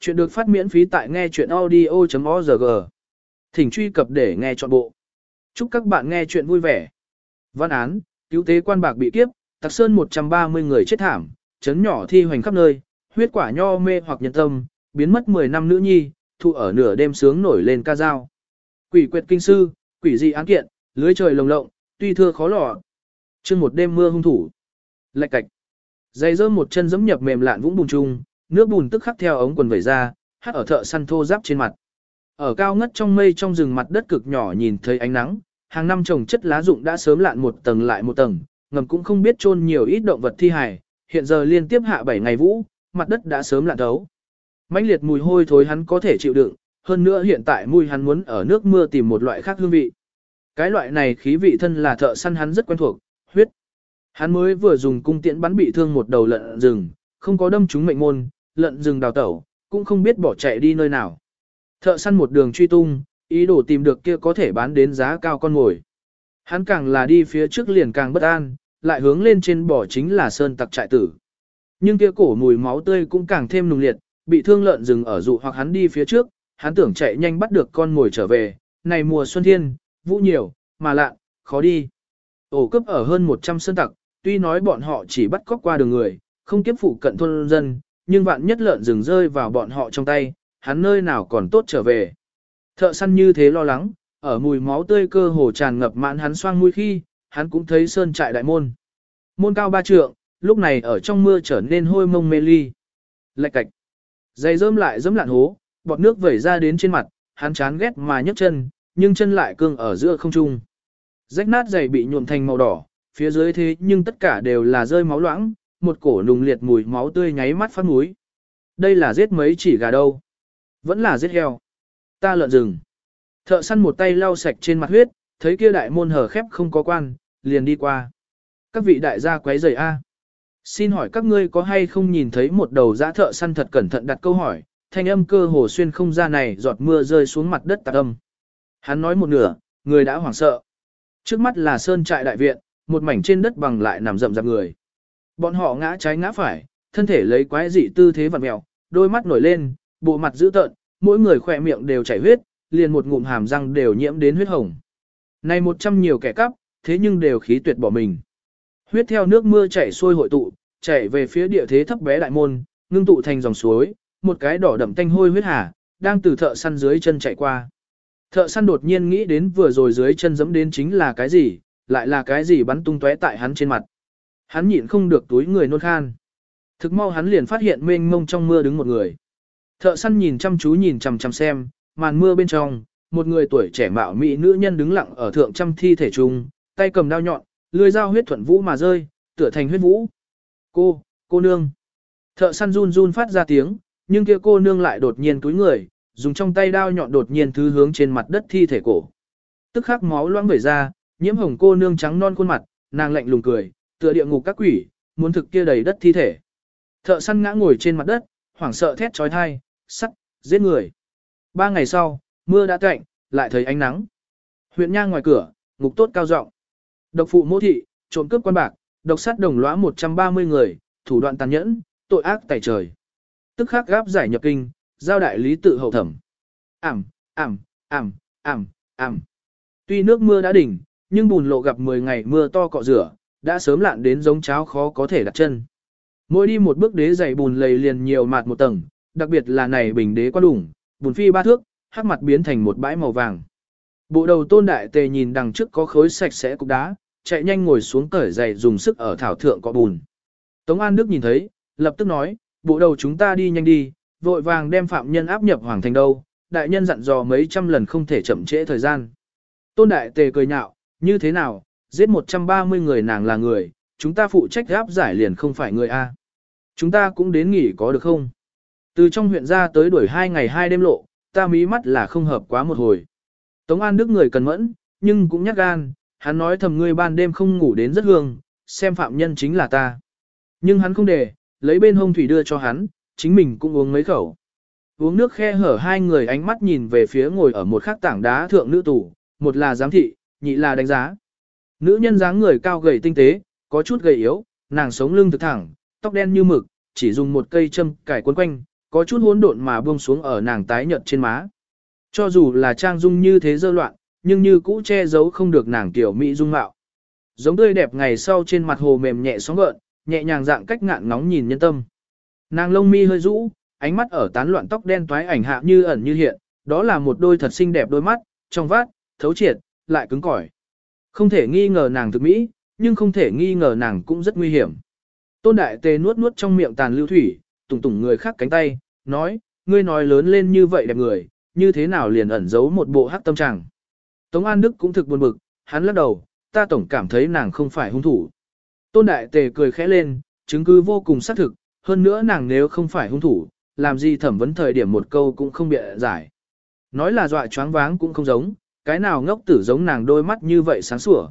Chuyện được phát miễn phí tại nghe chuyện audio.org. Thỉnh truy cập để nghe trọn bộ. Chúc các bạn nghe chuyện vui vẻ. Văn án, cứu tế quan bạc bị kiếp, tạc sơn 130 người chết thảm, chấn nhỏ thi hoành khắp nơi, huyết quả nho mê hoặc nhân tâm, biến mất 10 năm nữ nhi, thu ở nửa đêm sướng nổi lên ca dao. Quỷ quyệt kinh sư, quỷ dị án kiện, lưới trời lồng lộng, tuy thưa khó lọ. Chương một đêm mưa hung thủ. Lạch cạch. Dây dơ một chân giẫm nhập mềm lạn vũng bùn trung, nước bùn tức khắc theo ống quần vẩy ra, hát ở thợ săn thô giáp trên mặt. Ở cao ngất trong mây trong rừng mặt đất cực nhỏ nhìn thấy ánh nắng, hàng năm trồng chất lá rụng đã sớm lạn một tầng lại một tầng, ngầm cũng không biết chôn nhiều ít động vật thi hài, hiện giờ liên tiếp hạ 7 ngày vũ, mặt đất đã sớm lạn thấu. mãnh liệt mùi hôi thối hắn có thể chịu đựng, hơn nữa hiện tại mùi hắn muốn ở nước mưa tìm một loại khác hương vị. Cái loại này khí vị thân là thợ săn hắn rất quen thuộc, huyết. Hắn mới vừa dùng cung tiễn bắn bị thương một đầu lợn rừng, không có đâm trúng mệnh môn, lợn rừng đào tẩu, cũng không biết bỏ chạy đi nơi nào. Thợ săn một đường truy tung, ý đồ tìm được kia có thể bán đến giá cao con ngồi. Hắn càng là đi phía trước liền càng bất an, lại hướng lên trên bỏ chính là sơn tặc trại tử. Nhưng kia cổ mùi máu tươi cũng càng thêm nùng liệt, bị thương lợn rừng ở dụ hoặc hắn đi phía trước, hắn tưởng chạy nhanh bắt được con ngồi trở về, này mùa xuân thiên, vũ nhiều, mà lạ, khó đi. Ổ cấp ở hơn 100 sơn tặc, tuy nói bọn họ chỉ bắt cóc qua đường người, không kiếp phụ cận thôn dân, nhưng vạn nhất lợn rừng rơi vào bọn họ trong tay, hắn nơi nào còn tốt trở về. Thợ săn như thế lo lắng, ở mùi máu tươi cơ hồ tràn ngập mãn hắn xoang mũi khi, hắn cũng thấy sơn trại đại môn. Môn cao ba trượng, lúc này ở trong mưa trở nên hôi mông mê ly. Lạch cạch. Dây rơm lại dẫm lạn hố, bọt nước vẩy ra đến trên mặt, hắn chán ghét mà nhấc chân, nhưng chân lại cương ở giữa không trung. Rách nát giày bị nhuộm thành màu đỏ, phía dưới thế nhưng tất cả đều là rơi máu loãng, một cổ nùng liệt mùi máu tươi nháy mắt phát núi. Đây là giết mấy chỉ gà đâu? Vẫn là giết heo. Ta lợn rừng. Thợ săn một tay lau sạch trên mặt huyết, thấy kia đại môn hở khép không có quan, liền đi qua. Các vị đại gia quấy rầy a. Xin hỏi các ngươi có hay không nhìn thấy một đầu dã thợ săn thật cẩn thận đặt câu hỏi, thanh âm cơ hồ xuyên không ra này giọt mưa rơi xuống mặt đất tạc âm. Hắn nói một nửa, người đã hoảng sợ. Trước mắt là sơn trại đại viện, một mảnh trên đất bằng lại nằm rậm rạp người. Bọn họ ngã trái ngã phải, thân thể lấy quái dị tư thế vặn mèo, đôi mắt nổi lên, bộ mặt dữ tợn, mỗi người khỏe miệng đều chảy huyết, liền một ngụm hàm răng đều nhiễm đến huyết hồng. Này một trăm nhiều kẻ cắp, thế nhưng đều khí tuyệt bỏ mình. Huyết theo nước mưa chảy xuôi hội tụ, chảy về phía địa thế thấp bé đại môn, ngưng tụ thành dòng suối, một cái đỏ đậm tanh hôi huyết hà, đang từ thợ săn dưới chân chạy qua. Thợ săn đột nhiên nghĩ đến vừa rồi dưới chân dẫm đến chính là cái gì, lại là cái gì bắn tung tóe tại hắn trên mặt. Hắn nhịn không được túi người nôn khan. Thực mau hắn liền phát hiện mênh mông trong mưa đứng một người. Thợ săn nhìn chăm chú nhìn chằm chằm xem, màn mưa bên trong, một người tuổi trẻ mạo mỹ nữ nhân đứng lặng ở thượng trăm thi thể trùng, tay cầm đao nhọn, lưỡi dao huyết thuận vũ mà rơi, tựa thành huyết vũ. Cô, cô nương. Thợ săn run run phát ra tiếng, nhưng kia cô nương lại đột nhiên túi người, dùng trong tay đao nhọn đột nhiên thứ hướng trên mặt đất thi thể cổ. Tức khắc máu loãng vẩy ra, nhiễm hồng cô nương trắng non khuôn mặt, nàng lạnh lùng cười, tựa địa ngục các quỷ, muốn thực kia đầy đất thi thể. Thợ săn ngã ngồi trên mặt đất, hoảng sợ thét trói thai, sắt, giết người. Ba ngày sau, mưa đã tạnh, lại thấy ánh nắng. Huyện nha ngoài cửa, ngục tốt cao rộng. Độc phụ mô thị, trộm cướp quan bạc, độc sát đồng lõa 130 người, thủ đoạn tàn nhẫn, tội ác tẩy trời. Tức khắc gáp giải nhập kinh, giao đại lý tự hậu thẩm. Ảm, ảm, ảm, ảm, ảm. Tuy nước mưa đã đỉnh, nhưng bùn lộ gặp 10 ngày mưa to cọ rửa, đã sớm lạn đến giống cháo khó có thể đặt chân. Mỗi đi một bước đế dày bùn lầy liền nhiều mạt một tầng, đặc biệt là này bình đế quá đủng, bùn phi ba thước, hắc mặt biến thành một bãi màu vàng. Bộ đầu tôn đại tề nhìn đằng trước có khối sạch sẽ cục đá, chạy nhanh ngồi xuống cởi giày dùng sức ở thảo thượng có bùn. Tống An Đức nhìn thấy, lập tức nói, bộ đầu chúng ta đi nhanh đi, vội vàng đem phạm nhân áp nhập hoàng thành đâu, đại nhân dặn dò mấy trăm lần không thể chậm trễ thời gian. Tôn đại tề cười nhạo, như thế nào, giết 130 người nàng là người, chúng ta phụ trách gáp giải liền không phải người A. Chúng ta cũng đến nghỉ có được không? Từ trong huyện ra tới đuổi hai ngày hai đêm lộ, ta mí mắt là không hợp quá một hồi. Tống An Đức người cần mẫn, nhưng cũng nhắc gan, hắn nói thầm ngươi ban đêm không ngủ đến rất hương, xem phạm nhân chính là ta. Nhưng hắn không để, lấy bên hông thủy đưa cho hắn, chính mình cũng uống mấy khẩu. Uống nước khe hở hai người ánh mắt nhìn về phía ngồi ở một khắc tảng đá thượng nữ tủ, một là giám thị, nhị là đánh giá. Nữ nhân dáng người cao gầy tinh tế, có chút gầy yếu, nàng sống lưng thực thẳng, tóc đen như mực, chỉ dùng một cây châm cải quấn quanh, có chút hỗn độn mà buông xuống ở nàng tái nhợt trên má. Cho dù là trang dung như thế dơ loạn, nhưng như cũ che giấu không được nàng tiểu mỹ dung mạo. Giống tươi đẹp ngày sau trên mặt hồ mềm nhẹ sóng gợn, nhẹ nhàng dạng cách ngạn ngóng nhìn nhân tâm. Nàng lông mi hơi rũ, ánh mắt ở tán loạn tóc đen toái ảnh hạ như ẩn như hiện, đó là một đôi thật xinh đẹp đôi mắt, trong vát, thấu triệt, lại cứng cỏi. Không thể nghi ngờ nàng thực mỹ, nhưng không thể nghi ngờ nàng cũng rất nguy hiểm. Tôn đại tề nuốt nuốt trong miệng tàn lưu thủy, tùng tùng người khác cánh tay, nói, ngươi nói lớn lên như vậy đẹp người, như thế nào liền ẩn giấu một bộ hắc tâm trạng. Tống An Đức cũng thực buồn bực, hắn lắc đầu, ta tổng cảm thấy nàng không phải hung thủ. Tôn đại tề cười khẽ lên, chứng cứ vô cùng xác thực, hơn nữa nàng nếu không phải hung thủ, làm gì thẩm vấn thời điểm một câu cũng không bịa giải. Nói là dọa choáng váng cũng không giống, cái nào ngốc tử giống nàng đôi mắt như vậy sáng sủa.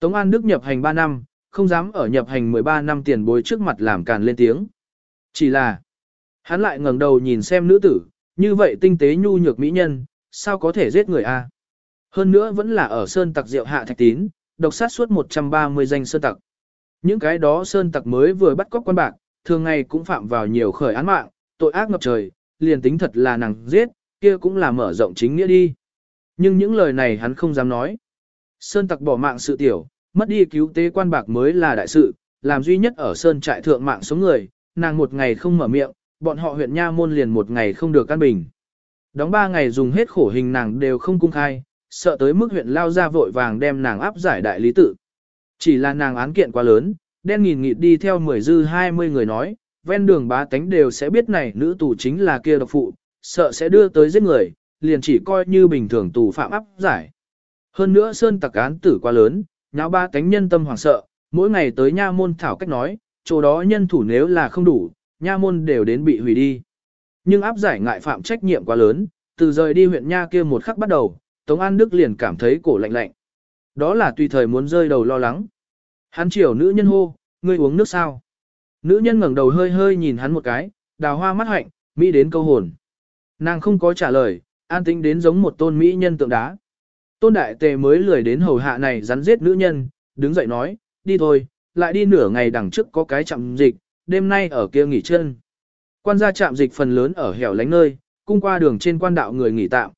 Tống An Đức nhập hành 3 năm, không dám ở nhập hành 13 năm tiền bối trước mặt làm càn lên tiếng. Chỉ là, hắn lại ngẩng đầu nhìn xem nữ tử, như vậy tinh tế nhu nhược mỹ nhân, sao có thể giết người a? Hơn nữa vẫn là ở sơn tặc rượu hạ thạch tín, độc sát suốt 130 danh sơn tặc. Những cái đó sơn tặc mới vừa bắt cóc quan bạc, thường ngày cũng phạm vào nhiều khởi án mạng, tội ác ngập trời, liền tính thật là nàng giết, kia cũng là mở rộng chính nghĩa đi. Nhưng những lời này hắn không dám nói. Sơn tặc bỏ mạng sự tiểu, mất đi cứu tế quan bạc mới là đại sự, làm duy nhất ở Sơn trại thượng mạng sống người, nàng một ngày không mở miệng, bọn họ huyện Nha Môn liền một ngày không được căn bình. Đóng ba ngày dùng hết khổ hình nàng đều không cung khai, sợ tới mức huyện lao ra vội vàng đem nàng áp giải đại lý tự. Chỉ là nàng án kiện quá lớn, đen nghìn nghịt đi theo mười dư hai mươi người nói, ven đường bá tánh đều sẽ biết này nữ tù chính là kia độc phụ, sợ sẽ đưa tới giết người, liền chỉ coi như bình thường tù phạm áp giải. Hơn nữa sơn tặc án tử quá lớn, nháo ba tánh nhân tâm hoảng sợ, mỗi ngày tới nha môn thảo cách nói, chỗ đó nhân thủ nếu là không đủ, nha môn đều đến bị hủy đi. Nhưng áp giải ngại phạm trách nhiệm quá lớn, từ rời đi huyện nha kia một khắc bắt đầu, Tống An Đức liền cảm thấy cổ lạnh lạnh. Đó là tùy thời muốn rơi đầu lo lắng. Hắn chiều nữ nhân hô, ngươi uống nước sao? Nữ nhân ngẩng đầu hơi hơi nhìn hắn một cái, đào hoa mắt hạnh, mỹ đến câu hồn. Nàng không có trả lời, an tĩnh đến giống một tôn mỹ nhân tượng đá. Tôn đại tề mới lười đến hầu hạ này rắn giết nữ nhân, đứng dậy nói, đi thôi, lại đi nửa ngày đằng trước có cái chạm dịch, đêm nay ở kia nghỉ chân. Quan gia chạm dịch phần lớn ở hẻo lánh nơi, cung qua đường trên quan đạo người nghỉ tạm.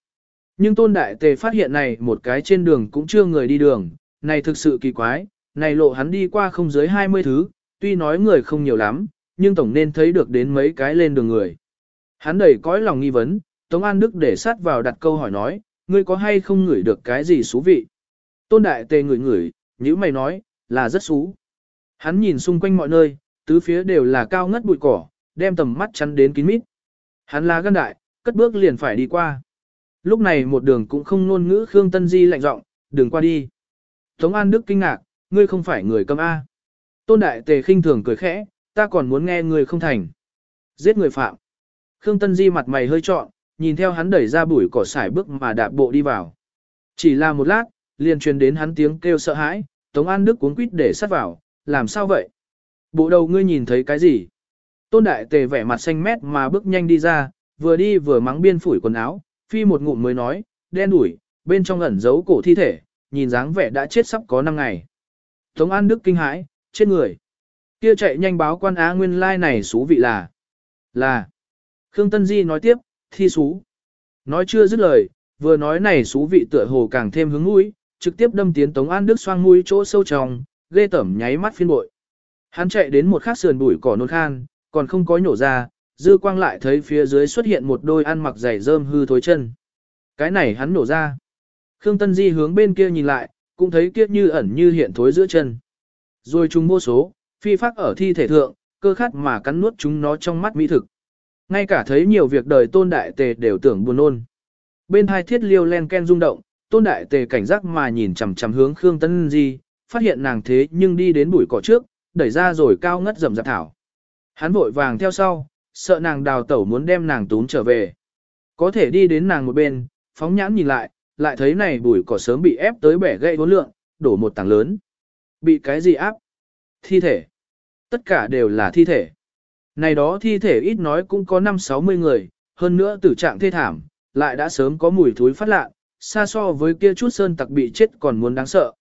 Nhưng tôn đại tề phát hiện này một cái trên đường cũng chưa người đi đường, này thực sự kỳ quái, này lộ hắn đi qua không dưới 20 thứ, tuy nói người không nhiều lắm, nhưng tổng nên thấy được đến mấy cái lên đường người. Hắn đầy cõi lòng nghi vấn, Tống An Đức để sát vào đặt câu hỏi nói, ngươi có hay không ngửi được cái gì xú vị? Tôn đại tề ngửi ngửi, như mày nói, là rất xú. Hắn nhìn xung quanh mọi nơi, tứ phía đều là cao ngất bụi cỏ, đem tầm mắt chắn đến kín mít. Hắn là gan đại, cất bước liền phải đi qua. Lúc này một đường cũng không ngôn ngữ Khương Tân Di lạnh giọng, đừng qua đi. Tống An Đức kinh ngạc, ngươi không phải người cầm A. Tôn Đại Tề khinh thường cười khẽ, ta còn muốn nghe người không thành. Giết người phạm. Khương Tân Di mặt mày hơi trọn, nhìn theo hắn đẩy ra bụi cỏ xải bước mà đạp bộ đi vào. Chỉ là một lát, liền truyền đến hắn tiếng kêu sợ hãi, Tống An Đức cuốn quýt để sát vào, làm sao vậy? Bộ đầu ngươi nhìn thấy cái gì? Tôn Đại Tề vẻ mặt xanh mét mà bước nhanh đi ra, vừa đi vừa mắng biên phủi quần áo, phi một ngụm mới nói, đen đủi, bên trong ẩn giấu cổ thi thể, nhìn dáng vẻ đã chết sắp có 5 ngày. Tống An Đức kinh hãi, chết người. Kia chạy nhanh báo quan á nguyên lai like này xú vị là. Là. Khương Tân Di nói tiếp, thi xú. Nói chưa dứt lời, vừa nói này xú vị tựa hồ càng thêm hứng mũi, trực tiếp đâm tiến Tống An Đức xoang mũi chỗ sâu trong, ghê tẩm nháy mắt phiên bội. Hắn chạy đến một khắc sườn bụi cỏ nôn khan, còn không có nhổ ra, dư quang lại thấy phía dưới xuất hiện một đôi ăn mặc giày rơm hư thối chân. Cái này hắn nổ ra. Khương Tân Di hướng bên kia nhìn lại, cũng thấy kiếp như ẩn như hiện thối giữa chân. Rồi chúng vô số, phi phát ở thi thể thượng, cơ khát mà cắn nuốt chúng nó trong mắt mỹ thực. Ngay cả thấy nhiều việc đời tôn đại tề đều tưởng buồn nôn. Bên hai thiết liêu len ken rung động, tôn đại tề cảnh giác mà nhìn chằm chằm hướng Khương Tân Di, phát hiện nàng thế nhưng đi đến bụi cỏ trước, đẩy ra rồi cao ngất rầm rạp thảo. Hắn vội vàng theo sau, sợ nàng đào tẩu muốn đem nàng tún trở về. Có thể đi đến nàng một bên, phóng nhãn nhìn lại, lại thấy này bụi cỏ sớm bị ép tới bẻ gãy vốn lượng, đổ một tảng lớn. Bị cái gì áp? Thi thể. Tất cả đều là thi thể. Này đó thi thể ít nói cũng có 5-60 người, hơn nữa tử trạng thê thảm, lại đã sớm có mùi thối phát lạ, xa so với kia chút sơn tặc bị chết còn muốn đáng sợ.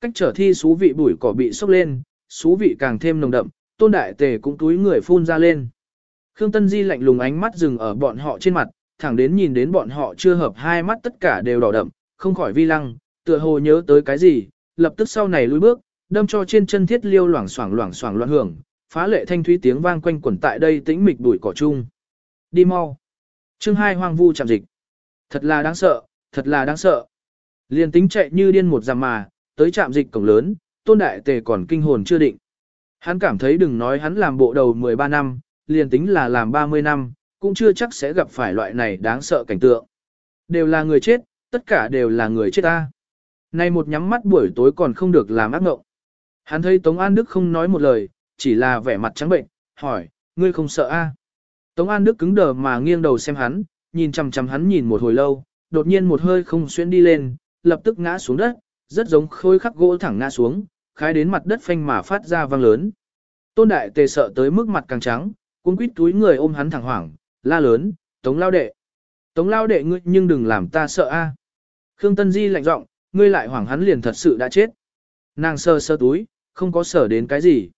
Cách trở thi xú vị bụi cỏ bị sốc lên, xú vị càng thêm nồng đậm, tôn đại tề cũng túi người phun ra lên. Khương Tân Di lạnh lùng ánh mắt dừng ở bọn họ trên mặt, thẳng đến nhìn đến bọn họ chưa hợp hai mắt tất cả đều đỏ đậm, không khỏi vi lăng, tựa hồ nhớ tới cái gì, lập tức sau này lùi bước, đâm cho trên chân thiết liêu loảng xoảng loảng xoảng loạn hưởng, phá lệ thanh thúy tiếng vang quanh quẩn tại đây tĩnh mịch bụi cỏ chung. Đi mau. Chương hai hoang vu chạm dịch. Thật là đáng sợ, thật là đáng sợ. Liên tính chạy như điên một dặm mà, tới trạm dịch cổng lớn, tôn đại tề còn kinh hồn chưa định. Hắn cảm thấy đừng nói hắn làm bộ đầu 13 năm, liền tính là làm 30 năm, cũng chưa chắc sẽ gặp phải loại này đáng sợ cảnh tượng. Đều là người chết, tất cả đều là người chết ta. Nay một nhắm mắt buổi tối còn không được làm ác mộng. Hắn thấy Tống An Đức không nói một lời, chỉ là vẻ mặt trắng bệnh, hỏi, ngươi không sợ a? Tống An Đức cứng đờ mà nghiêng đầu xem hắn, nhìn chằm chằm hắn nhìn một hồi lâu, đột nhiên một hơi không xuyên đi lên, lập tức ngã xuống đất, rất giống khôi khắc gỗ thẳng ngã xuống, khai đến mặt đất phanh mà phát ra vang lớn. Tôn đại tề sợ tới mức mặt càng trắng, cuống quýt túi người ôm hắn thẳng hoảng, la lớn, tống lao đệ. Tống lao đệ ngươi nhưng đừng làm ta sợ a. Khương Tân Di lạnh giọng, ngươi lại hoảng hắn liền thật sự đã chết. Nàng sơ sơ túi, không có sở đến cái gì.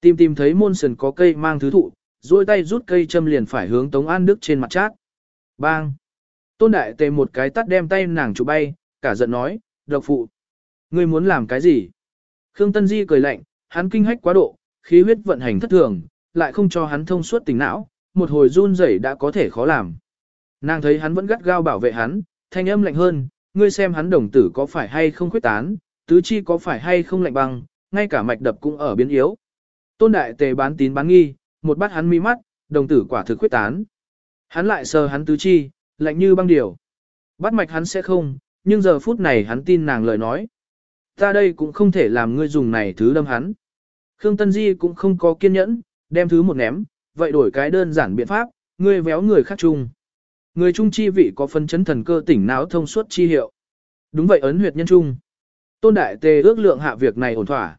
Tìm tìm thấy môn sườn có cây mang thứ thụ, duỗi tay rút cây châm liền phải hướng Tống An Đức trên mặt chát. Bang! Tôn đại tề một cái tắt đem tay nàng chụp bay, cả giận nói, độc phụ. Ngươi muốn làm cái gì? Khương Tân Di cười lạnh, hắn kinh hách quá độ, khí huyết vận hành thất thường, lại không cho hắn thông suốt tỉnh não, một hồi run rẩy đã có thể khó làm. Nàng thấy hắn vẫn gắt gao bảo vệ hắn, thanh âm lạnh hơn, ngươi xem hắn đồng tử có phải hay không khuyết tán, tứ chi có phải hay không lạnh băng, ngay cả mạch đập cũng ở biến yếu. Tôn đại tề bán tín bán nghi, một bắt hắn mi mắt, đồng tử quả thực khuyết tán. Hắn lại sờ hắn tứ chi, lạnh như băng điều. Bắt mạch hắn sẽ không, nhưng giờ phút này hắn tin nàng lời nói. Ta đây cũng không thể làm ngươi dùng này thứ đâm hắn. Khương Tân Di cũng không có kiên nhẫn, đem thứ một ném, vậy đổi cái đơn giản biện pháp, ngươi véo người khác chung. Người trung chi vị có phân chấn thần cơ tỉnh não thông suốt chi hiệu. Đúng vậy ấn huyệt nhân trung. Tôn đại tề ước lượng hạ việc này ổn thỏa.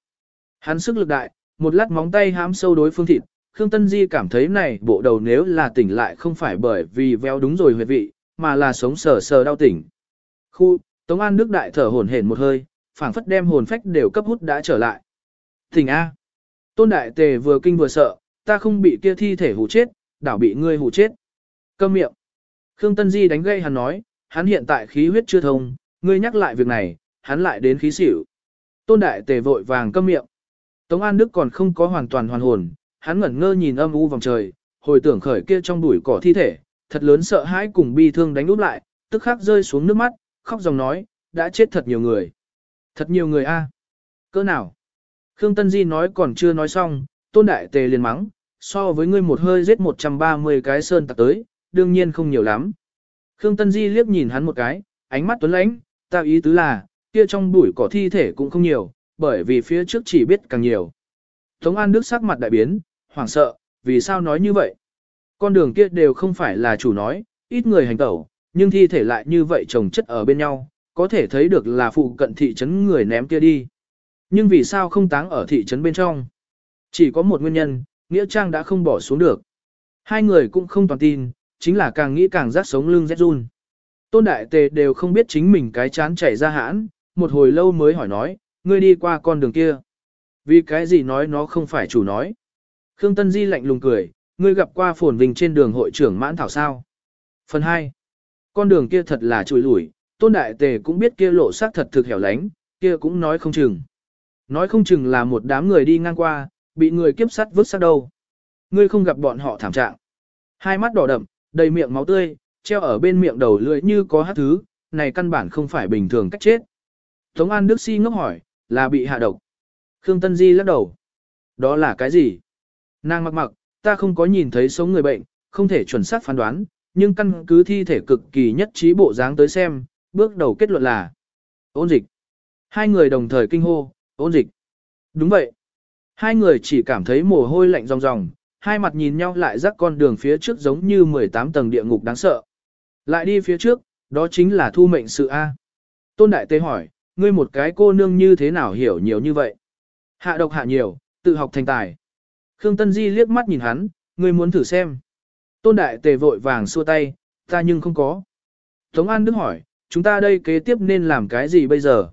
Hắn sức lực đại, một lát móng tay hám sâu đối phương thịt, Khương Tân Di cảm thấy này bộ đầu nếu là tỉnh lại không phải bởi vì véo đúng rồi huyệt vị, mà là sống sờ sờ đau tỉnh. Khu, Tống An Đức đại thở hổn hển một hơi, phảng phất đem hồn phách đều cấp hút đã trở lại. Tỉnh A. Tôn đại tề vừa kinh vừa sợ, ta không bị kia thi thể hù chết, đảo bị ngươi hù chết. Câm miệng. Khương Tân Di đánh gây hắn nói, hắn hiện tại khí huyết chưa thông, ngươi nhắc lại việc này, hắn lại đến khí xỉu. Tôn đại tề vội vàng câm miệng. Tống An Đức còn không có hoàn toàn hoàn hồn, hắn ngẩn ngơ nhìn âm u vòng trời, hồi tưởng khởi kia trong bụi cỏ thi thể, thật lớn sợ hãi cùng bi thương đánh úp lại, tức khắc rơi xuống nước mắt, khóc dòng nói, đã chết thật nhiều người. Thật nhiều người a. Cỡ nào? Khương Tân Di nói còn chưa nói xong, Tôn Đại Tề liền mắng, so với ngươi một hơi giết 130 cái sơn tặc tới, đương nhiên không nhiều lắm. Khương Tân Di liếc nhìn hắn một cái, ánh mắt tuấn lãnh, ta ý tứ là, kia trong bụi cỏ thi thể cũng không nhiều, bởi vì phía trước chỉ biết càng nhiều. Tống An Đức sắc mặt đại biến, hoảng sợ, vì sao nói như vậy? Con đường kia đều không phải là chủ nói, ít người hành tẩu, nhưng thi thể lại như vậy chồng chất ở bên nhau, có thể thấy được là phụ cận thị trấn người ném kia đi. Nhưng vì sao không táng ở thị trấn bên trong? Chỉ có một nguyên nhân, Nghĩa Trang đã không bỏ xuống được. Hai người cũng không toàn tin, chính là càng nghĩ càng rát sống lưng rét run. Tôn Đại Tề đều không biết chính mình cái chán chảy ra hãn, một hồi lâu mới hỏi nói, ngươi đi qua con đường kia. Vì cái gì nói nó không phải chủ nói. Khương Tân Di lạnh lùng cười, ngươi gặp qua phồn vinh trên đường hội trưởng mãn thảo sao. Phần 2. Con đường kia thật là trùi lủi, Tôn Đại Tề cũng biết kia lộ xác thật thực hẻo lánh, kia cũng nói không chừng. Nói không chừng là một đám người đi ngang qua, bị người kiếp sắt vứt sát đâu. Ngươi không gặp bọn họ thảm trạng. Hai mắt đỏ đậm, đầy miệng máu tươi, treo ở bên miệng đầu lưỡi như có hát thứ, này căn bản không phải bình thường cách chết. Tống An Đức Si ngốc hỏi, là bị hạ độc. Khương Tân Di lắc đầu. Đó là cái gì? Nàng mặc mặc, ta không có nhìn thấy sống người bệnh, không thể chuẩn xác phán đoán, nhưng căn cứ thi thể cực kỳ nhất trí bộ dáng tới xem, bước đầu kết luận là ôn dịch. Hai người đồng thời kinh hô, ôn dịch. Đúng vậy. Hai người chỉ cảm thấy mồ hôi lạnh ròng ròng, hai mặt nhìn nhau lại rắc con đường phía trước giống như 18 tầng địa ngục đáng sợ. Lại đi phía trước, đó chính là thu mệnh sự A. Tôn Đại Tế hỏi, ngươi một cái cô nương như thế nào hiểu nhiều như vậy? Hạ độc hạ nhiều, tự học thành tài. Khương Tân Di liếc mắt nhìn hắn, ngươi muốn thử xem. Tôn Đại Tề vội vàng xua tay, ta nhưng không có. Tống An Đức hỏi, chúng ta đây kế tiếp nên làm cái gì bây giờ?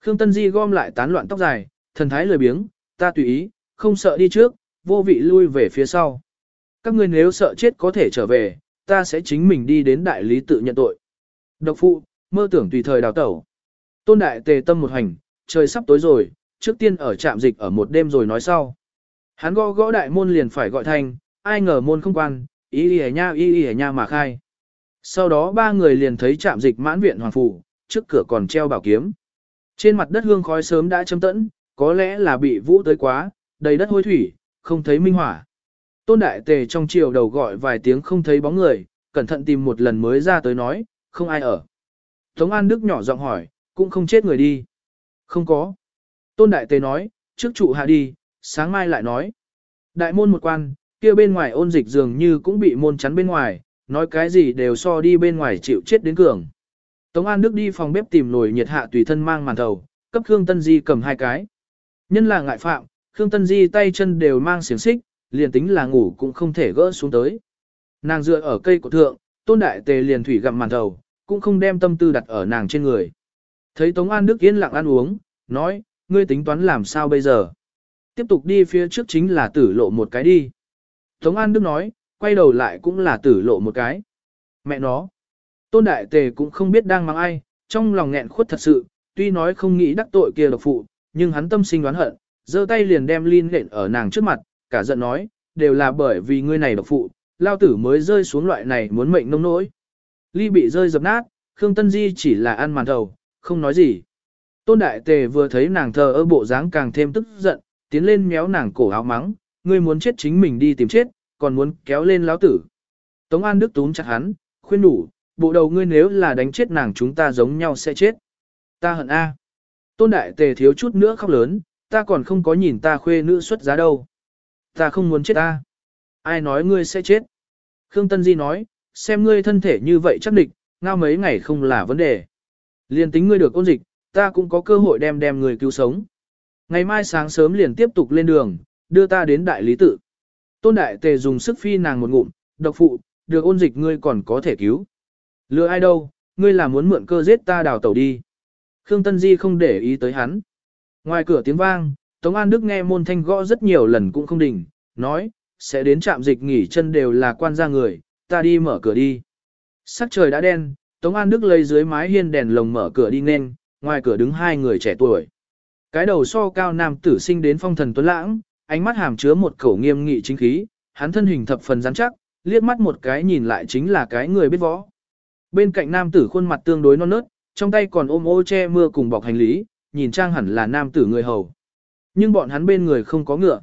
Khương Tân Di gom lại tán loạn tóc dài, thần thái lười biếng, ta tùy ý, không sợ đi trước, vô vị lui về phía sau. các ngươi nếu sợ chết có thể trở về, ta sẽ chính mình đi đến đại lý tự nhận tội. Độc phụ, mơ tưởng tùy thời đào tẩu. Tôn đại tề tâm một hành, trời sắp tối rồi, trước tiên ở trạm dịch ở một đêm rồi nói sau. Hắn gõ gõ đại môn liền phải gọi thành, ai ngờ môn không quan, y y nha y y nha mà khai. Sau đó ba người liền thấy trạm dịch mãn viện hoàng phủ, trước cửa còn treo bảo kiếm. Trên mặt đất hương khói sớm đã châm tẫn, có lẽ là bị vũ tới quá, đầy đất hôi thủy, không thấy minh hỏa. Tôn đại tề trong chiều đầu gọi vài tiếng không thấy bóng người, cẩn thận tìm một lần mới ra tới nói, không ai ở. Tống An Đức nhỏ giọng hỏi, cũng không chết người đi. Không có. Tôn đại tề nói, trước trụ hạ đi, sáng mai lại nói. Đại môn một quan, kia bên ngoài ôn dịch dường như cũng bị môn chắn bên ngoài, nói cái gì đều so đi bên ngoài chịu chết đến cường. Tống An Đức đi phòng bếp tìm nồi nhiệt hạ tùy thân mang màn thầu, cấp Khương Tân Di cầm hai cái. Nhân là ngại phạm, Khương Tân Di tay chân đều mang xiềng xích, liền tính là ngủ cũng không thể gỡ xuống tới. Nàng dựa ở cây cổ thượng, tôn đại tề liền thủy gặm màn thầu, cũng không đem tâm tư đặt ở nàng trên người. Thấy Tống An Đức yên lặng ăn uống, nói, ngươi tính toán làm sao bây giờ? Tiếp tục đi phía trước chính là tử lộ một cái đi. Tống An Đức nói, quay đầu lại cũng là tử lộ một cái. Mẹ nó. Tôn Đại Tề cũng không biết đang mang ai, trong lòng nghẹn khuất thật sự, tuy nói không nghĩ đắc tội kia độc phụ, nhưng hắn tâm sinh đoán hận, giơ tay liền đem Linh lện ở nàng trước mặt, cả giận nói, đều là bởi vì ngươi này độc phụ, lao tử mới rơi xuống loại này muốn mệnh nông nỗi. Ly bị rơi dập nát, Khương Tân Di chỉ là ăn màn thầu, không nói gì. Tôn Đại Tề vừa thấy nàng thờ ơ bộ dáng càng thêm tức giận, tiến lên méo nàng cổ áo mắng, ngươi muốn chết chính mình đi tìm chết, còn muốn kéo lên lão tử. Tống An Đức túm chặt hắn, khuyên đủ, bộ đầu ngươi nếu là đánh chết nàng chúng ta giống nhau sẽ chết. Ta hận A. Tôn Đại Tề thiếu chút nữa khóc lớn, ta còn không có nhìn ta khuê nữ xuất giá đâu. Ta không muốn chết ta. Ai nói ngươi sẽ chết? Khương Tân Di nói, xem ngươi thân thể như vậy chắc địch, ngao mấy ngày không là vấn đề. Liên tính ngươi được ôn dịch, ta cũng có cơ hội đem đem người cứu sống. Ngày mai sáng sớm liền tiếp tục lên đường, đưa ta đến đại lý tự. Tôn đại tề dùng sức phi nàng một ngụm, độc phụ, được ôn dịch ngươi còn có thể cứu. Lừa ai đâu, ngươi là muốn mượn cơ giết ta đào tẩu đi. Khương Tân Di không để ý tới hắn. Ngoài cửa tiếng vang, Tống An Đức nghe môn thanh gõ rất nhiều lần cũng không đình, nói, sẽ đến trạm dịch nghỉ chân đều là quan gia người, ta đi mở cửa đi. Sắc trời đã đen, Tống An Đức lấy dưới mái hiên đèn lồng mở cửa đi nên, ngoài cửa đứng hai người trẻ tuổi. Cái đầu so cao nam tử sinh đến phong thần tuấn lãng, ánh mắt hàm chứa một khẩu nghiêm nghị chính khí, hắn thân hình thập phần rắn chắc, liếc mắt một cái nhìn lại chính là cái người biết võ. Bên cạnh nam tử khuôn mặt tương đối non nớt, trong tay còn ôm ô che mưa cùng bọc hành lý, nhìn trang hẳn là nam tử người hầu. Nhưng bọn hắn bên người không có ngựa.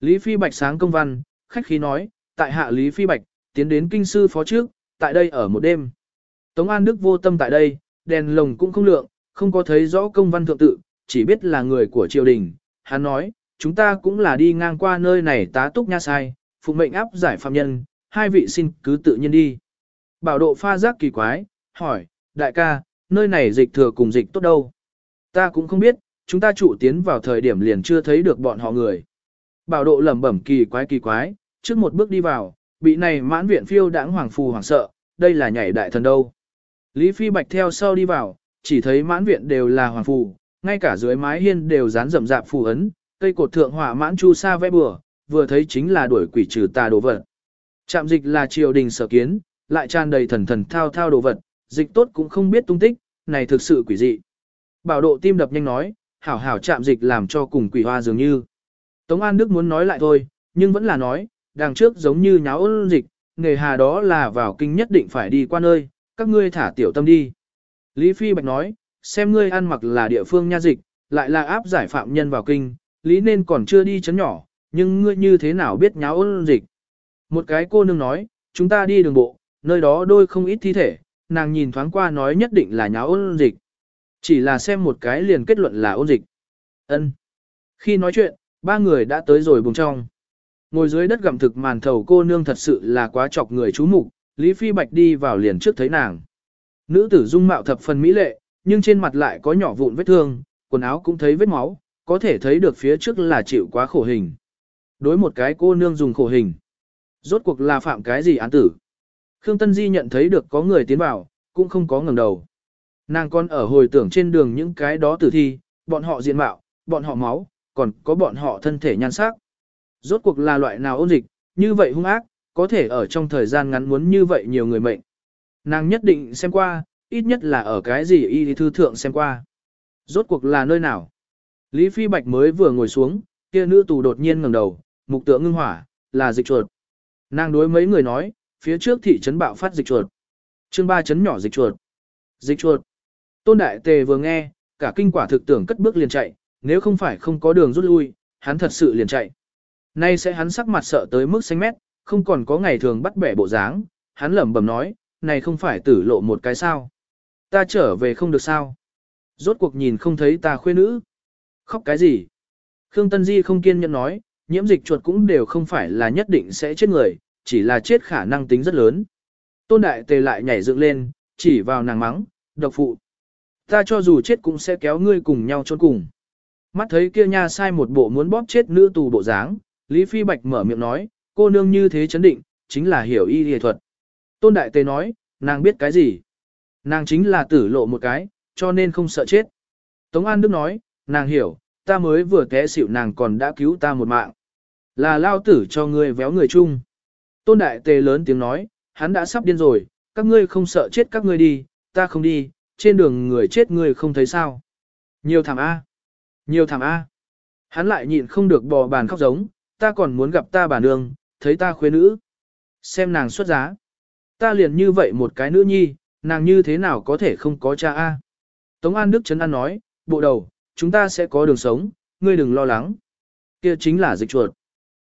Lý Phi Bạch sáng công văn, khách khí nói, tại hạ Lý Phi Bạch, tiến đến kinh sư phó trước, tại đây ở một đêm. Tống An Đức vô tâm tại đây, đèn lồng cũng không lượng, không có thấy rõ công văn thượng tự, chỉ biết là người của triều đình. Hắn nói, chúng ta cũng là đi ngang qua nơi này tá túc nha sai, phục mệnh áp giải phạm nhân, hai vị xin cứ tự nhiên đi. Bảo độ pha giác kỳ quái, hỏi, đại ca, nơi này dịch thừa cùng dịch tốt đâu? Ta cũng không biết, chúng ta chủ tiến vào thời điểm liền chưa thấy được bọn họ người. Bảo độ lẩm bẩm kỳ quái kỳ quái, trước một bước đi vào, bị này mãn viện phiêu đãng hoàng phù hoàng sợ, đây là nhảy đại thần đâu. Lý Phi Bạch theo sau đi vào, chỉ thấy mãn viện đều là hoàng phù, ngay cả dưới mái hiên đều dán rậm rạp phù ấn, cây cột thượng hỏa mãn chu sa vẽ bừa, vừa thấy chính là đuổi quỷ trừ tà đồ vật. Trạm dịch là triều đình sở kiến, lại tràn đầy thần thần thao thao đồ vật, dịch tốt cũng không biết tung tích, này thực sự quỷ dị. Bảo độ tim đập nhanh nói, hảo hảo Trạm dịch làm cho cùng quỷ hoa dường như. Tống An Đức muốn nói lại thôi, nhưng vẫn là nói, đằng trước giống như nháo ôn dịch, nghề hà đó là vào kinh nhất định phải đi qua nơi, các ngươi thả tiểu tâm đi. Lý Phi Bạch nói, xem ngươi ăn mặc là địa phương nha dịch, lại là áp giải phạm nhân vào kinh, lý nên còn chưa đi chấn nhỏ, nhưng ngươi như thế nào biết nháo ôn dịch. Một cái cô nương nói, chúng ta đi đường bộ, nơi đó đôi không ít thi thể, nàng nhìn thoáng qua nói nhất định là nháo ôn dịch. Chỉ là xem một cái liền kết luận là ôn dịch. Ân. Khi nói chuyện, ba người đã tới rồi bùng trong. Ngồi dưới đất gặm thực màn thầu cô nương thật sự là quá chọc người chú mục, Lý Phi Bạch đi vào liền trước thấy nàng. Nữ tử dung mạo thập phần mỹ lệ, nhưng trên mặt lại có nhỏ vụn vết thương, quần áo cũng thấy vết máu, có thể thấy được phía trước là chịu quá khổ hình. Đối một cái cô nương dùng khổ hình. Rốt cuộc là phạm cái gì án tử? Khương Tân Di nhận thấy được có người tiến vào, cũng không có ngẩng đầu. Nàng còn ở hồi tưởng trên đường những cái đó tử thi, bọn họ diện mạo, bọn họ máu, còn có bọn họ thân thể nhan sắc. Rốt cuộc là loại nào ôn dịch, như vậy hung ác, có thể ở trong thời gian ngắn muốn như vậy nhiều người mệnh. Nàng nhất định xem qua, ít nhất là ở cái gì y thư thượng xem qua. Rốt cuộc là nơi nào? Lý Phi Bạch mới vừa ngồi xuống, kia nữ tù đột nhiên ngẩng đầu, mục tượng ngưng hỏa, là dịch chuột. Nàng đối mấy người nói, phía trước thị trấn bạo phát dịch chuột. Chương ba chấn nhỏ dịch chuột. Dịch chuột. Tôn Đại Tề vừa nghe, cả kinh quả thực tưởng cất bước liền chạy, nếu không phải không có đường rút lui, hắn thật sự liền chạy. Nay sẽ hắn sắc mặt sợ tới mức xanh mét, không còn có ngày thường bắt bẻ bộ dáng, hắn lẩm bẩm nói, này không phải tử lộ một cái sao. Ta trở về không được sao. Rốt cuộc nhìn không thấy ta khuê nữ. Khóc cái gì? Khương Tân Di không kiên nhẫn nói, nhiễm dịch chuột cũng đều không phải là nhất định sẽ chết người, chỉ là chết khả năng tính rất lớn. Tôn Đại Tề lại nhảy dựng lên, chỉ vào nàng mắng, độc phụ. Ta cho dù chết cũng sẽ kéo ngươi cùng nhau trốn cùng. Mắt thấy kia nha sai một bộ muốn bóp chết nữ tù bộ dáng, Lý Phi Bạch mở miệng nói, cô nương như thế chấn định, chính là hiểu y y thuật. Tôn Đại Tề nói, nàng biết cái gì? Nàng chính là tử lộ một cái, cho nên không sợ chết. Tống An Đức nói, nàng hiểu, ta mới vừa té xỉu nàng còn đã cứu ta một mạng. Là lao tử cho ngươi véo người chung. Tôn Đại Tề lớn tiếng nói, hắn đã sắp điên rồi, các ngươi không sợ chết các ngươi đi, ta không đi, trên đường người chết ngươi không thấy sao. Nhiều thảm A. Nhiều thảm A. Hắn lại nhịn không được bò bàn khóc giống, ta còn muốn gặp ta bà nương, thấy ta khuê nữ. Xem nàng xuất giá. Ta liền như vậy một cái nữ nhi, nàng như thế nào có thể không có cha A. Tống An Đức Trấn An nói, bộ đầu, chúng ta sẽ có đường sống, ngươi đừng lo lắng. Kia chính là dịch chuột.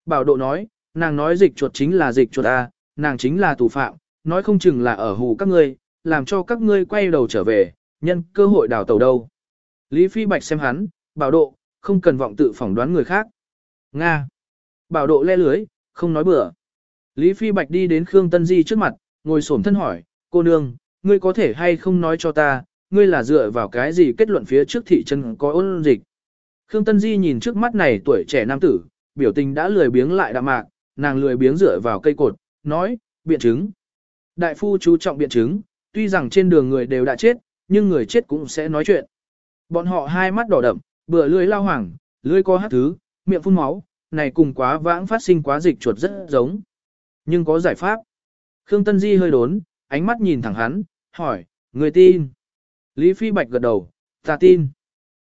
Bảo độ nói, nàng nói dịch chuột chính là dịch chuột A, nàng chính là tù phạm, nói không chừng là ở hù các ngươi, làm cho các ngươi quay đầu trở về, nhân cơ hội đào tàu đâu. Lý Phi Bạch xem hắn, bảo độ, không cần vọng tự phỏng đoán người khác. Nga. Bảo độ le lưới, không nói bừa. Lý Phi Bạch đi đến Khương Tân Di trước mặt, ngồi xổm thân hỏi, cô nương, ngươi có thể hay không nói cho ta, ngươi là dựa vào cái gì kết luận phía trước thị trấn có ôn dịch. Khương Tân Di nhìn trước mắt này tuổi trẻ nam tử, biểu tình đã lười biếng lại đạm mạc, nàng lười biếng dựa vào cây cột, nói, biện chứng. Đại phu chú trọng biện chứng, tuy rằng trên đường người đều đã chết, nhưng người chết cũng sẽ nói chuyện. Bọn họ hai mắt đỏ đậm, bừa lưỡi lao hoàng, lưỡi có hát thứ, miệng phun máu, này cùng quá vãng phát sinh quá dịch chuột rất giống. Nhưng có giải pháp. Khương Tân Di hơi đốn, ánh mắt nhìn thẳng hắn, hỏi, người tin. Lý Phi Bạch gật đầu, ta tin.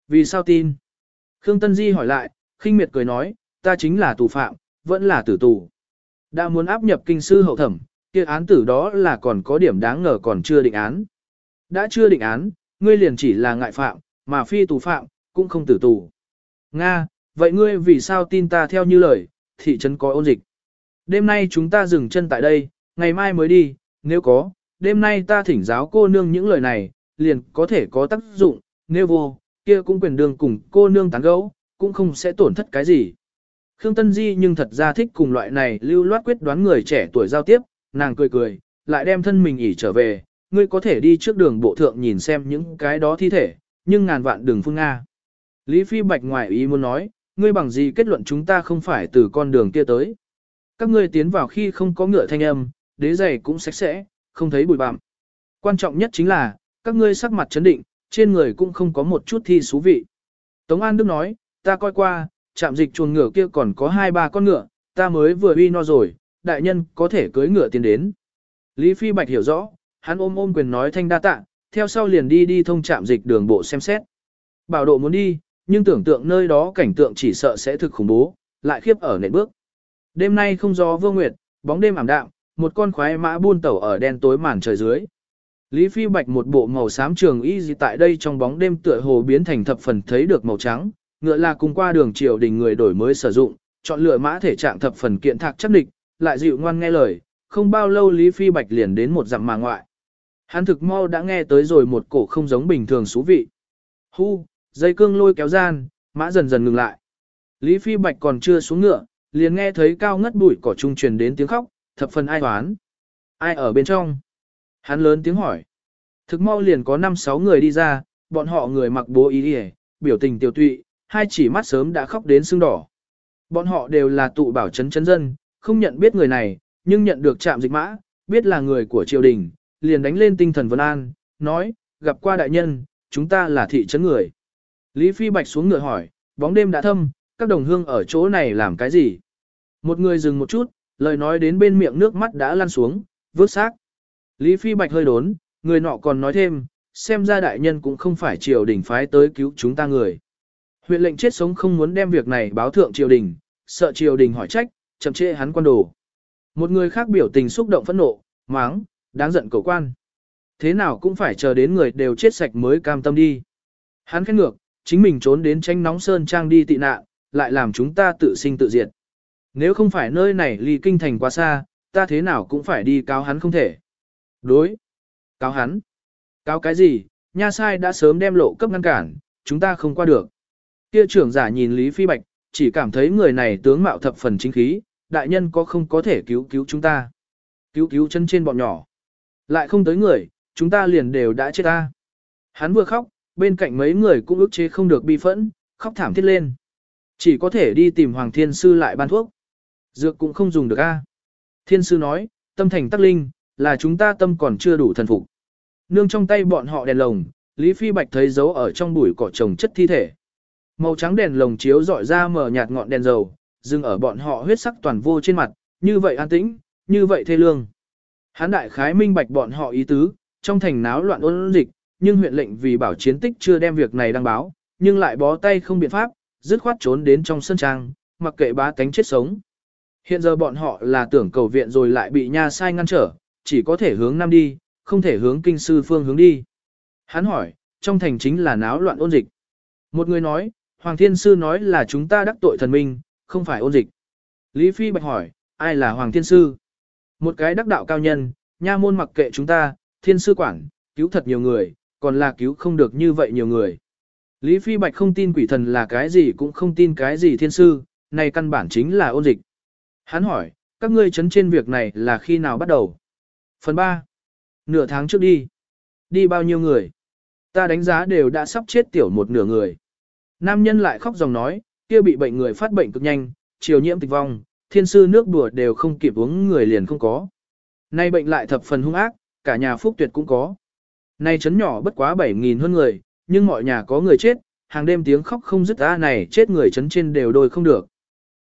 Vì sao tin? Khương Tân Di hỏi lại, khinh miệt cười nói, ta chính là tù phạm, vẫn là tử tù. Đã muốn áp nhập kinh sư hậu thẩm, kia án tử đó là còn có điểm đáng ngờ còn chưa định án. Đã chưa định án, ngươi liền chỉ là ngại phạm, mà phi tù phạm, cũng không tử tù. Nga, vậy ngươi vì sao tin ta theo như lời, thị trấn có ôn dịch. Đêm nay chúng ta dừng chân tại đây, ngày mai mới đi, nếu có, đêm nay ta thỉnh giáo cô nương những lời này, liền có thể có tác dụng, nếu vô, kia cũng quyền đường cùng cô nương tán gẫu, cũng không sẽ tổn thất cái gì. Khương Tân Di nhưng thật ra thích cùng loại này lưu loát quyết đoán người trẻ tuổi giao tiếp, nàng cười cười, lại đem thân mình ỉ trở về, ngươi có thể đi trước đường bộ thượng nhìn xem những cái đó thi thể, nhưng ngàn vạn đừng phun Nga. Lý Phi Bạch ngoài ý muốn nói, ngươi bằng gì kết luận chúng ta không phải từ con đường kia tới. Các ngươi tiến vào khi không có ngựa thanh âm, đế giày cũng sạch sẽ, không thấy bụi bặm. Quan trọng nhất chính là, các ngươi sắc mặt chấn định, trên người cũng không có một chút thi thú vị. Tống An Đức nói, ta coi qua, trạm dịch chuồng ngựa kia còn có hai ba con ngựa, ta mới vừa uy no rồi, đại nhân có thể cưới ngựa tiến đến. Lý Phi Bạch hiểu rõ, hắn ôm ôm quyền nói thanh đa tạ, theo sau liền đi đi thông trạm dịch đường bộ xem xét. Bảo độ muốn đi, nhưng tưởng tượng nơi đó cảnh tượng chỉ sợ sẽ thực khủng bố, lại khiếp ở nền bước. Đêm nay không gió vô nguyệt, bóng đêm ảm đạm, một con khoái mã buôn tẩu ở đen tối màn trời dưới. Lý Phi Bạch một bộ màu xám trường y gì tại đây trong bóng đêm tựa hồ biến thành thập phần thấy được màu trắng, ngựa là cùng qua đường triều đình người đổi mới sử dụng, chọn lựa mã thể trạng thập phần kiện thạc chắc địch, lại dịu ngoan nghe lời, không bao lâu Lý Phi Bạch liền đến một dặm mà ngoại. Hắn thực mau đã nghe tới rồi một cổ không giống bình thường xú vị. Hu, dây cương lôi kéo gian, mã dần dần ngừng lại. Lý Phi Bạch còn chưa xuống ngựa, liền nghe thấy cao ngất bụi cỏ trung truyền đến tiếng khóc, thập phần ai hoán. Ai ở bên trong? Hắn lớn tiếng hỏi. Thực mau liền có 5-6 người đi ra, bọn họ người mặc bố ý đi biểu tình tiểu tụy, hai chỉ mắt sớm đã khóc đến sưng đỏ. Bọn họ đều là tụ bảo chấn chấn dân, không nhận biết người này, nhưng nhận được chạm dịch mã, biết là người của triều đình, liền đánh lên tinh thần vân an, nói, gặp qua đại nhân, chúng ta là thị trấn người. Lý Phi Bạch xuống ngựa hỏi, bóng đêm đã thâm, các đồng hương ở chỗ này làm cái gì? Một người dừng một chút, Lời nói đến bên miệng nước mắt đã lăn xuống, vớt xác. Lý Phi Bạch hơi đốn, người nọ còn nói thêm, xem ra đại nhân cũng không phải triều đình phái tới cứu chúng ta người. Huyện lệnh chết sống không muốn đem việc này báo thượng triều đình, sợ triều đình hỏi trách, chậm chê hắn quan đồ. Một người khác biểu tình xúc động phẫn nộ, máng, đáng giận cầu quan. Thế nào cũng phải chờ đến người đều chết sạch mới cam tâm đi. Hắn khét ngược, chính mình trốn đến tranh nóng sơn trang đi tị nạn, lại làm chúng ta tự sinh tự diệt. Nếu không phải nơi này ly kinh thành quá xa, ta thế nào cũng phải đi cáo hắn không thể. Đối. Cáo hắn. Cáo cái gì, nha sai đã sớm đem lộ cấp ngăn cản, chúng ta không qua được. Kia trưởng giả nhìn Lý Phi Bạch, chỉ cảm thấy người này tướng mạo thập phần chính khí, đại nhân có không có thể cứu cứu chúng ta. Cứu cứu chân trên bọn nhỏ. Lại không tới người, chúng ta liền đều đã chết ta. Hắn vừa khóc, bên cạnh mấy người cũng ức chế không được bi phẫn, khóc thảm thiết lên. Chỉ có thể đi tìm Hoàng Thiên Sư lại ban thuốc. Dược cũng không dùng được a. Thiên Sư nói, tâm thành tắc linh, là chúng ta tâm còn chưa đủ thần phục. Nương trong tay bọn họ đèn lồng, Lý Phi Bạch thấy dấu ở trong bụi cỏ trồng chất thi thể. Màu trắng đèn lồng chiếu dọi ra mở nhạt ngọn đèn dầu, dừng ở bọn họ huyết sắc toàn vô trên mặt, như vậy an tĩnh, như vậy thê lương. Hán đại khái minh bạch bọn họ ý tứ, trong thành náo loạn ôn dịch, nhưng huyện lệnh vì bảo chiến tích chưa đem việc này đăng báo, nhưng lại bó tay không biện pháp, dứt khoát trốn đến trong sân trang, mặc kệ bá tánh chết sống. Hiện giờ bọn họ là tưởng cầu viện rồi lại bị nha sai ngăn trở, chỉ có thể hướng nam đi, không thể hướng kinh sư phương hướng đi. Hắn hỏi, trong thành chính là náo loạn ôn dịch. Một người nói, Hoàng Thiên Sư nói là chúng ta đắc tội thần minh, không phải ôn dịch. Lý Phi Bạch hỏi, ai là Hoàng Thiên Sư? Một cái đắc đạo cao nhân, nha môn mặc kệ chúng ta, Thiên Sư quản, cứu thật nhiều người, còn là cứu không được như vậy nhiều người. Lý Phi Bạch không tin quỷ thần là cái gì cũng không tin cái gì Thiên Sư, này căn bản chính là ôn dịch. Hắn hỏi, các ngươi chấn trên việc này là khi nào bắt đầu? Phần 3. Nửa tháng trước đi. Đi bao nhiêu người? Ta đánh giá đều đã sắp chết tiểu một nửa người. Nam nhân lại khóc dòng nói, kia bị bệnh người phát bệnh cực nhanh, chiều nhiễm tịch vong, thiên sư nước đùa đều không kịp uống người liền không có. Nay bệnh lại thập phần hung ác, cả nhà phúc tuyệt cũng có. Nay chấn nhỏ bất quá 7.000 hơn người, nhưng mọi nhà có người chết, hàng đêm tiếng khóc không dứt ra này chết người chấn trên đều đôi không được.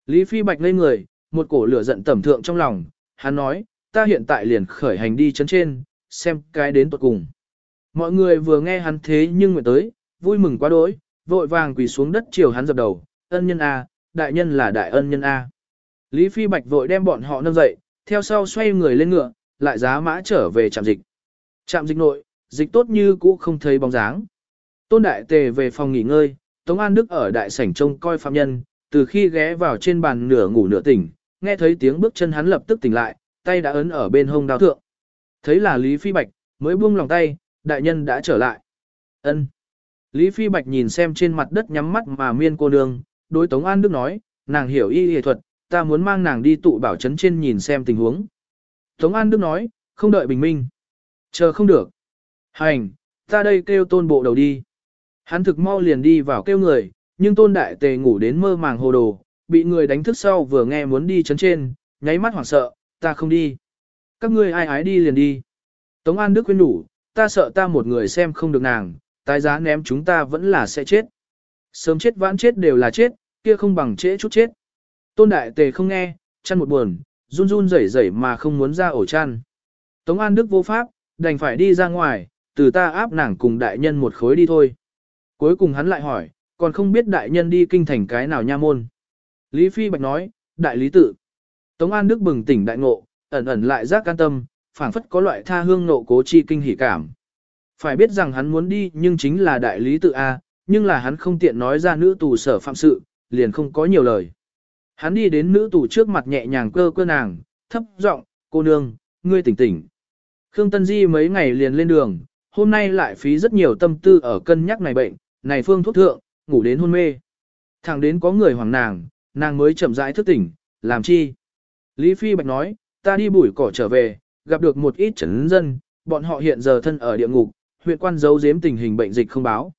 Lý Phi Bạch ngây người, một cổ lửa giận tẩm thượng trong lòng, hắn nói, ta hiện tại liền khởi hành đi chấn trên, xem cái đến tuột cùng. Mọi người vừa nghe hắn thế nhưng nguyện tới, vui mừng quá đỗi, vội vàng quỳ xuống đất chiều hắn dập đầu, ân nhân A, đại nhân là đại ân nhân A. Lý Phi Bạch vội đem bọn họ nâng dậy, theo sau xoay người lên ngựa, lại giá mã trở về trạm dịch. Trạm dịch nội, dịch tốt như cũ không thấy bóng dáng. Tôn Đại Tề về phòng nghỉ ngơi, Tống An Đức ở đại sảnh trông coi phạm nhân, từ khi ghé vào trên bàn nửa ngủ nửa tỉnh, nghe thấy tiếng bước chân hắn lập tức tỉnh lại, tay đã ấn ở bên hông đao thượng. Thấy là Lý Phi Bạch, mới buông lòng tay, đại nhân đã trở lại. Ân. Lý Phi Bạch nhìn xem trên mặt đất nhắm mắt mà miên cô nương, đối Tống An Đức nói, nàng hiểu y y thuật, ta muốn mang nàng đi tụ bảo trấn trên nhìn xem tình huống. Tống An Đức nói, không đợi bình minh. Chờ không được. Hành, ta đây kêu tôn bộ đầu đi. Hắn thực mau liền đi vào kêu người, nhưng tôn đại tề ngủ đến mơ màng hồ đồ, bị người đánh thức sau vừa nghe muốn đi chấn trên, nháy mắt hoảng sợ, ta không đi. Các ngươi ai ái đi liền đi. Tống An Đức khuyên đủ, ta sợ ta một người xem không được nàng, tái giá ném chúng ta vẫn là sẽ chết. Sớm chết vãn chết đều là chết, kia không bằng trễ chút chết. Tôn đại tề không nghe, chăn một buồn, run run rẩy rẩy mà không muốn ra ổ chăn. Tống An Đức vô pháp, đành phải đi ra ngoài, từ ta áp nàng cùng đại nhân một khối đi thôi. Cuối cùng hắn lại hỏi, còn không biết đại nhân đi kinh thành cái nào nha môn. Lý Phi Bạch nói, đại lý tự. Tống An Đức bừng tỉnh đại ngộ, ẩn ẩn lại giác can tâm, phảng phất có loại tha hương nộ cố chi kinh hỉ cảm. Phải biết rằng hắn muốn đi nhưng chính là đại lý tự A, nhưng là hắn không tiện nói ra nữ tù sở phạm sự, liền không có nhiều lời. Hắn đi đến nữ tù trước mặt nhẹ nhàng cơ cơ nàng, thấp giọng, cô nương, ngươi tỉnh tỉnh. Khương Tân Di mấy ngày liền lên đường, hôm nay lại phí rất nhiều tâm tư ở cân nhắc này bệnh, này phương thuốc thượng, ngủ đến hôn mê. Thẳng đến có người hoàng nàng, nàng mới chậm rãi thức tỉnh, làm chi? Lý Phi Bạch nói, ta đi bụi cỏ trở về, gặp được một ít trấn dân, bọn họ hiện giờ thân ở địa ngục, huyện quan giấu giếm tình hình bệnh dịch không báo.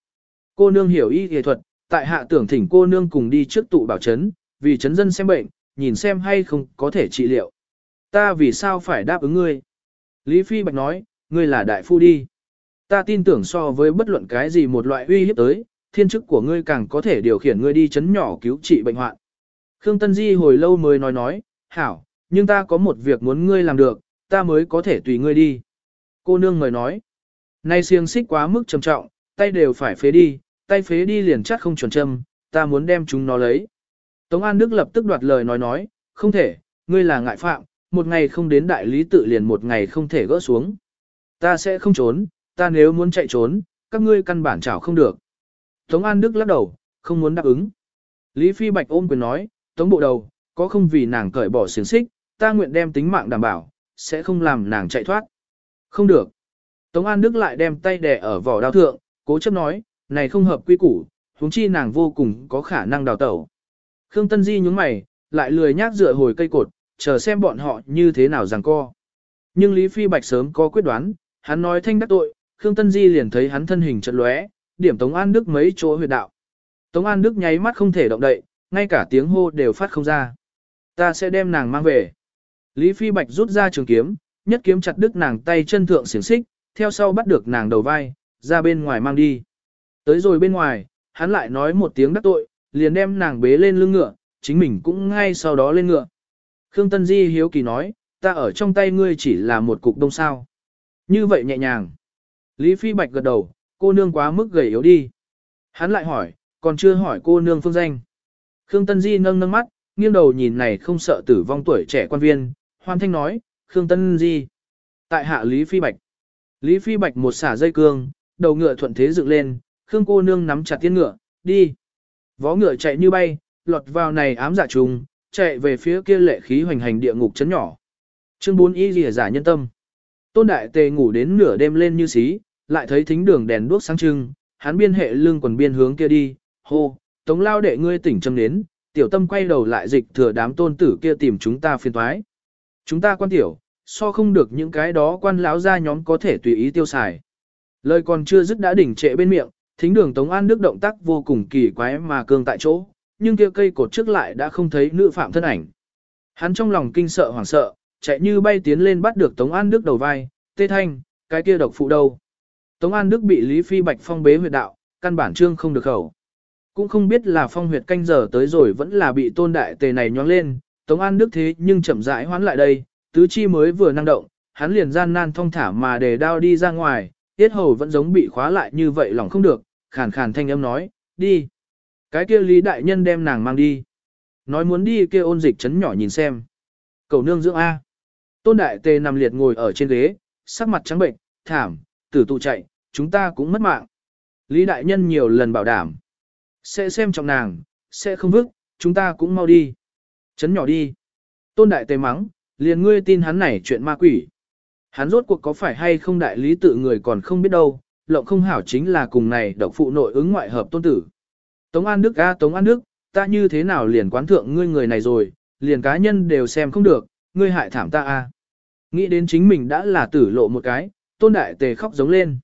Cô nương hiểu y y thuật, tại hạ tưởng thỉnh cô nương cùng đi trước tụ bảo chấn, vì trấn dân xem bệnh, nhìn xem hay không có thể trị liệu. Ta vì sao phải đáp ứng ngươi? Lý Phi Bạch nói, ngươi là đại phu đi. Ta tin tưởng so với bất luận cái gì một loại uy hiếp tới, thiên chức của ngươi càng có thể điều khiển ngươi đi chấn nhỏ cứu trị bệnh hoạn. Khương Tân Di hồi lâu mới nói nói, hảo, nhưng ta có một việc muốn ngươi làm được, ta mới có thể tùy ngươi đi. Cô nương mời nói, nay xiềng xích quá mức trầm trọng, tay đều phải phế đi, tay phế đi liền chắc không chuẩn châm, ta muốn đem chúng nó lấy. Tống An Đức lập tức đoạt lời nói nói, không thể, ngươi là ngại phạm, một ngày không đến đại lý tự liền một ngày không thể gỡ xuống. Ta sẽ không trốn, ta nếu muốn chạy trốn, các ngươi căn bản chảo không được. Tống An Đức lắc đầu, không muốn đáp ứng. Lý Phi Bạch ôm quyền nói, Tống bộ đầu, có không vì nàng cởi bỏ xiềng xích, ta nguyện đem tính mạng đảm bảo, sẽ không làm nàng chạy thoát. Không được. Tống An Đức lại đem tay đè ở vỏ đao thượng, cố chấp nói, này không hợp quy củ, huống chi nàng vô cùng có khả năng đào tẩu. Khương Tân Di nhúng mày, lại lười nhác dựa hồi cây cột, chờ xem bọn họ như thế nào giằng co. Nhưng Lý Phi Bạch sớm có quyết đoán, hắn nói thanh đắc tội, Khương Tân Di liền thấy hắn thân hình chật lóe, điểm Tống An Đức mấy chỗ huyệt đạo. Tống An Đức nháy mắt không thể động đậy, ngay cả tiếng hô đều phát không ra. Ta sẽ đem nàng mang về. Lý Phi Bạch rút ra trường kiếm, nhất kiếm chặt đứt nàng tay chân thượng xiềng xích, theo sau bắt được nàng đầu vai, ra bên ngoài mang đi. Tới rồi bên ngoài, hắn lại nói một tiếng đắc tội, liền đem nàng bế lên lưng ngựa, chính mình cũng ngay sau đó lên ngựa. Khương Tân Di hiếu kỳ nói, ta ở trong tay ngươi chỉ là một cục đông sao. Như vậy nhẹ nhàng. Lý Phi Bạch gật đầu, cô nương quá mức gầy yếu đi. Hắn lại hỏi, còn chưa hỏi cô nương phương danh. Khương Tân Di nâng nâng mắt, nghiêng đầu nhìn này không sợ tử vong tuổi trẻ quan viên, hoan thanh nói, Khương Tân Di. Tại hạ Lý Phi Bạch. Lý Phi Bạch một xả dây cương, đầu ngựa thuận thế dựng lên, Khương cô nương nắm chặt tiên ngựa, đi. Vó ngựa chạy như bay, lọt vào này ám giả trùng, chạy về phía kia lệ khí hoành hành địa ngục chấn nhỏ. Chương 4 y lìa giả nhân tâm. Tôn đại tề ngủ đến nửa đêm lên như xí, lại thấy thính đường đèn đuốc sáng trưng, hắn biên hệ lưng quần biên hướng kia đi, hô, tống lao đệ ngươi tỉnh châm đến, tiểu tâm quay đầu lại dịch thừa đám tôn tử kia tìm chúng ta phiền toái. Chúng ta quan tiểu, so không được những cái đó quan lão ra nhóm có thể tùy ý tiêu xài. Lời còn chưa dứt đã đỉnh trệ bên miệng, thính đường Tống An Đức động tác vô cùng kỳ quái mà cương tại chỗ, nhưng kia cây cột trước lại đã không thấy nữ phạm thân ảnh. Hắn trong lòng kinh sợ hoảng sợ, chạy như bay tiến lên bắt được Tống An Đức đầu vai, tê thanh, cái kia độc phụ đâu. Tống An Đức bị Lý Phi Bạch phong bế huyệt đạo, căn bản trương không được khẩu. Cũng không biết là phong huyệt canh giờ tới rồi vẫn là bị tôn đại tề này nhoáng lên, Tống An Đức thế nhưng chậm rãi hoán lại đây, tứ chi mới vừa năng động, hắn liền gian nan thong thả mà để đao đi ra ngoài, tiết hầu vẫn giống bị khóa lại như vậy lòng không được, khàn khàn thanh âm nói, đi. Cái kia Lý Đại Nhân đem nàng mang đi. Nói muốn đi kia ôn dịch chấn nhỏ nhìn xem. Cầu nương dưỡng A. Tôn Đại Tề nằm liệt ngồi ở trên ghế, sắc mặt trắng bệnh, thảm, tử tụ chạy, chúng ta cũng mất mạng. Lý Đại Nhân nhiều lần bảo đảm. Sẽ xem trọng nàng, sẽ không vứt, chúng ta cũng mau đi. Chấn nhỏ đi. Tôn Đại Tề mắng, liền ngươi tin hắn này chuyện ma quỷ. Hắn rốt cuộc có phải hay không đại lý tự người còn không biết đâu, lộng không hảo chính là cùng này độc phụ nội ứng ngoại hợp tôn tử. Tống An Đức a Tống An Đức, ta như thế nào liền quán thượng ngươi người này rồi, liền cá nhân đều xem không được, ngươi hại thảm ta a. Nghĩ đến chính mình đã là tử lộ một cái, tôn đại tề khóc giống lên.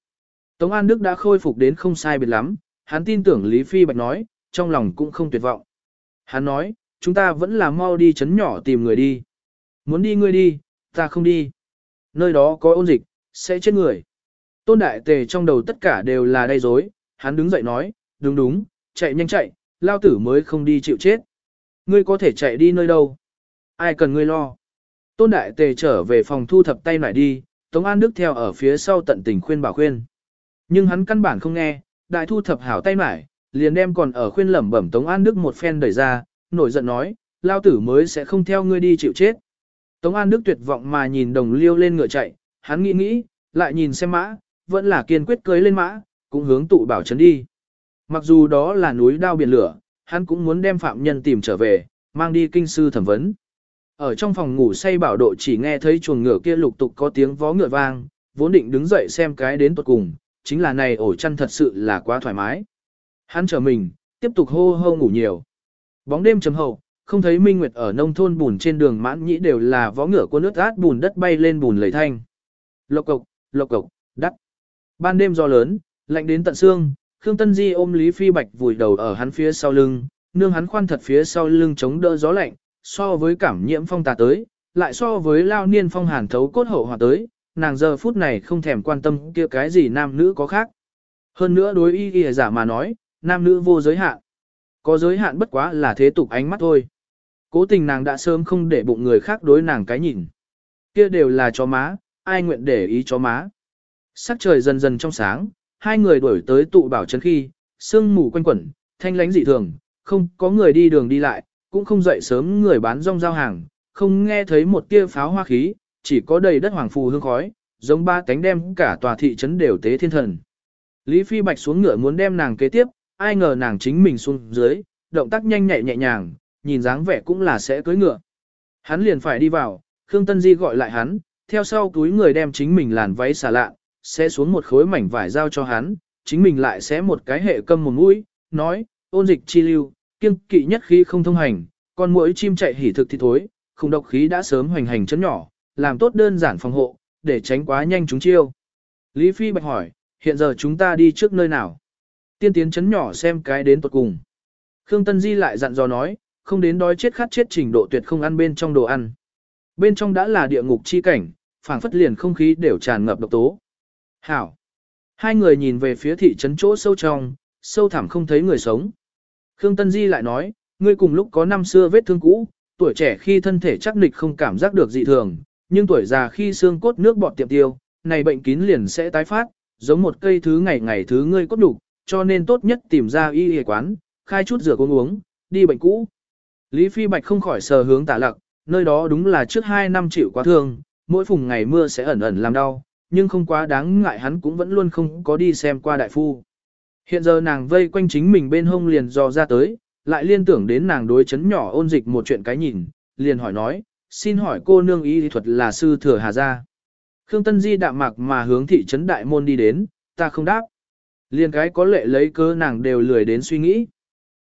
Tống An Đức đã khôi phục đến không sai biệt lắm, hắn tin tưởng Lý Phi Bạch nói, trong lòng cũng không tuyệt vọng. Hắn nói, chúng ta vẫn là mau đi chấn nhỏ tìm người đi. Muốn đi ngươi đi, ta không đi. Nơi đó có ôn dịch, sẽ chết người. Tôn đại tề trong đầu tất cả đều là đầy dối, hắn đứng dậy nói, đúng đúng, chạy nhanh chạy, lao tử mới không đi chịu chết. Ngươi có thể chạy đi nơi đâu? Ai cần ngươi lo? Tôn đại tề trở về phòng thu thập tay lại đi, Tống An Đức theo ở phía sau tận tình khuyên bảo khuyên. Nhưng hắn căn bản không nghe, đại thu thập hảo tay mải, liền đem còn ở khuyên lẩm bẩm Tống An Đức một phen đẩy ra, nổi giận nói, lao tử mới sẽ không theo ngươi đi chịu chết. Tống An Đức tuyệt vọng mà nhìn đồng liêu lên ngựa chạy, hắn nghĩ nghĩ, lại nhìn xem mã, vẫn là kiên quyết cưới lên mã, cũng hướng tụ bảo trấn đi. Mặc dù đó là núi đao biển lửa, hắn cũng muốn đem phạm nhân tìm trở về, mang đi kinh sư thẩm vấn. Ở trong phòng ngủ say bảo độ chỉ nghe thấy chuồng ngựa kia lục tục có tiếng vó ngựa vang, vốn định đứng dậy xem cái đến tuột cùng, chính là này ổ chăn thật sự là quá thoải mái. Hắn trở mình, tiếp tục hô hô ngủ nhiều. Bóng đêm chấm hậu, không thấy Minh Nguyệt ở nông thôn bùn trên đường mãn nhĩ đều là vó ngựa của nước át bùn đất bay lên bùn lầy thanh. Lộc cộc, lộc cộc, đắt. Ban đêm gió lớn, lạnh đến tận xương, Khương Tân Di ôm Lý Phi Bạch vùi đầu ở hắn phía sau lưng, nương hắn khoan thật phía sau lưng chống đỡ gió lạnh, so với cảm nhiễm phong tà tới, lại so với lao niên phong hàn thấu cốt hậu hòa tới, nàng giờ phút này không thèm quan tâm kia cái gì nam nữ có khác. Hơn nữa đối y y giả mà nói, nam nữ vô giới hạn. Có giới hạn bất quá là thế tục ánh mắt thôi. Cố tình nàng đã sớm không để bụng người khác đối nàng cái nhìn. Kia đều là chó má, ai nguyện để ý chó má. Sắc trời dần dần trong sáng, hai người đuổi tới tụ bảo trấn khi, sương mù quanh quẩn, thanh lánh dị thường, không có người đi đường đi lại, cũng không dậy sớm người bán rong giao hàng, không nghe thấy một tia pháo hoa khí, chỉ có đầy đất hoàng phù hương khói, giống ba cánh đem cả tòa thị trấn đều tế thiên thần. Lý Phi Bạch xuống ngựa muốn đem nàng kế tiếp, ai ngờ nàng chính mình xuống dưới, động tác nhanh nhẹ nhẹ nhàng, nhìn dáng vẻ cũng là sẽ cưới ngựa. Hắn liền phải đi vào, Khương Tân Di gọi lại hắn, theo sau túi người đem chính mình làn váy xà lạ, sẽ xuống một khối mảnh vải giao cho hắn, chính mình lại sẽ một cái hệ câm một mũi, nói, ôn dịch chi lưu, kiêng kỵ nhất khi không thông hành, con mũi chim chạy hỉ thực thì thối, không độc khí đã sớm hoành hành chấn nhỏ, làm tốt đơn giản phòng hộ, để tránh quá nhanh chúng chiêu. Lý Phi Bạch hỏi, hiện giờ chúng ta đi trước nơi nào? Tiên tiến chấn nhỏ xem cái đến tuột cùng. Khương Tân Di lại dặn dò nói, không đến đói chết khát chết trình độ tuyệt không ăn bên trong đồ ăn. Bên trong đã là địa ngục chi cảnh, phảng phất liền không khí đều tràn ngập độc tố. Hảo. Hai người nhìn về phía thị trấn chỗ sâu trong, sâu thẳm không thấy người sống. Khương Tân Di lại nói, ngươi cùng lúc có năm xưa vết thương cũ, tuổi trẻ khi thân thể chắc nịch không cảm giác được dị thường, nhưng tuổi già khi xương cốt nước bọt tiệm tiêu, này bệnh kín liền sẽ tái phát, giống một cây thứ ngày ngày thứ ngươi cốt đủ, cho nên tốt nhất tìm ra y y quán, khai chút rửa uống uống, đi bệnh cũ. Lý Phi Bạch không khỏi sờ hướng tả lặc, nơi đó đúng là trước hai năm chịu quá thương, mỗi phùng ngày mưa sẽ ẩn ẩn làm đau, nhưng không quá đáng ngại hắn cũng vẫn luôn không có đi xem qua đại phu. Hiện giờ nàng vây quanh chính mình bên hông liền dò ra tới, lại liên tưởng đến nàng đối chấn nhỏ ôn dịch một chuyện cái nhìn, liền hỏi nói, xin hỏi cô nương y thuật là sư thừa Hà Gia. Khương Tân Di đạm mạc mà hướng thị trấn đại môn đi đến, ta không đáp. liền cái có lệ lấy cơ nàng đều lười đến suy nghĩ.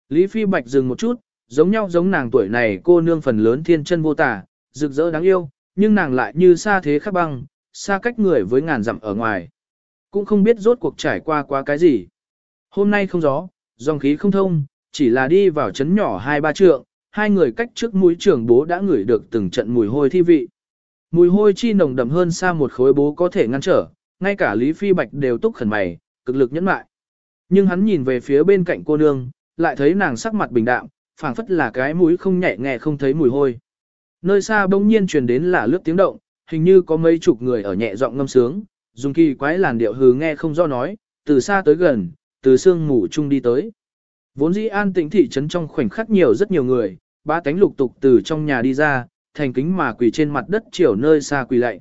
Lý Phi Bạch dừng một chút, giống nhau giống nàng tuổi này cô nương phần lớn thiên chân vô tả, rực rỡ đáng yêu, nhưng nàng lại như xa thế khắc băng, xa cách người với ngàn dặm ở ngoài. Cũng không biết rốt cuộc trải qua qua cái gì. Hôm nay không gió, dòng khí không thông, chỉ là đi vào chấn nhỏ hai ba trượng, hai người cách trước mũi trưởng bố đã ngửi được từng trận mùi hôi thi vị. Mùi hôi chi nồng đậm hơn xa một khối bố có thể ngăn trở, ngay cả Lý Phi Bạch đều túc khẩn mày, cực lực nhẫn mại. Nhưng hắn nhìn về phía bên cạnh cô nương, lại thấy nàng sắc mặt bình đạm, phảng phất là cái mũi không nhẹ nghe không thấy mùi hôi. Nơi xa bỗng nhiên truyền đến là lướt tiếng động, hình như có mấy chục người ở nhẹ giọng ngâm sướng, dùng kỳ quái làn điệu hừ nghe không do nói, từ xa tới gần, từ sương mù chung đi tới. Vốn dĩ an tĩnh thị trấn trong khoảnh khắc nhiều rất nhiều người, ba tánh lục tục từ trong nhà đi ra, thành kính mà quỳ trên mặt đất chiều nơi xa quỳ lạy.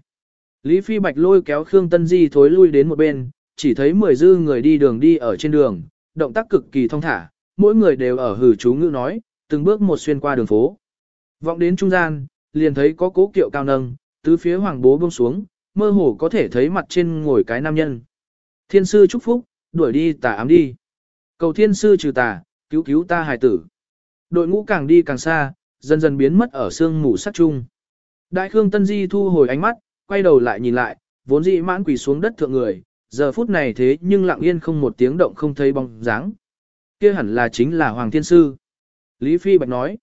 Lý Phi Bạch lôi kéo Khương Tân Di thối lui đến một bên, chỉ thấy mười dư người đi đường đi ở trên đường, động tác cực kỳ thong thả, mỗi người đều ở hử chú ngữ nói, từng bước một xuyên qua đường phố. Vọng đến trung gian, liền thấy có cố kiệu cao nâng, tứ phía hoàng bố buông xuống, mơ hồ có thể thấy mặt trên ngồi cái nam nhân. Thiên sư chúc phúc, đuổi đi tà ám đi. Cầu thiên sư trừ tà, cứu cứu ta hài tử. Đội ngũ càng đi càng xa, dần dần biến mất ở sương mù sắc chung. Đại Khương Tân Di thu hồi ánh mắt, quay đầu lại nhìn lại, vốn dĩ mãn quỳ xuống đất thượng người, giờ phút này thế nhưng lặng yên không một tiếng động không thấy bóng dáng. Kia hẳn là chính là Hoàng Thiên Sư. Lý Phi Bạch nói,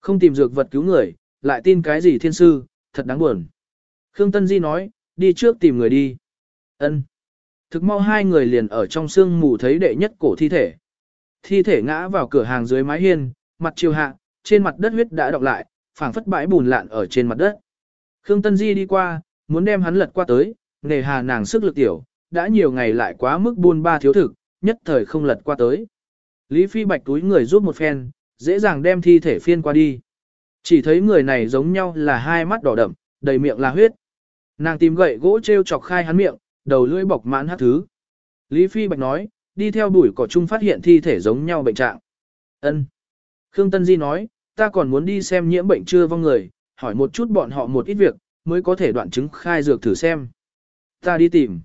không tìm dược vật cứu người, lại tin cái gì Thiên Sư, thật đáng buồn. Khương Tân Di nói, đi trước tìm người đi. Ân. Thực mau hai người liền ở trong sương mù thấy đệ nhất cổ thi thể. Thi thể ngã vào cửa hàng dưới mái hiên, mặt chiều hạ, trên mặt đất huyết đã đọc lại, phảng phất bãi bùn lạn ở trên mặt đất. Khương Tân Di đi qua, muốn đem hắn lật qua tới, nề hà nàng sức lực tiểu, đã nhiều ngày lại quá mức buôn ba thiếu thực, nhất thời không lật qua tới. Lý Phi Bạch túi người rút một phen, dễ dàng đem thi thể phiên qua đi. Chỉ thấy người này giống nhau là hai mắt đỏ đậm, đầy miệng là huyết. Nàng tìm gậy gỗ treo chọc khai hắn miệng, đầu lưỡi bọc mãn hát thứ. Lý Phi Bạch nói, đi theo bụi cỏ chung phát hiện thi thể giống nhau bệnh trạng. Ân. Khương Tân Di nói, ta còn muốn đi xem nhiễm bệnh chưa vong người, hỏi một chút bọn họ một ít việc, mới có thể đoạn chứng khai dược thử xem. Ta đi tìm.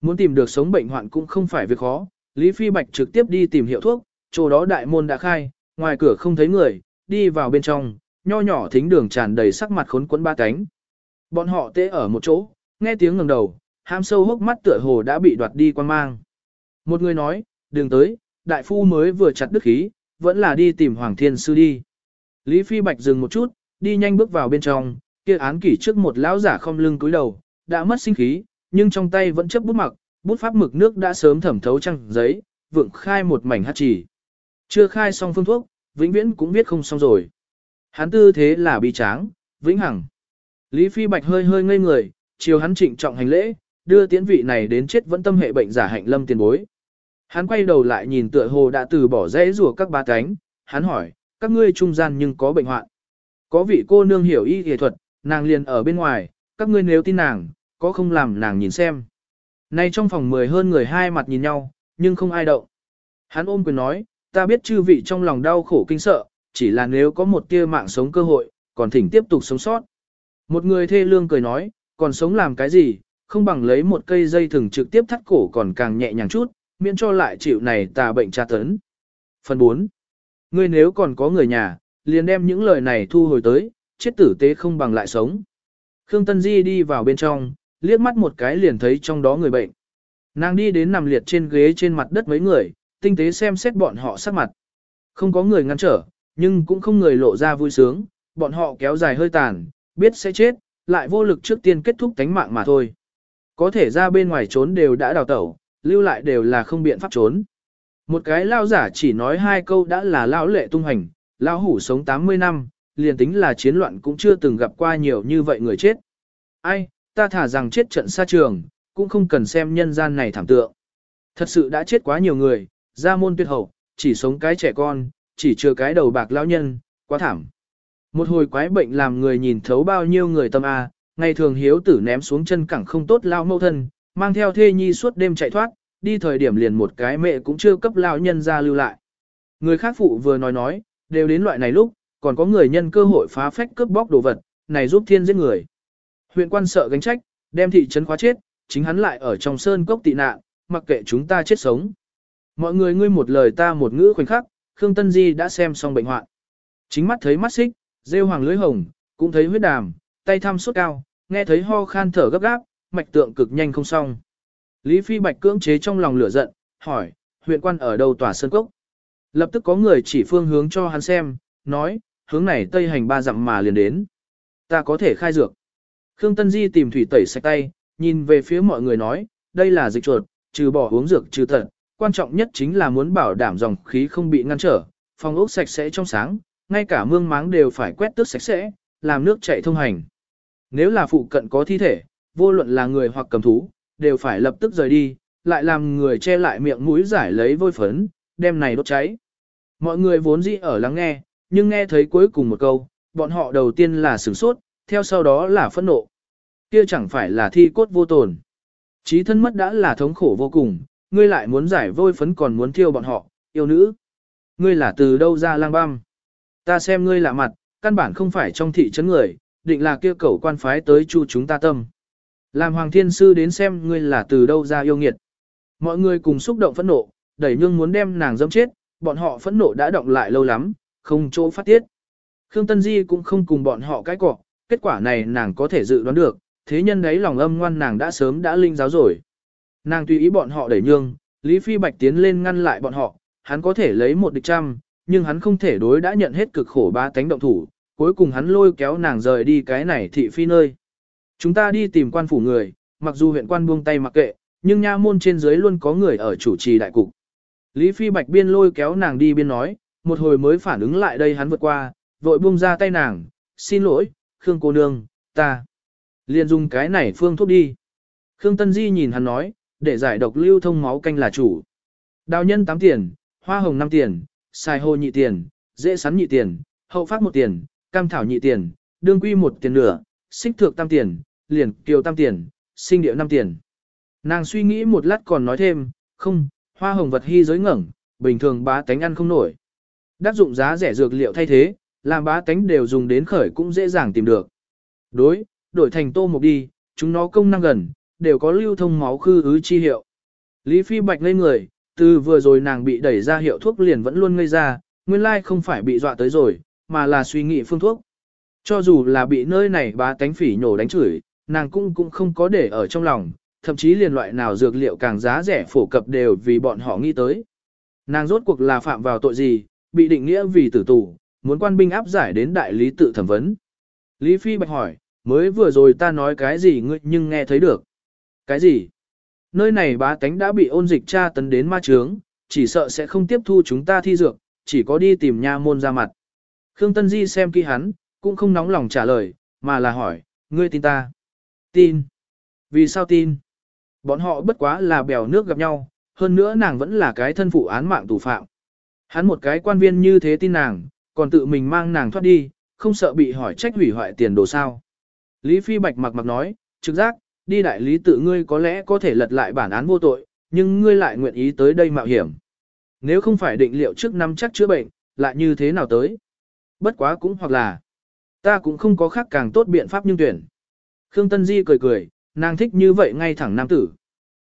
Muốn tìm được sống bệnh hoạn cũng không phải việc khó, Lý Phi Bạch trực tiếp đi tìm hiệu thuốc, chỗ đó đại môn đã khai, ngoài cửa không thấy người, đi vào bên trong, nho nhỏ thính đường tràn đầy sắc mặt khốn quẫn ba cánh. Bọn họ tê ở một chỗ, nghe tiếng ngẩng đầu, ham sâu hốc mắt tựa hồ đã bị đoạt đi quan mang. Một người nói, đừng tới, đại phu mới vừa chặt đức khí, vẫn là đi tìm Hoàng Thiên Sư đi. Lý Phi Bạch dừng một chút, đi nhanh bước vào bên trong, kia án kỷ trước một lão giả không lưng cúi đầu, đã mất sinh khí, nhưng trong tay vẫn chấp bút mặc, bút pháp mực nước đã sớm thẩm thấu trăng giấy, vượng khai một mảnh hát chỉ. Chưa khai xong phương thuốc, vĩnh viễn cũng viết không xong rồi. Hắn tư thế là bi tráng, vĩnh hằng. Lý Phi Bạch hơi hơi ngây người, chiều hắn trịnh trọng hành lễ, đưa tiễn vị này đến chết vẫn tâm hệ bệnh giả hạnh lâm tiền bối. Hắn quay đầu lại nhìn tựa hồ đã từ bỏ dễ rùa các ba cánh, hắn hỏi, các ngươi trung gian nhưng có bệnh hoạn. Có vị cô nương hiểu y y thuật, nàng liền ở bên ngoài, các ngươi nếu tin nàng, có không làm nàng nhìn xem. Nay trong phòng mười hơn người hai mặt nhìn nhau, nhưng không ai động. Hắn ôm quyền nói, ta biết chư vị trong lòng đau khổ kinh sợ, chỉ là nếu có một tia mạng sống cơ hội, còn thỉnh tiếp tục sống sót. Một người thê lương cười nói, còn sống làm cái gì, không bằng lấy một cây dây thừng trực tiếp thắt cổ còn càng nhẹ nhàng chút, miễn cho lại chịu này tà bệnh tra tấn. Phần 4. Ngươi nếu còn có người nhà, liền đem những lời này thu hồi tới, chết tử tế không bằng lại sống. Khương Tân Di đi vào bên trong, liếc mắt một cái liền thấy trong đó người bệnh. Nàng đi đến nằm liệt trên ghế trên mặt đất mấy người, tinh tế xem xét bọn họ sắc mặt. Không có người ngăn trở, nhưng cũng không người lộ ra vui sướng, bọn họ kéo dài hơi tàn, biết sẽ chết, lại vô lực trước tiên kết thúc tánh mạng mà thôi. Có thể ra bên ngoài trốn đều đã đào tẩu, lưu lại đều là không biện pháp trốn. Một cái lao giả chỉ nói hai câu đã là lao lệ tung hành, lao hủ sống 80 năm, liền tính là chiến loạn cũng chưa từng gặp qua nhiều như vậy người chết. Ai, ta thả rằng chết trận xa trường, cũng không cần xem nhân gian này thảm tượng. Thật sự đã chết quá nhiều người, ra môn tuyệt hậu, chỉ sống cái trẻ con, chỉ chưa cái đầu bạc lão nhân, quá thảm. Một hồi quái bệnh làm người nhìn thấu bao nhiêu người tâm A, ngày thường hiếu tử ném xuống chân cẳng không tốt lao mâu thân, mang theo thê nhi suốt đêm chạy thoát, đi thời điểm liền một cái mẹ cũng chưa cấp lao nhân ra lưu lại. Người khác phụ vừa nói nói, đều đến loại này lúc, còn có người nhân cơ hội phá phách cướp bóc đồ vật, này giúp thiên giết người. Huyện quan sợ gánh trách, đem thị trấn khóa chết, chính hắn lại ở trong sơn cốc tị nạn, mặc kệ chúng ta chết sống. Mọi người ngươi một lời ta một ngữ khoảnh khắc, Khương Tân Di đã xem xong bệnh hoạn. Chính mắt thấy mắt xích, rêu hoàng lưới hồng, cũng thấy huyết đàm, tay thăm suốt cao, nghe thấy ho khan thở gấp gáp, mạch tượng cực nhanh không xong. Lý Phi Bạch cưỡng chế trong lòng lửa giận, hỏi, huyện quan ở đâu tòa sơn cốc? Lập tức có người chỉ phương hướng cho hắn xem, nói, hướng này tây hành ba dặm mà liền đến. Ta có thể khai dược. Khương Tân Di tìm thủy tẩy sạch tay, nhìn về phía mọi người nói, đây là dịch chuột, trừ bỏ uống dược trừ tận, quan trọng nhất chính là muốn bảo đảm dòng khí không bị ngăn trở, phòng ốc sạch sẽ trong sáng, ngay cả mương máng đều phải quét tước sạch sẽ, làm nước chảy thông hành. Nếu là phụ cận có thi thể, vô luận là người hoặc cầm thú, đều phải lập tức rời đi, lại làm người che lại miệng mũi giải lấy vôi phấn, đem này đốt cháy. Mọi người vốn dĩ ở lắng nghe, nhưng nghe thấy cuối cùng một câu, bọn họ đầu tiên là sửng sốt, theo sau đó là phẫn nộ. Kia chẳng phải là thi cốt vô tồn. Chí thân mất đã là thống khổ vô cùng, ngươi lại muốn giải vôi phấn còn muốn thiêu bọn họ, yêu nữ. Ngươi là từ đâu ra lang băm? Ta xem ngươi lạ mặt, căn bản không phải trong thị trấn người, định là kia cẩu quan phái tới chu chúng ta tâm. Làm hoàng thiên sư đến xem ngươi là từ đâu ra yêu nghiệt. Mọi người cùng xúc động phẫn nộ, đẩy nhương muốn đem nàng dâm chết, bọn họ phẫn nộ đã động lại lâu lắm, không chỗ phát tiết. Khương Tân Di cũng không cùng bọn họ cái cọ, kết quả này nàng có thể dự đoán được, thế nhân đấy lòng âm ngoan nàng đã sớm đã linh giáo rồi. Nàng tùy ý bọn họ đẩy nhương, Lý Phi Bạch tiến lên ngăn lại bọn họ, hắn có thể lấy một địch trăm, nhưng hắn không thể đối đã nhận hết cực khổ ba tánh động thủ, cuối cùng hắn lôi kéo nàng rời đi cái này thị phi nơi. Chúng ta đi tìm quan phủ người, mặc dù huyện quan buông tay mặc kệ, nhưng nha môn trên dưới luôn có người ở chủ trì đại cục. Lý Phi Bạch biên lôi kéo nàng đi biên nói, một hồi mới phản ứng lại đây hắn vượt qua, vội buông ra tay nàng, xin lỗi, Khương cô nương, ta. liền dùng cái này phương thuốc đi. Khương Tân Di nhìn hắn nói, để giải độc lưu thông máu canh là chủ. Đào nhân 8 tiền, hoa hồng 5 tiền, xài hồ nhị tiền, dễ sắn nhị tiền, hậu phát một tiền, cam thảo nhị tiền, đương quy một tiền nửa, xích thược tam tiền, liền kiều tam tiền, sinh điệu năm tiền. Nàng suy nghĩ một lát còn nói thêm, không, hoa hồng vật hy giới ngẩng, bình thường bá tánh ăn không nổi. Đắc dụng giá rẻ dược liệu thay thế, làm bá tánh đều dùng đến khởi cũng dễ dàng tìm được. Đối, đổi thành tô mục đi, chúng nó công năng gần, đều có lưu thông máu khư ứ chi hiệu. Lý Phi Bạch ngây người, từ vừa rồi nàng bị đẩy ra hiệu thuốc liền vẫn luôn ngây ra, nguyên lai không phải bị dọa tới rồi, mà là suy nghĩ phương thuốc. Cho dù là bị nơi này bá tánh phỉ nhổ đánh chửi, nàng cũng cũng không có để ở trong lòng, thậm chí liền loại nào dược liệu càng giá rẻ phổ cập đều vì bọn họ nghĩ tới. Nàng rốt cuộc là phạm vào tội gì, bị định nghĩa vì tử tù, muốn quan binh áp giải đến đại lý tự thẩm vấn. Lý Phi Bạch hỏi, mới vừa rồi ta nói cái gì ngươi nhưng nghe thấy được. Cái gì? Nơi này bá tánh đã bị ôn dịch tra tấn đến ma trướng, chỉ sợ sẽ không tiếp thu chúng ta thi dược, chỉ có đi tìm nha môn ra mặt. Khương Tân Di xem kỹ hắn, cũng không nóng lòng trả lời, mà là hỏi, ngươi tin ta? Tin. Vì sao tin? Bọn họ bất quá là bèo nước gặp nhau, hơn nữa nàng vẫn là cái thân phụ án mạng tù phạm. Hắn một cái quan viên như thế tin nàng, còn tự mình mang nàng thoát đi, không sợ bị hỏi trách hủy hoại tiền đồ sao. Lý Phi Bạch mặc mặc nói, trực giác, đi đại lý tự ngươi có lẽ có thể lật lại bản án vô tội, nhưng ngươi lại nguyện ý tới đây mạo hiểm. Nếu không phải định liệu trước năm chắc chữa bệnh, lại như thế nào tới? Bất quá cũng hoặc là, ta cũng không có khác càng tốt biện pháp nhưng tuyển. Khương Tân Di cười cười, nàng thích như vậy ngay thẳng nam tử.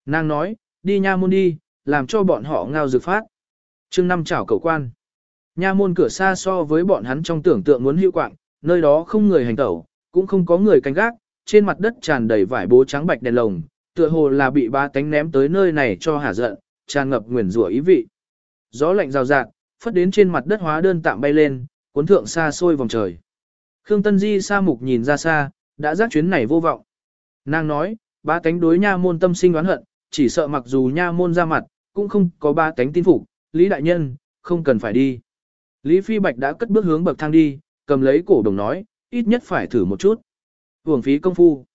Nàng nói, đi nha môn đi, làm cho bọn họ ngao dược phát. chương năm chảo cầu quan. Nha môn cửa xa so với bọn hắn trong tưởng tượng muốn hữu quạng, nơi đó không người hành tẩu, cũng không có người canh gác, trên mặt đất tràn đầy vải bố trắng bạch đèn lồng, tựa hồ là bị ba tánh ném tới nơi này cho hả giận, tràn ngập nguyền rủa ý vị. Gió lạnh rào rạt, phất đến trên mặt đất hóa đơn tạm bay lên, cuốn thượng xa xôi vòng trời. Khương Tân Di xa mục nhìn ra xa, đã giác chuyến này vô vọng. Nàng nói, ba tánh đối nha môn tâm sinh oán hận, chỉ sợ mặc dù nha môn ra mặt, cũng không có ba tánh tin phục, Lý Đại Nhân, không cần phải đi. Lý Phi Bạch đã cất bước hướng bậc thang đi, cầm lấy cổ đồng nói, ít nhất phải thử một chút. Hưởng phí công phu.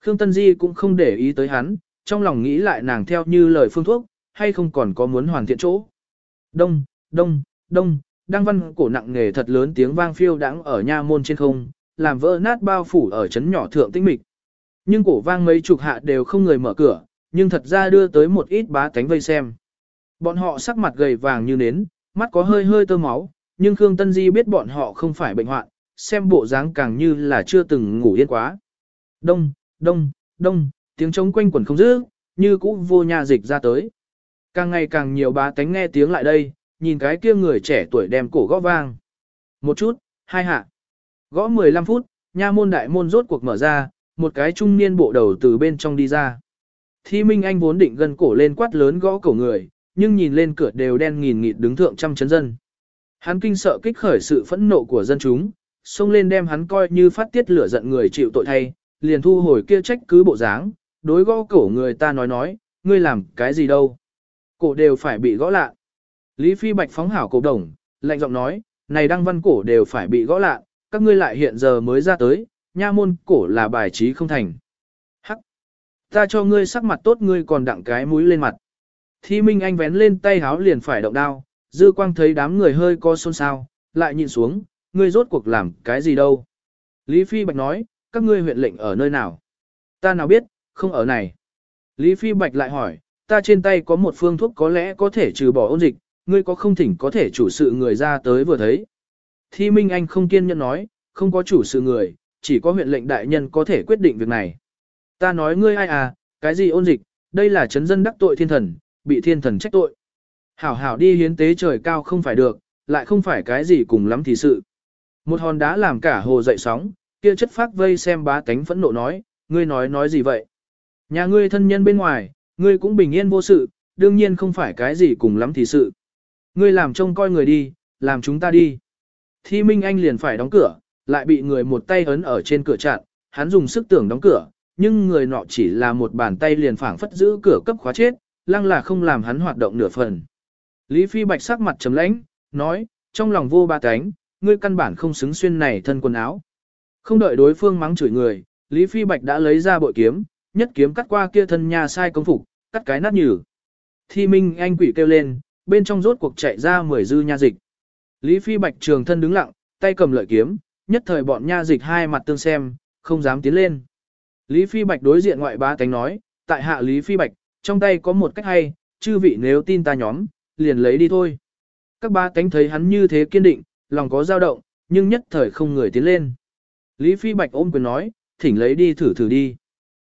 Khương Tân Di cũng không để ý tới hắn, trong lòng nghĩ lại nàng theo như lời phương thuốc, hay không còn có muốn hoàn thiện chỗ. Đông, đông, đông, đăng văn cổ nặng nghề thật lớn tiếng vang phiêu đãng ở nha môn trên không, làm vỡ nát bao phủ ở chấn nhỏ thượng tinh mịch. Nhưng cổ vang mấy chục hạ đều không người mở cửa, nhưng thật ra đưa tới một ít bá tánh vây xem. Bọn họ sắc mặt gầy vàng như nến, mắt có hơi hơi tơ máu, nhưng Khương Tân Di biết bọn họ không phải bệnh hoạn, xem bộ dáng càng như là chưa từng ngủ yên quá. Đông, đông, đông, tiếng trống quanh quẩn không dứt, như cũ vô nhà dịch ra tới. Càng ngày càng nhiều bá tánh nghe tiếng lại đây, nhìn cái kia người trẻ tuổi đem cổ gõ vang. Một chút, hai hạ. Gõ 15 phút, nha môn đại môn rốt cuộc mở ra, một cái trung niên bộ đầu từ bên trong đi ra. Thi Minh Anh vốn định gần cổ lên quát lớn gõ cổ người, nhưng nhìn lên cửa đều đen nghìn nghịt đứng thượng trăm chấn dân. Hắn kinh sợ kích khởi sự phẫn nộ của dân chúng, xông lên đem hắn coi như phát tiết lửa giận người chịu tội thay, liền thu hồi kia trách cứ bộ dáng, đối gõ cổ người ta nói nói, ngươi làm cái gì đâu. Cổ đều phải bị gõ lạ. Lý Phi Bạch phóng hảo cổ đồng, lạnh giọng nói, này đăng văn cổ đều phải bị gõ lạ, các ngươi lại hiện giờ mới ra tới, nha môn cổ là bài trí không thành. Hắc! Ta cho ngươi sắc mặt tốt ngươi còn đặng cái mũi lên mặt. Thi Minh Anh vén lên tay háo liền phải động đao, dư quang thấy đám người hơi co xôn xao, lại nhìn xuống, ngươi rốt cuộc làm cái gì đâu. Lý Phi Bạch nói, các ngươi huyện lệnh ở nơi nào? Ta nào biết, không ở này. Lý Phi Bạch lại hỏi, ta trên tay có một phương thuốc có lẽ có thể trừ bỏ ôn dịch, ngươi có không thỉnh có thể chủ sự người ra tới vừa thấy. Thi Minh Anh không kiên nhẫn nói, không có chủ sự người, chỉ có huyện lệnh đại nhân có thể quyết định việc này. Ta nói ngươi ai à, cái gì ôn dịch, đây là chấn dân đắc tội thiên thần, bị thiên thần trách tội. Hảo hảo đi hiến tế trời cao không phải được, lại không phải cái gì cùng lắm thì sự. Một hòn đá làm cả hồ dậy sóng, kia chất phát vây xem bá tánh phẫn nộ nói, ngươi nói nói gì vậy? Nhà ngươi thân nhân bên ngoài, ngươi cũng bình yên vô sự, đương nhiên không phải cái gì cùng lắm thì sự. Ngươi làm trông coi người đi, làm chúng ta đi. Thi Minh Anh liền phải đóng cửa, lại bị người một tay ấn ở trên cửa chặn, hắn dùng sức tưởng đóng cửa, nhưng người nọ chỉ là một bàn tay liền phảng phất giữ cửa cấp khóa chết, lăng là không làm hắn hoạt động nửa phần. Lý Phi Bạch sắc mặt trầm lãnh, nói, trong lòng vô ba cánh, ngươi căn bản không xứng xuyên này thân quần áo. Không đợi đối phương mắng chửi người, Lý Phi Bạch đã lấy ra bội kiếm, nhất kiếm cắt qua kia thân nhà sai công phục, cắt cái nát nhừ. Thi Minh Anh quỷ kêu lên, bên trong rốt cuộc chạy ra mười dư nha dịch. Lý Phi Bạch trường thân đứng lặng, tay cầm lợi kiếm, nhất thời bọn nha dịch hai mặt tương xem, không dám tiến lên. Lý Phi Bạch đối diện ngoại ba cánh nói, tại hạ Lý Phi Bạch, trong tay có một cách hay, chư vị nếu tin ta nhóm, liền lấy đi thôi. Các ba cánh thấy hắn như thế kiên định, lòng có dao động, nhưng nhất thời không người tiến lên. Lý Phi Bạch ôm quyền nói, thỉnh lấy đi thử thử đi.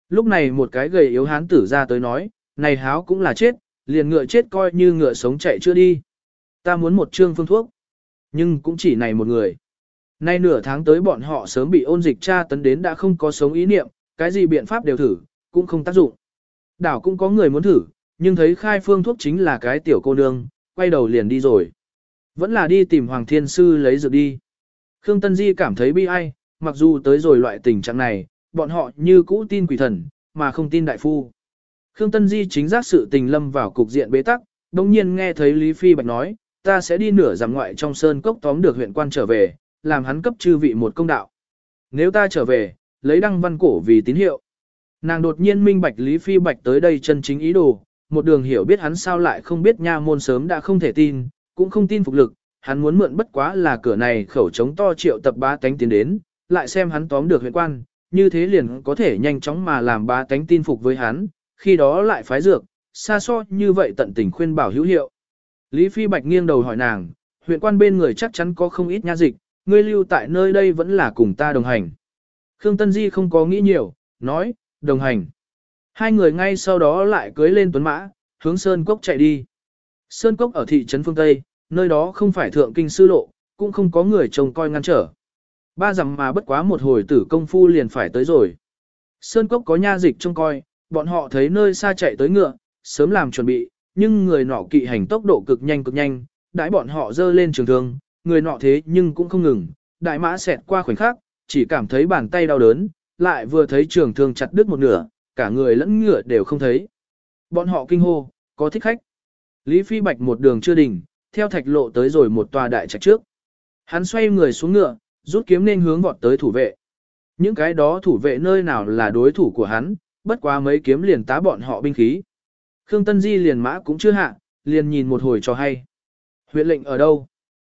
Lúc này một cái gầy yếu hán tử ra tới nói, này háo cũng là chết, liền ngựa chết coi như ngựa sống chạy chưa đi. Ta muốn một trương phương thuốc. Nhưng cũng chỉ này một người. Nay nửa tháng tới bọn họ sớm bị ôn dịch tra tấn đến đã không có sống ý niệm, cái gì biện pháp đều thử, cũng không tác dụng. Đảo cũng có người muốn thử, nhưng thấy khai phương thuốc chính là cái tiểu cô nương, quay đầu liền đi rồi. Vẫn là đi tìm Hoàng Thiên Sư lấy dược đi. Khương Tân Di cảm thấy bi ai, mặc dù tới rồi loại tình trạng này, bọn họ như cũ tin quỷ thần, mà không tin đại phu. Khương Tân Di chính giác sự tình lâm vào cục diện bế tắc, đồng nhiên nghe thấy Lý Phi Bạch nói, ta sẽ đi nửa giảm ngoại trong sơn cốc tóm được huyện quan trở về, làm hắn cấp chư vị một công đạo. Nếu ta trở về, lấy đăng văn cổ vì tín hiệu. Nàng đột nhiên minh bạch Lý Phi Bạch tới đây chân chính ý đồ, một đường hiểu biết hắn sao lại không biết nha môn sớm đã không thể tin, cũng không tin phục lực, hắn muốn mượn bất quá là cửa này khẩu chống to triệu tập ba tánh tiến đến, lại xem hắn tóm được huyện quan, như thế liền có thể nhanh chóng mà làm ba tánh tin phục với hắn, khi đó lại phái dược, xa so như vậy tận tình khuyên bảo hữu hiệu. Lý Phi Bạch nghiêng đầu hỏi nàng, huyện quan bên người chắc chắn có không ít nha dịch, ngươi lưu tại nơi đây vẫn là cùng ta đồng hành. Khương Tân Di không có nghĩ nhiều, nói, đồng hành. Hai người ngay sau đó lại cưới lên tuấn mã, hướng Sơn Cốc chạy đi. Sơn Cốc ở thị trấn phương Tây, nơi đó không phải thượng kinh sư lộ, cũng không có người trông coi ngăn trở. Ba dặm mà bất quá một hồi tử công phu liền phải tới rồi. Sơn Cốc có nha dịch trông coi, bọn họ thấy nơi xa chạy tới ngựa, sớm làm chuẩn bị, nhưng người nọ kỵ hành tốc độ cực nhanh cực nhanh, đãi bọn họ dơ lên trường thương, người nọ thế nhưng cũng không ngừng, đại mã xẹt qua khoảnh khắc, chỉ cảm thấy bàn tay đau đớn, lại vừa thấy trường thương chặt đứt một nửa, cả người lẫn ngựa đều không thấy. Bọn họ kinh hô, có thích khách. Lý Phi Bạch một đường chưa đỉnh, theo thạch lộ tới rồi một tòa đại trạch trước. Hắn xoay người xuống ngựa, rút kiếm nên hướng vọt tới thủ vệ. Những cái đó thủ vệ nơi nào là đối thủ của hắn, bất quá mấy kiếm liền tá bọn họ binh khí. Khương Tân Di liền mã cũng chưa hạ, liền nhìn một hồi cho hay. Huyện lệnh ở đâu?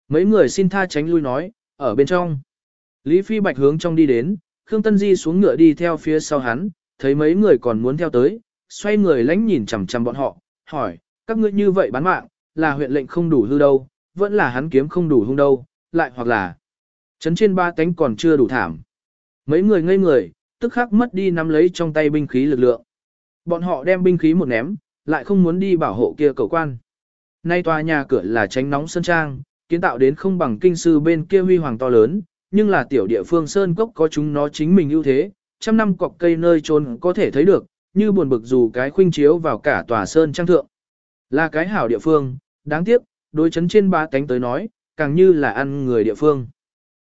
Mấy người xin tha tránh lui nói, ở bên trong. Lý Phi Bạch hướng trong đi đến, Khương Tân Di xuống ngựa đi theo phía sau hắn, thấy mấy người còn muốn theo tới, xoay người lánh nhìn chằm chằm bọn họ, hỏi, các ngươi như vậy bán mạng, là huyện lệnh không đủ hư đâu, vẫn là hắn kiếm không đủ hung đâu, lại hoặc là chấn trên ba cánh còn chưa đủ thảm. Mấy người ngây người, tức khắc mất đi nắm lấy trong tay binh khí lực lượng. Bọn họ đem binh khí một ném, lại không muốn đi bảo hộ kia cầu quan. Nay tòa nhà cửa là tránh nóng sân trang, kiến tạo đến không bằng kinh sư bên kia huy hoàng to lớn, nhưng là tiểu địa phương sơn cốc có chúng nó chính mình ưu thế, trăm năm cọc cây nơi trốn có thể thấy được, như buồn bực dù cái khuynh chiếu vào cả tòa sơn trang thượng. Là cái hảo địa phương, đáng tiếc, đối chấn trên ba cánh tới nói, càng như là ăn người địa phương.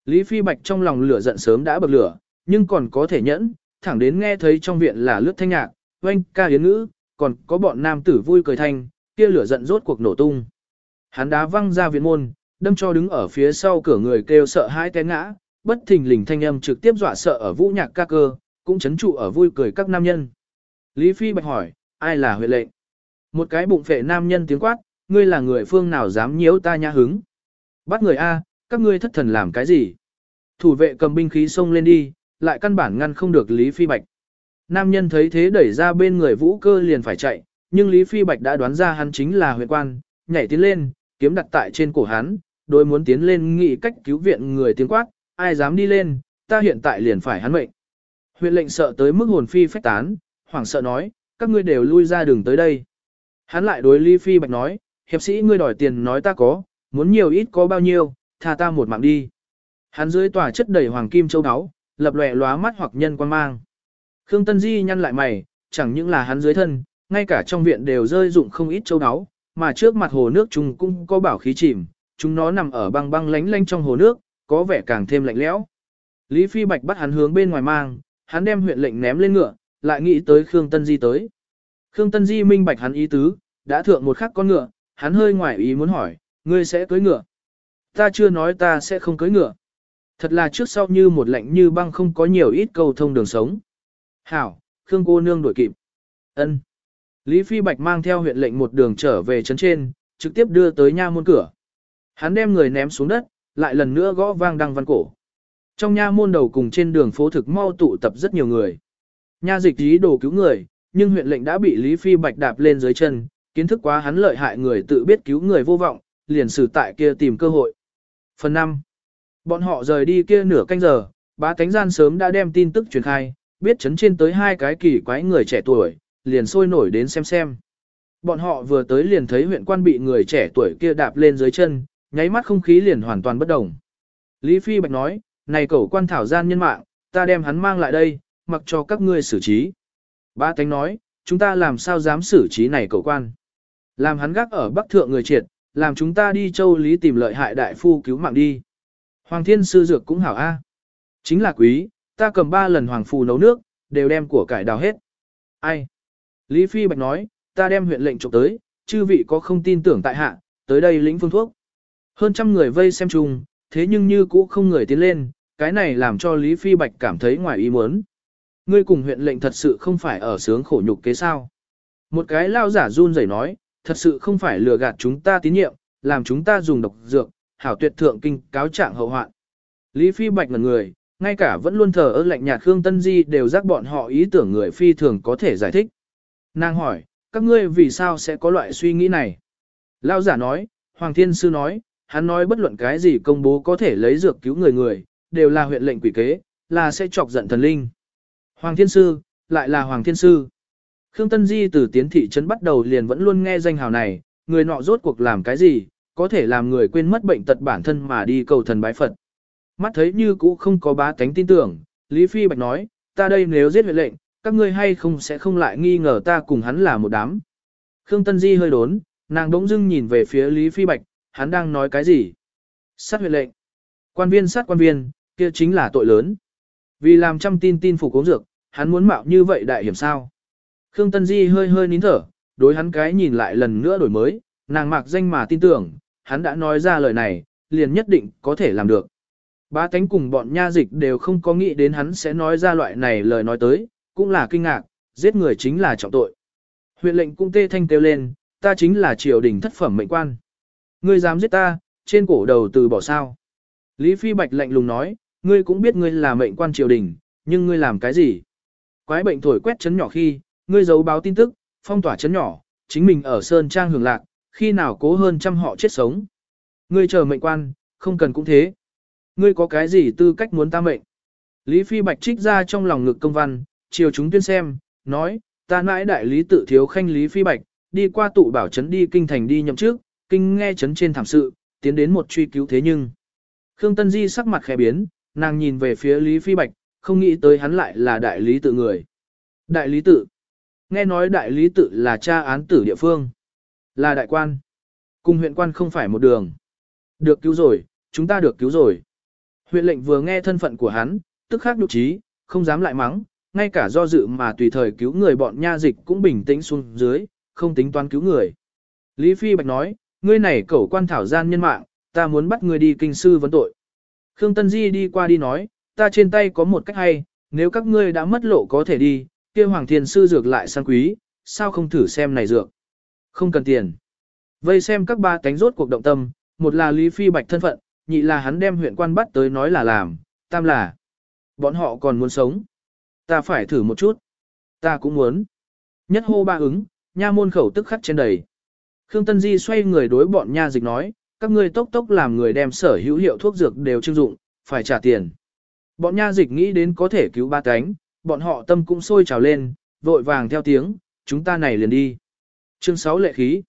Lý Phi Bạch trong lòng lửa giận sớm đã bật lửa, nhưng còn có thể nhẫn, thẳng đến nghe thấy trong viện là lướt thanh nhạc, oanh ca yến ngữ, còn có bọn nam tử vui cười thanh, kia lửa giận rốt cuộc nổ tung. Hắn đá văng ra viện môn, đâm cho đứng ở phía sau cửa người kêu sợ hãi té ngã, bất thình lình thanh âm trực tiếp dọa sợ ở vũ nhạc ca cơ, cũng chấn trụ ở vui cười các nam nhân. Lý Phi bạch hỏi, ai là huệ lệnh? Một cái bụng phệ nam nhân tiếng quát, ngươi là người phương nào dám nhiễu ta nhã hứng? Bắt người A, các ngươi thất thần làm cái gì? Thủ vệ cầm binh khí xông lên đi, lại căn bản ngăn không được Lý Phi Bạch. Nam nhân thấy thế đẩy ra bên người vũ cơ liền phải chạy, nhưng Lý Phi Bạch đã đoán ra hắn chính là huyện quan, nhảy tiến lên, kiếm đặt tại trên cổ hắn, đôi muốn tiến lên nghĩ cách cứu viện người tiếng quát, ai dám đi lên, ta hiện tại liền phải hắn mệnh. Huyện lệnh sợ tới mức hồn phi phách tán, hoảng sợ nói, các ngươi đều lui ra đường tới đây. Hắn lại đối Lý Phi Bạch nói, hiệp sĩ ngươi đòi tiền nói ta có, muốn nhiều ít có bao nhiêu, tha ta một mạng đi. Hắn dưới tòa chất đầy hoàng kim châu áo, lập lòe lóa mắt hoặc nhân quan mang. Khương Tân Di nhăn lại mày, chẳng những là hắn dưới thân, ngay cả trong viện đều rơi dụng không ít châu áo, mà trước mặt hồ nước chúng cũng có bảo khí chìm, chúng nó nằm ở băng băng lánh lánh trong hồ nước, có vẻ càng thêm lạnh lẽo. Lý Phi Bạch bắt hắn hướng bên ngoài mang, hắn đem huyện lệnh ném lên ngựa, lại nghĩ tới Khương Tân Di tới. Khương Tân Di minh bạch hắn ý tứ, đã thượng một khắc con ngựa, hắn hơi ngoài ý muốn hỏi, ngươi sẽ cưới ngựa. Ta chưa nói ta sẽ không cưới ngựa. Thật là trước sau như một lệnh như băng không có nhiều ít câu thông đường sống. Hảo, Khương cô nương đổi kịp. ân Lý Phi Bạch mang theo huyện lệnh một đường trở về trấn trên, trực tiếp đưa tới nha môn cửa. Hắn đem người ném xuống đất, lại lần nữa gõ vang đăng văn cổ. Trong nha môn đầu cùng trên đường phố thực mau tụ tập rất nhiều người. Nha dịch ý đồ cứu người, nhưng huyện lệnh đã bị Lý Phi Bạch đạp lên dưới chân, kiến thức quá hắn lợi hại người tự biết cứu người vô vọng, liền xử tại kia tìm cơ hội. Phần 5. Bọn họ rời đi kia nửa canh giờ, bá tánh gian sớm đã đem tin tức truyền khai, biết chấn trên tới hai cái kỳ quái người trẻ tuổi, liền sôi nổi đến xem xem. Bọn họ vừa tới liền thấy huyện quan bị người trẻ tuổi kia đạp lên dưới chân, nháy mắt không khí liền hoàn toàn bất đồng. Lý Phi Bạch nói, này cẩu quan thảo gian nhân mạng, ta đem hắn mang lại đây, mặc cho các ngươi xử trí. Ba tánh nói, chúng ta làm sao dám xử trí này cẩu quan. Làm hắn gác ở bắc thượng người triệt, làm chúng ta đi châu Lý tìm lợi hại đại phu cứu mạng đi. Hoàng thiên sư dược cũng hảo a. Chính là quý, ta cầm ba lần hoàng phù nấu nước, đều đem của cải đào hết. Ai? Lý Phi Bạch nói, ta đem huyện lệnh trộm tới, chư vị có không tin tưởng tại hạ, tới đây lĩnh phương thuốc. Hơn trăm người vây xem chung, thế nhưng như cũ không người tiến lên, cái này làm cho Lý Phi Bạch cảm thấy ngoài ý muốn. Ngươi cùng huyện lệnh thật sự không phải ở sướng khổ nhục kế sao. Một cái lao giả run rẩy nói, thật sự không phải lừa gạt chúng ta tín nhiệm, làm chúng ta dùng độc dược, hảo tuyệt thượng kinh cáo trạng hậu hoạn. Lý Phi Bạch ngần người, ngay cả vẫn luôn thờ ơ lạnh nhạt Khương Tân Di đều giác bọn họ ý tưởng người phi thường có thể giải thích. Nàng hỏi, các ngươi vì sao sẽ có loại suy nghĩ này? Lao giả nói, Hoàng Thiên Sư nói, hắn nói bất luận cái gì công bố có thể lấy dược cứu người người, đều là huyện lệnh quỷ kế, là sẽ chọc giận thần linh. Hoàng Thiên Sư, lại là Hoàng Thiên Sư. Khương Tân Di từ tiến thị trấn bắt đầu liền vẫn luôn nghe danh hào này, người nọ rốt cuộc làm cái gì, có thể làm người quên mất bệnh tật bản thân mà đi cầu thần bái Phật. Mắt thấy như cũ không có bá tánh tin tưởng, Lý Phi Bạch nói, ta đây nếu giết huyện lệnh, các ngươi hay không sẽ không lại nghi ngờ ta cùng hắn là một đám. Khương Tân Di hơi đốn, nàng đống dưng nhìn về phía Lý Phi Bạch, hắn đang nói cái gì? Sát huyện lệnh. Quan viên sát quan viên, kia chính là tội lớn. Vì làm trăm tin tin phục uống dược, hắn muốn mạo như vậy đại hiểm sao? Khương Tân Di hơi hơi nín thở, đối hắn cái nhìn lại lần nữa đổi mới, nàng mặc danh mà tin tưởng, hắn đã nói ra lời này, liền nhất định có thể làm được. Ba tánh cùng bọn nha dịch đều không có nghĩ đến hắn sẽ nói ra loại này lời nói tới, cũng là kinh ngạc, giết người chính là trọng tội. Huyện lệnh cũng tê thanh kêu lên, ta chính là triều đình thất phẩm mệnh quan. Ngươi dám giết ta, trên cổ đầu từ bỏ sao. Lý Phi Bạch lạnh lùng nói, ngươi cũng biết ngươi là mệnh quan triều đình, nhưng ngươi làm cái gì? Quái bệnh thổi quét chấn nhỏ khi, ngươi giấu báo tin tức, phong tỏa chấn nhỏ, chính mình ở Sơn Trang hưởng lạc, khi nào cố hơn trăm họ chết sống. Ngươi chờ mệnh quan, không cần cũng thế. Ngươi có cái gì tư cách muốn ta mệnh? Lý Phi Bạch trích ra trong lòng ngực công văn, chiều chúng tuyên xem, nói, ta nãi đại lý tự thiếu khanh Lý Phi Bạch, đi qua tụ bảo trấn đi kinh thành đi nhậm trước, kinh nghe trấn trên thảm sự, tiến đến một truy cứu thế nhưng. Khương Tân Di sắc mặt khẽ biến, nàng nhìn về phía Lý Phi Bạch, không nghĩ tới hắn lại là đại lý tự người. Đại lý tự. Nghe nói đại lý tự là cha án tử địa phương. Là đại quan. Cùng huyện quan không phải một đường. Được cứu rồi, chúng ta được cứu rồi. Huyện lệnh vừa nghe thân phận của hắn, tức khắc nhục trí, không dám lại mắng, ngay cả do dự mà tùy thời cứu người bọn nha dịch cũng bình tĩnh xuống dưới, không tính toán cứu người. Lý Phi Bạch nói, ngươi này cẩu quan thảo gian nhân mạng, ta muốn bắt ngươi đi kinh sư vấn tội. Khương Tân Di đi qua đi nói, ta trên tay có một cách hay, nếu các ngươi đã mất lộ có thể đi, kia Hoàng Thiên Sư dược lại sang quý, sao không thử xem này dược. Không cần tiền. Vây xem các ba cánh rốt cuộc động tâm, một là Lý Phi Bạch thân phận, nhị là hắn đem huyện quan bắt tới nói là làm, tam là. Bọn họ còn muốn sống. Ta phải thử một chút. Ta cũng muốn. Nhất hô ba ứng, nha môn khẩu tức khắc trên đầy. Khương Tân Di xoay người đối bọn nha dịch nói, các ngươi tốc tốc làm người đem sở hữu hiệu thuốc dược đều trưng dụng, phải trả tiền. Bọn nha dịch nghĩ đến có thể cứu ba cánh, bọn họ tâm cũng sôi trào lên, vội vàng theo tiếng, chúng ta này liền đi. Chương 6 lệ khí.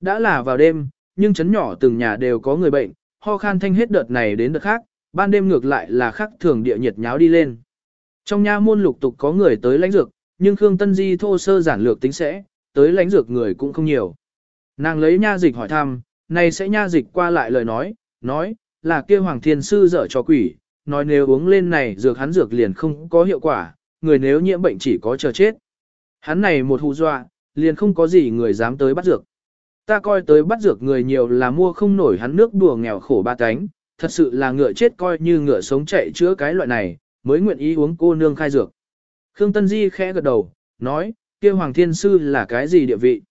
Đã là vào đêm, nhưng chấn nhỏ từng nhà đều có người bệnh, ho khan thanh hết đợt này đến đợt khác, ban đêm ngược lại là khắc thường địa nhiệt nháo đi lên. Trong nha môn lục tục có người tới lãnh dược, nhưng Khương Tân Di thô sơ giản lược tính sẽ, tới lãnh dược người cũng không nhiều. Nàng lấy nha dịch hỏi thăm, này sẽ nha dịch qua lại lời nói, nói, là kia Hoàng Thiên Sư dở cho quỷ, nói nếu uống lên này dược hắn dược liền không có hiệu quả, người nếu nhiễm bệnh chỉ có chờ chết. Hắn này một hù dọa, liền không có gì người dám tới bắt dược. Ta coi tới bắt dược người nhiều là mua không nổi hắn nước đùa nghèo khổ ba cánh, thật sự là ngựa chết coi như ngựa sống chạy chữa cái loại này, mới nguyện ý uống cô nương khai dược. Khương Tân Di khẽ gật đầu, nói, kia Hoàng Thiên Sư là cái gì địa vị?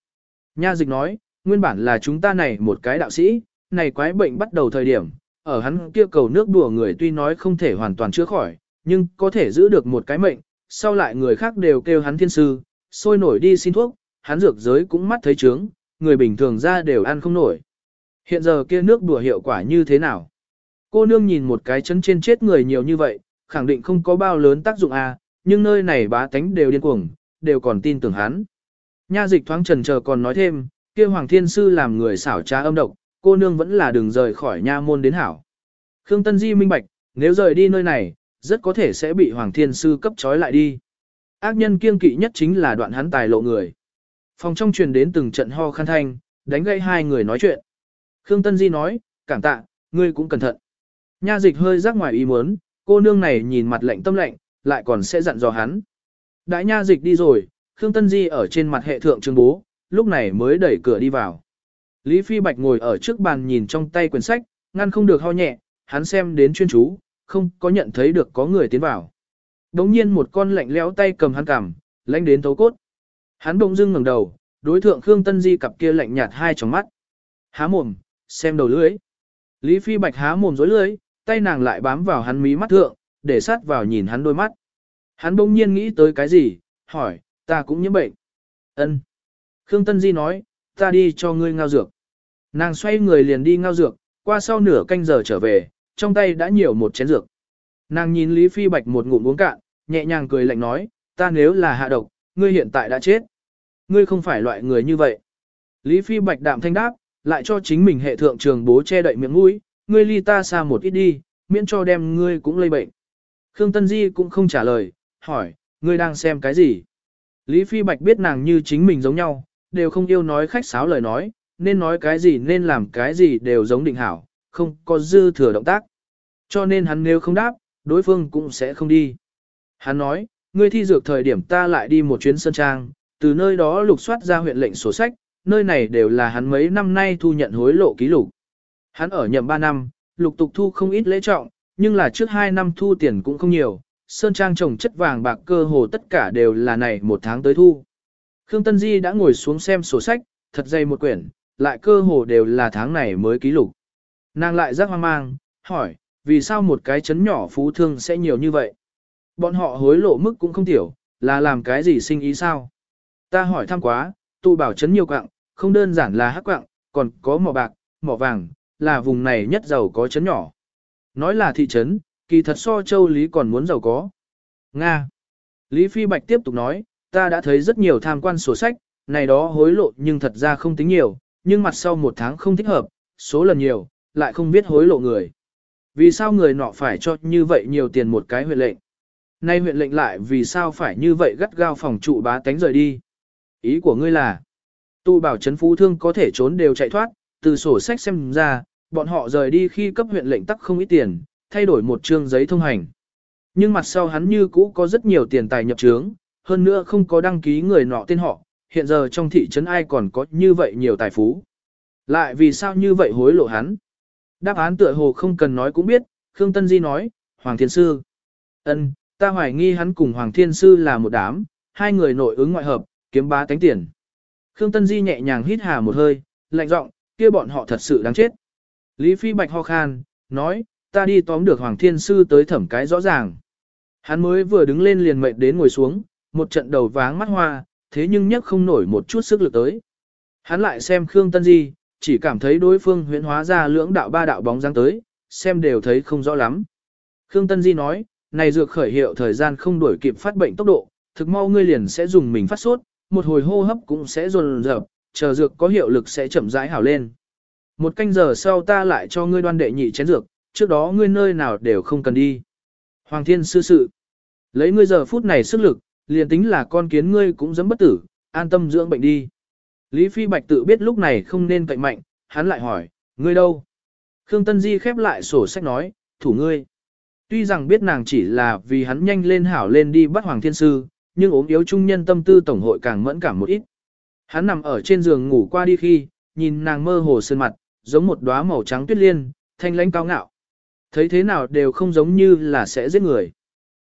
Nha dịch nói, nguyên bản là chúng ta này một cái đạo sĩ, này quái bệnh bắt đầu thời điểm, ở hắn kia cầu nước đùa người tuy nói không thể hoàn toàn chữa khỏi, nhưng có thể giữ được một cái mệnh, sau lại người khác đều kêu hắn thiên sư, sôi nổi đi xin thuốc, hắn dược giới cũng mắt thấy trướng, người bình thường ra đều ăn không nổi. Hiện giờ kia nước đùa hiệu quả như thế nào? Cô nương nhìn một cái chấn trên chết người nhiều như vậy, khẳng định không có bao lớn tác dụng à, nhưng nơi này bá tánh đều điên cuồng, đều còn tin tưởng hắn. Nha dịch thoáng trần chờ còn nói thêm, kia Hoàng Thiên Sư làm người xảo trá âm độc, cô nương vẫn là đừng rời khỏi nha môn đến hảo. Khương Tân Di minh bạch, nếu rời đi nơi này, rất có thể sẽ bị Hoàng Thiên Sư cấp trói lại đi. Ác nhân kiêng kỵ nhất chính là đoạn hắn tài lộ người. Phòng trong truyền đến từng trận ho khăn thanh, đánh gây hai người nói chuyện. Khương Tân Di nói, cảm tạ, ngươi cũng cẩn thận. Nha dịch hơi rắc ngoài ý muốn, cô nương này nhìn mặt lạnh tâm lạnh, lại còn sẽ dặn dò hắn. Đại nha dịch đi rồi, Khương Tân Di ở trên mặt hệ thượng trường bố, lúc này mới đẩy cửa đi vào. Lý Phi Bạch ngồi ở trước bàn nhìn trong tay quyển sách, ngăn không được ho nhẹ, hắn xem đến chuyên chú, không có nhận thấy được có người tiến vào. Đống nhiên một con lạnh lẽo tay cầm hắn cằm, lãnh đến tấu cốt. Hắn bỗng dưng ngẩng đầu, đối thượng Khương Tân Di cặp kia lạnh nhạt hai tròng mắt. Há mồm, xem đầu lưỡi. Lý Phi Bạch há mồm rối lưỡi, tay nàng lại bám vào hắn mí mắt thượng, để sát vào nhìn hắn đôi mắt. Hắn bỗng nhiên nghĩ tới cái gì, hỏi, ta cũng nhiễm bệnh. Ân. Khương Tân Di nói, ta đi cho ngươi ngao dược. Nàng xoay người liền đi ngao dược, qua sau nửa canh giờ trở về, trong tay đã nhiều một chén dược. Nàng nhìn Lý Phi Bạch một ngụm uống cạn, nhẹ nhàng cười lạnh nói, ta nếu là hạ độc, ngươi hiện tại đã chết. Ngươi không phải loại người như vậy. Lý Phi Bạch đạm thanh đáp, lại cho chính mình hệ thượng trường bố che đậy miệng mũi, ngươi ly ta xa một ít đi, miễn cho đem ngươi cũng lây bệnh. Khương Tân Di cũng không trả lời, hỏi, ngươi đang xem cái gì? Lý Phi Bạch biết nàng như chính mình giống nhau, đều không yêu nói khách sáo lời nói, nên nói cái gì nên làm cái gì đều giống định hảo, không có dư thừa động tác. Cho nên hắn nếu không đáp, đối phương cũng sẽ không đi. Hắn nói, ngươi thi dược thời điểm ta lại đi một chuyến sân trang, từ nơi đó lục soát ra huyện lệnh sổ sách, nơi này đều là hắn mấy năm nay thu nhận hối lộ ký lục. Hắn ở nhậm 3 năm, lục tục thu không ít lễ trọng, nhưng là trước 2 năm thu tiền cũng không nhiều, sơn trang trồng chất vàng bạc cơ hồ tất cả đều là này một tháng tới thu. Khương Tân Di đã ngồi xuống xem sổ sách, thật dày một quyển, lại cơ hồ đều là tháng này mới ký lục. Nàng lại rất hoang mang, hỏi, vì sao một cái chấn nhỏ phú thương sẽ nhiều như vậy? Bọn họ hối lộ mức cũng không tiểu, là làm cái gì sinh ý sao? Ta hỏi thăm quá, tụ bảo chấn nhiều quạng, không đơn giản là hắc quạng, còn có mỏ bạc, mỏ vàng, là vùng này nhất giàu có chấn nhỏ. Nói là thị trấn, kỳ thật so châu Lý còn muốn giàu có. Nga. Lý Phi Bạch tiếp tục nói, ta đã thấy rất nhiều tham quan sổ sách, này đó hối lộ nhưng thật ra không tính nhiều, nhưng mặt sau một tháng không thích hợp, số lần nhiều, lại không biết hối lộ người. Vì sao người nọ phải cho như vậy nhiều tiền một cái huyện lệnh? Nay huyện lệnh lại vì sao phải như vậy gắt gao phòng trụ bá tánh rời đi? Ý của ngươi là, tu bảo chấn phú thương có thể trốn đều chạy thoát, từ sổ sách xem ra, bọn họ rời đi khi cấp huyện lệnh tắc không ít tiền, thay đổi một chương giấy thông hành. Nhưng mặt sau hắn như cũ có rất nhiều tiền tài nhập trướng, hơn nữa không có đăng ký người nọ tên họ, hiện giờ trong thị trấn ai còn có như vậy nhiều tài phú. Lại vì sao như vậy hối lộ hắn? Đáp án tựa hồ không cần nói cũng biết, Khương Tân Di nói, Hoàng Thiên Sư. ân, ta hoài nghi hắn cùng Hoàng Thiên Sư là một đám, hai người nội ứng ngoại hợp, kiếm bá tánh tiền. Khương Tân Di nhẹ nhàng hít hà một hơi, lạnh giọng, kia bọn họ thật sự đáng chết. Lý Phi Bạch ho khan, nói, ta đi tóm được Hoàng Thiên Sư tới thẩm cái rõ ràng. Hắn mới vừa đứng lên liền mệt đến ngồi xuống, một trận đầu váng mắt hoa, thế nhưng nhấc không nổi một chút sức lực tới. Hắn lại xem Khương Tân Di, chỉ cảm thấy đối phương huyễn hóa ra lưỡng đạo ba đạo bóng dáng tới, xem đều thấy không rõ lắm. Khương Tân Di nói, này dược khởi hiệu thời gian không đuổi kịp phát bệnh tốc độ, thực mau ngươi liền sẽ dùng mình phát sốt, một hồi hô hấp cũng sẽ dồn dập, chờ dược có hiệu lực sẽ chậm rãi hảo lên. Một canh giờ sau ta lại cho ngươi đoan đệ nhị chén dược, trước đó ngươi nơi nào đều không cần đi. Hoàng thiên sư sự. Lấy ngươi giờ phút này sức lực, liền tính là con kiến ngươi cũng dám bất tử, an tâm dưỡng bệnh đi. Lý Phi Bạch tự biết lúc này không nên cạnh mạnh, hắn lại hỏi, ngươi đâu? Khương Tân Di khép lại sổ sách nói, thủ ngươi. Tuy rằng biết nàng chỉ là vì hắn nhanh lên hảo lên đi bắt Hoàng Thiên Sư, nhưng ốm yếu trung nhân tâm tư tổng hội càng mẫn cảm một ít. Hắn nằm ở trên giường ngủ qua đi khi, nhìn nàng mơ hồ sơn mặt, giống một đóa màu trắng tuyết liên, thanh lãnh cao ngạo. Thấy thế nào đều không giống như là sẽ giết người.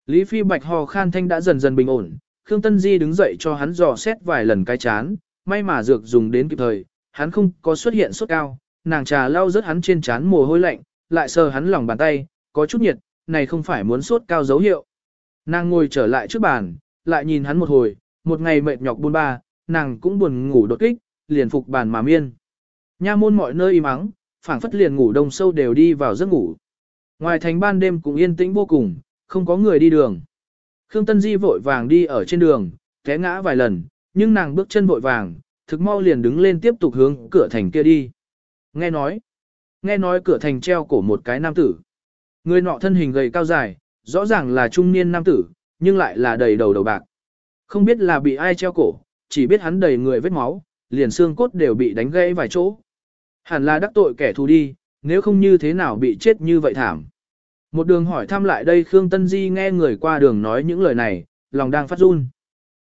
Lý Phi Bạch hò khan thanh đã dần dần bình ổn, Khương Tân Di đứng dậy cho hắn dò xét vài lần cái chán, may mà dược dùng đến kịp thời, hắn không có xuất hiện sốt cao, nàng trà lau rớt hắn trên chán mồ hôi lạnh, lại sờ hắn lòng bàn tay, có chút nhiệt, này không phải muốn sốt cao dấu hiệu. Nàng ngồi trở lại trước bàn, lại nhìn hắn một hồi, một ngày mệt nhọc buôn ba, nàng cũng buồn ngủ đột kích, liền phục bàn mà miên. Nha môn mọi nơi im ắng, phảng phất liền ngủ đông sâu đều đi vào giấc ngủ. Ngoài thành ban đêm cũng yên tĩnh vô cùng, không có người đi đường. Khương Tân Di vội vàng đi ở trên đường, té ngã vài lần, nhưng nàng bước chân vội vàng, thực mau liền đứng lên tiếp tục hướng cửa thành kia đi. Nghe nói, nghe nói cửa thành treo cổ một cái nam tử. Người nọ thân hình gầy cao dài, rõ ràng là trung niên nam tử, nhưng lại là đầy đầu đầu bạc. Không biết là bị ai treo cổ, chỉ biết hắn đầy người vết máu, liền xương cốt đều bị đánh gãy vài chỗ. Hẳn là đắc tội kẻ thù đi, nếu không như thế nào bị chết như vậy thảm. Một đường hỏi thăm lại đây Khương Tân Di nghe người qua đường nói những lời này, lòng đang phát run.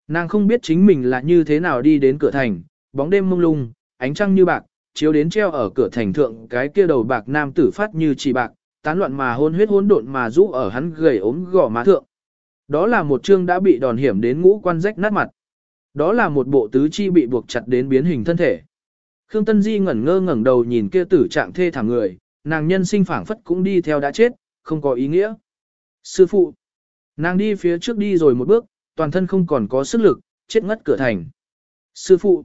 Nàng không biết chính mình là như thế nào đi đến cửa thành, bóng đêm mông lung, ánh trăng như bạc, chiếu đến treo ở cửa thành thượng cái kia đầu bạc nam tử phát như chỉ bạc, tán loạn mà hôn huyết hỗn độn mà rũ ở hắn gầy ốm gò má thượng. Đó là một chương đã bị đòn hiểm đến ngũ quan rách nát mặt. Đó là một bộ tứ chi bị buộc chặt đến biến hình thân thể. Khương Tân Di ngẩn ngơ ngẩng đầu nhìn kia tử trạng thê thảm người, nàng nhân sinh phảng phất cũng đi theo đã chết, không có ý nghĩa. Sư phụ, nàng đi phía trước đi rồi một bước, toàn thân không còn có sức lực, chết ngất cửa thành. Sư phụ,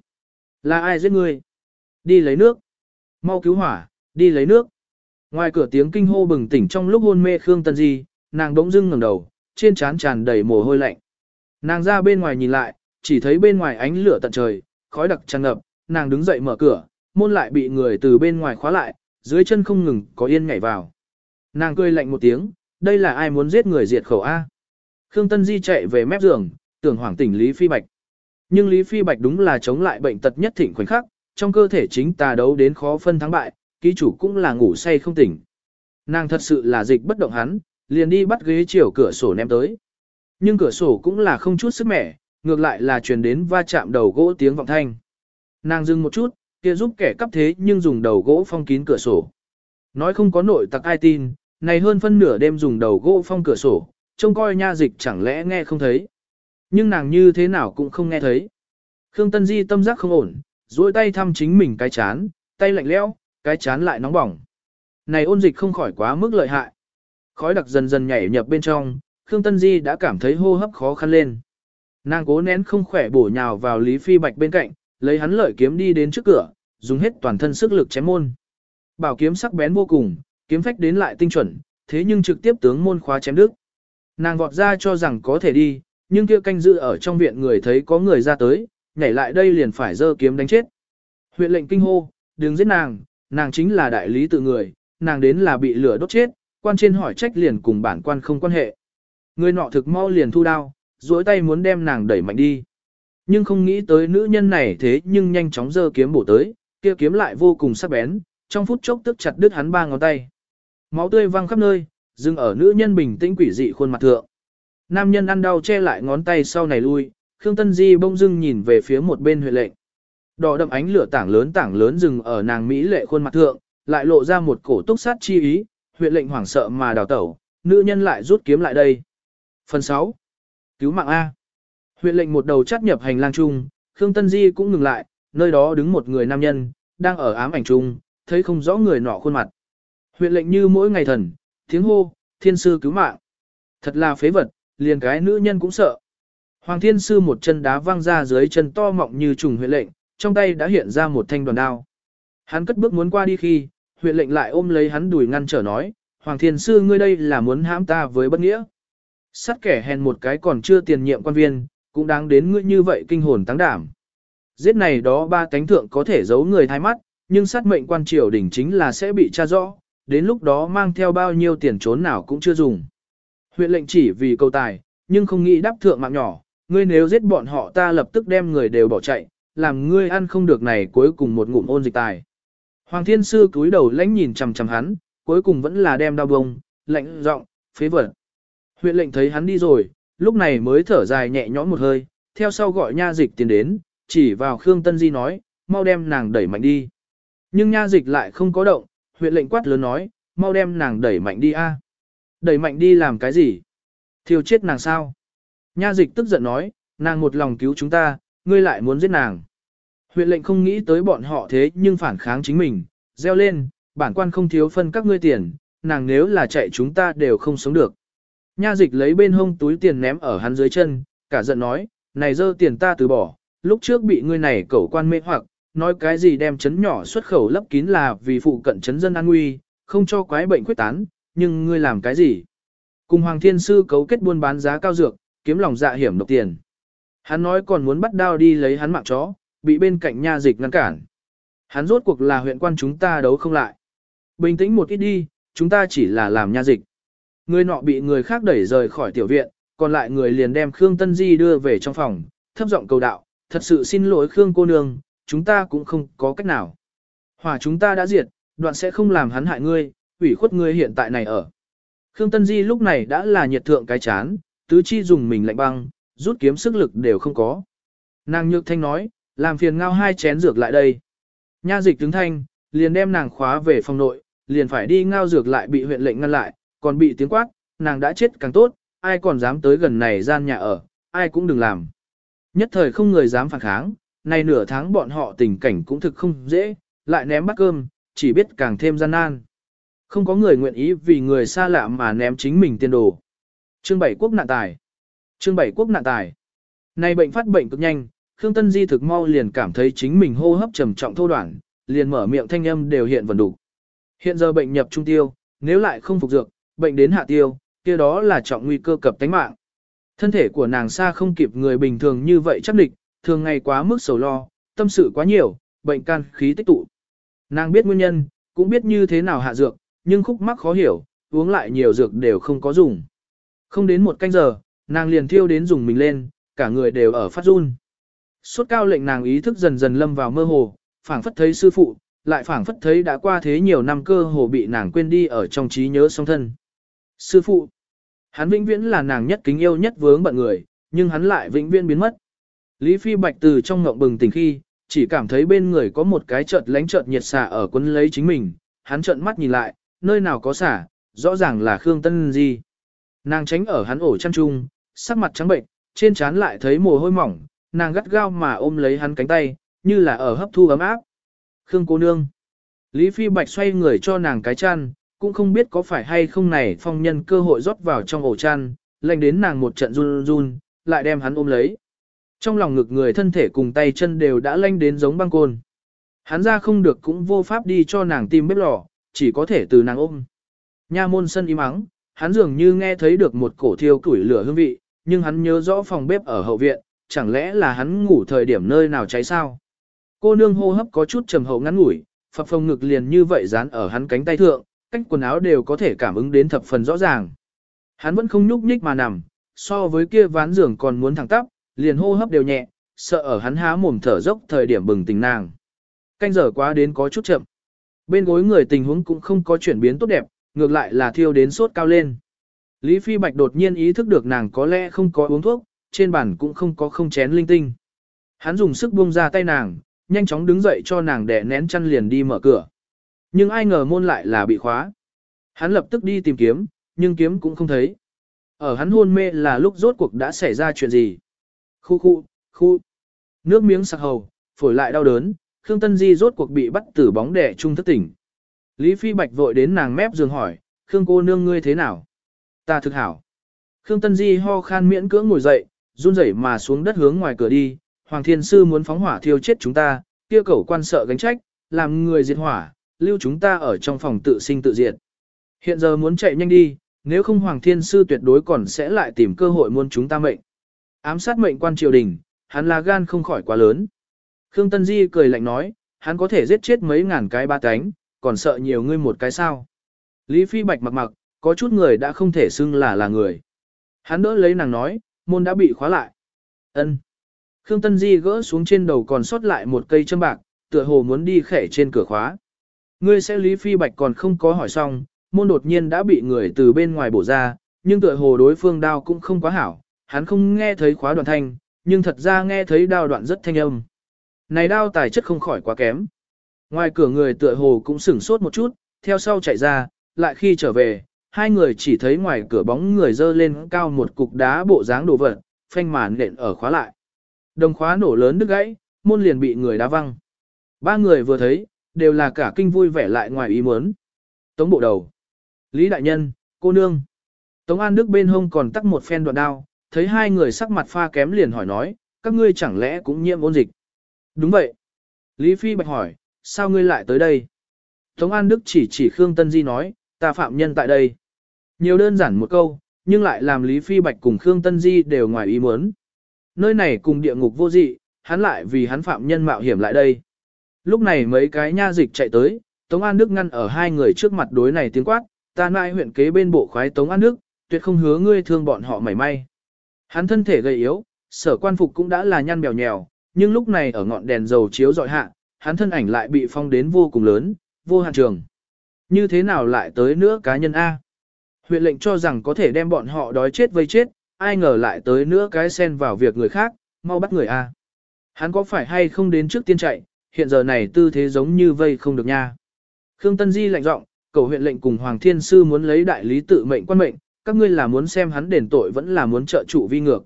là ai giết ngươi? Đi lấy nước. Mau cứu hỏa, đi lấy nước. Ngoài cửa tiếng kinh hô bừng tỉnh trong lúc hôn mê Khương Tân Di, nàng đống dưng ngẩng đầu, trên trán tràn đầy mồ hôi lạnh. Nàng ra bên ngoài nhìn lại, chỉ thấy bên ngoài ánh lửa tận trời, khói đặc tràn ngập, nàng đứng dậy mở cửa, môn lại bị người từ bên ngoài khóa lại, dưới chân không ngừng có yên nhảy vào. Nàng cười lạnh một tiếng, đây là ai muốn giết người diệt khẩu A. Khương Tân Di chạy về mép giường, tưởng hoảng tỉnh Lý Phi Bạch. Nhưng Lý Phi Bạch đúng là chống lại bệnh tật nhất thịnh khoảnh khắc, trong cơ thể chính tà đấu đến khó phân thắng bại, ký chủ cũng là ngủ say không tỉnh. Nàng thật sự là dịch bất động hắn, liền đi bắt ghế chiều cửa sổ ném tới. Nhưng cửa sổ cũng là không chút sức mẻ, ngược lại là truyền đến va chạm đầu gỗ tiếng vọng thanh. Nàng dừng một chút, kia giúp kẻ cắp thế nhưng dùng đầu gỗ phong kín cửa sổ. Nói không có nội tặc ai tin, này hơn phân nửa đêm dùng đầu gỗ phong cửa sổ, trông coi nha dịch chẳng lẽ nghe không thấy. Nhưng nàng như thế nào cũng không nghe thấy. Khương Tân Di tâm giác không ổn, duỗi tay thăm chính mình cái chán, tay lạnh lẽo, cái chán lại nóng bỏng. Này ôn dịch không khỏi quá mức lợi hại. Khói đặc dần dần nhảy nhập bên trong, Khương Tân Di đã cảm thấy hô hấp khó khăn lên. Nàng cố nén không khỏe bổ nhào vào Lý Phi Bạch bên cạnh, lấy hắn lợi kiếm đi đến trước cửa, dùng hết toàn thân sức lực chém môn. Bảo kiếm sắc bén vô cùng, kiếm phách đến lại tinh chuẩn, thế nhưng trực tiếp tướng môn khóa chém đứt. Nàng vọt ra cho rằng có thể đi, nhưng kia canh giữ ở trong viện người thấy có người ra tới, nhảy lại đây liền phải giơ kiếm đánh chết. Huyện lệnh kinh hô, đừng giết nàng, nàng chính là đại lý tự người, nàng đến là bị lửa đốt chết, quan trên hỏi trách liền cùng bản quan không quan hệ. Người nọ thực mau liền thu đao, duỗi tay muốn đem nàng đẩy mạnh đi. Nhưng không nghĩ tới nữ nhân này thế nhưng nhanh chóng giơ kiếm bổ tới, kia kiếm lại vô cùng sắc bén, trong phút chốc tức chặt đứt hắn ba ngón tay. Máu tươi văng khắp nơi, dừng ở nữ nhân bình tĩnh quỷ dị khuôn mặt thượng. Nam nhân ăn đau che lại ngón tay sau này lui, Khương Tân Di bông dưng nhìn về phía một bên huệ lệnh. Đỏ đậm ánh lửa tảng lớn tảng lớn dừng ở nàng Mỹ lệ khuôn mặt thượng, lại lộ ra một cổ túc sát chi ý, huyện lệnh hoảng sợ mà đào tẩu, nữ nhân lại rút kiếm lại đây. Phần 6. Cứu mạng A. Huyện lệnh một đầu chắt nhập hành lang chung, Khương Tân Di cũng ngừng lại, nơi đó đứng một người nam nhân, đang ở ám ảnh chung, thấy không rõ người nọ khuôn mặt. Huyện lệnh như mỗi ngày thần, tiếng hô, thiên sư cứu mạng. Thật là phế vật, liền cái nữ nhân cũng sợ. Hoàng thiên sư một chân đá văng ra dưới chân to mọng như trùng huyện lệnh, trong tay đã hiện ra một thanh đoàn đao. Hắn cất bước muốn qua đi khi, huyện lệnh lại ôm lấy hắn đùi ngăn trở nói, Hoàng thiên sư ngươi đây là muốn hãm ta với bất nghĩa. Sắt kẻ hèn một cái còn chưa tiền nhiệm quan viên, cũng đáng đến ngươi như vậy kinh hồn tăng đảm. Giết này đó ba cánh thượng có thể giấu người thay mắt, nhưng sát mệnh quan triều đỉnh chính là sẽ bị tra rõ, đến lúc đó mang theo bao nhiêu tiền trốn nào cũng chưa dùng. Huyện lệnh chỉ vì câu tài, nhưng không nghĩ đáp thượng mạng nhỏ, ngươi nếu giết bọn họ ta lập tức đem người đều bỏ chạy, làm ngươi ăn không được này cuối cùng một ngụm ôn dịch tài. Hoàng thiên sư cúi đầu lãnh nhìn chằm chằm hắn, cuối cùng vẫn là đem đau bông, lạnh giọng, phế vật. Huyện lệnh thấy hắn đi rồi, lúc này mới thở dài nhẹ nhõm một hơi, theo sau gọi nha dịch tiến đến, chỉ vào Khương Tân Di nói, mau đem nàng đẩy mạnh đi. Nhưng nha dịch lại không có động, huyện lệnh quát lớn nói, mau đem nàng đẩy mạnh đi a. Đẩy mạnh đi làm cái gì? Thiêu chết nàng sao? Nha dịch tức giận nói, nàng một lòng cứu chúng ta, ngươi lại muốn giết nàng. Huyện lệnh không nghĩ tới bọn họ thế nhưng phản kháng chính mình, reo lên, bản quan không thiếu phân các ngươi tiền, nàng nếu là chạy chúng ta đều không sống được. Nha dịch lấy bên hông túi tiền ném ở hắn dưới chân, cả giận nói, này dơ tiền ta từ bỏ, lúc trước bị ngươi này cẩu quan mê hoặc, nói cái gì đem chấn nhỏ xuất khẩu lấp kín là vì phụ cận chấn dân an nguy, không cho quái bệnh quyết tán, nhưng ngươi làm cái gì? Cùng Hoàng Thiên Sư cấu kết buôn bán giá cao dược, kiếm lòng dạ hiểm độc tiền. Hắn nói còn muốn bắt đao đi lấy hắn mạng chó, bị bên cạnh nha dịch ngăn cản. Hắn rốt cuộc là huyện quan chúng ta đấu không lại. Bình tĩnh một ít đi, chúng ta chỉ là làm nha dịch. Người nọ bị người khác đẩy rời khỏi tiểu viện, còn lại người liền đem Khương Tân Di đưa về trong phòng, thấp giọng cầu đạo, thật sự xin lỗi Khương cô nương, chúng ta cũng không có cách nào. Hỏa chúng ta đã diệt, đoạn sẽ không làm hắn hại ngươi, ủy khuất ngươi hiện tại này ở. Khương Tân Di lúc này đã là nhiệt thượng cái chán, tứ chi dùng mình lạnh băng, rút kiếm sức lực đều không có. Nàng nhược thanh nói, làm phiền ngao hai chén dược lại đây. Nha dịch tướng thanh, liền đem nàng khóa về phòng nội, liền phải đi ngao dược lại bị huyện lệnh ngăn lại, còn bị tiếng quát, nàng đã chết càng tốt, ai còn dám tới gần này gian nhà ở, ai cũng đừng làm. Nhất thời không người dám phản kháng, nay nửa tháng bọn họ tình cảnh cũng thực không dễ, lại ném bát cơm, chỉ biết càng thêm gian nan. Không có người nguyện ý vì người xa lạ mà ném chính mình tiền đồ. Chương bảy quốc nạn tài. Chương bảy quốc nạn tài. Này bệnh phát bệnh cực nhanh, Khương Tân Di thực mau liền cảm thấy chính mình hô hấp trầm trọng thô đoạn, liền mở miệng thanh âm đều hiện vần đủ. Hiện giờ bệnh nhập trung tiêu, nếu lại không phục dược, bệnh đến hạ tiêu, kia đó là trọng nguy cơ cập tánh mạng. Thân thể của nàng xa không kịp người bình thường như vậy chắc địch, thường ngày quá mức sầu lo, tâm sự quá nhiều, bệnh can khí tích tụ. Nàng biết nguyên nhân, cũng biết như thế nào hạ dược, nhưng khúc mắc khó hiểu, uống lại nhiều dược đều không có dùng. Không đến một canh giờ, nàng liền thiêu đến dùng mình lên, cả người đều ở phát run. Suốt cao lệnh nàng ý thức dần dần lâm vào mơ hồ, phảng phất thấy sư phụ, lại phảng phất thấy đã qua thế nhiều năm cơ hồ bị nàng quên đi ở trong trí nhớ song thân. Sư phụ, hắn vĩnh viễn là nàng nhất kính yêu nhất vướng bận người, nhưng hắn lại vĩnh viễn biến mất. Lý Phi Bạch từ trong ngộng bừng tỉnh khi, chỉ cảm thấy bên người có một cái chợt lánh chợt nhiệt xả ở quấn lấy chính mình, hắn trợn mắt nhìn lại, nơi nào có xả, rõ ràng là Khương Tân Di. Nàng tránh ở hắn ổ chăn trung, sắc mặt trắng bệnh, trên trán lại thấy mồ hôi mỏng, nàng gắt gao mà ôm lấy hắn cánh tay, như là ở hấp thu ấm áp. Khương cô nương. Lý Phi Bạch xoay người cho nàng cái chăn, cũng không biết có phải hay không này phong nhân cơ hội rót vào trong ổ chăn, lệnh đến nàng một trận run run, lại đem hắn ôm lấy. Trong lòng ngực người thân thể cùng tay chân đều đã lanh đến giống băng côn. Hắn ra không được cũng vô pháp đi cho nàng tìm bếp lò, chỉ có thể từ nàng ôm. Nha môn sân im ắng, hắn dường như nghe thấy được một cổ thiêu củi lửa hương vị, nhưng hắn nhớ rõ phòng bếp ở hậu viện, chẳng lẽ là hắn ngủ thời điểm nơi nào cháy sao? Cô nương hô hấp có chút trầm hậu ngắn ngủi, phập phồng ngực liền như vậy dán ở hắn cánh tay thượng, cách quần áo đều có thể cảm ứng đến thập phần rõ ràng. Hắn vẫn không nhúc nhích mà nằm, so với kia ván giường còn muốn thẳng tắp, liền hô hấp đều nhẹ, sợ ở hắn há mồm thở dốc thời điểm bừng tỉnh nàng. Canh giờ quá đến có chút chậm. Bên gối người tình huống cũng không có chuyển biến tốt đẹp, ngược lại là thiêu đến sốt cao lên. Lý Phi Bạch đột nhiên ý thức được nàng có lẽ không có uống thuốc, trên bàn cũng không có không chén linh tinh. Hắn dùng sức buông ra tay nàng, nhanh chóng đứng dậy cho nàng đè nén chăn liền đi mở cửa. Nhưng ai ngờ môn lại là bị khóa. Hắn lập tức đi tìm kiếm, nhưng kiếm cũng không thấy. Ở hắn hôn mê là lúc rốt cuộc đã xảy ra chuyện gì. Khu khu, khu. Nước miếng sặc hầu, phổi lại đau đớn, Khương Tân Di rốt cuộc bị bắt tử bóng đẻ trung thức tỉnh. Lý Phi Bạch vội đến nàng mép giường hỏi, Khương cô nương ngươi thế nào? Ta thực hảo. Khương Tân Di ho khan miễn cưỡng ngồi dậy, run rẩy mà xuống đất hướng ngoài cửa đi, Hoàng Thiên Sư muốn phóng hỏa thiêu chết chúng ta, kia cầu quan sợ gánh trách, làm người diệt hỏa, lưu chúng ta ở trong phòng tự sinh tự diệt. Hiện giờ muốn chạy nhanh đi, nếu không Hoàng Thiên Sư tuyệt đối còn sẽ lại tìm cơ hội muốn chúng ta mệnh. Ám sát mệnh quan triều đình, hắn là gan không khỏi quá lớn. Khương Tân Di cười lạnh nói, hắn có thể giết chết mấy ngàn cái ba cánh, còn sợ nhiều ngươi một cái sao. Lý Phi Bạch mặc mặc, có chút người đã không thể xưng là là người. Hắn đỡ lấy nàng nói, môn đã bị khóa lại. Ân. Khương Tân Di gỡ xuống trên đầu còn sót lại một cây châm bạc, tựa hồ muốn đi khẻ trên cửa khóa. Ngươi sẽ Lý Phi Bạch còn không có hỏi xong, môn đột nhiên đã bị người từ bên ngoài bổ ra, nhưng tựa hồ đối phương đao cũng không quá hảo, hắn không nghe thấy khóa đoạn thanh, nhưng thật ra nghe thấy đao đoạn rất thanh âm. Này đao tài chất không khỏi quá kém. Ngoài cửa người tựa hồ cũng sửng sốt một chút, theo sau chạy ra, lại khi trở về, hai người chỉ thấy ngoài cửa bóng người dơ lên cao một cục đá bộ dáng đồ vật, phanh màn nện ở khóa lại. Đồng khóa nổ lớn đứt gãy, môn liền bị người đá văng. Ba người vừa thấy, đều là cả kinh vui vẻ lại ngoài ý muốn. Tống bộ đầu. Lý đại nhân, cô nương. Tống An Đức bên hông còn tắc một phen đoạn đao, thấy hai người sắc mặt pha kém liền hỏi nói, các ngươi chẳng lẽ cũng nhiễm ôn dịch. Đúng vậy. Lý Phi Bạch hỏi, sao ngươi lại tới đây? Tống An Đức chỉ chỉ Khương Tân Di nói, ta phạm nhân tại đây. Nhiều đơn giản một câu, nhưng lại làm Lý Phi Bạch cùng Khương Tân Di đều ngoài ý muốn. Nơi này cùng địa ngục vô dị, hắn lại vì hắn phạm nhân mạo hiểm lại đây. Lúc này mấy cái nha dịch chạy tới, Tống An Đức ngăn ở hai người trước mặt đối này tiếng quát, ta nại huyện kế bên bộ khoái Tống An Đức, tuyệt không hứa ngươi thương bọn họ mảy may. Hắn thân thể gầy yếu, sở quan phục cũng đã là nhăn bèo nhèo, nhưng lúc này ở ngọn đèn dầu chiếu dọi hạ, hắn thân ảnh lại bị phong đến vô cùng lớn, vô hạn trường. Như thế nào lại tới nữa cá nhân A? Huyện lệnh cho rằng có thể đem bọn họ đói chết vây chết, ai ngờ lại tới nữa cái xen vào việc người khác, mau bắt người A. Hắn có phải hay không đến trước tiên chạy, hiện giờ này tư thế giống như vây không được nha. Khương Tân Di lạnh giọng, Cầu huyện lệnh cùng Hoàng Thiên Sư muốn lấy đại lý tự mệnh quan mệnh, các ngươi là muốn xem hắn đền tội vẫn là muốn trợ trụ vi ngược.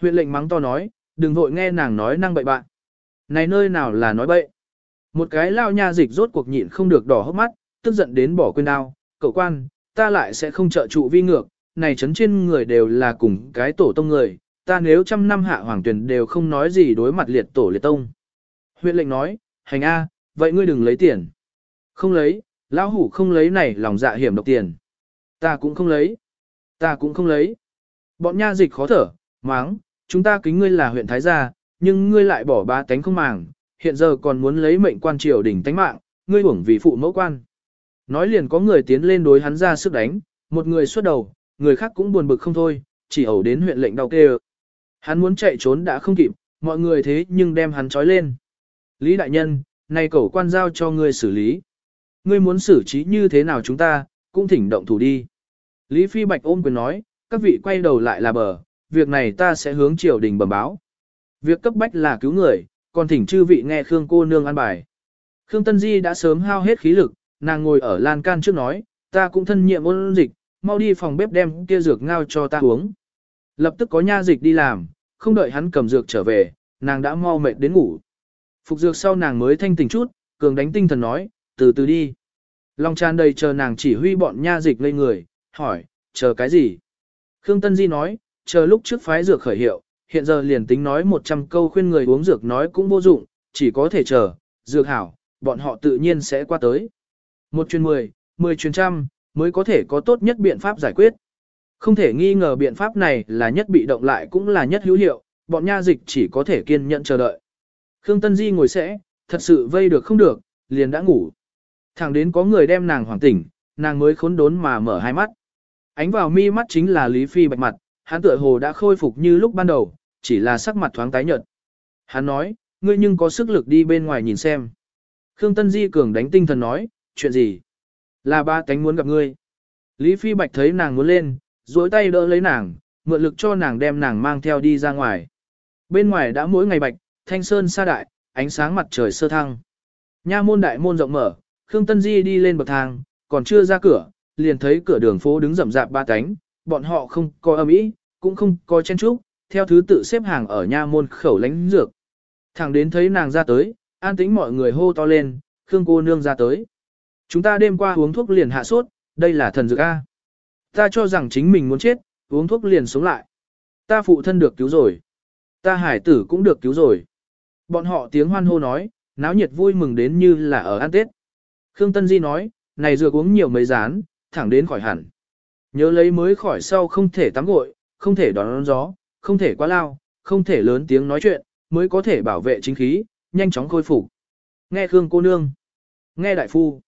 Huyện lệnh mắng to nói, đừng vội nghe nàng nói năng bậy bạn. Này nơi nào là nói bậy. Một cái lao nha dịch rốt cuộc nhịn không được đỏ hốc mắt, tức giận đến bỏ quên đao. Cậu quan, ta lại sẽ không trợ trụ vi ngược, này chấn trên người đều là cùng cái tổ tông người, ta nếu trăm năm hạ hoàng tuyển đều không nói gì đối mặt liệt tổ liệt tông. Huyện lệnh nói, hành A, vậy ngươi đừng lấy tiền. Không lấy, lão hủ không lấy này lòng dạ hiểm độc tiền. Ta cũng không lấy. Ta cũng không lấy. Bọn nha dịch khó thở, máng, chúng ta kính ngươi là huyện Thái Gia, nhưng ngươi lại bỏ ba tánh không màng, hiện giờ còn muốn lấy mệnh quan triều đỉnh tánh mạng, ngươi uổng vì phụ mẫu quan. Nói liền có người tiến lên đối hắn ra sức đánh, một người xuất đầu, người khác cũng buồn bực không thôi, chỉ ẩu đến huyện lệnh đau kê Hắn muốn chạy trốn đã không kịp, mọi người thế nhưng đem hắn trói lên. Lý đại nhân, nay cẩu quan giao cho ngươi xử lý. Ngươi muốn xử trí như thế nào chúng ta, cũng thỉnh động thủ đi. Lý Phi Bạch ôm quyền nói, các vị quay đầu lại là bờ, việc này ta sẽ hướng triều đình bẩm báo. Việc cấp bách là cứu người, còn thỉnh chư vị nghe Khương cô nương an bài. Khương Tân Di đã sớm hao hết khí lực, nàng ngồi ở lan can trước nói, ta cũng thân nhiệm ôn dịch, mau đi phòng bếp đem kia dược ngao cho ta uống. Lập tức có nha dịch đi làm, không đợi hắn cầm dược trở về, nàng đã mau mệt đến ngủ. Phục dược sau nàng mới thanh tỉnh chút, cường đánh tinh thần nói, từ từ đi. Long tràn đầy chờ nàng chỉ huy bọn nha dịch lên người, hỏi, chờ cái gì? Khương Tân Di nói, chờ lúc trước phái dược khởi hiệu, hiện giờ liền tính nói 100 câu khuyên người uống dược nói cũng vô dụng, chỉ có thể chờ, dược hảo, bọn họ tự nhiên sẽ qua tới. Một chuyên 10, 10 chuyên trăm, mới có thể có tốt nhất biện pháp giải quyết. Không thể nghi ngờ biện pháp này là nhất bị động lại cũng là nhất hữu hiệu, bọn nha dịch chỉ có thể kiên nhẫn chờ đợi. Khương Tân Di ngồi sẽ, thật sự vây được không được, liền đã ngủ. Thẳng đến có người đem nàng hoàng tỉnh, nàng mới khốn đốn mà mở hai mắt. Ánh vào mi mắt chính là Lý Phi bạch mặt, hắn tựa hồ đã khôi phục như lúc ban đầu, chỉ là sắc mặt thoáng tái nhợt. Hắn nói, ngươi nhưng có sức lực đi bên ngoài nhìn xem. Khương Tân Di cường đánh tinh thần nói, chuyện gì? Là ba cánh muốn gặp ngươi. Lý Phi Bạch thấy nàng muốn lên, duỗi tay đỡ lấy nàng, mượn lực cho nàng đem nàng mang theo đi ra ngoài. Bên ngoài đã mỗi ngày bạch, thanh sơn xa đại, ánh sáng mặt trời sơ thăng. Nha môn đại môn rộng mở, Khương Tân Di đi lên bậc thang, còn chưa ra cửa, liền thấy cửa đường phố đứng rậm rạp ba cánh, bọn họ không có âm ý, cũng không có chen trúc, theo thứ tự xếp hàng ở nha môn khẩu lánh dược. Thẳng đến thấy nàng ra tới, an tĩnh mọi người hô to lên, Khương cô nương ra tới. Chúng ta đêm qua uống thuốc liền hạ sốt, đây là thần dược A. Ta cho rằng chính mình muốn chết, uống thuốc liền sống lại. Ta phụ thân được cứu rồi. Ta hải tử cũng được cứu rồi. Bọn họ tiếng hoan hô nói, náo nhiệt vui mừng đến như là ở ăn Tết. Khương Tân Di nói, này dược uống nhiều mấy rán, thẳng đến khỏi hẳn. Nhớ lấy mới khỏi sau không thể tắm gội, không thể đón gió, không thể quá lao, không thể lớn tiếng nói chuyện, mới có thể bảo vệ chính khí, nhanh chóng khôi phục. Nghe Khương cô nương, nghe đại phu.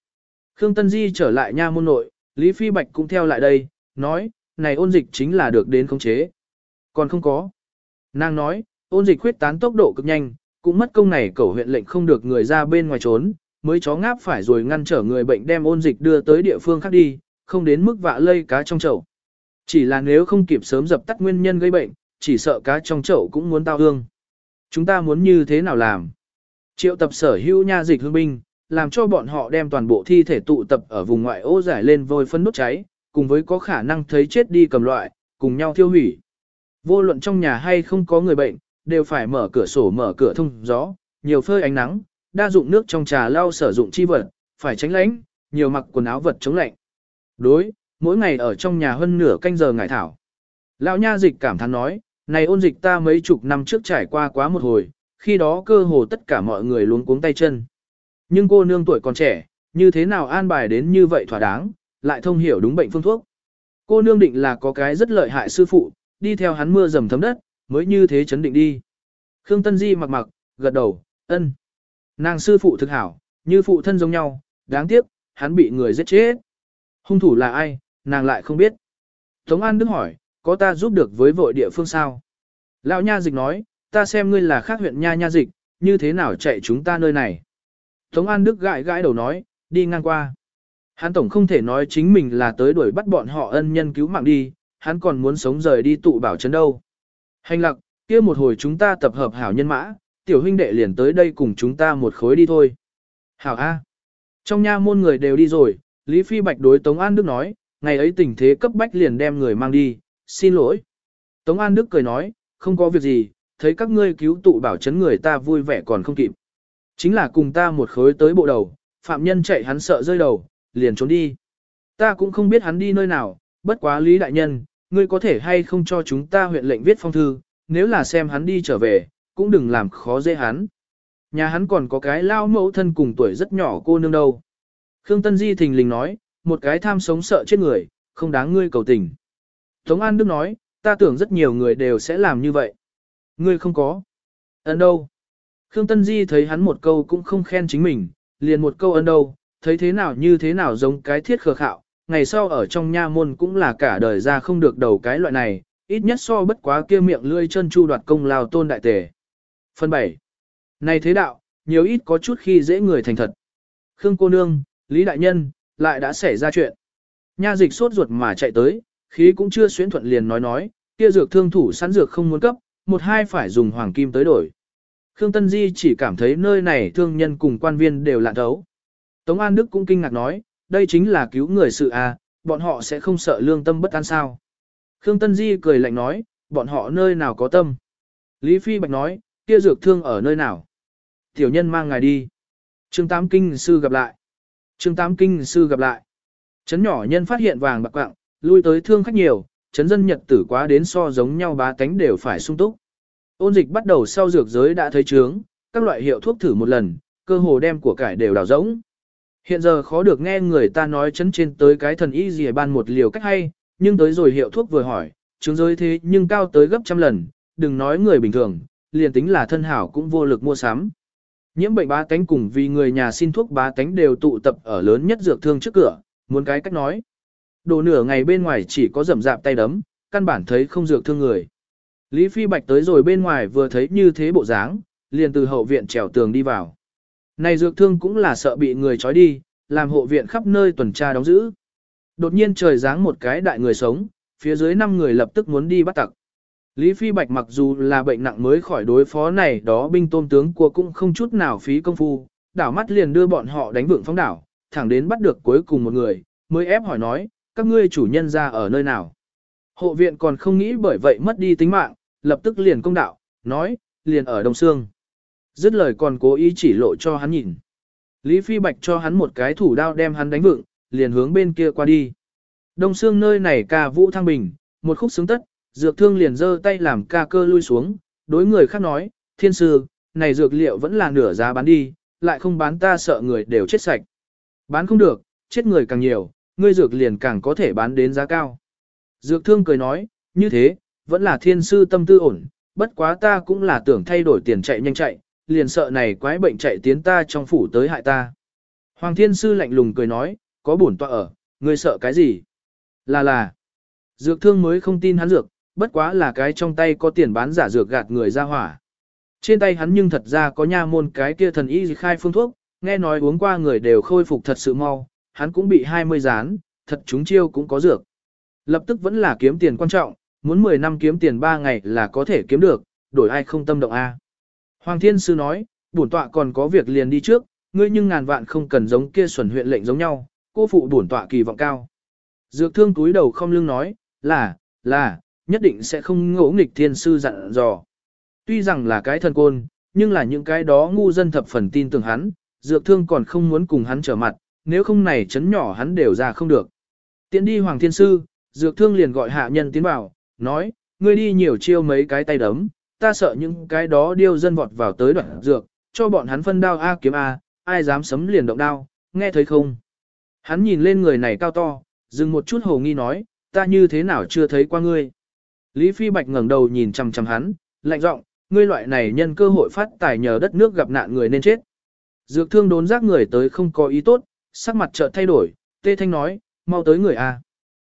Khương Tân Di trở lại nha môn nội, Lý Phi Bạch cũng theo lại đây, nói, này ôn dịch chính là được đến khống chế. Còn không có. Nàng nói, ôn dịch huyết tán tốc độ cực nhanh, cũng mất công này cầu huyện lệnh không được người ra bên ngoài trốn, mới chó ngáp phải rồi ngăn trở người bệnh đem ôn dịch đưa tới địa phương khác đi, không đến mức vạ lây cá trong chậu. Chỉ là nếu không kịp sớm dập tắt nguyên nhân gây bệnh, chỉ sợ cá trong chậu cũng muốn tao hương. Chúng ta muốn như thế nào làm? Triệu tập sở hữu nha dịch hương binh, làm cho bọn họ đem toàn bộ thi thể tụ tập ở vùng ngoại ô giải lên vôi phân đốt cháy, cùng với có khả năng thấy chết đi cầm loại, cùng nhau thiêu hủy. Vô luận trong nhà hay không có người bệnh, đều phải mở cửa sổ mở cửa thông gió, nhiều phơi ánh nắng, đa dụng nước trong trà lau sử dụng chi vật, phải tránh lạnh, nhiều mặc quần áo vật chống lạnh. Đối, mỗi ngày ở trong nhà hơn nửa canh giờ ngải thảo. Lão nha dịch cảm thán nói, này ôn dịch ta mấy chục năm trước trải qua quá một hồi, khi đó cơ hồ tất cả mọi người luống cuống tay chân. Nhưng cô nương tuổi còn trẻ, như thế nào an bài đến như vậy thỏa đáng, lại thông hiểu đúng bệnh phương thuốc. Cô nương định là có cái rất lợi hại sư phụ, đi theo hắn mưa dầm thấm đất, mới như thế chấn định đi. Khương Tân Di mặc mặc, gật đầu, ân. Nàng sư phụ thực hảo, như phụ thân giống nhau, đáng tiếc, hắn bị người giết chết. Hung thủ là ai, nàng lại không biết. Tống An Đức hỏi, có ta giúp được với vội địa phương sao? Lão nha dịch nói, ta xem ngươi là khác huyện nha nha dịch, như thế nào chạy chúng ta nơi này? Tống An Đức gãi gãi đầu nói, đi ngang qua. Hắn tổng không thể nói chính mình là tới đuổi bắt bọn họ ân nhân cứu mạng đi, hắn còn muốn sống rời đi tụ bảo trấn đâu. Hành lặc, kia một hồi chúng ta tập hợp hảo nhân mã, tiểu huynh đệ liền tới đây cùng chúng ta một khối đi thôi. Hảo A. Trong nha môn người đều đi rồi, Lý Phi Bạch đối Tống An Đức nói, ngày ấy tình thế cấp bách liền đem người mang đi, xin lỗi. Tống An Đức cười nói, không có việc gì, thấy các ngươi cứu tụ bảo chấn người ta vui vẻ còn không kịp. Chính là cùng ta một khối tới bộ đầu, phạm nhân chạy hắn sợ rơi đầu, liền trốn đi. Ta cũng không biết hắn đi nơi nào, bất quá Lý Đại Nhân, ngươi có thể hay không cho chúng ta huyện lệnh viết phong thư, nếu là xem hắn đi trở về, cũng đừng làm khó dễ hắn. Nhà hắn còn có cái lao mẫu thân cùng tuổi rất nhỏ cô nương đâu. Khương Tân Di thình lình nói, một cái tham sống sợ chết người, không đáng ngươi cầu tình. Tống An Đức nói, ta tưởng rất nhiều người đều sẽ làm như vậy. Ngươi không có. Ấn đâu? Khương Tân Di thấy hắn một câu cũng không khen chính mình, liền một câu ân đâu, thấy thế nào như thế nào giống cái thiết khờ khạo, ngày sau ở trong nha môn cũng là cả đời ra không được đầu cái loại này, ít nhất so bất quá kia miệng lươi chân chu đoạt công lao tôn đại tề. Phần 7. Này thế đạo, nhiều ít có chút khi dễ người thành thật. Khương cô nương, Lý đại nhân, lại đã xảy ra chuyện. Nha dịch sốt ruột mà chạy tới, khí cũng chưa xuyến thuận liền nói nói, kia dược thương thủ sẵn dược không muốn cấp, một hai phải dùng hoàng kim tới đổi. Khương Tân Di chỉ cảm thấy nơi này thương nhân cùng quan viên đều lạ thấu. Tống An Đức cũng kinh ngạc nói, đây chính là cứu người sự à, bọn họ sẽ không sợ lương tâm bất an sao. Khương Tân Di cười lạnh nói, bọn họ nơi nào có tâm. Lý Phi Bạch nói, kia dược thương ở nơi nào. Tiểu nhân mang ngài đi. Trương Tám Kinh Sư gặp lại. Trương Tám Kinh Sư gặp lại. Chấn nhỏ nhân phát hiện vàng bạc quạng, lui tới thương khách nhiều, chấn dân nhật tử quá đến so giống nhau bá tánh đều phải sung túc. Ôn dịch bắt đầu sau dược giới đã thấy trướng, các loại hiệu thuốc thử một lần, cơ hồ đem của cải đều đào rỗng. Hiện giờ khó được nghe người ta nói chấn trên tới cái thần y gì ban một liều cách hay, nhưng tới rồi hiệu thuốc vừa hỏi, trướng giới thế nhưng cao tới gấp trăm lần, đừng nói người bình thường, liền tính là thân hảo cũng vô lực mua sắm. Nhiễm bệnh bá tánh cùng vì người nhà xin thuốc bá tánh đều tụ tập ở lớn nhất dược thương trước cửa, muốn cái cách nói. Đồ nửa ngày bên ngoài chỉ có rầm rạp tay đấm, căn bản thấy không dược thương người. Lý Phi Bạch tới rồi bên ngoài vừa thấy như thế bộ dáng, liền từ hậu viện trèo tường đi vào. Này dược thương cũng là sợ bị người trói đi, làm hộ viện khắp nơi tuần tra đóng giữ. Đột nhiên trời giáng một cái đại người sống, phía dưới năm người lập tức muốn đi bắt tặc. Lý Phi Bạch mặc dù là bệnh nặng mới khỏi đối phó này đó binh tôm tướng của cũng không chút nào phí công phu, đảo mắt liền đưa bọn họ đánh vượng phóng đảo, thẳng đến bắt được cuối cùng một người, mới ép hỏi nói, các ngươi chủ nhân ra ở nơi nào. Hộ viện còn không nghĩ bởi vậy mất đi tính mạng, lập tức liền công đạo, nói, liền ở Đông Sương. Dứt lời còn cố ý chỉ lộ cho hắn nhìn. Lý Phi Bạch cho hắn một cái thủ đao đem hắn đánh vựng, liền hướng bên kia qua đi. Đông Sương nơi này ca vũ thăng bình, một khúc xứng tất, dược thương liền giơ tay làm ca cơ lui xuống, đối người khác nói, thiên sư, này dược liệu vẫn là nửa giá bán đi, lại không bán ta sợ người đều chết sạch. Bán không được, chết người càng nhiều, ngươi dược liền càng có thể bán đến giá cao. Dược thương cười nói, như thế, vẫn là thiên sư tâm tư ổn, bất quá ta cũng là tưởng thay đổi tiền chạy nhanh chạy, liền sợ này quái bệnh chạy tiến ta trong phủ tới hại ta. Hoàng thiên sư lạnh lùng cười nói, có bổn tọa ở, ngươi sợ cái gì? Là là, dược thương mới không tin hắn dược, bất quá là cái trong tay có tiền bán giả dược gạt người ra hỏa. Trên tay hắn nhưng thật ra có nha môn cái kia thần y khai phương thuốc, nghe nói uống qua người đều khôi phục thật sự mau, hắn cũng bị 20 dán, thật chúng chiêu cũng có dược. Lập tức vẫn là kiếm tiền quan trọng, muốn 10 năm kiếm tiền 3 ngày là có thể kiếm được, đổi ai không tâm động a. Hoàng Thiên Sư nói, bổn tọa còn có việc liền đi trước, ngươi nhưng ngàn vạn không cần giống kia xuẩn huyện lệnh giống nhau, cô phụ bổn tọa kỳ vọng cao. Dược thương túi đầu không lưng nói, là, là, nhất định sẽ không ngỗ nghịch Thiên Sư dặn dò. Tuy rằng là cái thần côn, nhưng là những cái đó ngu dân thập phần tin tưởng hắn, dược thương còn không muốn cùng hắn trở mặt, nếu không này chấn nhỏ hắn đều ra không được. Tiến đi Hoàng Thiên Sư, dược thương liền gọi hạ nhân tiến vào, nói, ngươi đi nhiều chiêu mấy cái tay đấm, ta sợ những cái đó điêu dân vọt vào tới đoạn dược, cho bọn hắn phân đao A kiếm A, ai dám sấm liền động đao, nghe thấy không? Hắn nhìn lên người này cao to, dừng một chút hồ nghi nói, ta như thế nào chưa thấy qua ngươi. Lý Phi Bạch ngẩng đầu nhìn chằm chằm hắn, lạnh giọng, ngươi loại này nhân cơ hội phát tài nhờ đất nước gặp nạn người nên chết. Dược thương đốn giác người tới không có ý tốt, sắc mặt chợt thay đổi, tê thanh nói, mau tới người A.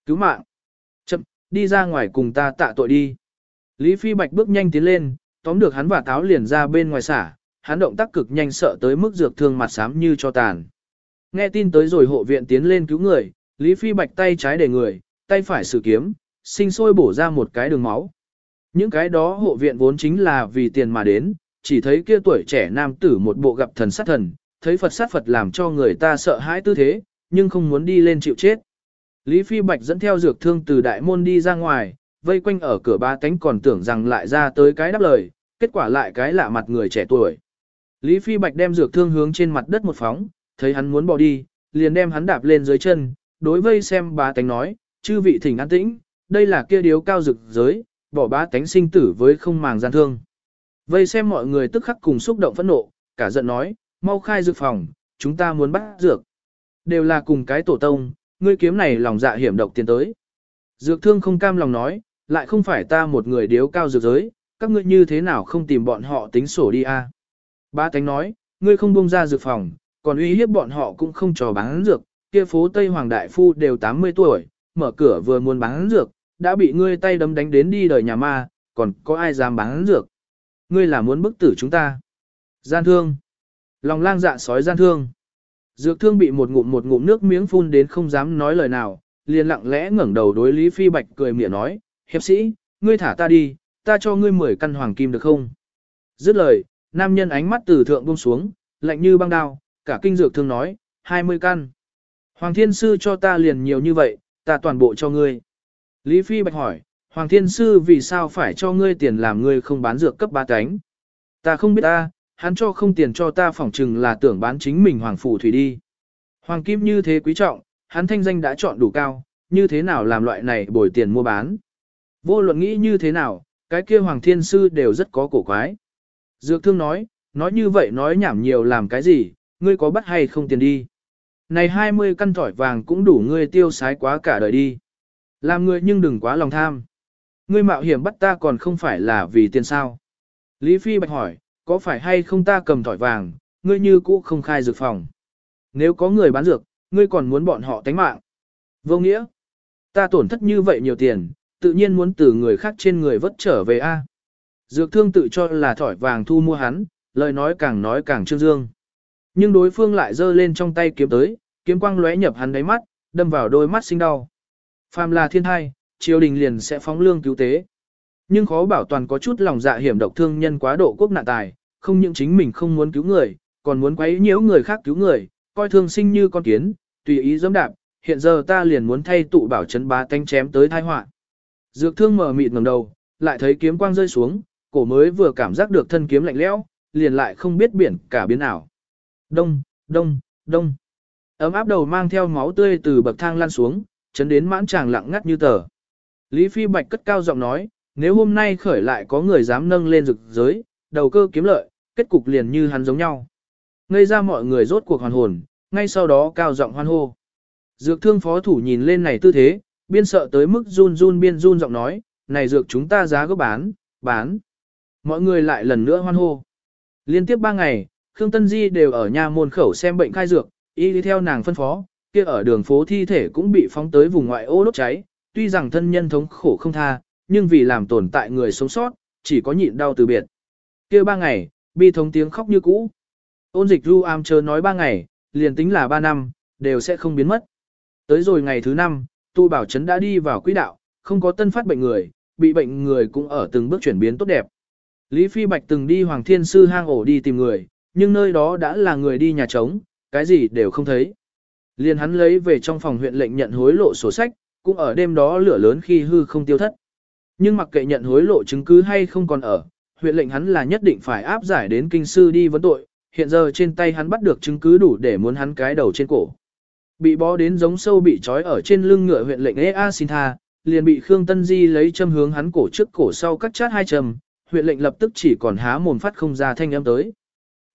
Cứu mạng. Đi ra ngoài cùng ta tạ tội đi. Lý Phi Bạch bước nhanh tiến lên, tóm được hắn và táo liền ra bên ngoài xả, hắn động tác cực nhanh sợ tới mức dược thương mặt xám như cho tàn. Nghe tin tới rồi hộ viện tiến lên cứu người, Lý Phi Bạch tay trái để người, tay phải sử kiếm, sinh sôi bổ ra một cái đường máu. Những cái đó hộ viện vốn chính là vì tiền mà đến, chỉ thấy kia tuổi trẻ nam tử một bộ gặp thần sát thần, thấy Phật sát Phật làm cho người ta sợ hãi tư thế, nhưng không muốn đi lên chịu chết. Lý Phi Bạch dẫn theo dược thương từ đại môn đi ra ngoài, vây quanh ở cửa ba cánh còn tưởng rằng lại ra tới cái đáp lời, kết quả lại cái lạ mặt người trẻ tuổi. Lý Phi Bạch đem dược thương hướng trên mặt đất một phóng, thấy hắn muốn bỏ đi, liền đem hắn đạp lên dưới chân, đối vây xem bá tánh nói, chư vị thỉnh an tĩnh, đây là kia điếu cao dực giới, bỏ bá tánh sinh tử với không màng gian thương. Vây xem mọi người tức khắc cùng xúc động phẫn nộ, cả giận nói, mau khai dược phòng, chúng ta muốn bắt dược. Đều là cùng cái tổ tông, ngươi kiếm này lòng dạ hiểm độc tiền tới. Dược thương không cam lòng nói, lại không phải ta một người điếu cao dược giới, các ngươi như thế nào không tìm bọn họ tính sổ đi a? Ba tánh nói, ngươi không buông ra dược phòng, còn uy hiếp bọn họ cũng không cho bán dược, kia phố Tây Hoàng Đại Phu đều 80 tuổi, mở cửa vừa muốn bán dược, đã bị ngươi tay đấm đánh đến đi đời nhà ma, còn có ai dám bán dược. Ngươi là muốn bức tử chúng ta. Gian thương. Lòng lang dạ sói gian thương. Dược thương bị một ngụm một ngụm nước miếng phun đến không dám nói lời nào, liền lặng lẽ ngẩng đầu đối Lý Phi Bạch cười mỉa nói, hiệp sĩ, ngươi thả ta đi, ta cho ngươi 10 căn hoàng kim được không? Dứt lời, nam nhân ánh mắt từ thượng buông xuống, lạnh như băng đao, cả kinh dược thương nói, 20 căn. Hoàng thiên sư cho ta liền nhiều như vậy, ta toàn bộ cho ngươi. Lý Phi Bạch hỏi, Hoàng thiên sư vì sao phải cho ngươi tiền làm ngươi không bán dược cấp ba cánh? Ta không biết ta, hắn cho không tiền cho ta phỏng chừng là tưởng bán chính mình Hoàng Phủ Thủy đi. Hoàng Kim như thế quý trọng, hắn thanh danh đã chọn đủ cao, như thế nào làm loại này bồi tiền mua bán. Vô luận nghĩ như thế nào, cái kia Hoàng Thiên Sư đều rất có cổ quái. Dược thương nói, nói như vậy nói nhảm nhiều làm cái gì, ngươi có bắt hay không tiền đi. Này 20 căn tỏi vàng cũng đủ ngươi tiêu sái quá cả đời đi. Làm ngươi nhưng đừng quá lòng tham. Ngươi mạo hiểm bắt ta còn không phải là vì tiền sao. Lý Phi Bạch hỏi, có phải hay không ta cầm thỏi vàng, ngươi như cũ không khai dược phòng. Nếu có người bán dược, ngươi còn muốn bọn họ tánh mạng. Vô nghĩa, ta tổn thất như vậy nhiều tiền, tự nhiên muốn từ người khác trên người vất trở về A. Dược thương tự cho là thỏi vàng thu mua hắn, lời nói càng nói càng trương dương. Nhưng đối phương lại giơ lên trong tay kiếm tới, kiếm quang lóe nhập hắn đáy mắt, đâm vào đôi mắt sinh đau. Phàm là thiên hai, triều đình liền sẽ phóng lương cứu tế. Nhưng khó bảo toàn có chút lòng dạ hiểm độc thương nhân quá độ quốc nạn tài, không những chính mình không muốn cứu người, còn muốn quấy nhiễu người khác cứu người, coi thương sinh như con kiến, tùy ý dẫm đạp, hiện giờ ta liền muốn thay tụ bảo chấn bá tánh chém tới tai họa. Dược thương mở mịt ngẩng đầu, lại thấy kiếm quang rơi xuống, cổ mới vừa cảm giác được thân kiếm lạnh lẽo, liền lại không biết biển cả biến ảo. Đông, đông, đông. Ấm áp đầu mang theo máu tươi từ bậc thang lăn xuống, chấn đến mãn tràng lặng ngắt như tờ. Lý Phi Bạch cất cao giọng nói, nếu hôm nay khởi lại có người dám nâng lên rực giới, đầu cơ kiếm lợi, kết cục liền như hắn giống nhau. Ngây ra mọi người rốt cuộc hoàn hồn, ngay sau đó cao giọng hoan hô. Dược thương phó thủ nhìn lên này tư thế, biên sợ tới mức run run biên run giọng nói, này dược chúng ta giá gấp bán, bán. Mọi người lại lần nữa hoan hô. Liên tiếp ba ngày, Khương Tân Di đều ở nhà môn khẩu xem bệnh khai dược, y đi theo nàng phân phó, kia ở đường phố thi thể cũng bị phóng tới vùng ngoại ô đốt cháy, tuy rằng thân nhân thống khổ không tha, nhưng vì làm tồn tại người sống sót, chỉ có nhịn đau từ biệt. kia ba ngày, bi thống tiếng khóc như cũ. Ôn dịch ru am chờ nói ba ngày, liền tính là ba năm, đều sẽ không biến mất. Tới rồi ngày thứ năm, tu bảo trấn đã đi vào quỹ đạo, không có tân phát bệnh người, bị bệnh người cũng ở từng bước chuyển biến tốt đẹp. Lý Phi Bạch từng đi Hoàng Thiên Sư hang ổ đi tìm người, nhưng nơi đó đã là người đi nhà trống, cái gì đều không thấy. Liền hắn lấy về trong phòng huyện lệnh nhận hối lộ sổ sách, cũng ở đêm đó lửa lớn khi hư không tiêu thất. Nhưng mặc kệ nhận hối lộ chứng cứ hay không còn ở, huyện lệnh hắn là nhất định phải áp giải đến kinh sư đi vấn tội, hiện giờ trên tay hắn bắt được chứng cứ đủ để muốn hắn cái đầu trên cổ. Bị bó đến giống sâu bị trói ở trên lưng ngựa huyện lệnh Ea xin tha, liền bị Khương Tân Di lấy châm hướng hắn cổ trước cổ sau cắt chát hai châm, huyện lệnh lập tức chỉ còn há mồm phát không ra thanh âm tới.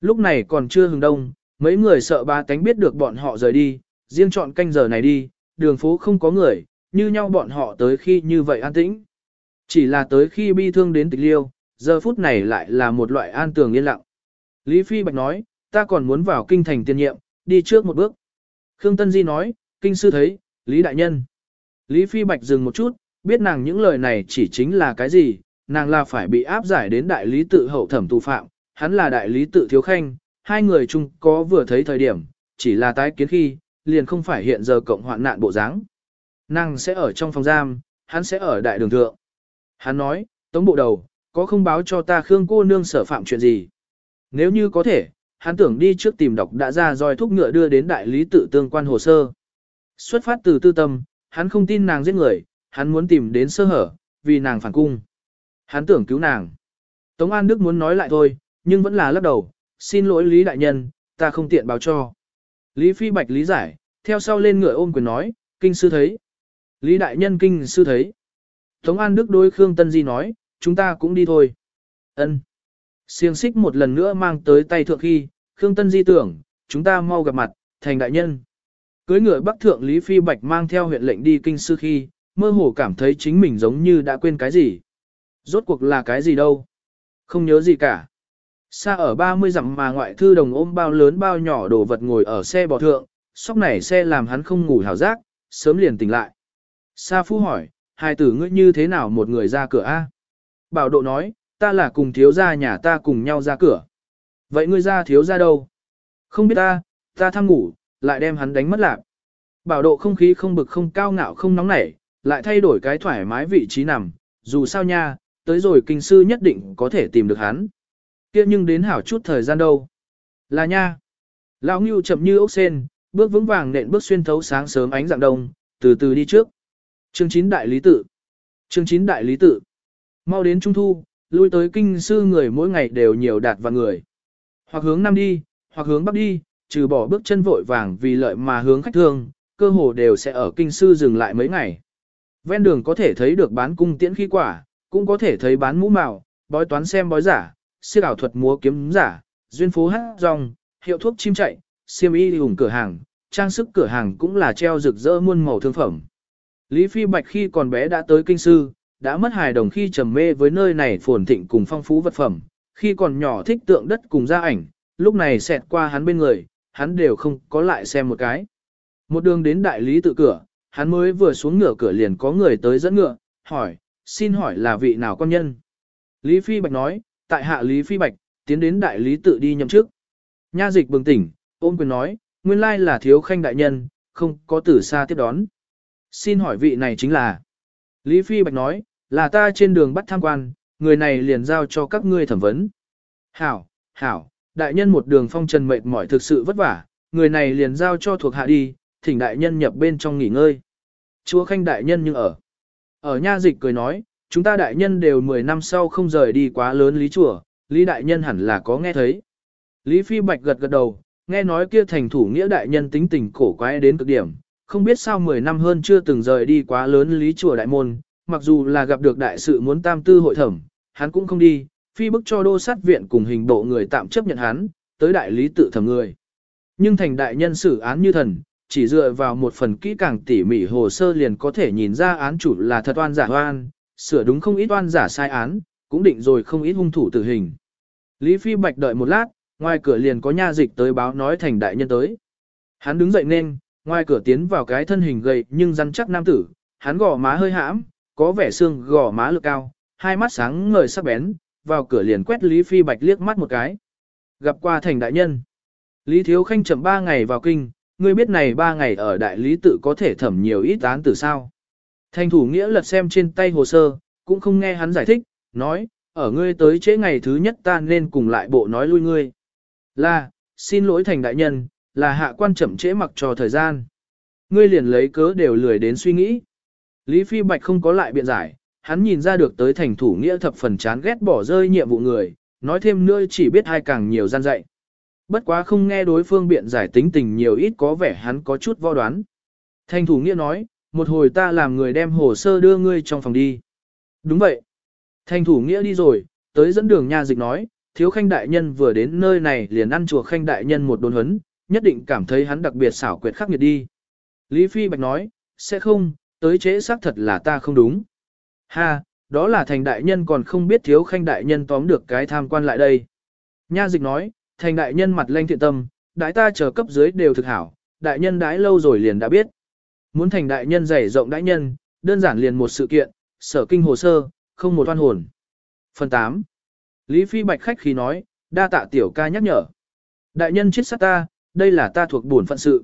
Lúc này còn chưa hừng đông, mấy người sợ ba tánh biết được bọn họ rời đi, riêng chọn canh giờ này đi, đường phố không có người, như nhau bọn họ tới khi như vậy an tĩnh. Chỉ là tới khi bi thương đến tịch liêu, giờ phút này lại là một loại an tường yên lặng. Lý Phi Bạch nói, ta còn muốn vào kinh thành tiên nhiệm, đi trước một bước. Khương Tân Di nói, kinh sư thấy, Lý Đại Nhân. Lý Phi Bạch dừng một chút, biết nàng những lời này chỉ chính là cái gì, nàng là phải bị áp giải đến đại lý tự hậu thẩm tù phạm, hắn là đại lý tự thiếu khanh, hai người chung có vừa thấy thời điểm, chỉ là tái kiến khi, liền không phải hiện giờ cộng hoạn nạn bộ dáng. Nàng sẽ ở trong phòng giam, hắn sẽ ở đại đường thượng. Hắn nói, tống bộ đầu, có không báo cho ta Khương cô nương sở phạm chuyện gì? Nếu như có thể, hắn tưởng đi trước tìm đọc đã ra roi thúc ngựa đưa đến đại lý tự tương quan hồ sơ. Xuất phát từ tư tâm, hắn không tin nàng giết người, hắn muốn tìm đến sơ hở, vì nàng phản cung. Hắn tưởng cứu nàng. Tống An Đức muốn nói lại thôi, nhưng vẫn là lắc đầu, xin lỗi Lý Đại Nhân, ta không tiện báo cho. Lý Phi Bạch lý giải, theo sau lên ngựa ôm quyền nói, kinh sư thấy. Lý Đại Nhân kinh sư thấy. Tống An Đức đối Khương Tân Di nói, chúng ta cũng đi thôi. Ân. Siêng xích một lần nữa mang tới tay thượng khi, Khương Tân Di tưởng, chúng ta mau gặp mặt, thành đại nhân. Cưới ngựa Bắc Thượng Lý Phi Bạch mang theo huyện lệnh đi kinh sư khi, mơ hồ cảm thấy chính mình giống như đã quên cái gì. Rốt cuộc là cái gì đâu. Không nhớ gì cả. Xa ở 30 dặm mà ngoại thư đồng ôm bao lớn bao nhỏ đồ vật ngồi ở xe bò thượng, sóc này xe làm hắn không ngủ hào giác, sớm liền tỉnh lại. Sa Phu hỏi, hai tử ngươi như thế nào một người ra cửa a? Bảo độ nói, ta là cùng thiếu gia nhà ta cùng nhau ra cửa. Vậy ngươi ra thiếu gia đâu? Không biết ta, ta tham ngủ, lại đem hắn đánh mất lạc. Bảo độ không khí không bực không cao ngạo không nóng nảy, lại thay đổi cái thoải mái vị trí nằm, dù sao nha, tới rồi kinh sư nhất định có thể tìm được hắn. kia nhưng đến hảo chút thời gian đâu. Là nha. Lão Ngưu chậm như ốc sen, bước vững vàng nện bước xuyên thấu sáng sớm ánh dạng đông, từ từ đi trước. Chương 9 đại lý tự. Chương 9 đại lý tự. Mau đến trung thu, lui tới kinh sư người mỗi ngày đều nhiều đạt và người. Hoặc hướng nam đi, hoặc hướng bắc đi, trừ bỏ bước chân vội vàng vì lợi mà hướng khách thương, cơ hồ đều sẽ ở kinh sư dừng lại mấy ngày. Ven đường có thể thấy được bán cung tiễn khí quả, cũng có thể thấy bán mũ màu, bói toán xem bói giả, siêu ảo thuật múa kiếm giả, duyên phố hát rong, hiệu thuốc chim chạy, siêm y ủng cửa hàng, trang sức cửa hàng cũng là treo rực rỡ muôn màu thương phẩm. Lý Phi Bạch khi còn bé đã tới kinh sư, đã mất hài đồng khi trầm mê với nơi này phồn thịnh cùng phong phú vật phẩm, khi còn nhỏ thích tượng đất cùng gia ảnh, lúc này xẹt qua hắn bên người, hắn đều không có lại xem một cái. Một đường đến đại lý tự cửa, hắn mới vừa xuống ngựa cửa liền có người tới dẫn ngựa, hỏi, xin hỏi là vị nào con nhân? Lý Phi Bạch nói, tại hạ Lý Phi Bạch, tiến đến đại lý tự đi nhậm chức. Nha dịch bừng tỉnh, ôm quyền nói, nguyên lai là thiếu khanh đại nhân, không có tử xa tiếp đón. Xin hỏi vị này chính là. Lý Phi Bạch nói, là ta trên đường bắt tham quan, người này liền giao cho các ngươi thẩm vấn. Hảo, hảo, đại nhân một đường phong trần mệt mỏi thực sự vất vả, người này liền giao cho thuộc hạ đi, thỉnh đại nhân nhập bên trong nghỉ ngơi. Chúa khanh đại nhân nhưng ở. Ở nha dịch cười nói, chúng ta đại nhân đều 10 năm sau không rời đi quá lớn lý chùa, lý đại nhân hẳn là có nghe thấy. Lý Phi Bạch gật gật đầu, nghe nói kia thành thủ nghĩa đại nhân tính tình cổ quái đến cực điểm, không biết sao 10 năm hơn chưa từng rời đi quá lớn lý chùa đại môn, mặc dù là gặp được đại sự muốn tam tư hội thẩm, hắn cũng không đi, phi bức cho đô sát viện cùng hình bộ người tạm chấp nhận hắn, tới đại lý tự thẩm người. Nhưng thành đại nhân xử án như thần, chỉ dựa vào một phần kỹ càng tỉ mỉ hồ sơ liền có thể nhìn ra án chủ là thật oan giả oan, sửa đúng không ít oan giả sai án, cũng định rồi không ít hung thủ tử hình. Lý Phi Bạch đợi một lát, ngoài cửa liền có nha dịch tới báo nói thành đại nhân tới. Hắn đứng dậy nên, ngoài cửa tiến vào cái thân hình gầy nhưng rắn chắc nam tử, hắn gò má hơi hãm, có vẻ xương gò má lực cao, hai mắt sáng ngời sắc bén, vào cửa liền quét Lý Phi Bạch liếc mắt một cái. Gặp qua thành đại nhân. Lý Thiếu Khanh chậm ba ngày vào kinh, ngươi biết này ba ngày ở đại lý tự có thể thẩm nhiều ít án từ sao. Thành thủ nghĩa lật xem trên tay hồ sơ, cũng không nghe hắn giải thích, nói, ở ngươi tới trễ ngày thứ nhất ta nên cùng lại bộ nói lui ngươi. Là, xin lỗi thành đại nhân, là hạ quan chậm trễ mặc cho thời gian. Ngươi liền lấy cớ đều lười đến suy nghĩ. Lý Phi Bạch không có lại biện giải, hắn nhìn ra được tới thành thủ nghĩa thập phần chán ghét bỏ rơi nhiệm vụ người, nói thêm nữa chỉ biết hai càng nhiều gian dạy. Bất quá không nghe đối phương biện giải tính tình nhiều ít có vẻ hắn có chút vo đoán. Thành thủ nghĩa nói, một hồi ta làm người đem hồ sơ đưa ngươi trong phòng đi. Đúng vậy. Thành thủ nghĩa đi rồi, tới dẫn đường nha dịch nói, thiếu khanh đại nhân vừa đến nơi này liền ăn chùa khanh đại nhân một đồn huấn, nhất định cảm thấy hắn đặc biệt xảo quyệt khắc nghiệt đi. Lý Phi Bạch nói, sẽ không, tới chế xác thật là ta không đúng. Ha, đó là thành đại nhân còn không biết thiếu khanh đại nhân tóm được cái tham quan lại đây. Nha dịch nói, thành đại nhân mặt lanh thiện tâm, đại ta chờ cấp dưới đều thực hảo, đại nhân đãi lâu rồi liền đã biết. Muốn thành đại nhân dày rộng đại nhân, đơn giản liền một sự kiện, sở kinh hồ sơ, không một oan hồn. Phần 8. Lý Phi Bạch khách khí nói, đa tạ tiểu ca nhắc nhở. Đại nhân chết sát ta, đây là ta thuộc bổn phận sự.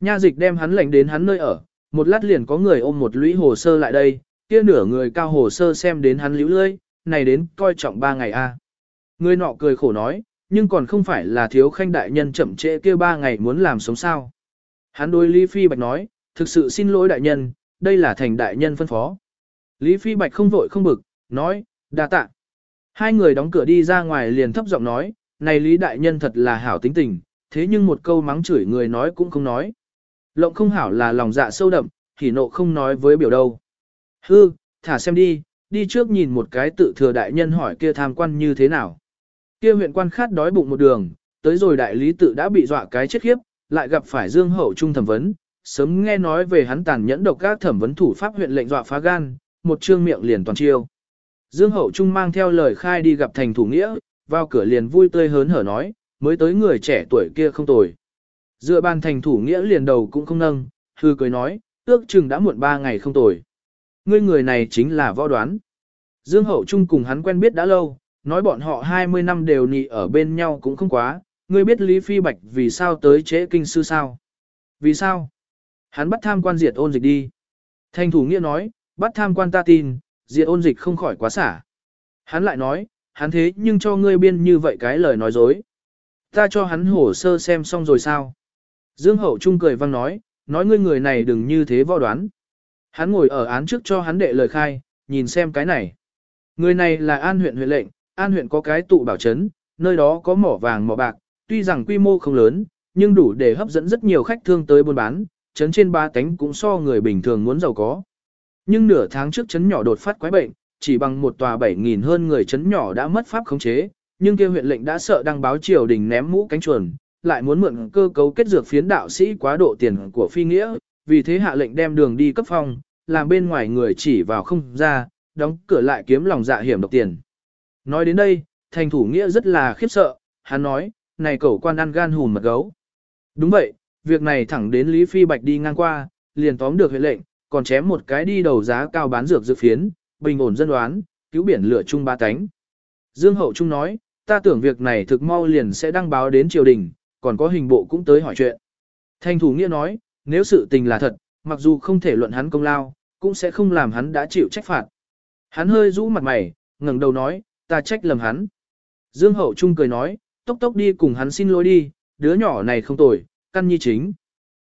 Nha dịch đem hắn lệnh đến hắn nơi ở, một lát liền có người ôm một lũy hồ sơ lại đây, kia nửa người cao hồ sơ xem đến hắn liễu lơi, này đến coi trọng ba ngày a. À. Người nọ cười khổ nói, nhưng còn không phải là thiếu khanh đại nhân chậm trễ kia ba ngày muốn làm sống sao. Hắn đối Lý Phi Bạch nói, thực sự xin lỗi đại nhân, đây là thành đại nhân phân phó. Lý Phi Bạch không vội không bực, nói, đa tạ. Hai người đóng cửa đi ra ngoài liền thấp giọng nói, này Lý đại nhân thật là hảo tính tình, thế nhưng một câu mắng chửi người nói cũng không nói. Lộng không hảo là lòng dạ sâu đậm, thì nộ không nói với biểu đâu. Hư, thả xem đi, đi trước nhìn một cái tự thừa đại nhân hỏi kia tham quan như thế nào. Kia huyện quan khát đói bụng một đường, tới rồi đại lý tự đã bị dọa cái chết khiếp, lại gặp phải dương hậu trung thẩm vấn, sớm nghe nói về hắn tàn nhẫn độc các thẩm vấn thủ pháp huyện lệnh dọa phá gan, một trương miệng liền toàn chiêu. Dương hậu trung mang theo lời khai đi gặp thành thủ nghĩa, vào cửa liền vui tươi hớn hở nói, mới tới người trẻ tuổi kia không tồi. Dựa bàn thành thủ nghĩa liền đầu cũng không nâng, hư cười nói, ước chừng đã muộn ba ngày không tồi. Ngươi người này chính là võ đoán. Dương Hậu Trung cùng hắn quen biết đã lâu, nói bọn họ 20 năm đều nị ở bên nhau cũng không quá, ngươi biết Lý Phi Bạch vì sao tới chế kinh sư sao? Vì sao? Hắn bắt tham quan diệt ôn dịch đi. Thành thủ nghĩa nói, bắt tham quan ta tin, diệt ôn dịch không khỏi quá xả. Hắn lại nói, hắn thế nhưng cho ngươi biên như vậy cái lời nói dối. Ta cho hắn hồ sơ xem xong rồi sao? Dương Hậu Trung cười vang nói, nói ngươi người này đừng như thế võ đoán. Hắn ngồi ở án trước cho hắn đệ lời khai, nhìn xem cái này. Người này là An huyện huyện lệnh, An huyện có cái tụ bảo trấn, nơi đó có mỏ vàng mỏ bạc, tuy rằng quy mô không lớn, nhưng đủ để hấp dẫn rất nhiều khách thương tới buôn bán, trấn trên ba tánh cũng so người bình thường muốn giàu có. Nhưng nửa tháng trước trấn nhỏ đột phát quái bệnh, chỉ bằng một tòa 7.000 hơn người trấn nhỏ đã mất pháp khống chế, nhưng kia huyện lệnh đã sợ đăng báo triều đình ném mũ cánh chuồn, lại muốn mượn cơ cấu kết dược phiến đạo sĩ quá độ tiền của phi nghĩa, vì thế hạ lệnh đem đường đi cấp phong, làm bên ngoài người chỉ vào không ra, đóng cửa lại kiếm lòng dạ hiểm độc tiền. Nói đến đây, thành thủ nghĩa rất là khiếp sợ, hắn nói, này cẩu quan ăn gan hùn mật gấu. Đúng vậy, việc này thẳng đến Lý Phi Bạch đi ngang qua, liền tóm được huyện lệnh, còn chém một cái đi đầu giá cao bán dược dược phiến, bình ổn dân đoán, cứu biển lửa chung ba cánh. Dương Hậu Trung nói, ta tưởng việc này thực mau liền sẽ đăng báo đến triều đình, còn có hình bộ cũng tới hỏi chuyện. Thanh thủ nghĩa nói, nếu sự tình là thật, mặc dù không thể luận hắn công lao, cũng sẽ không làm hắn đã chịu trách phạt. Hắn hơi rũ mặt mày, ngẩng đầu nói, ta trách lầm hắn. Dương Hậu Trung cười nói, tốc tốc đi cùng hắn xin lỗi đi, đứa nhỏ này không tồi, căn nhi chính.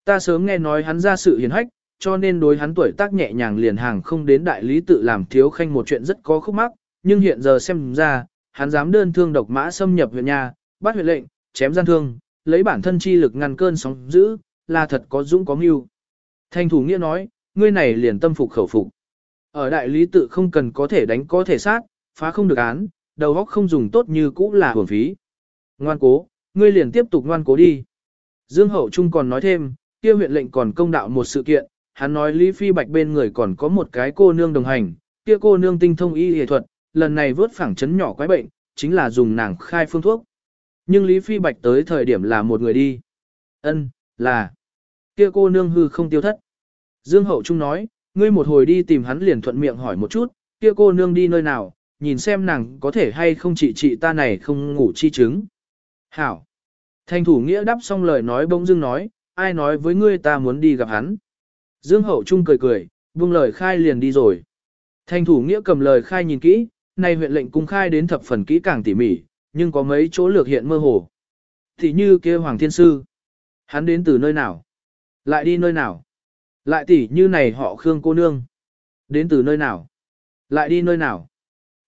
Ta sớm nghe nói hắn ra sự hiền hách, cho nên đối hắn tuổi tác nhẹ nhàng liền hàng không đến đại lý tự làm thiếu khanh một chuyện rất có khúc mắc, nhưng hiện giờ xem ra, hắn dám đơn thương độc mã xâm nhập huyện nhà, bắt huyện lệnh, chém gian thương, lấy bản thân chi lực ngăn cơn sóng dữ, là thật có dũng có mưu. Thành thủ nghĩa nói, ngươi này liền tâm phục khẩu phục. Ở đại lý tự không cần có thể đánh có thể sát, phá không được án, đầu óc không dùng tốt như cũ là hưởng phí. Ngoan cố, ngươi liền tiếp tục ngoan cố đi. Dương Hậu Trung còn nói thêm, kia huyện lệnh còn công đạo một sự kiện, hắn nói Lý Phi Bạch bên người còn có một cái cô nương đồng hành, kia cô nương tinh thông y y thuật, lần này vớt phẳng chấn nhỏ quái bệnh, chính là dùng nàng khai phương thuốc. Nhưng Lý Phi Bạch tới thời điểm là một người đi. Ân, là. Kia cô nương hư không tiêu thất. Dương Hậu Trung nói, ngươi một hồi đi tìm hắn liền thuận miệng hỏi một chút, kia cô nương đi nơi nào, nhìn xem nàng có thể hay không trị trị ta này không ngủ chi chứng. Hảo. Thành thủ nghĩa đáp xong lời nói bỗng dưng nói, ai nói với ngươi ta muốn đi gặp hắn. Dương Hậu Trung cười cười, buông lời khai liền đi rồi. Thành thủ nghĩa cầm lời khai nhìn kỹ, nay huyện lệnh cung khai đến thập phần kỹ càng tỉ mỉ, nhưng có mấy chỗ lược hiện mơ hồ. Thì như kia Hoàng Thiên Sư. Hắn đến từ nơi nào? Lại đi nơi nào? Lại tỉ như này họ Khương cô nương. Đến từ nơi nào? Lại đi nơi nào?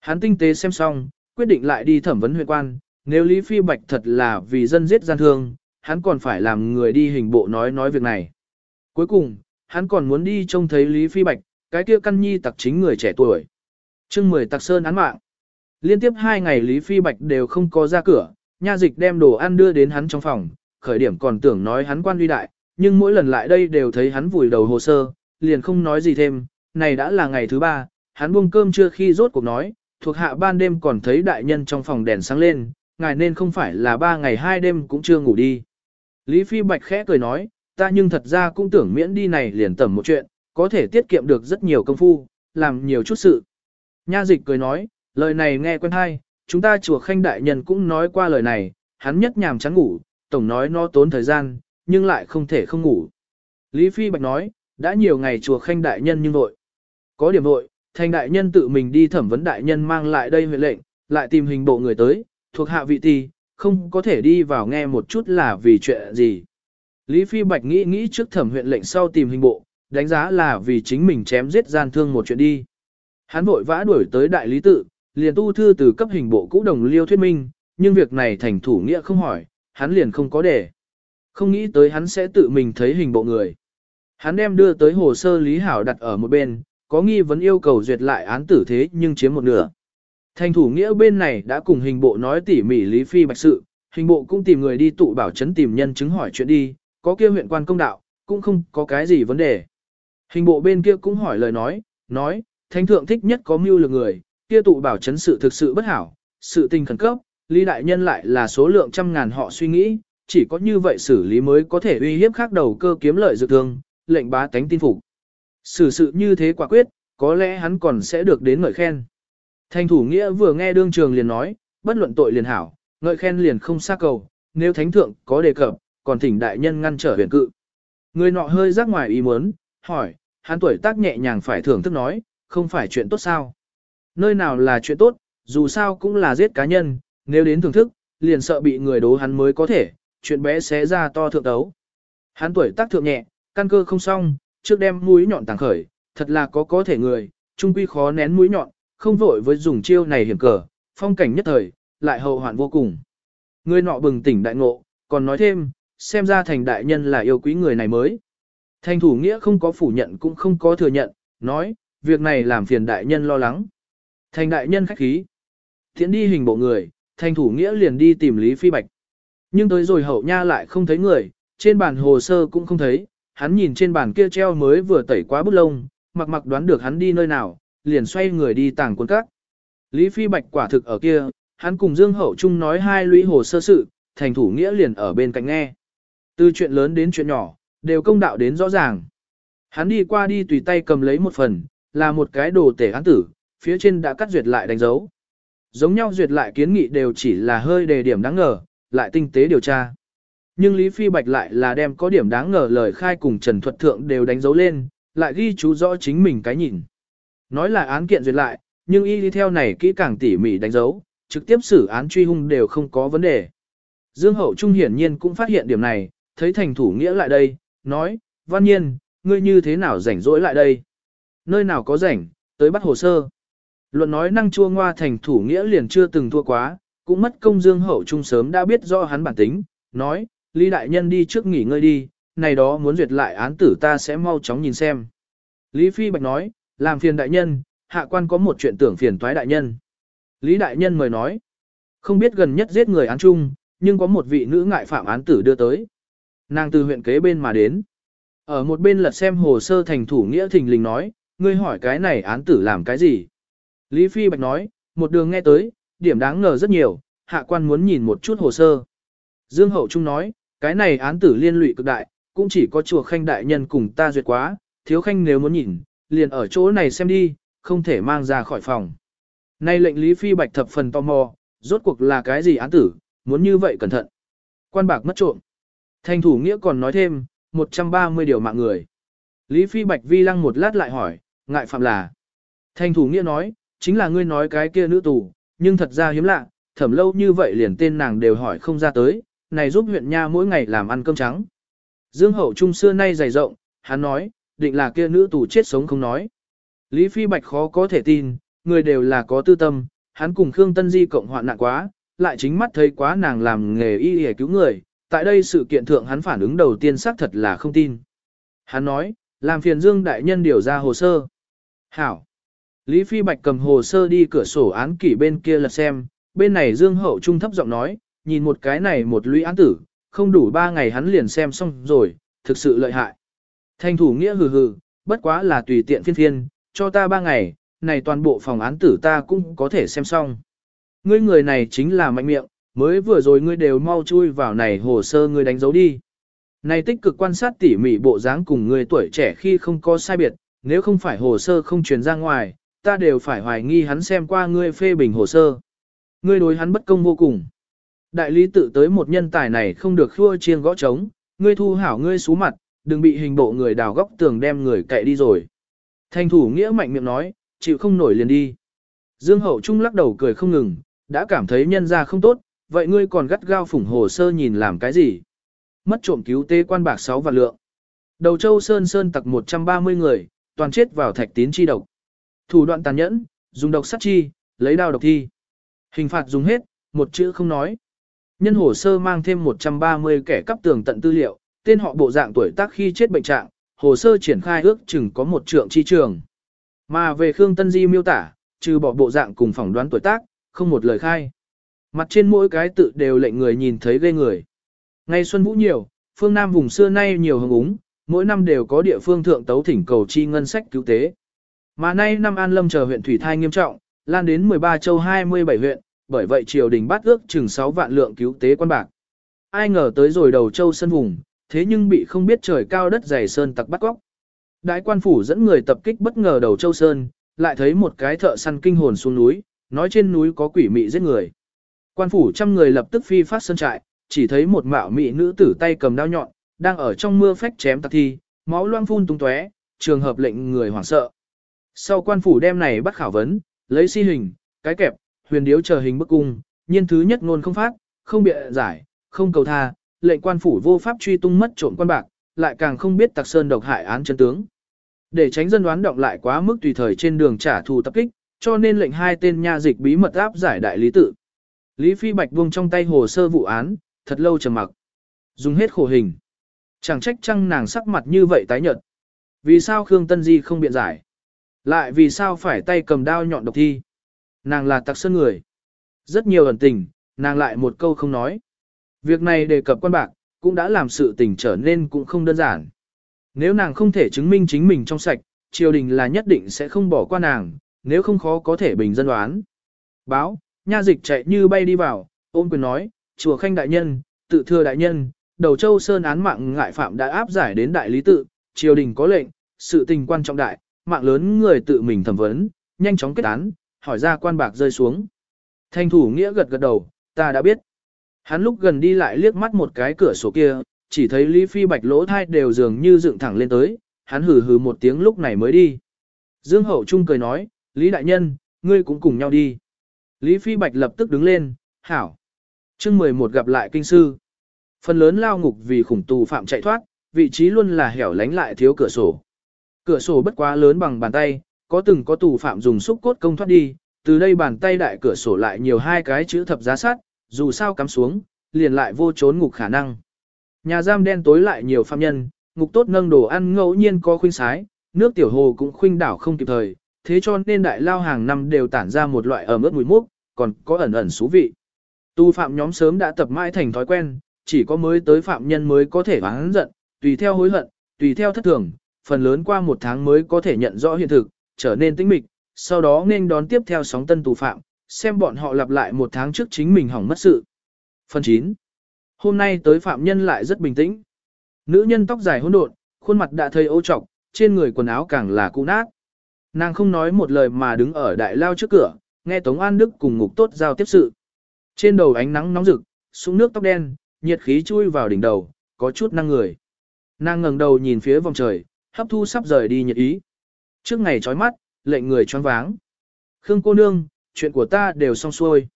Hắn tinh tế xem xong, quyết định lại đi thẩm vấn huyện quan, nếu Lý Phi Bạch thật là vì dân giết gian thương, hắn còn phải làm người đi hình bộ nói nói việc này. Cuối cùng, hắn còn muốn đi trông thấy Lý Phi Bạch, cái kia căn nhi tặc chính người trẻ tuổi chương 10 tạc sơn án mạng. Liên tiếp hai ngày Lý Phi Bạch đều không có ra cửa, nha dịch đem đồ ăn đưa đến hắn trong phòng, khởi điểm còn tưởng nói hắn quan uy đại, nhưng mỗi lần lại đây đều thấy hắn vùi đầu hồ sơ, liền không nói gì thêm, này đã là ngày thứ ba, hắn buông cơm chưa khi rốt cuộc nói, thuộc hạ ban đêm còn thấy đại nhân trong phòng đèn sáng lên, ngài nên không phải là ba ngày hai đêm cũng chưa ngủ đi. Lý Phi Bạch khẽ cười nói, ta nhưng thật ra cũng tưởng miễn đi này liền tầm một chuyện, có thể tiết kiệm được rất nhiều công phu, làm nhiều chút sự. Nha dịch cười nói, lời này nghe quen hay, chúng ta chùa khanh đại nhân cũng nói qua lời này, hắn nhất nhàm chán ngủ, tổng nói nó tốn thời gian, nhưng lại không thể không ngủ. Lý Phi Bạch nói, đã nhiều ngày chùa khanh đại nhân nhưng vội. Có điểm vội, thành đại nhân tự mình đi thẩm vấn đại nhân mang lại đây huệ lệnh, lại tìm hình bộ người tới, thuộc hạ vị ti, không có thể đi vào nghe một chút là vì chuyện gì. Lý Phi Bạch nghĩ nghĩ trước thẩm huyện lệnh sau tìm hình bộ, đánh giá là vì chính mình chém giết gian thương một chuyện đi. Hắn vội vã đuổi tới đại lý tự, liền tu thư từ cấp hình bộ cũ đồng liêu thuyết minh, nhưng việc này thành thủ nghĩa không hỏi, hắn liền không có để. Không nghĩ tới hắn sẽ tự mình thấy hình bộ người. Hắn đem đưa tới hồ sơ Lý Hảo đặt ở một bên, có nghi vấn yêu cầu duyệt lại án tử thế nhưng chiếm một nửa. Thành thủ nghĩa bên này đã cùng hình bộ nói tỉ mỉ Lý Phi bạch sự, hình bộ cũng tìm người đi tụ bảo chấn tìm nhân chứng hỏi chuyện đi, có kia huyện quan công đạo, cũng không có cái gì vấn đề. Hình bộ bên kia cũng hỏi lời nói, nói, thánh thượng thích nhất có mưu lược người, kia tụ bảo chấn sự thực sự bất hảo, sự tình khẩn cấp, Lý đại nhân lại là số lượng trăm ngàn họ suy nghĩ, chỉ có như vậy xử lý mới có thể uy hiếp khác đầu cơ kiếm lợi dự thương, lệnh bá tánh tin phục. Xử sự như thế quả quyết, có lẽ hắn còn sẽ được đến ngợi khen. Thành thủ nghĩa vừa nghe đương trường liền nói, bất luận tội liền hảo, ngợi khen liền không xa cầu, nếu thánh thượng có đề cập, còn thỉnh đại nhân ngăn trở huyền cự. Người nọ hơi rắc ngoài ý muốn, hỏi, hắn tuổi tác nhẹ nhàng phải thưởng thức nói, không phải chuyện tốt sao. Nơi nào là chuyện tốt, dù sao cũng là giết cá nhân, nếu đến thưởng thức, liền sợ bị người đố hắn mới có thể, chuyện bé xé ra to thượng đấu. Hắn tuổi tác thượng nhẹ, căn cơ không xong, trước đem mũi nhọn tàng khởi, thật là có có thể người, trung quy khó nén mũi nhọn, không vội với dùng chiêu này hiểm cờ, phong cảnh nhất thời, lại hậu hoạn vô cùng. Người nọ bừng tỉnh đại ngộ, còn nói thêm, xem ra thành đại nhân là yêu quý người này mới. Thành thủ nghĩa không có phủ nhận cũng không có thừa nhận, nói, việc này làm phiền đại nhân lo lắng. Thành đại nhân khách khí. Thiện đi hình bộ người, thành thủ nghĩa liền đi tìm Lý Phi Bạch. Nhưng tới rồi hậu nha lại không thấy người, trên bàn hồ sơ cũng không thấy, hắn nhìn trên bàn kia treo mới vừa tẩy quá bút lông, mặc mặc đoán được hắn đi nơi nào, liền xoay người đi tàng quân các. Lý Phi Bạch quả thực ở kia, hắn cùng Dương Hậu Trung nói hai lũy hồ sơ sự, thành thủ nghĩa liền ở bên cạnh nghe. Từ chuyện lớn đến chuyện nhỏ, đều công đạo đến rõ ràng. Hắn đi qua đi tùy tay cầm lấy một phần, là một cái đồ tể án tử, phía trên đã cắt duyệt lại đánh dấu. Giống nhau duyệt lại kiến nghị đều chỉ là hơi đề điểm đáng ngờ, lại tinh tế điều tra. Nhưng Lý Phi Bạch lại là đem có điểm đáng ngờ lời khai cùng Trần Thuật Thượng đều đánh dấu lên, lại ghi chú rõ chính mình cái nhìn. Nói là án kiện duyệt lại, nhưng y đi theo này kỹ càng tỉ mỉ đánh dấu, trực tiếp xử án truy hung đều không có vấn đề. Dương Hậu Trung hiển nhiên cũng phát hiện điểm này, thấy thành thủ nghĩa lại đây, nói, văn nhiên, ngươi như thế nào rảnh rỗi lại đây? Nơi nào có rảnh, tới bắt hồ sơ. Luận nói năng chua ngoa thành thủ nghĩa liền chưa từng thua quá, cũng mất công Dương Hậu Trung sớm đã biết do hắn bản tính, nói, Lý Đại Nhân đi trước nghỉ ngơi đi, này đó muốn duyệt lại án tử ta sẽ mau chóng nhìn xem. Lý Phi Bạch nói, làm phiền Đại Nhân, hạ quan có một chuyện tưởng phiền toái Đại Nhân. Lý Đại Nhân mời nói, không biết gần nhất giết người án chung, nhưng có một vị nữ ngại phạm án tử đưa tới. Nàng từ huyện kế bên mà đến. Ở một bên lật xem hồ sơ thành thủ nghĩa thình lình nói, ngươi hỏi cái này án tử làm cái gì? Lý Phi Bạch nói, một đường nghe tới, điểm đáng ngờ rất nhiều, hạ quan muốn nhìn một chút hồ sơ. Dương Hậu Trung nói, cái này án tử liên lụy cực đại, cũng chỉ có chùa khanh đại nhân cùng ta duyệt quá, thiếu khanh nếu muốn nhìn, liền ở chỗ này xem đi, không thể mang ra khỏi phòng. Nay lệnh Lý Phi Bạch thập phần tò mò, rốt cuộc là cái gì án tử, muốn như vậy cẩn thận. Quan bạc mất trộm. Thành thủ nghĩa còn nói thêm, 130 điều mạng người. Lý Phi Bạch vi lăng một lát lại hỏi, ngại phạm là. Thành thủ nghĩa nói, chính là ngươi nói cái kia nữ tù, nhưng thật ra hiếm lạ, thẩm lâu như vậy liền tên nàng đều hỏi không ra tới, này giúp huyện nha mỗi ngày làm ăn cơm trắng. Dương hậu trung xưa nay dày rộng, hắn nói, định là kia nữ tù chết sống không nói. Lý Phi Bạch khó có thể tin, người đều là có tư tâm, hắn cùng Khương Tân Di cộng hoạn nạn quá, lại chính mắt thấy quá nàng làm nghề y y cứu người, tại đây sự kiện thượng hắn phản ứng đầu tiên xác thật là không tin. Hắn nói, làm phiền Dương Đại Nhân điều ra hồ sơ. Hảo. Lý Phi Bạch cầm hồ sơ đi cửa sổ án kỷ bên kia lật xem, bên này Dương Hậu Trung thấp giọng nói, nhìn một cái này một lũy án tử, không đủ ba ngày hắn liền xem xong rồi, thực sự lợi hại. Thanh thủ nghĩa hừ hừ, bất quá là tùy tiện phiên phiên, cho ta ba ngày, này toàn bộ phòng án tử ta cũng có thể xem xong. Ngươi người này chính là mạnh miệng, mới vừa rồi ngươi đều mau chui vào này hồ sơ ngươi đánh dấu đi. Này tích cực quan sát tỉ mỉ bộ dáng cùng người tuổi trẻ khi không có sai biệt, nếu không phải hồ sơ không truyền ra ngoài, ta đều phải hoài nghi hắn xem qua ngươi phê bình hồ sơ. Ngươi đối hắn bất công vô cùng. Đại lý tự tới một nhân tài này không được khua chiên gõ trống, ngươi thu hảo ngươi xú mặt, đừng bị hình bộ người đào góc tường đem người cậy đi rồi. Thành thủ nghĩa mạnh miệng nói, chịu không nổi liền đi. Dương hậu trung lắc đầu cười không ngừng, đã cảm thấy nhân ra không tốt, vậy ngươi còn gắt gao phủng hồ sơ nhìn làm cái gì? Mất trộm cứu tế quan bạc 6 vạn lượng. Đầu châu sơn sơn tặc 130 người, toàn chết vào thạch tín chi độc. Thủ đoạn tàn nhẫn, dùng độc sát chi, lấy đao độc thi. Hình phạt dùng hết, một chữ không nói. Nhân hồ sơ mang thêm 130 kẻ cắp tường tận tư liệu, tên họ bộ dạng tuổi tác khi chết bệnh trạng, hồ sơ triển khai ước chừng có một trượng chi trường. Mà về Khương Tân Di miêu tả, trừ bỏ bộ dạng cùng phỏng đoán tuổi tác, không một lời khai. Mặt trên mỗi cái tự đều lệnh người nhìn thấy ghê người. Ngày xuân vũ nhiều, phương Nam vùng xưa nay nhiều hồng úng, mỗi năm đều có địa phương thượng tấu thỉnh cầu chi ngân sách cứu tế. Mà nay năm An Lâm chờ huyện thủy thai nghiêm trọng, lan đến 13 châu 27 huyện, bởi vậy triều đình bắt ước chừng 6 vạn lượng cứu tế quan bạc. Ai ngờ tới rồi đầu châu sân vùng, thế nhưng bị không biết trời cao đất dày sơn tặc bắt góc. Đại quan phủ dẫn người tập kích bất ngờ đầu châu sơn, lại thấy một cái thợ săn kinh hồn xuống núi, nói trên núi có quỷ mị giết người. Quan phủ trăm người lập tức phi phát sơn trại, chỉ thấy một mạo mị nữ tử tay cầm đao nhọn, đang ở trong mưa phách chém tạc thi, máu loang phun tung tóe, trường hợp lệnh người hoảng sợ. Sau quan phủ đem này bắt khảo vấn, lấy si hình, cái kẹp, huyền điếu chờ hình bức cung, nhiên thứ nhất ngôn không phát, không bịa giải, không cầu tha, lệnh quan phủ vô pháp truy tung mất trộm quan bạc, lại càng không biết tạc sơn độc hại án chân tướng. Để tránh dân đoán động lại quá mức tùy thời trên đường trả thù tập kích, cho nên lệnh hai tên nha dịch bí mật áp giải đại lý tự. Lý Phi Bạch buông trong tay hồ sơ vụ án, thật lâu trầm mặc. Dùng hết khổ hình. Chẳng trách chăng nàng sắc mặt như vậy tái nhợt. Vì sao Khương Tân Di không biện giải? Lại vì sao phải tay cầm đao nhọn độc thi? Nàng là tặc sơn người. Rất nhiều ẩn tình, nàng lại một câu không nói. Việc này đề cập quan bạc, cũng đã làm sự tình trở nên cũng không đơn giản. Nếu nàng không thể chứng minh chính mình trong sạch, triều đình là nhất định sẽ không bỏ qua nàng, nếu không khó có thể bình dân đoán. Báo, nha dịch chạy như bay đi vào, ôm quyền nói, chùa khanh đại nhân, tự thừa đại nhân, đầu châu sơn án mạng ngại phạm đã áp giải đến đại lý tự, triều đình có lệnh, sự tình quan trọng đại, mạng lớn người tự mình thẩm vấn, nhanh chóng kết án, hỏi ra quan bạc rơi xuống. Thanh thủ nghĩa gật gật đầu, ta đã biết. Hắn lúc gần đi lại liếc mắt một cái cửa sổ kia, chỉ thấy Lý Phi Bạch lỗ thai đều dường như dựng thẳng lên tới, hắn hừ hừ một tiếng lúc này mới đi. Dương Hậu Trung cười nói, Lý Đại Nhân, ngươi cũng cùng nhau đi. Lý Phi Bạch lập tức đứng lên, hảo chương 11 gặp lại kinh sư. Phần lớn lao ngục vì khủng tù phạm chạy thoát, vị trí luôn là hẻo lánh lại thiếu cửa sổ. Cửa sổ bất quá lớn bằng bàn tay, có từng có tù phạm dùng xúc cốt công thoát đi, từ đây bàn tay đại cửa sổ lại nhiều hai cái chữ thập giá sát, dù sao cắm xuống, liền lại vô trốn ngục khả năng. Nhà giam đen tối lại nhiều phạm nhân, ngục tốt nâng đồ ăn ngẫu nhiên có khuynh sái, nước tiểu hồ cũng khuynh đảo không kịp thời, thế cho nên đại lao hàng năm đều tản ra một loại ẩm ướt mùi mốc, còn có ẩn ẩn xú vị. Tu phạm nhóm sớm đã tập mãi thành thói quen, chỉ có mới tới phạm nhân mới có thể oán giận, tùy theo hối hận, tùy theo thất thường, phần lớn qua một tháng mới có thể nhận rõ hiện thực, trở nên tĩnh mịch, sau đó nên đón tiếp theo sóng tân tù phạm, xem bọn họ lặp lại một tháng trước chính mình hỏng mất sự. Phần 9. Hôm nay tới phạm nhân lại rất bình tĩnh. Nữ nhân tóc dài hỗn độn, khuôn mặt đã thấy ô trọc, trên người quần áo càng là cũ nát. Nàng không nói một lời mà đứng ở đại lao trước cửa, nghe Tống An Đức cùng ngục tốt giao tiếp sự. Trên đầu ánh nắng nóng rực, súng nước tóc đen, nhiệt khí chui vào đỉnh đầu, có chút năng người. Nàng ngẩng đầu nhìn phía vòng trời, hấp thu sắp rời đi nhiệt ý. Trước ngày chói mắt, lệnh người choáng váng. Khương cô nương, chuyện của ta đều xong xuôi.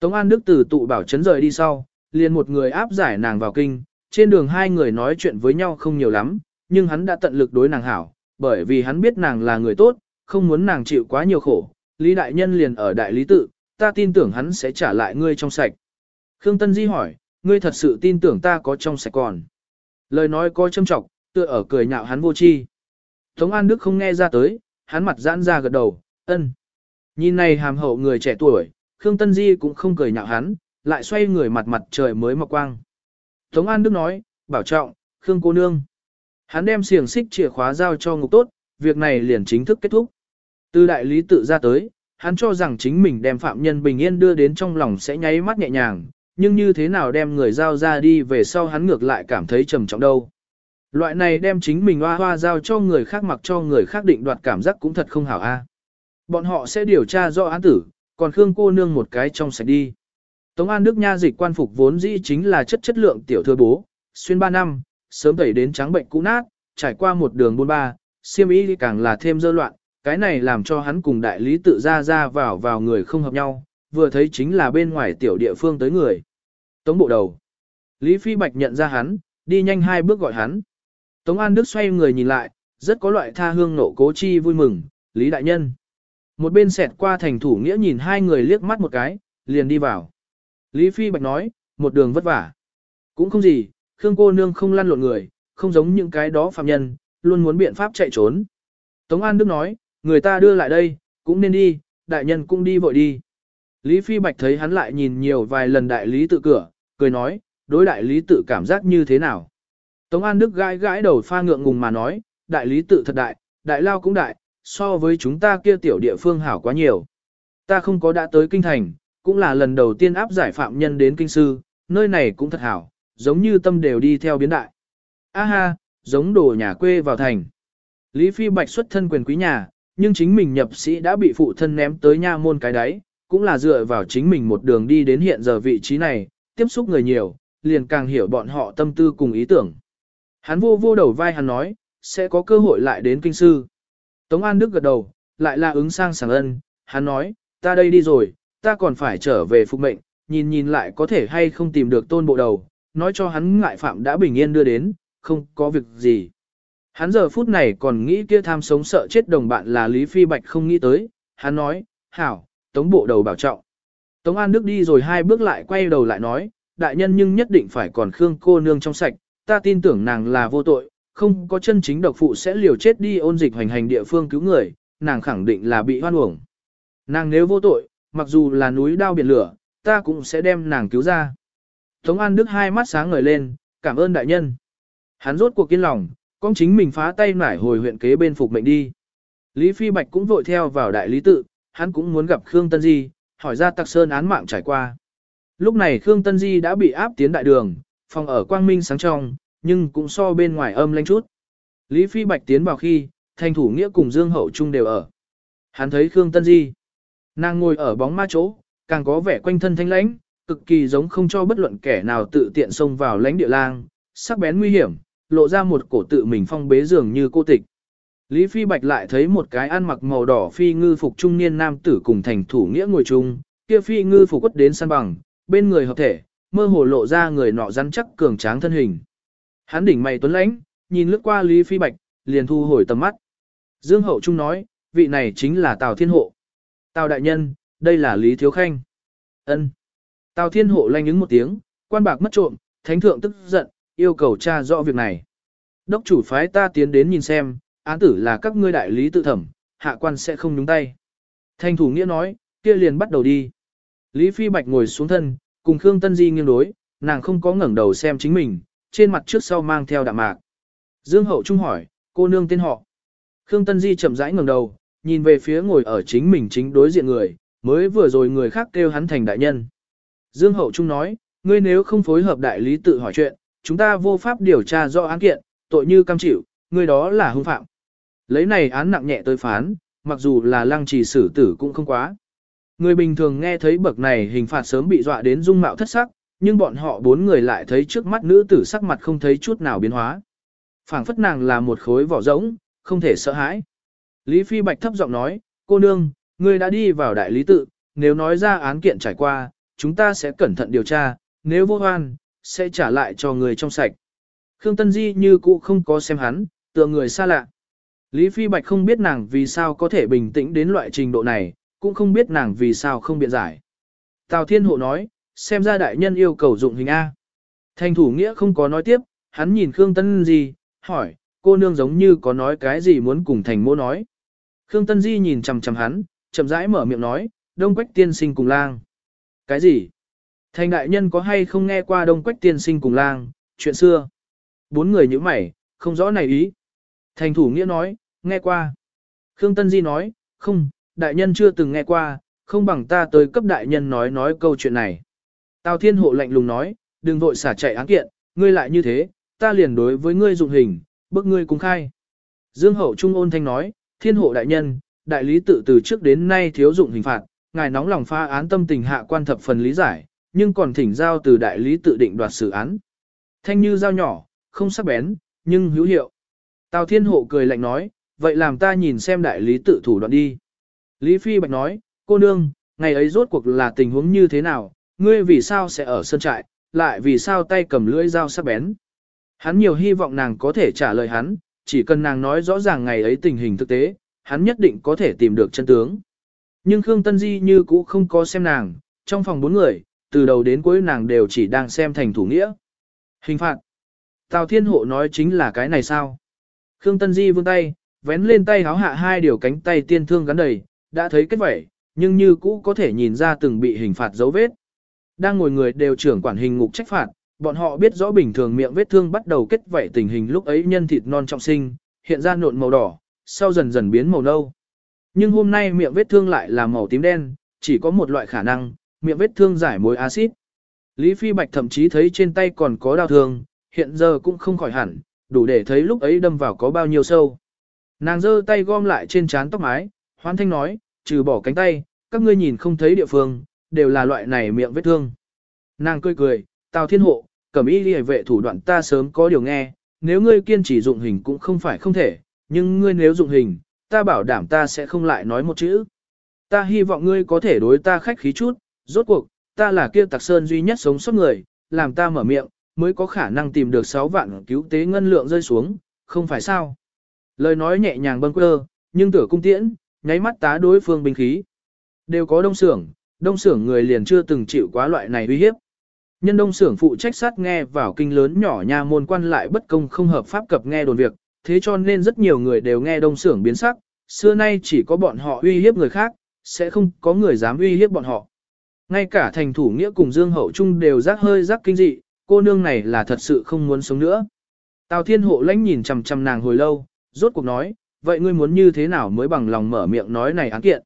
Tống An Đức từ tụ bảo chấn rời đi sau, liền một người áp giải nàng vào kinh, trên đường hai người nói chuyện với nhau không nhiều lắm, nhưng hắn đã tận lực đối nàng hảo, bởi vì hắn biết nàng là người tốt, không muốn nàng chịu quá nhiều khổ. Lý Đại Nhân liền ở Đại Lý Tự, ta tin tưởng hắn sẽ trả lại ngươi trong sạch. Khương Tân Di hỏi, ngươi thật sự tin tưởng ta có trong sạch còn. Lời nói có châm trọng, tựa ở cười nhạo hắn vô chi. Tống An Đức không nghe ra tới, hắn mặt giãn ra gật đầu, ân. Nhìn này hàm hậu người trẻ tuổi, Khương Tân Di cũng không cười nhạo hắn, lại xoay người mặt mặt trời mới mọc quang. Tống An Đức nói, bảo trọng, Khương cô nương. Hắn đem xiềng xích chìa khóa giao cho ngục tốt, việc này liền chính thức kết thúc. Từ đại lý tự ra tới, hắn cho rằng chính mình đem phạm nhân bình yên đưa đến trong lòng sẽ nháy mắt nhẹ nhàng, nhưng như thế nào đem người giao ra đi về sau hắn ngược lại cảm thấy trầm trọng đâu. Loại này đem chính mình hoa hoa giao cho người khác mặc cho người khác định đoạt cảm giác cũng thật không hảo a. À. Bọn họ sẽ điều tra do án tử, còn Khương cô nương một cái trong sạch đi. Tống An Đức Nha dịch quan phục vốn dĩ chính là chất chất lượng tiểu thừa bố, xuyên 3 năm, sớm tẩy đến trắng bệnh cũ nát, trải qua một đường buôn ba, siêm ý càng là thêm dơ loạn, cái này làm cho hắn cùng đại lý tự ra ra vào vào người không hợp nhau, vừa thấy chính là bên ngoài tiểu địa phương tới người. Tống bộ đầu. Lý Phi Bạch nhận ra hắn, đi nhanh hai bước gọi hắn. Tống An Đức xoay người nhìn lại, rất có loại tha hương nộ cố chi vui mừng, Lý Đại Nhân. Một bên xẹt qua thành thủ nghĩa nhìn hai người liếc mắt một cái, liền đi vào. Lý Phi Bạch nói, một đường vất vả. Cũng không gì, Khương cô nương không lăn lộn người, không giống những cái đó phạm nhân, luôn muốn biện pháp chạy trốn. Tống An Đức nói, người ta đưa lại đây, cũng nên đi, đại nhân cũng đi vội đi. Lý Phi Bạch thấy hắn lại nhìn nhiều vài lần đại lý tự cửa, cười nói, đối đại lý tự cảm giác như thế nào. Tống An Đức gãi gãi đầu pha ngượng ngùng mà nói, đại lý tự thật đại, đại lao cũng đại, so với chúng ta kia tiểu địa phương hảo quá nhiều. Ta không có đã tới kinh thành, cũng là lần đầu tiên áp giải phạm nhân đến kinh sư, nơi này cũng thật hảo, giống như tâm đều đi theo biến đại. A ha, giống đồ nhà quê vào thành. Lý Phi Bạch xuất thân quyền quý nhà, nhưng chính mình nhập sĩ đã bị phụ thân ném tới nha môn cái đáy, cũng là dựa vào chính mình một đường đi đến hiện giờ vị trí này, tiếp xúc người nhiều, liền càng hiểu bọn họ tâm tư cùng ý tưởng. Hắn vô vô đầu vai hắn nói, sẽ có cơ hội lại đến kinh sư. Tống An Đức gật đầu, lại là ứng sang sảng ân, hắn nói, ta đây đi rồi, ta còn phải trở về phục mệnh, nhìn nhìn lại có thể hay không tìm được tôn bộ đầu, nói cho hắn ngại phạm đã bình yên đưa đến, không có việc gì. Hắn giờ phút này còn nghĩ kia tham sống sợ chết đồng bạn là Lý Phi Bạch không nghĩ tới, hắn nói, hảo, tống bộ đầu bảo trọng. Tống An Đức đi rồi hai bước lại quay đầu lại nói, đại nhân nhưng nhất định phải còn Khương cô nương trong sạch, ta tin tưởng nàng là vô tội, không có chân chính độc phụ sẽ liều chết đi ôn dịch hoành hành địa phương cứu người, nàng khẳng định là bị hoan uổng. Nàng nếu vô tội, mặc dù là núi đao biển lửa, ta cũng sẽ đem nàng cứu ra. Tống An Đức hai mắt sáng ngời lên, cảm ơn đại nhân. Hắn rốt cuộc kiên lòng, con chính mình phá tay nải hồi huyện kế bên phục mệnh đi. Lý Phi Bạch cũng vội theo vào đại lý tự, hắn cũng muốn gặp Khương Tân Di, hỏi ra tặc sơn án mạng trải qua. Lúc này Khương Tân Di đã bị áp tiến đại đường, phòng ở quang minh sáng trong, nhưng cũng so bên ngoài âm lanh chút. Lý Phi Bạch tiến vào khi, thành thủ nghĩa cùng Dương Hậu Trung đều ở. Hắn thấy Khương Tân Di. Nàng ngồi ở bóng ma chỗ, càng có vẻ quanh thân thanh lãnh, cực kỳ giống không cho bất luận kẻ nào tự tiện xông vào lãnh địa lang, sắc bén nguy hiểm, lộ ra một cổ tự mình phong bế dường như cô tịch. Lý Phi Bạch lại thấy một cái ăn mặc màu đỏ phi ngư phục trung niên nam tử cùng thành thủ nghĩa ngồi chung, kia phi ngư phục quất đến săn bằng, bên người hợp thể, mơ hồ lộ ra người nọ rắn chắc cường tráng thân hình. Hắn đỉnh mày tuấn lãnh, nhìn lướt qua Lý Phi Bạch, liền thu hồi tầm mắt. Dương Hậu Trung nói, vị này chính là Tào Thiên Hộ. Tào Đại Nhân, đây là Lý Thiếu Khanh. ân Tào Thiên Hộ lanh ứng một tiếng, quan bạc mất trộm, thánh thượng tức giận, yêu cầu tra rõ việc này. Đốc chủ phái ta tiến đến nhìn xem, án tử là các ngươi đại lý tự thẩm, hạ quan sẽ không nhúng tay. Thanh thủ nghĩa nói, kia liền bắt đầu đi. Lý Phi Bạch ngồi xuống thân, cùng Khương Tân Di nghiêng đối, nàng không có ngẩng đầu xem chính mình, trên mặt trước sau mang theo đạm mạc. Dương Hậu Trung hỏi, cô nương tên họ. Khương Tân Di chậm rãi ngẩng đầu, nhìn về phía ngồi ở chính mình chính đối diện người, mới vừa rồi người khác kêu hắn thành đại nhân. Dương Hậu Trung nói, ngươi nếu không phối hợp đại lý tự hỏi chuyện, chúng ta vô pháp điều tra rõ án kiện, tội như cam chịu, người đó là hung phạm. Lấy này án nặng nhẹ tới phán, mặc dù là lăng trì xử tử cũng không quá. Người bình thường nghe thấy bậc này hình phạt sớm bị dọa đến dung mạo thất sắc, nhưng bọn họ bốn người lại thấy trước mắt nữ tử sắc mặt không thấy chút nào biến hóa. phảng phất nàng là một khối vỏ rỗng, không thể sợ hãi. Lý Phi Bạch thấp giọng nói, cô nương, ngươi đã đi vào đại lý tự, nếu nói ra án kiện trải qua, chúng ta sẽ cẩn thận điều tra, nếu vô hoan, sẽ trả lại cho người trong sạch. Khương Tân Di như cũ không có xem hắn, tựa người xa lạ. Lý Phi Bạch không biết nàng vì sao có thể bình tĩnh đến loại trình độ này, cũng không biết nàng vì sao không biện giải. Tào Thiên Hộ nói, xem ra đại nhân yêu cầu dụng hình A. Thành thủ nghĩa không có nói tiếp, hắn nhìn Khương Tân Di, hỏi, cô nương giống như có nói cái gì muốn cùng thành mô nói. Khương Tân Di nhìn chằm chằm hắn, chậm rãi mở miệng nói, đông quách tiên sinh cùng lang. Cái gì? Thành đại nhân có hay không nghe qua đông quách tiên sinh cùng lang, chuyện xưa? Bốn người như mày, không rõ này ý. Thành thủ nghĩa nói, nghe qua. Khương Tân Di nói, không, đại nhân chưa từng nghe qua, không bằng ta tới cấp đại nhân nói nói câu chuyện này. Tào Thiên Hộ lạnh lùng nói, đừng vội xả chạy án kiện, ngươi lại như thế, ta liền đối với ngươi dụng hình, bức ngươi cùng khai. Dương Hậu Trung ôn thanh nói, Thiên Hộ đại nhân, đại lý tự từ trước đến nay thiếu dụng hình phạt, ngài nóng lòng pha án tâm tình hạ quan thập phần lý giải, nhưng còn thỉnh giao từ đại lý tự định đoạt xử án. Thanh như dao nhỏ, không sắc bén, nhưng hữu hiệu. Tào Thiên Hộ cười lạnh nói, vậy làm ta nhìn xem đại lý tự thủ đoạn đi. Lý Phi Bạch nói, cô nương, ngày ấy rốt cuộc là tình huống như thế nào, ngươi vì sao sẽ ở sân trại, lại vì sao tay cầm lưỡi dao sắc bén. Hắn nhiều hy vọng nàng có thể trả lời hắn, chỉ cần nàng nói rõ ràng ngày ấy tình hình thực tế, hắn nhất định có thể tìm được chân tướng. Nhưng Khương Tân Di như cũ không có xem nàng, trong phòng bốn người, từ đầu đến cuối nàng đều chỉ đang xem thành thủ nghĩa. Hình phạt. Tào Thiên Hộ nói chính là cái này sao? Khương Tân Di vươn tay, vén lên tay háo hạ hai điều cánh tay tiên thương gắn đầy, đã thấy kết vẩy, nhưng như cũ có thể nhìn ra từng bị hình phạt dấu vết. Đang ngồi người đều trưởng quản hình ngục trách phạt, bọn họ biết rõ bình thường miệng vết thương bắt đầu kết vẩy tình hình lúc ấy nhân thịt non trọng sinh, hiện ra nộn màu đỏ, sau dần dần biến màu nâu. Nhưng hôm nay miệng vết thương lại là màu tím đen, chỉ có một loại khả năng, miệng vết thương giải mối axit. Lý Phi Bạch thậm chí thấy trên tay còn có đau thương, hiện giờ cũng không khỏi hẳn, đủ để thấy lúc ấy đâm vào có bao nhiêu sâu. Nàng giơ tay gom lại trên trán tóc mái, hoan thanh nói, trừ bỏ cánh tay, các ngươi nhìn không thấy địa phương, đều là loại này miệng vết thương. Nàng cười cười, Tào Thiên Hộ, cẩm y liề vệ thủ đoạn ta sớm có điều nghe, nếu ngươi kiên trì dụng hình cũng không phải không thể, nhưng ngươi nếu dụng hình, ta bảo đảm ta sẽ không lại nói một chữ. Ta hy vọng ngươi có thể đối ta khách khí chút, rốt cuộc, ta là kia Tạc sơn duy nhất sống sót người, làm ta mở miệng, mới có khả năng tìm được 6 vạn cứu tế ngân lượng rơi xuống, không phải sao. Lời nói nhẹ nhàng bâng quơ, nhưng tửa cung tiễn, nháy mắt tá đối phương binh khí. Đều có đông xưởng, đông xưởng người liền chưa từng chịu quá loại này uy hiếp. Nhân đông xưởng phụ trách sát nghe vào kinh lớn nhỏ nha môn quan lại bất công không hợp pháp cập nghe đồn việc, thế cho nên rất nhiều người đều nghe đông xưởng biến sắc, xưa nay chỉ có bọn họ uy hiếp người khác, sẽ không có người dám uy hiếp bọn họ. Ngay cả thành thủ nghĩa cùng Dương Hậu Trung đều rắc hơi rắc kinh dị, cô nương này là thật sự không muốn sống nữa. Tào Thiên Hộ lãnh nhìn chằm chằm nàng hồi lâu, rốt cuộc nói, vậy ngươi muốn như thế nào mới bằng lòng mở miệng nói này án kiện.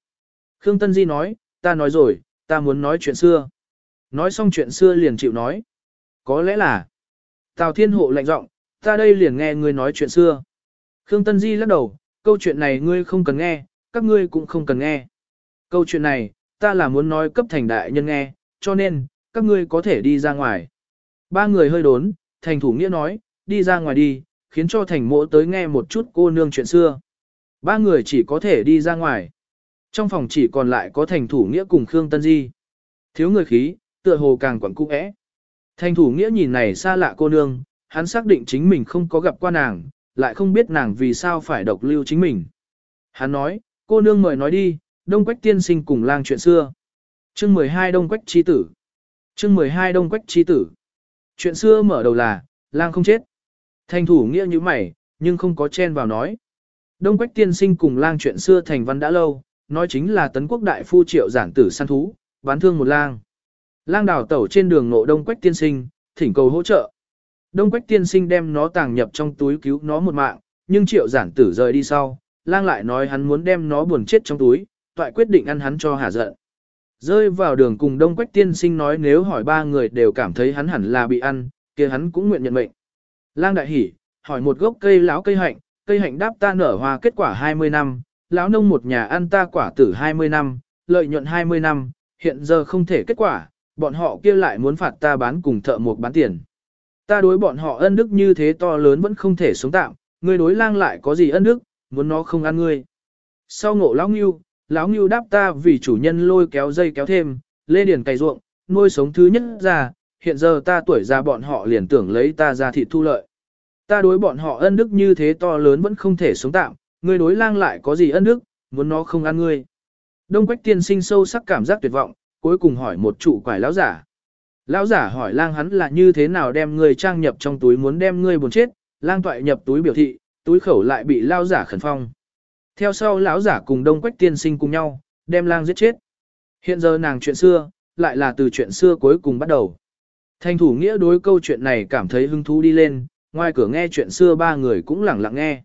Khương Tân Di nói, ta nói rồi, ta muốn nói chuyện xưa. Nói xong chuyện xưa liền chịu nói. Có lẽ là, Tào Thiên Hộ lạnh giọng, ta đây liền nghe ngươi nói chuyện xưa. Khương Tân Di lắc đầu, câu chuyện này ngươi không cần nghe, các ngươi cũng không cần nghe. Câu chuyện này, ta là muốn nói cấp thành đại nhân nghe, cho nên, các ngươi có thể đi ra ngoài. Ba người hơi đốn, thành thủ nghĩa nói, đi ra ngoài đi, khiến cho thành mộ tới nghe một chút cô nương chuyện xưa. Ba người chỉ có thể đi ra ngoài. Trong phòng chỉ còn lại có thành thủ nghĩa cùng Khương Tân Di. Thiếu người khí, tựa hồ càng quẩn cung ẽ. Thành thủ nghĩa nhìn này xa lạ cô nương, hắn xác định chính mình không có gặp qua nàng, lại không biết nàng vì sao phải độc lưu chính mình. Hắn nói, cô nương mời nói đi, Đông Quách tiên sinh cùng lang chuyện xưa. Chương 12 Đông Quách chi tử. Chương 12 Đông Quách chi tử. Chuyện xưa mở đầu là, lang không chết. Thành thủ nghĩa như mày, nhưng không có chen vào nói. Đông Quách tiên sinh cùng lang chuyện xưa thành văn đã lâu, nói chính là tấn quốc đại phu triệu giản tử săn thú, bán thương một lang. Lang đào tẩu trên đường ngộ Đông Quách tiên sinh, thỉnh cầu hỗ trợ. Đông Quách tiên sinh đem nó tàng nhập trong túi cứu nó một mạng, nhưng triệu giản tử rời đi sau, lang lại nói hắn muốn đem nó buồn chết trong túi, toại quyết định ăn hắn cho hả giận. Rơi vào đường cùng Đông Quách tiên sinh nói nếu hỏi ba người đều cảm thấy hắn hẳn là bị ăn, kia hắn cũng nguyện nhận mệnh. Lang đại hỉ, hỏi một gốc cây láo cây hạnh, cây hạnh đáp ta nở hoa kết quả 20 năm, lão nông một nhà ăn ta quả tử 20 năm, lợi nhuận 20 năm, hiện giờ không thể kết quả, bọn họ kia lại muốn phạt ta bán cùng thợ một bán tiền. Ta đối bọn họ ân đức như thế to lớn vẫn không thể sống tạm, ngươi đối lang lại có gì ân đức, muốn nó không ăn ngươi. Sau ngộ lão ngưu, lão ngưu đáp ta vì chủ nhân lôi kéo dây kéo thêm, lê điền cày ruộng, nuôi sống thứ nhất ra, hiện giờ ta tuổi già bọn họ liền tưởng lấy ta ra thịt thu lợi. Ta đối bọn họ ân đức như thế to lớn vẫn không thể sống tạm, ngươi đối lang lại có gì ân đức, muốn nó không ăn ngươi. Đông Quách tiên sinh sâu sắc cảm giác tuyệt vọng, cuối cùng hỏi một trụ quải lão giả. Lão giả hỏi lang hắn là như thế nào đem ngươi trang nhập trong túi muốn đem ngươi buồn chết, lang toại nhập túi biểu thị, túi khẩu lại bị lão giả khẩn phong. Theo sau lão giả cùng Đông Quách tiên sinh cùng nhau, đem lang giết chết. Hiện giờ nàng chuyện xưa, lại là từ chuyện xưa cuối cùng bắt đầu. Thanh thủ nghĩa đối câu chuyện này cảm thấy hứng thú đi lên, ngoài cửa nghe chuyện xưa ba người cũng lặng lặng nghe.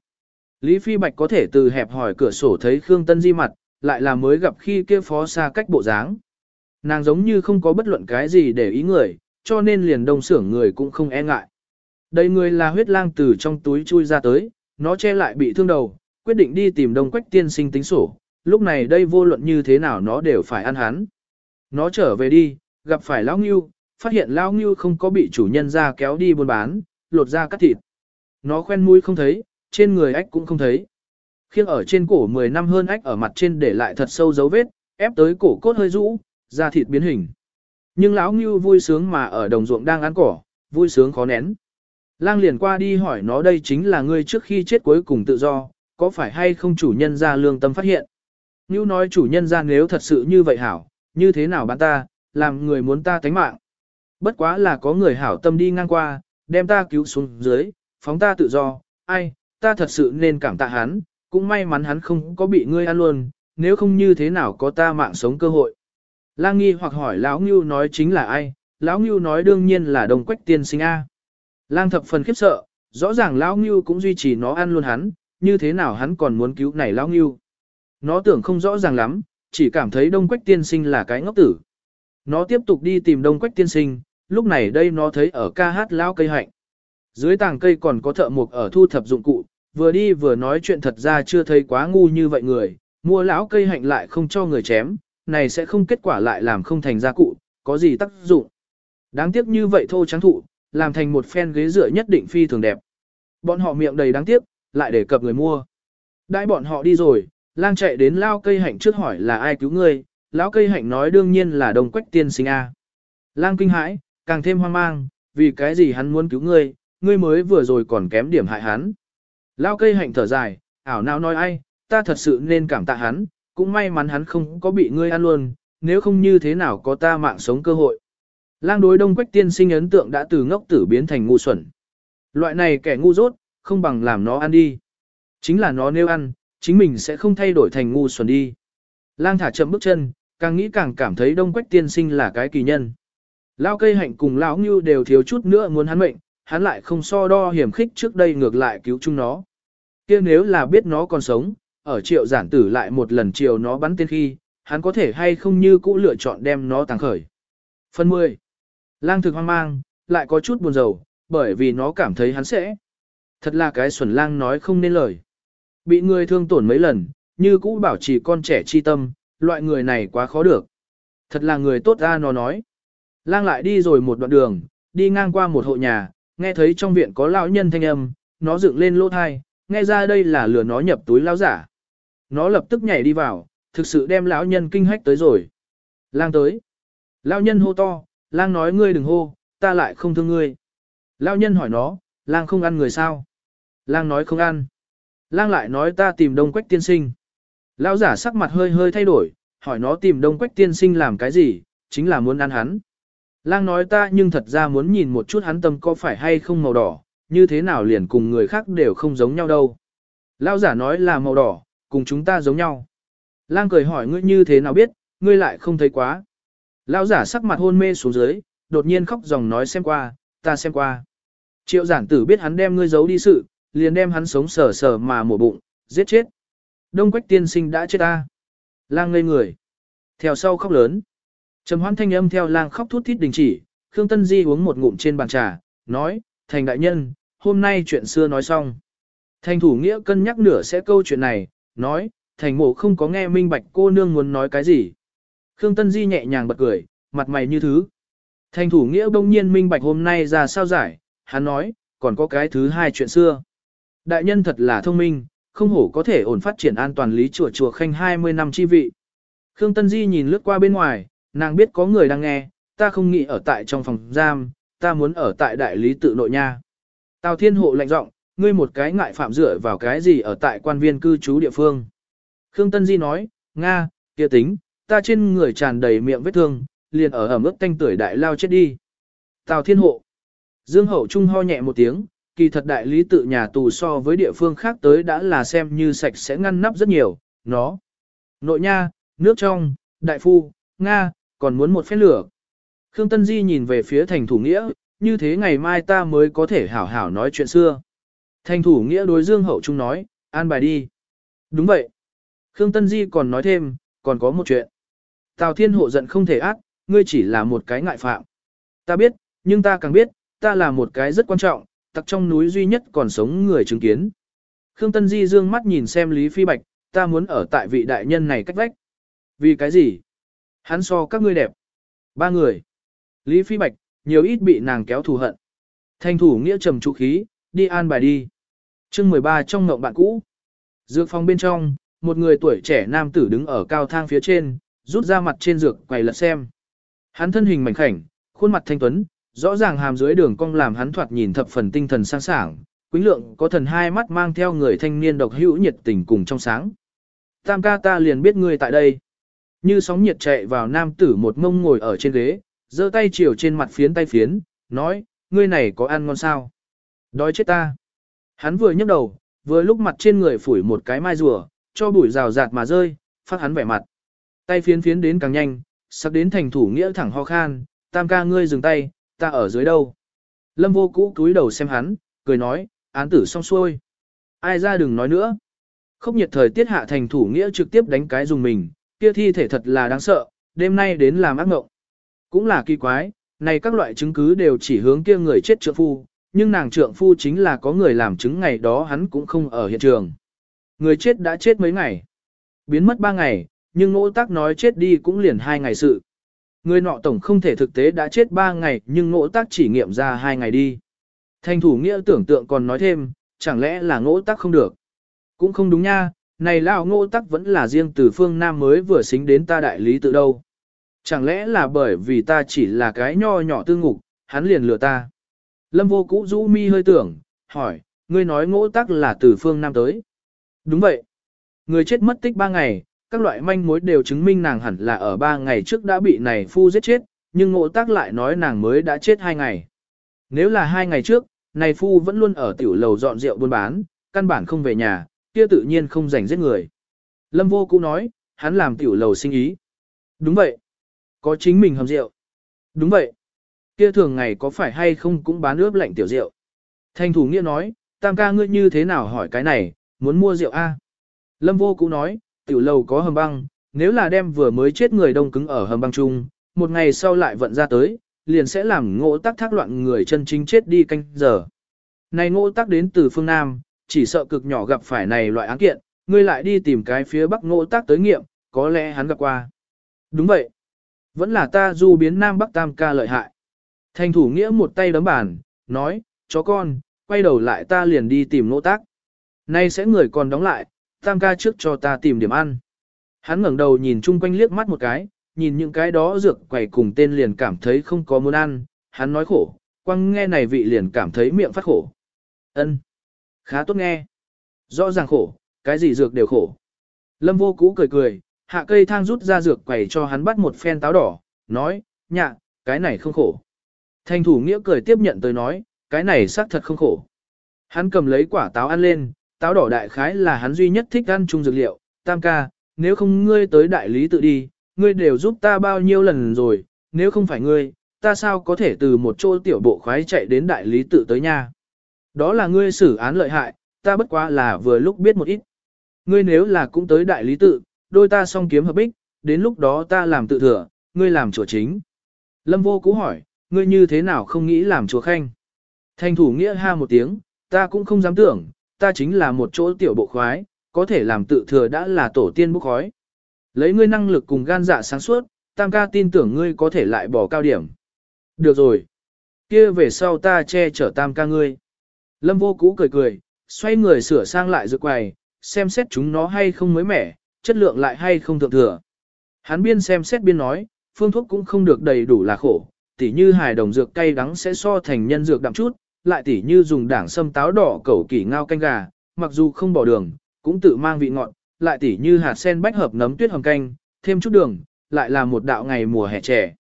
Lý Phi Bạch có thể từ hẹp hỏi cửa sổ thấy Khương Tân Di mặt, lại là mới gặp khi kia phó xa cách bộ dáng. Nàng giống như không có bất luận cái gì để ý người, cho nên liền đông sưởng người cũng không e ngại. Đây người là huyết lang từ trong túi chui ra tới, nó che lại bị thương đầu, quyết định đi tìm đông quách tiên sinh tính sổ, lúc này đây vô luận như thế nào nó đều phải ăn hắn. Nó trở về đi, gặp phải lão ngưu, phát hiện lão ngưu không có bị chủ nhân ra kéo đi buôn bán, lột ra cắt thịt. Nó khoen mũi không thấy, trên người ách cũng không thấy. Khiêng ở trên cổ 10 năm hơn ách ở mặt trên để lại thật sâu dấu vết, ép tới cổ cốt hơi rũ, da thịt biến hình. Nhưng lão Ngưu vui sướng mà ở đồng ruộng đang ăn cỏ, vui sướng khó nén. Lang liền qua đi hỏi nó đây chính là ngươi trước khi chết cuối cùng tự do, có phải hay không chủ nhân ra lương tâm phát hiện. Như nói chủ nhân ra nếu thật sự như vậy hảo, như thế nào bán ta, làm người muốn ta tánh mạng. Bất quá là có người hảo tâm đi ngang qua, đem ta cứu xuống dưới, phóng ta tự do, ai, ta thật sự nên cảm tạ hắn, cũng may mắn hắn không có bị ngươi ăn luôn, nếu không như thế nào có ta mạng sống cơ hội. Lang nghi hoặc hỏi lão Ngưu nói chính là ai, lão Ngưu nói đương nhiên là đồng quách tiên sinh A. Lang thập phần khiếp sợ, rõ ràng lão Ngưu cũng duy trì nó ăn luôn hắn, như thế nào hắn còn muốn cứu này lão Ngưu. Nó tưởng không rõ ràng lắm, chỉ cảm thấy đông quách tiên sinh là cái ngốc tử. Nó tiếp tục đi tìm đông quách tiên sinh, lúc này đây nó thấy ở ca hát lão cây hạnh. Dưới tàng cây còn có thợ mộc ở thu thập dụng cụ, vừa đi vừa nói chuyện thật ra chưa thấy quá ngu như vậy người, mua lão cây hạnh lại không cho người chém, này sẽ không kết quả lại làm không thành gia cụ, có gì tác dụng. Đáng tiếc như vậy thô trắng thụ, làm thành một phen ghế dựa nhất định phi thường đẹp. Bọn họ miệng đầy đáng tiếc, lại để cập người mua. Đãi bọn họ đi rồi, lang chạy đến lao cây hạnh trước hỏi là ai cứu ngươi, lão cây hạnh nói đương nhiên là đồng quách tiên sinh A. Lang kinh hãi, càng thêm hoang mang, vì cái gì hắn muốn cứu ngươi, ngươi mới vừa rồi còn kém điểm hại hắn. Lao cây hạnh thở dài, ảo nào nói ai, ta thật sự nên cảm tạ hắn, cũng may mắn hắn không có bị ngươi ăn luôn, nếu không như thế nào có ta mạng sống cơ hội. Lang đối đông quách tiên sinh ấn tượng đã từ ngốc tử biến thành ngu xuẩn. Loại này kẻ ngu dốt, không bằng làm nó ăn đi. Chính là nó nếu ăn, chính mình sẽ không thay đổi thành ngu xuẩn đi. Lang thả chậm bước chân, càng nghĩ càng cảm thấy đông quách tiên sinh là cái kỳ nhân. Lao cây hạnh cùng lão ngưu đều thiếu chút nữa muốn hắn mệnh, hắn lại không so đo hiểm khích trước đây ngược lại cứu chung nó. kia nếu là biết nó còn sống, ở triệu giản tử lại một lần chiều nó bắn tên khi, hắn có thể hay không như cũ lựa chọn đem nó tàng khởi. Phần 10. Lang thực hoang mang, lại có chút buồn rầu, bởi vì nó cảm thấy hắn sẽ. Thật là cái xuẩn lang nói không nên lời. Bị người thương tổn mấy lần, như cũ bảo trì con trẻ chi tâm, loại người này quá khó được. Thật là người tốt ra nó nói. Lang lại đi rồi một đoạn đường, đi ngang qua một hộ nhà, nghe thấy trong viện có lão nhân thanh âm, nó dựng lên lỗ thai, nghe ra đây là lừa nó nhập túi lão giả. Nó lập tức nhảy đi vào, thực sự đem lão nhân kinh hách tới rồi. Lang tới. Lão nhân hô to, lang nói ngươi đừng hô, ta lại không thương ngươi. Lão nhân hỏi nó, lang không ăn người sao? Lang nói không ăn. Lang lại nói ta tìm đông quách tiên sinh. Lão giả sắc mặt hơi hơi thay đổi, hỏi nó tìm đông quách tiên sinh làm cái gì, chính là muốn ăn hắn. Lang nói ta nhưng thật ra muốn nhìn một chút hắn tâm có phải hay không màu đỏ, như thế nào liền cùng người khác đều không giống nhau đâu. Lão giả nói là màu đỏ, cùng chúng ta giống nhau. Lang cười hỏi ngươi như thế nào biết, ngươi lại không thấy quá. Lão giả sắc mặt hôn mê xuống dưới, đột nhiên khóc dòng nói xem qua, ta xem qua. Triệu giản tử biết hắn đem ngươi giấu đi sự, liền đem hắn sống sờ sờ mà mổ bụng, giết chết. Đông quách tiên sinh đã chết ta. Lang ngây người. Theo sau khóc lớn. Trầm hoan thanh âm theo lang khóc thút thít đình chỉ, Khương Tân Di uống một ngụm trên bàn trà, nói, thành đại nhân, hôm nay chuyện xưa nói xong. Thành thủ nghĩa cân nhắc nửa sẽ câu chuyện này, nói, thành mộ không có nghe minh bạch cô nương muốn nói cái gì. Khương Tân Di nhẹ nhàng bật cười, mặt mày như thứ. Thành thủ nghĩa bỗng nhiên minh bạch hôm nay ra sao giải, hắn nói, còn có cái thứ hai chuyện xưa. Đại nhân thật là thông minh, không hổ có thể ổn phát triển an toàn lý chùa chùa khanh 20 năm chi vị. Khương Tân Di nhìn lướt qua bên ngoài, nàng biết có người đang nghe, ta không nghĩ ở tại trong phòng giam, ta muốn ở tại đại lý tự nội nha. Tào Thiên Hộ lạnh giọng, ngươi một cái ngại phạm dựa vào cái gì ở tại quan viên cư trú địa phương. Khương Tân Di nói, Nga, kia tính, ta trên người tràn đầy miệng vết thương, liền ở ẩm ướt tanh tuổi đại lao chết đi. Tào Thiên Hộ. Dương Hậu Trung ho nhẹ một tiếng, kỳ thật đại lý tự nhà tù so với địa phương khác tới đã là xem như sạch sẽ ngăn nắp rất nhiều, nó. Nội nha, nước trong, đại phu, Nga, còn muốn một phép lửa. Khương Tân Di nhìn về phía thành thủ nghĩa, như thế ngày mai ta mới có thể hảo hảo nói chuyện xưa. Thành thủ nghĩa đối Dương Hậu Trung nói, an bài đi. Đúng vậy. Khương Tân Di còn nói thêm, còn có một chuyện. Tào Thiên Hộ giận không thể ác, ngươi chỉ là một cái ngại phạm. Ta biết, nhưng ta càng biết, ta là một cái rất quan trọng, tặc trong núi duy nhất còn sống người chứng kiến. Khương Tân Di dương mắt nhìn xem Lý Phi Bạch, ta muốn ở tại vị đại nhân này cách vách. Vì cái gì? Hắn so các ngươi đẹp. Ba người. Lý Phi Bạch, nhiều ít bị nàng kéo thù hận. Thanh thủ nghĩa trầm trụ khí, đi an bài đi. chương 13 trong ngộng bạn cũ. Dược phòng bên trong, một người tuổi trẻ nam tử đứng ở cao thang phía trên, rút ra mặt trên dược quầy lật xem. Hắn thân hình mảnh khảnh, khuôn mặt thanh tuấn, rõ ràng hàm dưới đường cong làm hắn thoạt nhìn thập phần tinh thần sáng sảng, Quýnh Lượng có thần hai mắt mang theo người thanh niên độc hữu nhiệt tình cùng trong sáng. Tam ca ta liền biết ngươi tại đây. Như sóng nhiệt chạy vào nam tử một mông ngồi ở trên ghế, giơ tay chiều trên mặt phiến tay phiến, nói, ngươi này có ăn ngon sao? Đói chết ta. Hắn vừa nhấc đầu, vừa lúc mặt trên người phủi một cái mai rùa, cho bụi rào rạt mà rơi, phát hắn vẻ mặt. Tay phiến phiến đến càng nhanh, sắp đến thành thủ nghĩa thẳng ho khan, tam ca ngươi dừng tay, ta ở dưới đâu. Lâm vô cũ cúi đầu xem hắn, cười nói, án tử xong xuôi. Ai ra đừng nói nữa. Khốc nhiệt thời tiết hạ thành thủ nghĩa trực tiếp đánh cái dùng mình, kia thi thể thật là đáng sợ, đêm nay đến làm ác mộng. Cũng là kỳ quái, này các loại chứng cứ đều chỉ hướng kia người chết trượng phu, nhưng nàng trượng phu chính là có người làm chứng ngày đó hắn cũng không ở hiện trường. Người chết đã chết mấy ngày, biến mất ba ngày, nhưng ngỗ tác nói chết đi cũng liền hai ngày sự. Người nọ tổng không thể thực tế đã chết ba ngày nhưng ngỗ tác chỉ nghiệm ra hai ngày đi. Thành thủ nghĩa tưởng tượng còn nói thêm, chẳng lẽ là ngỗ tác không được. Cũng không đúng nha, này lão ngỗ tác vẫn là riêng từ phương Nam mới vừa xính đến ta đại lý tự đâu. Chẳng lẽ là bởi vì ta chỉ là cái nho nhỏ tư ngục, hắn liền lừa ta. Lâm vô cũ rũ mi hơi tưởng, hỏi, ngươi nói ngỗ tắc là từ phương Nam tới. Đúng vậy. Người chết mất tích ba ngày, các loại manh mối đều chứng minh nàng hẳn là ở ba ngày trước đã bị này phu giết chết, nhưng ngộ tác lại nói nàng mới đã chết hai ngày. Nếu là hai ngày trước, này phu vẫn luôn ở tiểu lầu dọn rượu buôn bán, căn bản không về nhà, kia tự nhiên không rảnh giết người. Lâm vô cũ nói, hắn làm tiểu lầu sinh ý. Đúng vậy. Có chính mình hầm rượu. Đúng vậy. Kia thường ngày có phải hay không cũng bán ướp lạnh tiểu rượu. Thanh thủ nghĩa nói, tam ca ngươi như thế nào hỏi cái này, muốn mua rượu A. Lâm vô cũ nói, tiểu lầu có hầm băng, nếu là đem vừa mới chết người đông cứng ở hầm băng chung, một ngày sau lại vận ra tới, liền sẽ làm ngộ tắc thác loạn người chân chính chết đi canh giờ. Này ngộ tắc đến từ phương Nam, chỉ sợ cực nhỏ gặp phải này loại án kiện, ngươi lại đi tìm cái phía bắc ngộ tắc tới nghiệm, có lẽ hắn gặp qua. Đúng vậy. Vẫn là ta du biến Nam Bắc Tam ca lợi hại. Thành thủ nghĩa một tay đấm bàn, nói, chó con, quay đầu lại ta liền đi tìm ngộ tác. Nay sẽ người còn đóng lại, tam ca trước cho ta tìm điểm ăn. Hắn ngẩng đầu nhìn chung quanh liếc mắt một cái, nhìn những cái đó dược quầy cùng tên liền cảm thấy không có muốn ăn, hắn nói khổ, quăng nghe này vị liền cảm thấy miệng phát khổ. ân Khá tốt nghe. Rõ ràng khổ, cái gì dược đều khổ. Lâm vô cũ cười cười, hạ cây thang rút ra dược quầy cho hắn bắt một phen táo đỏ, nói, nhạ, cái này không khổ. Thành thủ nghĩa cười tiếp nhận tới nói, cái này xác thật không khổ. Hắn cầm lấy quả táo ăn lên, táo đỏ đại khái là hắn duy nhất thích ăn chung dược liệu, tam ca, nếu không ngươi tới đại lý tự đi, ngươi đều giúp ta bao nhiêu lần rồi, nếu không phải ngươi, ta sao có thể từ một chỗ tiểu bộ khoái chạy đến đại lý tự tới nha. Đó là ngươi xử án lợi hại, ta bất quá là vừa lúc biết một ít. Ngươi nếu là cũng tới đại lý tự, đôi ta song kiếm hợp bích, đến lúc đó ta làm tự thừa, ngươi làm chủ chính. Lâm vô cú hỏi, ngươi như thế nào không nghĩ làm chùa khanh? Thành thủ nghĩa ha một tiếng, ta cũng không dám tưởng, ta chính là một chỗ tiểu bộ khoái, có thể làm tự thừa đã là tổ tiên bốc khói. Lấy ngươi năng lực cùng gan dạ sáng suốt, tam ca tin tưởng ngươi có thể lại bỏ cao điểm. Được rồi. kia về sau ta che chở tam ca ngươi. Lâm vô cũ cười cười, xoay người sửa sang lại dược quầy, xem xét chúng nó hay không mới mẻ, chất lượng lại hay không thượng thừa. Hắn biên xem xét biên nói, phương thuốc cũng không được đầy đủ là khổ, tỉ như hài đồng dược cay đắng sẽ so thành nhân dược đậm chút, lại tỉ như dùng đảng sâm táo đỏ cẩu kỷ ngao canh gà, mặc dù không bỏ đường, cũng tự mang vị ngọt, lại tỉ như hạt sen bách hợp nấm tuyết hồng canh, thêm chút đường, lại là một đạo ngày mùa hè trẻ.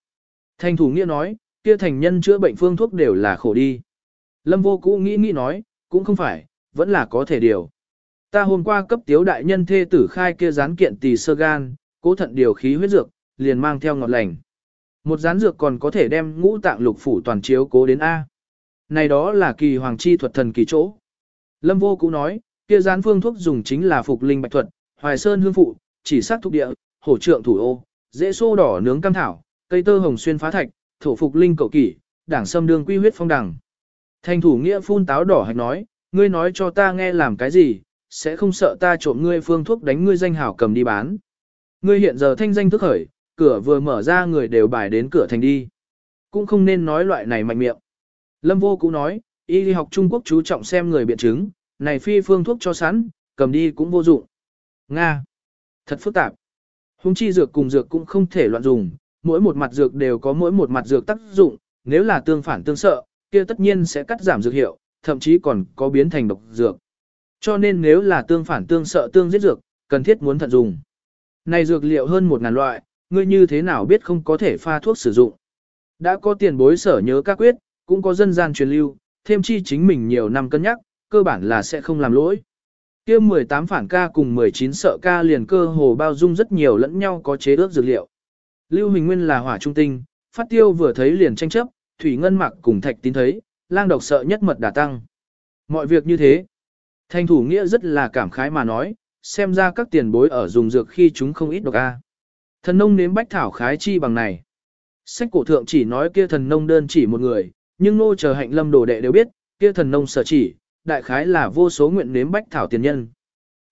Thành thủ nghĩa nói, kia thành nhân chữa bệnh phương thuốc đều là khổ đi. Lâm vô cũ nghĩ nghĩ nói, cũng không phải, vẫn là có thể điều. Ta hôm qua cấp tiếu đại nhân thê tử khai kia gián kiện tỳ sơ gan, cố thận điều khí huyết dược, liền mang theo ngọt lành. Một gián dược còn có thể đem ngũ tạng lục phủ toàn chiếu cố đến A. Này đó là kỳ hoàng chi thuật thần kỳ chỗ. Lâm vô cũ nói, kia gián phương thuốc dùng chính là phục linh bạch thuật, hoài sơn hương phụ, chỉ sát thuộc địa, hổ trượng thủ ô, dễ xô đỏ nướng cam thảo, cây tơ hồng xuyên phá thạch, thổ phục linh cậu kỷ, đảng sâm đương quy huyết phong đằng. Thành thủ nghĩa phun táo đỏ hạch nói, ngươi nói cho ta nghe làm cái gì, sẽ không sợ ta trộm ngươi phương thuốc đánh ngươi danh hảo cầm đi bán. Ngươi hiện giờ thanh danh thức khởi, cửa vừa mở ra người đều bài đến cửa thành đi. Cũng không nên nói loại này mạnh miệng. Lâm vô cũ nói, y đi học Trung Quốc chú trọng xem người biện chứng, này phi phương thuốc cho sẵn, cầm đi cũng vô dụng. Nga. Thật phức tạp. Hùng chi dược cùng dược cũng không thể loạn dùng, mỗi một mặt dược đều có mỗi một mặt dược tác dụng, nếu là tương phản tương sợ, kia tất nhiên sẽ cắt giảm dược hiệu, thậm chí còn có biến thành độc dược. Cho nên nếu là tương phản tương sợ tương giết dược, cần thiết muốn thận dùng. Này dược liệu hơn một ngàn loại, ngươi như thế nào biết không có thể pha thuốc sử dụng. Đã có tiền bối sở nhớ các quyết, cũng có dân gian truyền lưu, thêm chi chính mình nhiều năm cân nhắc, cơ bản là sẽ không làm lỗi. kia 18 phản ca cùng 19 sợ ca liền cơ hồ bao dung rất nhiều lẫn nhau có chế ước dược liệu. Lưu Hình Nguyên là hỏa trung tinh, phát tiêu vừa thấy liền tranh chấp, Thủy Ngân mặc cùng Thạch tín thấy, lang độc sợ nhất mật đà tăng. Mọi việc như thế. Thanh thủ nghĩa rất là cảm khái mà nói, xem ra các tiền bối ở dùng dược khi chúng không ít độc a. Thần nông nếm bách thảo khái chi bằng này. Sách cổ thượng chỉ nói kia thần nông đơn chỉ một người, nhưng nô chờ hạnh lâm đồ đệ đều biết, kia thần nông sở chỉ, đại khái là vô số nguyện nếm bách thảo tiền nhân.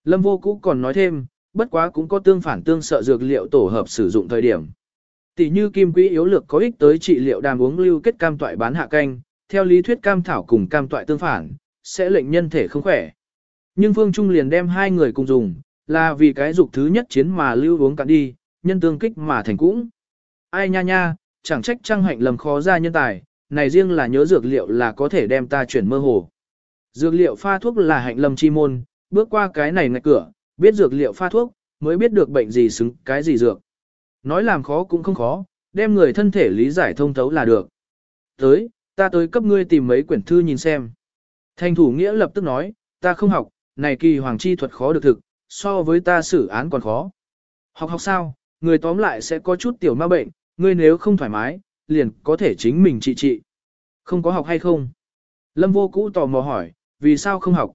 Lâm vô cũ còn nói thêm, bất quá cũng có tương phản tương sợ dược liệu tổ hợp sử dụng thời điểm. Tỷ như kim quý yếu lược có ích tới trị liệu đàm uống lưu kết cam toại bán hạ canh, theo lý thuyết cam thảo cùng cam toại tương phản, sẽ lệnh nhân thể không khỏe. Nhưng Phương Trung liền đem hai người cùng dùng, là vì cái dục thứ nhất chiến mà lưu uống cạn đi, nhân tương kích mà thành cũng. Ai nha nha, chẳng trách trang hạnh lầm khó ra nhân tài, này riêng là nhớ dược liệu là có thể đem ta chuyển mơ hồ. Dược liệu pha thuốc là hạnh lâm chi môn, bước qua cái này ngạch cửa, biết dược liệu pha thuốc, mới biết được bệnh gì xứng cái gì dược. Nói làm khó cũng không khó, đem người thân thể lý giải thông thấu là được. Tới, ta tới cấp ngươi tìm mấy quyển thư nhìn xem. Thành thủ nghĩa lập tức nói, ta không học, này kỳ hoàng chi thuật khó được thực, so với ta xử án còn khó. Học học sao, người tóm lại sẽ có chút tiểu ma bệnh, ngươi nếu không thoải mái, liền có thể chính mình trị trị. Không có học hay không? Lâm vô cũ tò mò hỏi, vì sao không học?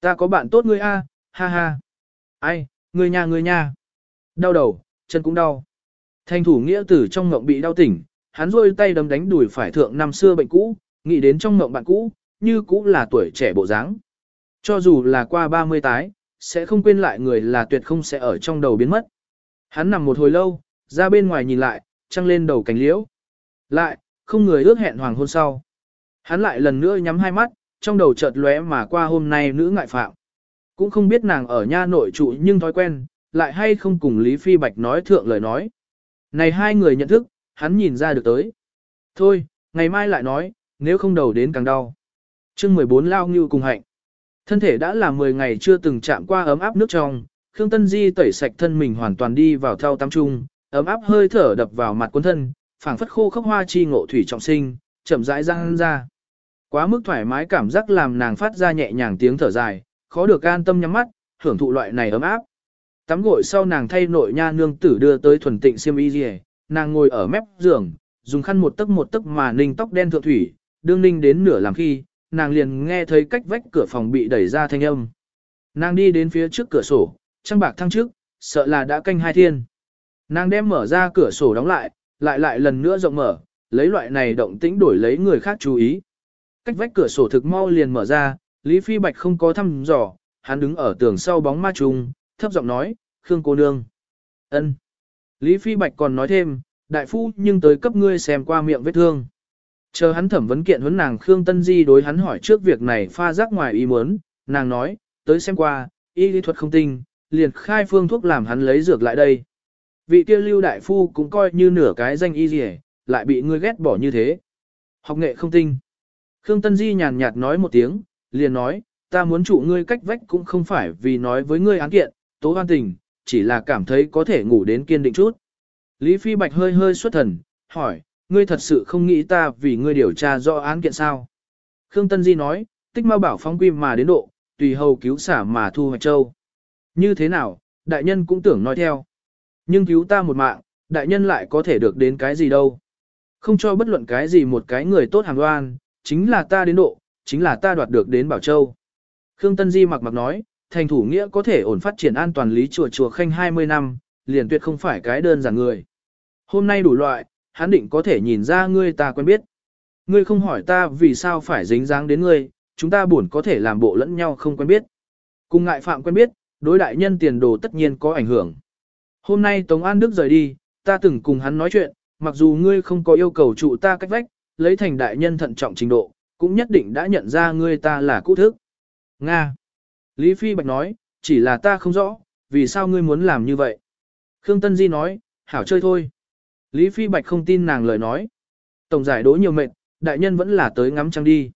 Ta có bạn tốt ngươi a, ha ha. Ai, ngươi nha ngươi nha. Đau đầu, chân cũng đau. Thanh thủ nghĩa tử trong ngộng bị đau tỉnh, hắn rôi tay đấm đánh đùi phải thượng năm xưa bệnh cũ, nghĩ đến trong ngộng bạn cũ, như cũ là tuổi trẻ bộ dáng. Cho dù là qua 30 tái, sẽ không quên lại người là tuyệt không sẽ ở trong đầu biến mất. Hắn nằm một hồi lâu, ra bên ngoài nhìn lại, trăng lên đầu cánh liễu. Lại, không người ước hẹn hoàng hôn sau. Hắn lại lần nữa nhắm hai mắt, trong đầu chợt lóe mà qua hôm nay nữ ngại phạm. Cũng không biết nàng ở nha nội trụ nhưng thói quen, lại hay không cùng Lý Phi Bạch nói thượng lời nói. Này hai người nhận thức, hắn nhìn ra được tới. Thôi, ngày mai lại nói, nếu không đầu đến càng đau. chương 14 lao ngưu cùng hạnh. Thân thể đã là 10 ngày chưa từng chạm qua ấm áp nước trong, Khương Tân Di tẩy sạch thân mình hoàn toàn đi vào thao tắm trung, ấm áp hơi thở đập vào mặt quân thân, phảng phất khô khốc hoa chi ngộ thủy trọng sinh, chậm rãi răng ra. Quá mức thoải mái cảm giác làm nàng phát ra nhẹ nhàng tiếng thở dài, khó được an tâm nhắm mắt, hưởng thụ loại này ấm áp. Tắm gội sau nàng thay nội nha nương tử đưa tới thuần tịnh xiêm y rìa, nàng ngồi ở mép giường, dùng khăn một tấc một tấc mà ninh tóc đen thượng thủy, đương ninh đến nửa làm khi, nàng liền nghe thấy cách vách cửa phòng bị đẩy ra thanh âm. Nàng đi đến phía trước cửa sổ, trăng bạc thăng trước, sợ là đã canh hai thiên. Nàng đem mở ra cửa sổ đóng lại, lại lại lần nữa rộng mở, lấy loại này động tĩnh đổi lấy người khác chú ý. Cách vách cửa sổ thực mau liền mở ra, Lý Phi Bạch không có thăm dò, hắn đứng ở tường sau bóng ma trùng, thấp giọng nói, Khương cô nương. ân. Lý Phi Bạch còn nói thêm, đại phu nhưng tới cấp ngươi xem qua miệng vết thương. Chờ hắn thẩm vấn kiện huấn nàng Khương Tân Di đối hắn hỏi trước việc này pha rắc ngoài ý muốn, nàng nói, tới xem qua, y lý thuật không tinh, liền khai phương thuốc làm hắn lấy dược lại đây. Vị kia lưu đại phu cũng coi như nửa cái danh y gì lại bị ngươi ghét bỏ như thế. Học nghệ không tinh. Khương Tân Di nhàn nhạt nói một tiếng, liền nói, ta muốn trụ ngươi cách vách cũng không phải vì nói với ngươi án kiện, tố hoan tình, chỉ là cảm thấy có thể ngủ đến kiên định chút. Lý Phi Bạch hơi hơi xuất thần, hỏi, ngươi thật sự không nghĩ ta vì ngươi điều tra rõ án kiện sao? Khương Tân Di nói, tích ma bảo phóng quy mà đến độ, tùy hầu cứu xả mà thu hoạch châu. Như thế nào, đại nhân cũng tưởng nói theo. Nhưng cứu ta một mạng, đại nhân lại có thể được đến cái gì đâu. Không cho bất luận cái gì một cái người tốt hàng đoan, chính là ta đến độ, chính là ta đoạt được đến Bảo Châu. Khương Tân Di mặc mặc nói, thành thủ nghĩa có thể ổn phát triển an toàn lý chùa chùa khanh 20 năm, liền tuyệt không phải cái đơn giản người. Hôm nay đủ loại, hắn định có thể nhìn ra ngươi ta quen biết. Ngươi không hỏi ta vì sao phải dính dáng đến ngươi, chúng ta buồn có thể làm bộ lẫn nhau không quen biết. Cùng ngại phạm quen biết, đối đại nhân tiền đồ tất nhiên có ảnh hưởng. Hôm nay Tống An Đức rời đi, ta từng cùng hắn nói chuyện, mặc dù ngươi không có yêu cầu trụ ta cách vách, lấy thành đại nhân thận trọng trình độ, cũng nhất định đã nhận ra ngươi ta là cũ thức. Nga. Lý Phi Bạch nói, chỉ là ta không rõ, vì sao ngươi muốn làm như vậy. Khương Tân Di nói, hảo chơi thôi. Lý Phi Bạch không tin nàng lời nói. Tổng giải đố nhiều mệt, đại nhân vẫn là tới ngắm trăng đi.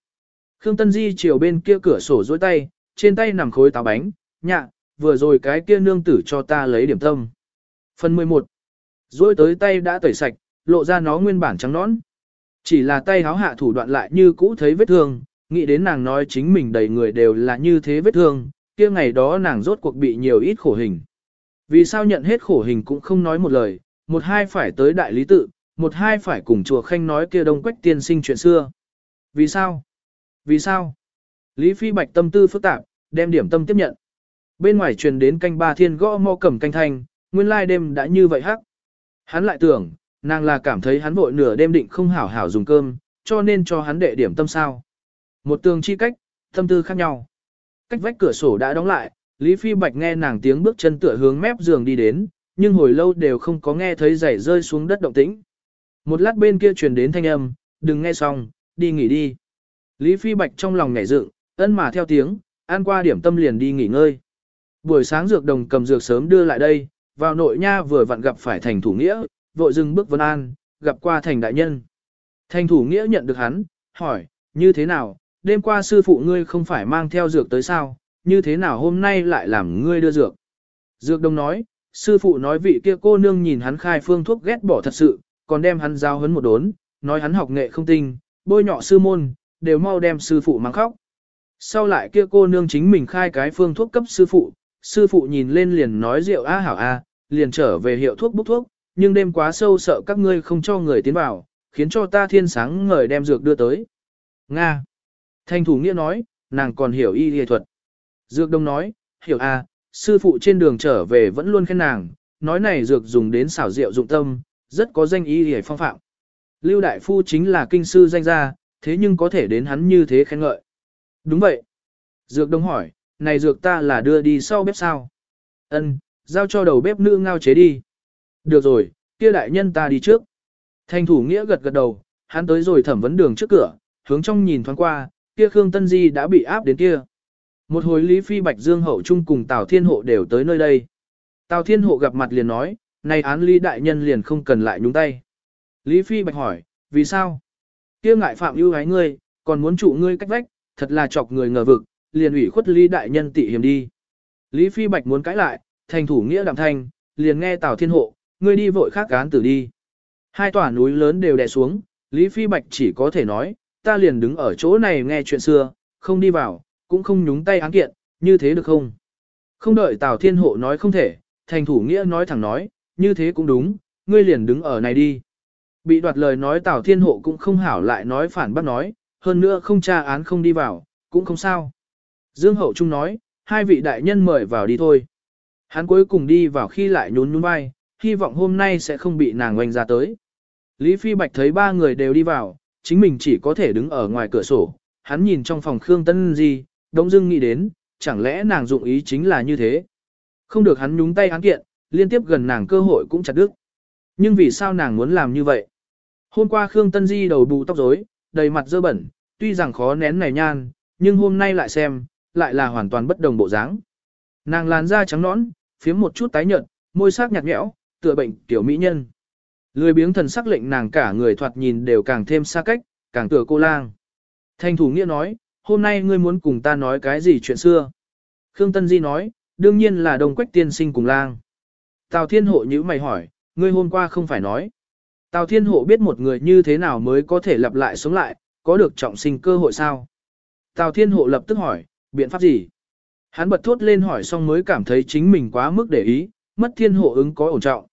Khương Tân Di chiều bên kia cửa sổ dối tay, trên tay nằm khối táo bánh, nhạ, vừa rồi cái kia nương tử cho ta lấy điểm tâm. Phần 11. Dối tới tay đã tẩy sạch, lộ ra nó nguyên bản trắng nõn. Chỉ là tay háo hạ thủ đoạn lại như cũ thấy vết thương, nghĩ đến nàng nói chính mình đầy người đều là như thế vết thương, kia ngày đó nàng rốt cuộc bị nhiều ít khổ hình. Vì sao nhận hết khổ hình cũng không nói một lời, một hai phải tới đại lý tự, một hai phải cùng chùa khanh nói kia đông quách tiên sinh chuyện xưa. Vì sao? Vì sao? Lý Phi Bạch tâm tư phức tạp, đem điểm tâm tiếp nhận. Bên ngoài truyền đến canh ba thiên gõ mò cầm canh thanh, nguyên lai đêm đã như vậy hắc. Hắn lại tưởng, nàng là cảm thấy hắn vội nửa đêm định không hảo hảo dùng cơm, cho nên cho hắn đệ điểm tâm sao. Một tường chi cách, tâm tư khác nhau. Cách vách cửa sổ đã đóng lại, Lý Phi Bạch nghe nàng tiếng bước chân tựa hướng mép giường đi đến, nhưng hồi lâu đều không có nghe thấy giày rơi xuống đất động tĩnh. Một lát bên kia truyền đến thanh âm, đừng nghe xong, đi nghỉ đi. Lý Phi Bạch trong lòng nhảy dựng, ân mà theo tiếng, ăn qua điểm tâm liền đi nghỉ ngơi. Buổi sáng dược đồng cầm dược sớm đưa lại đây, vào nội nha vừa vặn gặp phải thành thủ nghĩa, vội dừng bước vân an, gặp qua thành đại nhân. Thành thủ nghĩa nhận được hắn, hỏi, như thế nào, đêm qua sư phụ ngươi không phải mang theo dược tới sao, như thế nào hôm nay lại làm ngươi đưa dược. Dược đông nói, sư phụ nói vị kia cô nương nhìn hắn khai phương thuốc ghét bỏ thật sự, còn đem hắn giao hấn một đốn, nói hắn học nghệ không tinh, bôi nhọ sư môn, đều mau đem sư phụ mang khóc. Sau lại kia cô nương chính mình khai cái phương thuốc cấp sư phụ, sư phụ nhìn lên liền nói rượu a hảo a, liền trở về hiệu thuốc bốc thuốc, nhưng đêm quá sâu sợ các ngươi không cho người tiến vào, khiến cho ta thiên sáng ngời đem dược đưa tới. Nga. Thanh thủ nghĩa nói, nàng còn hiểu y y thuật. Dược đông nói, hiểu a, sư phụ trên đường trở về vẫn luôn khen nàng, nói này dược dùng đến xảo rượu dụng tâm, rất có danh y y phong phạm. Lưu Đại Phu chính là kinh sư danh gia, thế nhưng có thể đến hắn như thế khen ngợi. Đúng vậy. Dược đông hỏi, này dược ta là đưa đi sau bếp sao? Ân, giao cho đầu bếp nữ ngao chế đi. Được rồi, kia đại nhân ta đi trước. Thành thủ nghĩa gật gật đầu, hắn tới rồi thẩm vấn đường trước cửa, hướng trong nhìn thoáng qua, kia Khương Tân Di đã bị áp đến kia. Một hồi Lý Phi Bạch Dương Hậu Trung cùng Tào Thiên Hộ đều tới nơi đây. Tào Thiên Hộ gặp mặt liền nói, này án Lý Đại Nhân liền không cần lại nhúng tay. Lý Phi Bạch hỏi, vì sao? Kia ngại phạm ưu ái ngươi, còn muốn trụ ngươi cách vách, thật là chọc người ngờ vực, liền ủy khuất Lý Đại Nhân tị hiểm đi. Lý Phi Bạch muốn cãi lại, thành thủ nghĩa đạm thanh, liền nghe Tào Thiên Hộ, ngươi đi vội khác án tử đi. Hai tòa núi lớn đều đè xuống, Lý Phi Bạch chỉ có thể nói, ta liền đứng ở chỗ này nghe chuyện xưa, không đi vào, cũng không nhúng tay án kiện, như thế được không? Không đợi Tào Thiên Hộ nói không thể, thành thủ nghĩa nói thẳng nói, như thế cũng đúng, ngươi liền đứng ở này đi. Bị đoạt lời nói Tào Thiên Hộ cũng không hảo lại nói phản bác nói, hơn nữa không tra án không đi vào, cũng không sao. Dương Hậu Trung nói, hai vị đại nhân mời vào đi thôi. Hắn cuối cùng đi vào khi lại nhún nhún vai, hy vọng hôm nay sẽ không bị nàng oanh ra tới. Lý Phi Bạch thấy ba người đều đi vào, chính mình chỉ có thể đứng ở ngoài cửa sổ, hắn nhìn trong phòng Khương Tân Di, đống dưng nghĩ đến, chẳng lẽ nàng dụng ý chính là như thế. Không được hắn nhúng tay án kiện, liên tiếp gần nàng cơ hội cũng chặt đứt. Nhưng vì sao nàng muốn làm như vậy? Hôm qua Khương Tân Di đầu bù tóc rối, đầy mặt dơ bẩn, tuy rằng khó nén này nhan, nhưng hôm nay lại xem, lại là hoàn toàn bất đồng bộ dáng. Nàng làn da trắng nõn, phiếm một chút tái nhợt, môi sắc nhạt nhẽo, tựa bệnh tiểu mỹ nhân. Lười biếng thần sắc lệnh nàng cả người thoạt nhìn đều càng thêm xa cách, càng tựa cô lang. Thanh thủ nghĩa nói, hôm nay ngươi muốn cùng ta nói cái gì chuyện xưa? Khương Tân Di nói, đương nhiên là đồng quách tiên sinh cùng lang. Tào Thiên Hộ nhữ mày hỏi, ngươi hôm qua không phải nói. Tào Thiên Hộ biết một người như thế nào mới có thể lặp lại sống lại, có được trọng sinh cơ hội sao? Tào Thiên Hộ lập tức hỏi, biện pháp gì? Hắn bật thốt lên hỏi xong mới cảm thấy chính mình quá mức để ý, mất thiên hộ ứng có ổn trọng.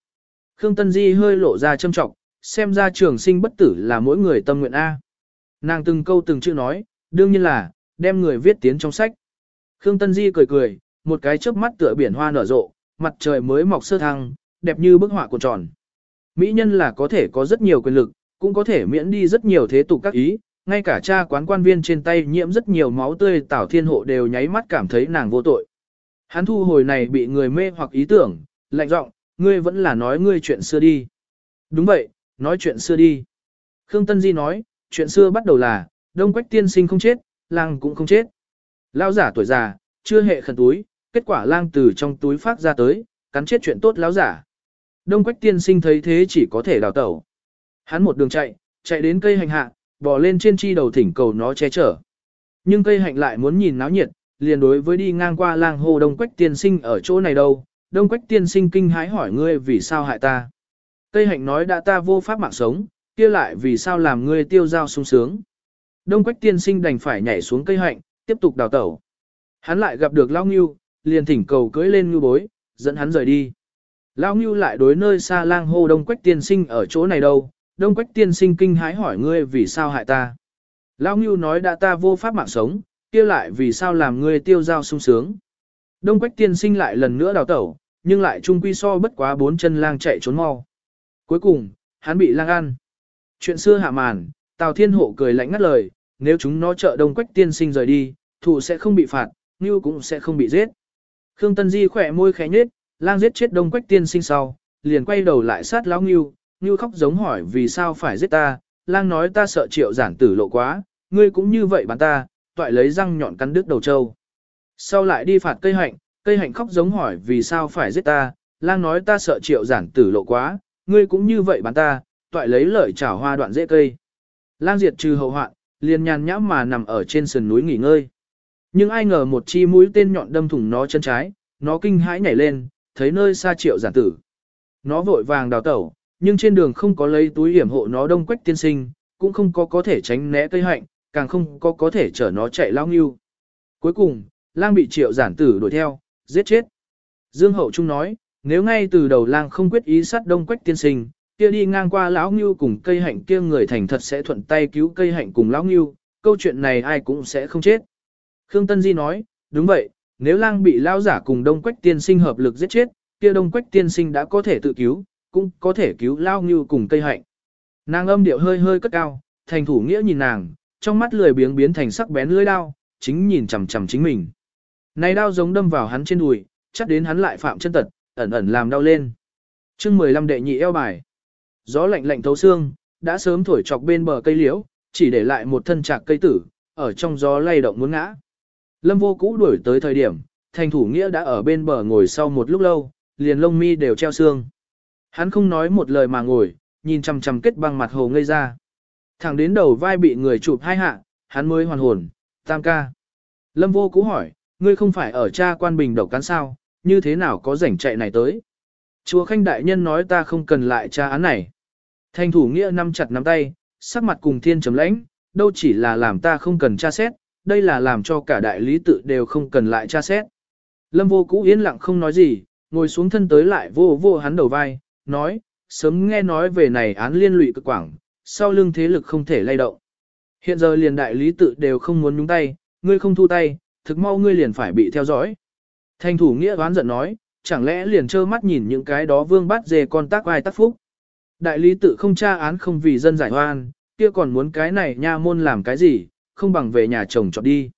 Khương Tân Di hơi lộ ra châm trọng, xem ra trường sinh bất tử là mỗi người tâm nguyện A. Nàng từng câu từng chữ nói, đương nhiên là, đem người viết tiến trong sách. Khương Tân Di cười cười, một cái chớp mắt tựa biển hoa nở rộ, mặt trời mới mọc sơ thăng, đẹp như bức họa cuộn tròn. Mỹ nhân là có thể có rất nhiều quyền lực, cũng có thể miễn đi rất nhiều thế tục các ý, ngay cả cha quán quan viên trên tay nhiễm rất nhiều máu tươi Tảo Thiên Hộ đều nháy mắt cảm thấy nàng vô tội. Hắn thu hồi này bị người mê hoặc ý tưởng, lạnh giọng, ngươi vẫn là nói ngươi chuyện xưa đi. Đúng vậy, nói chuyện xưa đi. Khương Tân Di nói, chuyện xưa bắt đầu là, đông quách tiên sinh không chết, lang cũng không chết. Lão giả tuổi già, chưa hệ khẩn túi, kết quả lang từ trong túi phát ra tới, cắn chết chuyện tốt lão giả. Đông quách tiên sinh thấy thế chỉ có thể đào tẩu. Hắn một đường chạy, chạy đến cây hành hạ, bò lên trên chi đầu thỉnh cầu nó che chở. Nhưng cây hạnh lại muốn nhìn náo nhiệt, liền đối với đi ngang qua lang hồ đông quách tiên sinh ở chỗ này đâu, đông quách tiên sinh kinh hãi hỏi ngươi vì sao hại ta. Cây hạnh nói đã ta vô pháp mạng sống, kia lại vì sao làm ngươi tiêu giao sung sướng. Đông quách tiên sinh đành phải nhảy xuống cây hạnh, tiếp tục đào tẩu. Hắn lại gặp được Lao Ngưu, liền thỉnh cầu cưỡi lên ngưu bối, dẫn hắn rời đi. Lao Ngưu lại đối nơi xa lang hô Đông Quách tiên sinh ở chỗ này đâu, Đông Quách tiên sinh kinh hãi hỏi ngươi vì sao hại ta. Lao Ngưu nói đã ta vô pháp mạng sống, kia lại vì sao làm ngươi tiêu giao sung sướng. Đông Quách tiên sinh lại lần nữa đào tẩu, nhưng lại trung quy so bất quá bốn chân lang chạy trốn mau. Cuối cùng, hắn bị lang ăn. Chuyện xưa hạ màn, Tào Thiên Hộ cười lạnh ngắt lời, nếu chúng nó trợ Đông Quách tiên sinh rời đi, thủ sẽ không bị phạt, Ngưu cũng sẽ không bị giết. Khương Tân Di khỏe môi khẽ nhếch, lang giết chết Đông Quách tiên sinh sau, liền quay đầu lại sát lão Ngưu, Ngưu khóc giống hỏi vì sao phải giết ta, lang nói ta sợ triệu giản tử lộ quá, ngươi cũng như vậy bắn ta, toại lấy răng nhọn cắn đứt đầu trâu. Sau lại đi phạt cây hạnh, cây hạnh khóc giống hỏi vì sao phải giết ta, lang nói ta sợ triệu giản tử lộ quá, ngươi cũng như vậy bắn ta, toại lấy lợi chảo hoa đoạn dễ cây. Lang diệt trừ hậu hoạn, liền nhàn nhãm mà nằm ở trên sườn núi nghỉ ngơi. Nhưng ai ngờ một chi mũi tên nhọn đâm thủng nó chân trái, nó kinh hãi nhảy lên, thấy nơi xa triệu giản tử. Nó vội vàng đào tẩu, nhưng trên đường không có lấy túi hiểm hộ nó đông quách tiên sinh, cũng không có có thể tránh né cây hạnh, càng không có có thể chở nó chạy lao nghiêu. Cuối cùng, lang bị triệu giản tử đuổi theo, giết chết. Dương Hậu Trung nói, nếu ngay từ đầu lang không quyết ý sát đông quách tiên sinh, kia đi ngang qua lão nghiêu cùng cây hạnh kia người thành thật sẽ thuận tay cứu cây hạnh cùng lão nghiêu, câu chuyện này ai cũng sẽ không chết. Khương Tân Di nói, đúng vậy, nếu lang bị lao giả cùng đông quách tiên sinh hợp lực giết chết, kia đông quách tiên sinh đã có thể tự cứu, cũng có thể cứu lao ngưu cùng cây hạnh. Nàng âm điệu hơi hơi cất cao, thành thủ nghĩa nhìn nàng, trong mắt lười biếng biến thành sắc bén lưỡi đao, chính nhìn chằm chằm chính mình. Này đao giống đâm vào hắn trên đùi, chắc đến hắn lại phạm chân tật, ẩn ẩn làm đau lên. chương 15 đệ nhị eo bài. Gió lạnh lạnh thấu xương, đã sớm thổi chọc bên bờ cây liễu, chỉ để lại một thân trạc cây tử, ở trong gió lay động muốn ngã. Lâm vô cũ đuổi tới thời điểm, thành thủ nghĩa đã ở bên bờ ngồi sau một lúc lâu, liền lông mi đều treo xương. Hắn không nói một lời mà ngồi, nhìn chằm chằm kết băng mặt hồ ngây ra. Thẳng đến đầu vai bị người chụp hai hạ, hắn mới hoàn hồn, tam ca. Lâm vô cũ hỏi, ngươi không phải ở cha quan bình đầu cán sao, như thế nào có rảnh chạy này tới. Chùa Khanh Đại Nhân nói ta không cần lại tra án này. Thanh thủ nghĩa nắm chặt nắm tay, sắc mặt cùng thiên trầm lãnh, đâu chỉ là làm ta không cần tra xét, đây là làm cho cả đại lý tự đều không cần lại tra xét. Lâm vô cũ yên lặng không nói gì, ngồi xuống thân tới lại vô vô hắn đầu vai, nói, sớm nghe nói về này án liên lụy cực quảng, sau lưng thế lực không thể lay động. Hiện giờ liền đại lý tự đều không muốn nhúng tay, ngươi không thu tay, thực mau ngươi liền phải bị theo dõi. Thanh thủ nghĩa đoán giận nói, chẳng lẽ liền trơ mắt nhìn những cái đó vương bắt dề con tác ai tác phúc. Đại lý tự không tra án không vì dân giải oan, kia còn muốn cái này nha môn làm cái gì, không bằng về nhà chồng chọn đi.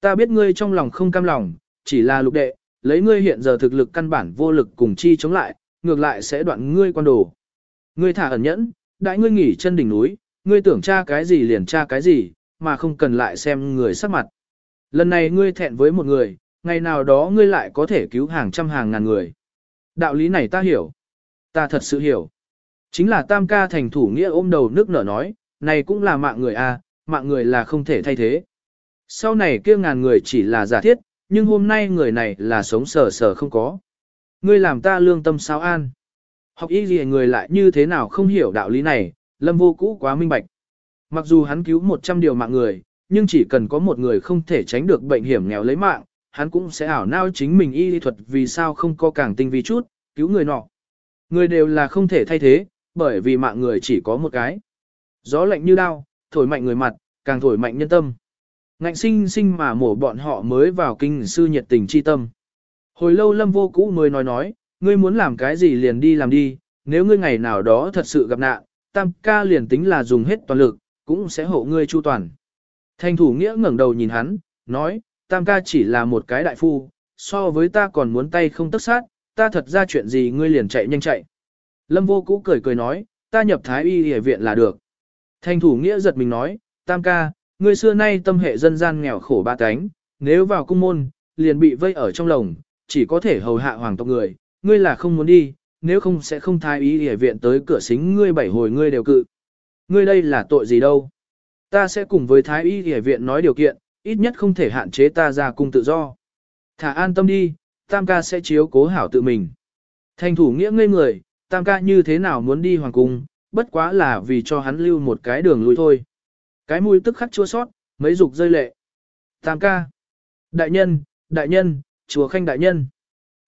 Ta biết ngươi trong lòng không cam lòng, chỉ là lục đệ, lấy ngươi hiện giờ thực lực căn bản vô lực cùng chi chống lại, ngược lại sẽ đoạn ngươi quan đồ. Ngươi thả ẩn nhẫn, đại ngươi nghỉ chân đỉnh núi, ngươi tưởng tra cái gì liền tra cái gì, mà không cần lại xem người sắc mặt. Lần này ngươi thẹn với một người, ngày nào đó ngươi lại có thể cứu hàng trăm hàng ngàn người. Đạo lý này ta hiểu. Ta thật sự hiểu. Chính là tam ca thành thủ nghĩa ôm đầu nước nở nói, này cũng là mạng người a, mạng người là không thể thay thế. Sau này kia ngàn người chỉ là giả thiết, nhưng hôm nay người này là sống sờ sờ không có. Ngươi làm ta lương tâm sao an. Học y gì người lại như thế nào không hiểu đạo lý này, lâm vô cũ quá minh bạch. Mặc dù hắn cứu 100 điều mạng người, nhưng chỉ cần có một người không thể tránh được bệnh hiểm nghèo lấy mạng, hắn cũng sẽ ảo nao chính mình y lý thuật vì sao không có càng tinh vi chút, cứu người nọ. Người đều là không thể thay thế, bởi vì mạng người chỉ có một cái. Gió lạnh như đao, thổi mạnh người mặt, càng thổi mạnh nhân tâm. Ngạnh sinh sinh mà mổ bọn họ mới vào kinh sư nhiệt tình chi tâm. Hồi lâu lâm vô cũ mới nói nói, ngươi muốn làm cái gì liền đi làm đi, nếu ngươi ngày nào đó thật sự gặp nạn, tam ca liền tính là dùng hết toàn lực, cũng sẽ hộ ngươi chu toàn. Thanh thủ nghĩa ngẩng đầu nhìn hắn, nói, tam ca chỉ là một cái đại phu, so với ta còn muốn tay không tất sát, ta thật ra chuyện gì ngươi liền chạy nhanh chạy. Lâm vô cũ cười cười nói, ta nhập thái y y viện là được. Thanh thủ nghĩa giật mình nói, tam ca, ngươi xưa nay tâm hệ dân gian nghèo khổ ba cánh, nếu vào cung môn, liền bị vây ở trong lồng, chỉ có thể hầu hạ hoàng tộc người, ngươi là không muốn đi, nếu không sẽ không thái y y viện tới cửa xính ngươi bảy hồi ngươi đều cự. Ngươi đây là tội gì đâu? Ta sẽ cùng với Thái Y Y viện nói điều kiện, ít nhất không thể hạn chế ta ra cung tự do. Thả an tâm đi, tam ca sẽ chiếu cố hảo tự mình. Thành thủ nghĩa ngây người, tam ca như thế nào muốn đi hoàng cung, bất quá là vì cho hắn lưu một cái đường lui thôi. Cái mũi tức khắc chua sót, mấy dục rơi lệ. Tam ca. Đại nhân, đại nhân, chùa khanh đại nhân.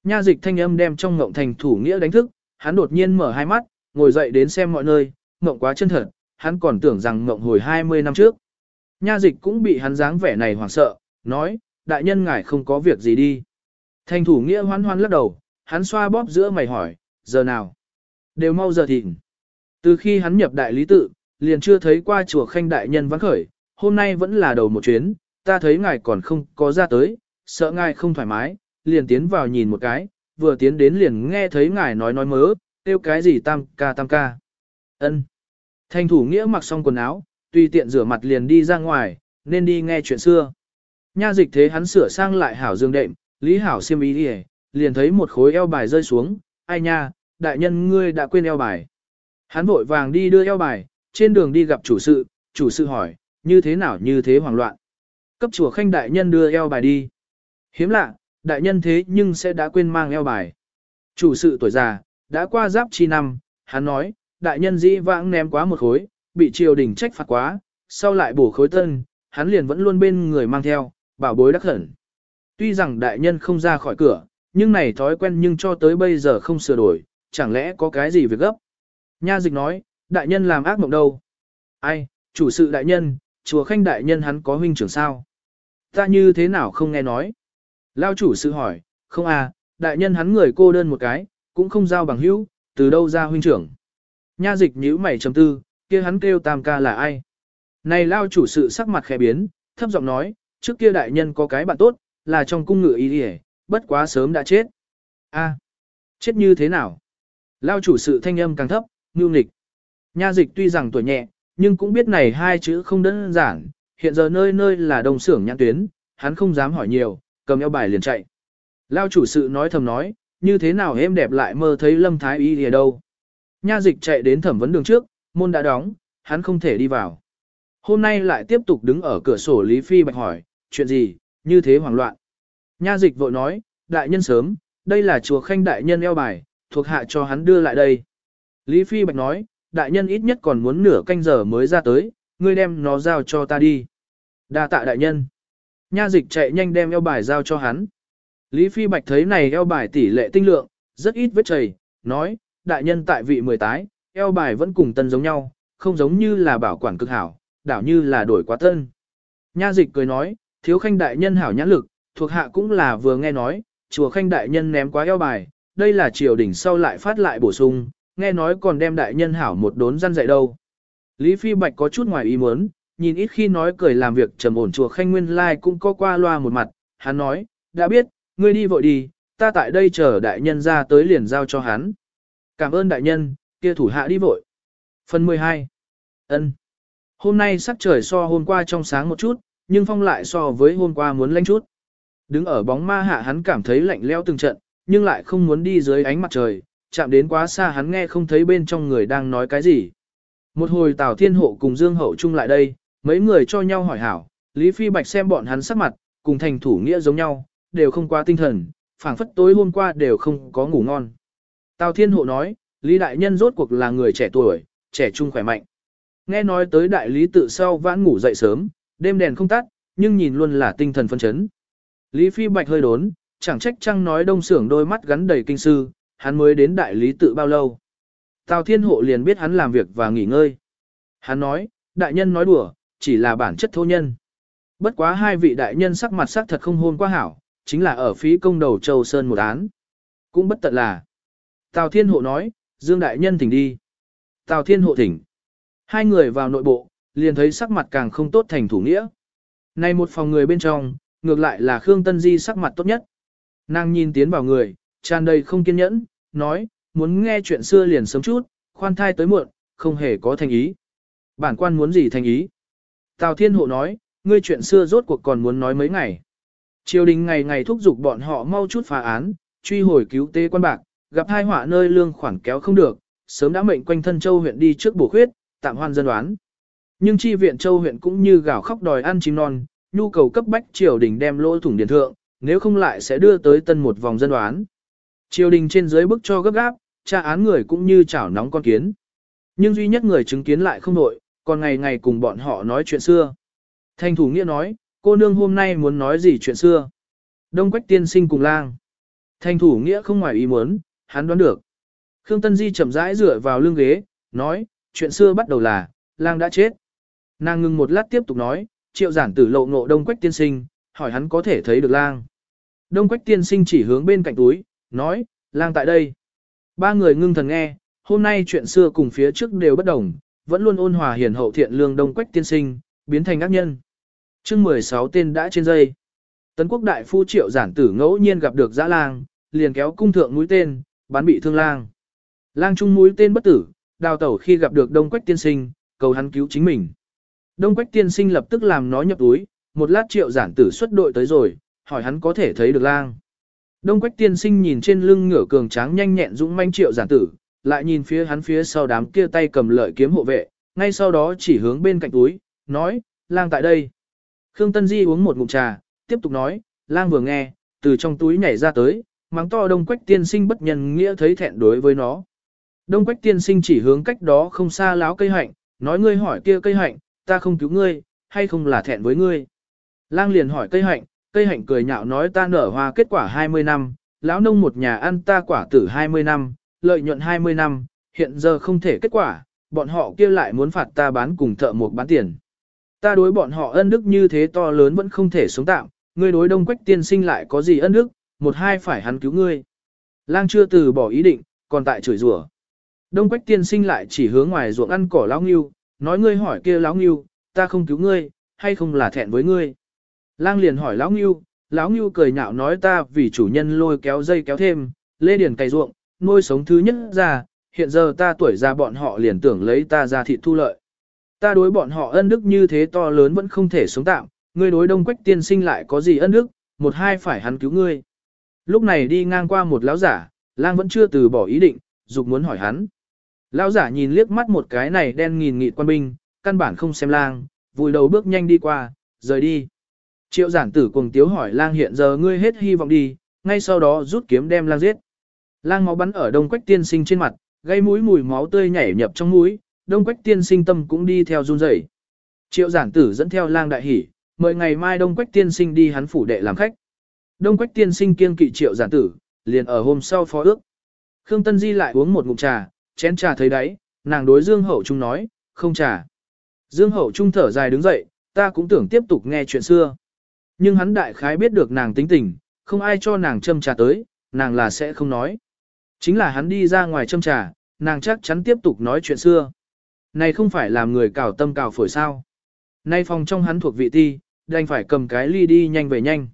Nha dịch thanh âm đem trong ngộng thành thủ nghĩa đánh thức, hắn đột nhiên mở hai mắt, ngồi dậy đến xem mọi nơi, ngộng quá chân thật, hắn còn tưởng rằng ngộng hồi 20 năm trước. Nha dịch cũng bị hắn dáng vẻ này hoảng sợ, nói, đại nhân ngài không có việc gì đi. Thành thủ nghĩa hoan hoan lắc đầu, hắn xoa bóp giữa mày hỏi, giờ nào? Đều mau giờ thịnh. Từ khi hắn nhập đại lý tự, liền chưa thấy qua chùa khanh đại nhân vắng khởi, hôm nay vẫn là đầu một chuyến, ta thấy ngài còn không có ra tới, sợ ngài không thoải mái, liền tiến vào nhìn một cái, vừa tiến đến liền nghe thấy ngài nói nói mớ, tiêu cái gì tam ca tam ca. ân Thành thủ nghĩa mặc xong quần áo, tùy tiện rửa mặt liền đi ra ngoài, nên đi nghe chuyện xưa. Nha dịch thế hắn sửa sang lại hảo dương đệm, lý hảo siêm ý đi liền thấy một khối eo bài rơi xuống, ai nha, đại nhân ngươi đã quên eo bài. Hắn vội vàng đi đưa eo bài, trên đường đi gặp chủ sự, chủ sự hỏi, như thế nào như thế hoảng loạn. Cấp chùa khanh đại nhân đưa eo bài đi. Hiếm lạ, đại nhân thế nhưng sẽ đã quên mang eo bài. Chủ sự tuổi già, đã qua giáp chi năm, hắn nói, đại nhân dĩ vãng ném quá một khối, bị triều đình trách phạt quá, sau lại bổ khối tân, hắn liền vẫn luôn bên người mang theo, bảo bối đắc khẩn. Tuy rằng đại nhân không ra khỏi cửa, nhưng này thói quen nhưng cho tới bây giờ không sửa đổi, chẳng lẽ có cái gì việc gấp. Nha dịch nói, đại nhân làm ác mộng đâu. Ai, chủ sự đại nhân, chùa khanh đại nhân hắn có huynh trưởng sao? Ta như thế nào không nghe nói? Lao chủ sự hỏi, không à, đại nhân hắn người cô đơn một cái, cũng không giao bằng hữu, từ đâu ra huynh trưởng. Nha dịch nhíu mày trầm tư, kia hắn kêu tam ca là ai? Này lao chủ sự sắc mặt khẽ biến, thấp giọng nói, trước kia đại nhân có cái bạn tốt, là trong cung ngự y đi bất quá sớm đã chết. A, chết như thế nào? Lao chủ sự thanh âm càng thấp, ngưu nghịch. Nha dịch tuy rằng tuổi nhẹ, nhưng cũng biết này hai chữ không đơn giản, hiện giờ nơi nơi là đồng xưởng nhãn tuyến, hắn không dám hỏi nhiều, cầm eo bài liền chạy. Lao chủ sự nói thầm nói, như thế nào em đẹp lại mơ thấy lâm thái y ở đâu. Nha dịch chạy đến thẩm vấn đường trước, môn đã đóng, hắn không thể đi vào. Hôm nay lại tiếp tục đứng ở cửa sổ Lý Phi Bạch hỏi, chuyện gì, như thế hoảng loạn. Nha dịch vội nói, đại nhân sớm, đây là chùa khanh đại nhân eo bài, thuộc hạ cho hắn đưa lại đây. Lý Phi Bạch nói, đại nhân ít nhất còn muốn nửa canh giờ mới ra tới, ngươi đem nó giao cho ta đi. đa tạ đại nhân. Nha dịch chạy nhanh đem eo bài giao cho hắn. Lý Phi Bạch thấy này eo bài tỷ lệ tinh lượng, rất ít vết chảy, nói, đại nhân tại vị mười tái, eo bài vẫn cùng tân giống nhau, không giống như là bảo quản cực hảo, đảo như là đổi quá tân. Nha dịch cười nói, thiếu khanh đại nhân hảo nhãn lực, thuộc hạ cũng là vừa nghe nói, chùa khanh đại nhân ném quá eo bài, đây là triều đỉnh sau lại phát lại bổ sung, nghe nói còn đem đại nhân hảo một đốn răn dạy đâu. Lý Phi Bạch có chút ngoài ý muốn, nhìn ít khi nói cười làm việc trầm ổn chùa khanh nguyên lai like cũng có qua loa một mặt, hắn nói, đã biết, ngươi đi vội đi, ta tại đây chờ đại nhân ra tới liền giao cho hắn. Cảm ơn đại nhân, kia thủ hạ đi vội. Phần 12. ân Hôm nay sắc trời so hôm qua trong sáng một chút, nhưng phong lại so với hôm qua muốn lạnh chút. Đứng ở bóng ma hạ hắn cảm thấy lạnh leo từng trận, nhưng lại không muốn đi dưới ánh mặt trời, chạm đến quá xa hắn nghe không thấy bên trong người đang nói cái gì. Một hồi Tào Thiên Hộ cùng Dương Hậu chung lại đây, mấy người cho nhau hỏi hảo, Lý Phi Bạch xem bọn hắn sắc mặt, cùng thành thủ nghĩa giống nhau, đều không qua tinh thần, phảng phất tối hôm qua đều không có ngủ ngon. Tào Thiên Hộ nói, Lý Đại Nhân rốt cuộc là người trẻ tuổi, trẻ trung khỏe mạnh. Nghe nói tới đại lý tự sau vãn ngủ dậy sớm, đêm đèn không tắt, nhưng nhìn luôn là tinh thần phân chấn. Lý Phi Bạch hơi đốn, chẳng trách chăng nói đông sưởng đôi mắt gắn đầy kinh sư, hắn mới đến đại lý tự bao lâu. Tào Thiên Hộ liền biết hắn làm việc và nghỉ ngơi. Hắn nói, đại nhân nói đùa, chỉ là bản chất thô nhân. Bất quá hai vị đại nhân sắc mặt sắc thật không hôn quá hảo, chính là ở phí công đầu Châu Sơn một án. Cũng bất tận là. Tào Thiên Hộ nói, Dương đại nhân thỉnh đi. Tào Thiên Hộ thỉnh. Hai người vào nội bộ, liền thấy sắc mặt càng không tốt thành thủ nghĩa. Này một phòng người bên trong, ngược lại là Khương Tân Di sắc mặt tốt nhất. Nàng nhìn tiến vào người, tràn đầy không kiên nhẫn, nói, muốn nghe chuyện xưa liền sớm chút, khoan thai tới muộn, không hề có thành ý. Bản quan muốn gì thành ý? Tào Thiên Hộ nói, ngươi chuyện xưa rốt cuộc còn muốn nói mấy ngày. Triều đình ngày ngày thúc giục bọn họ mau chút phá án, truy hồi cứu tế quan bạc, gặp hai họa nơi lương khoản kéo không được, sớm đã mệnh quanh thân châu huyện đi trước bổ khuyết, tạm hoan dân đoán. Nhưng chi viện châu huyện cũng như gào khóc đòi ăn chim non, nhu cầu cấp bách triều đình đem lỗ thủng điện thượng, nếu không lại sẽ đưa tới tân một vòng dân đoán. Triều đình trên dưới bức cho gấp gáp, tra án người cũng như chảo nóng con kiến. Nhưng duy nhất người chứng kiến lại không nội, còn ngày ngày cùng bọn họ nói chuyện xưa. Thanh thủ nghĩa nói, cô nương hôm nay muốn nói gì chuyện xưa. Đông quách tiên sinh cùng lang. Thanh thủ nghĩa không ngoài ý muốn, hắn đoán được. Khương Tân Di chậm rãi dựa vào lưng ghế, nói, chuyện xưa bắt đầu là, lang đã chết. Nàng ngừng một lát tiếp tục nói, triệu giản tử lộ ngộ đông quách tiên sinh, hỏi hắn có thể thấy được lang. Đông quách tiên sinh chỉ hướng bên cạnh túi, nói, lang tại đây. Ba người ngưng thần nghe, hôm nay chuyện xưa cùng phía trước đều bất đồng, vẫn luôn ôn hòa hiền hậu thiện lương đông quách tiên sinh, biến thành ác nhân. chương 16 tên đã trên dây. Tấn quốc đại phu triệu giản tử ngẫu nhiên gặp được dã lang, liền kéo cung thượng mũi tên, bắn bị thương lang. Lang trung mũi tên bất tử, đào tẩu khi gặp được đông quách tiên sinh, cầu hắn cứu chính mình. Đông quách tiên sinh lập tức làm nó nhập túi, một lát triệu giản tử xuất đội tới rồi, hỏi hắn có thể thấy được lang. Đông quách tiên sinh nhìn trên lưng ngửa cường tráng nhanh nhẹn dũng manh triệu giản tử, lại nhìn phía hắn phía sau đám kia tay cầm lợi kiếm hộ vệ, ngay sau đó chỉ hướng bên cạnh túi, nói, lang tại đây. Khương Tân Di uống một ngụm trà, tiếp tục nói, lang vừa nghe, từ trong túi nhảy ra tới, mắng to đông quách tiên sinh bất nhân nghĩa thấy thẹn đối với nó. Đông quách tiên sinh chỉ hướng cách đó không xa láo cây hạnh, nói ngươi hỏi kia cây hạnh, ta không cứu ngươi, hay không là thẹn với ngươi. Lang liền hỏi cây hạnh, cây hạnh cười nhạo nói ta nở hoa kết quả 20 năm, lão nông một nhà ăn ta quả tử 20 năm, lợi nhuận 20 năm, hiện giờ không thể kết quả, bọn họ kia lại muốn phạt ta bán cùng thợ một bán tiền. Ta đối bọn họ ân đức như thế to lớn vẫn không thể sống tạm, ngươi đối đông quách tiên sinh lại có gì ân đức, một hai phải hắn cứu ngươi. Lang chưa từ bỏ ý định, còn tại chửi rủa. Đông quách tiên sinh lại chỉ hướng ngoài ruộng ăn cỏ lão nghiêu, nói ngươi hỏi kia lão nghiêu, ta không cứu ngươi, hay không là thẹn với ngươi. Lang liền hỏi lão nghiêu, lão nghiêu cười nhạo nói ta vì chủ nhân lôi kéo dây kéo thêm, lê điền cày ruộng, nuôi sống thứ nhất ra, hiện giờ ta tuổi già bọn họ liền tưởng lấy ta ra thịt thu lợi. Ta đối bọn họ ân đức như thế to lớn vẫn không thể sống tạm, ngươi đối đông quách tiên sinh lại có gì ân đức, một hai phải hắn cứu ngươi. Lúc này đi ngang qua một lão giả, lang vẫn chưa từ bỏ ý định, dục muốn hỏi hắn. Lão giả nhìn liếc mắt một cái này đen nghìn nghị quan binh, căn bản không xem lang, vùi đầu bước nhanh đi qua, rời đi. Triệu giản tử cùng tiếu hỏi lang hiện giờ ngươi hết hy vọng đi, ngay sau đó rút kiếm đem lang giết. Lang máu bắn ở đông quách tiên sinh trên mặt, gây mũi mùi máu tươi nhảy nhập trong mũi, đông quách tiên sinh tâm cũng đi theo run rẩy. Triệu giản tử dẫn theo lang đại hỉ, mời ngày mai đông quách tiên sinh đi hắn phủ đệ làm khách. Đông quách tiên sinh kiên kỵ triệu giản tử, liền ở hôm sau phó ước. Khương Tân Di lại uống một ngụm trà, chén trà thấy đáy, nàng đối Dương Hậu Trung nói, không trà. Dương Hậu Trung thở dài đứng dậy, ta cũng tưởng tiếp tục nghe chuyện xưa. Nhưng hắn đại khái biết được nàng tính tình, không ai cho nàng châm trà tới, nàng là sẽ không nói. Chính là hắn đi ra ngoài châm trà, nàng chắc chắn tiếp tục nói chuyện xưa. Này không phải làm người cào tâm cào phổi sao. Nay phòng trong hắn thuộc vị ti, đành phải cầm cái ly đi nhanh về nhanh.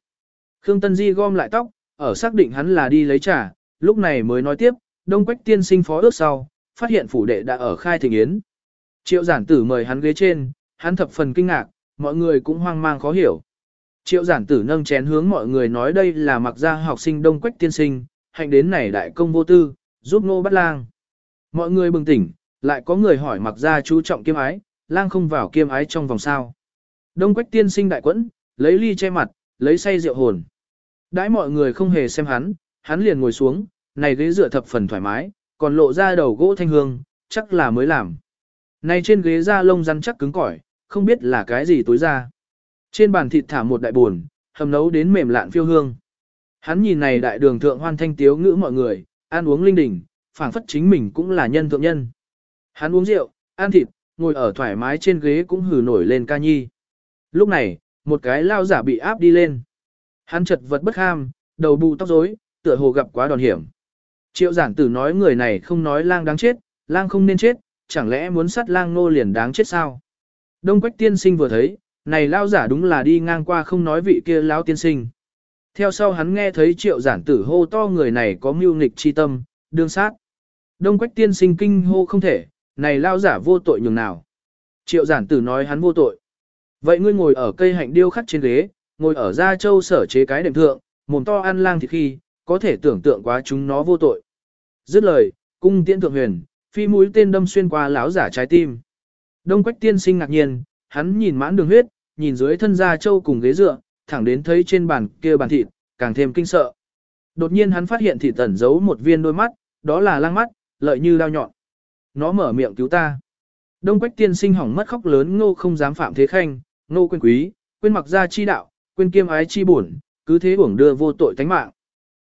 Khương Tân Di gom lại tóc, ở xác định hắn là đi lấy trà, lúc này mới nói tiếp, Đông Quách tiên sinh phó ước sau, phát hiện phủ đệ đã ở khai thịnh yến. Triệu giản tử mời hắn ghế trên, hắn thập phần kinh ngạc, mọi người cũng hoang mang khó hiểu. Triệu giản tử nâng chén hướng mọi người nói đây là mặc gia học sinh Đông Quách tiên sinh, hạnh đến này đại công vô tư, giúp nô bắt lang. Mọi người bừng tỉnh, lại có người hỏi mặc ra chú trọng kiêm ái, lang không vào kiêm ái trong vòng sao. Đông Quách tiên sinh đại quẫn, lấy ly che mặt, lấy say rượu hồn. Đãi mọi người không hề xem hắn, hắn liền ngồi xuống, này ghế dựa thập phần thoải mái, còn lộ ra đầu gỗ thanh hương, chắc là mới làm. Này trên ghế da lông rắn chắc cứng cỏi, không biết là cái gì tối ra. Trên bàn thịt thả một đại buồn, hầm nấu đến mềm lạn phiêu hương. Hắn nhìn này đại đường thượng hoan thanh tiếu ngữ mọi người, ăn uống linh đình, phảng phất chính mình cũng là nhân thượng nhân. Hắn uống rượu, ăn thịt, ngồi ở thoải mái trên ghế cũng hử nổi lên ca nhi. Lúc này, một cái lao giả bị áp đi lên. Hắn chật vật bất ham, đầu bù tóc rối, tựa hồ gặp quá đòn hiểm. Triệu giản tử nói người này không nói lang đáng chết, lang không nên chết, chẳng lẽ muốn sát lang nô liền đáng chết sao? Đông quách tiên sinh vừa thấy, này lao giả đúng là đi ngang qua không nói vị kia lao tiên sinh. Theo sau hắn nghe thấy triệu giản tử hô to người này có mưu nghịch chi tâm, đương sát. Đông quách tiên sinh kinh hô không thể, này lao giả vô tội nhường nào. Triệu giản tử nói hắn vô tội. Vậy ngươi ngồi ở cây hạnh điêu khắc trên ghế, ngồi ở gia châu sở chế cái đệm thượng, mồm to ăn lang thịt khi, có thể tưởng tượng quá chúng nó vô tội. Dứt lời, cung tiễn thượng huyền, phi mũi tên đâm xuyên qua lão giả trái tim. Đông Quách tiên sinh ngạc nhiên, hắn nhìn mãn đường huyết, nhìn dưới thân gia châu cùng ghế dựa, thẳng đến thấy trên bàn kia bàn thịt, càng thêm kinh sợ. Đột nhiên hắn phát hiện thịt tẩn giấu một viên đôi mắt, đó là lang mắt, lợi như lao nhọn. Nó mở miệng cứu ta. Đông Quách tiên sinh hỏng mất khóc lớn ngô không dám phạm thế khanh, ngô quên quý, quên mặc gia chi đạo, quên kiêm ái chi bổn, cứ thế uổng đưa vô tội tánh mạng.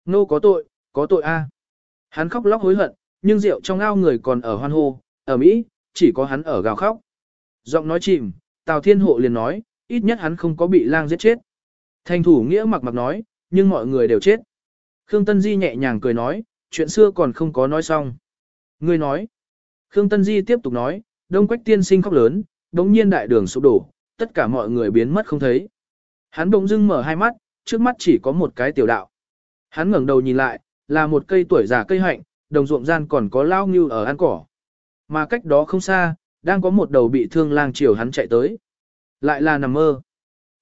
Ngô có tội, có tội a. Hắn khóc lóc hối hận, nhưng rượu trong ao người còn ở hoan hô, ở Mỹ, chỉ có hắn ở gào khóc. Giọng nói chìm, Tào Thiên Hộ liền nói, ít nhất hắn không có bị lang giết chết. Thành thủ nghĩa mặc mặc nói, nhưng mọi người đều chết. Khương Tân Di nhẹ nhàng cười nói, chuyện xưa còn không có nói xong. Ngươi nói. Khương Tân Di tiếp tục nói, đông quách tiên sinh khóc lớn, đống nhiên đại đường sụp đổ, tất cả mọi người biến mất không thấy. Hắn bỗng dưng mở hai mắt, trước mắt chỉ có một cái tiểu đạo. Hắn ngẩng đầu nhìn lại, là một cây tuổi già cây hạnh, đồng ruộng gian còn có lao ngưu ở ăn cỏ. Mà cách đó không xa, đang có một đầu bị thương lang chiều hắn chạy tới. Lại là nằm mơ.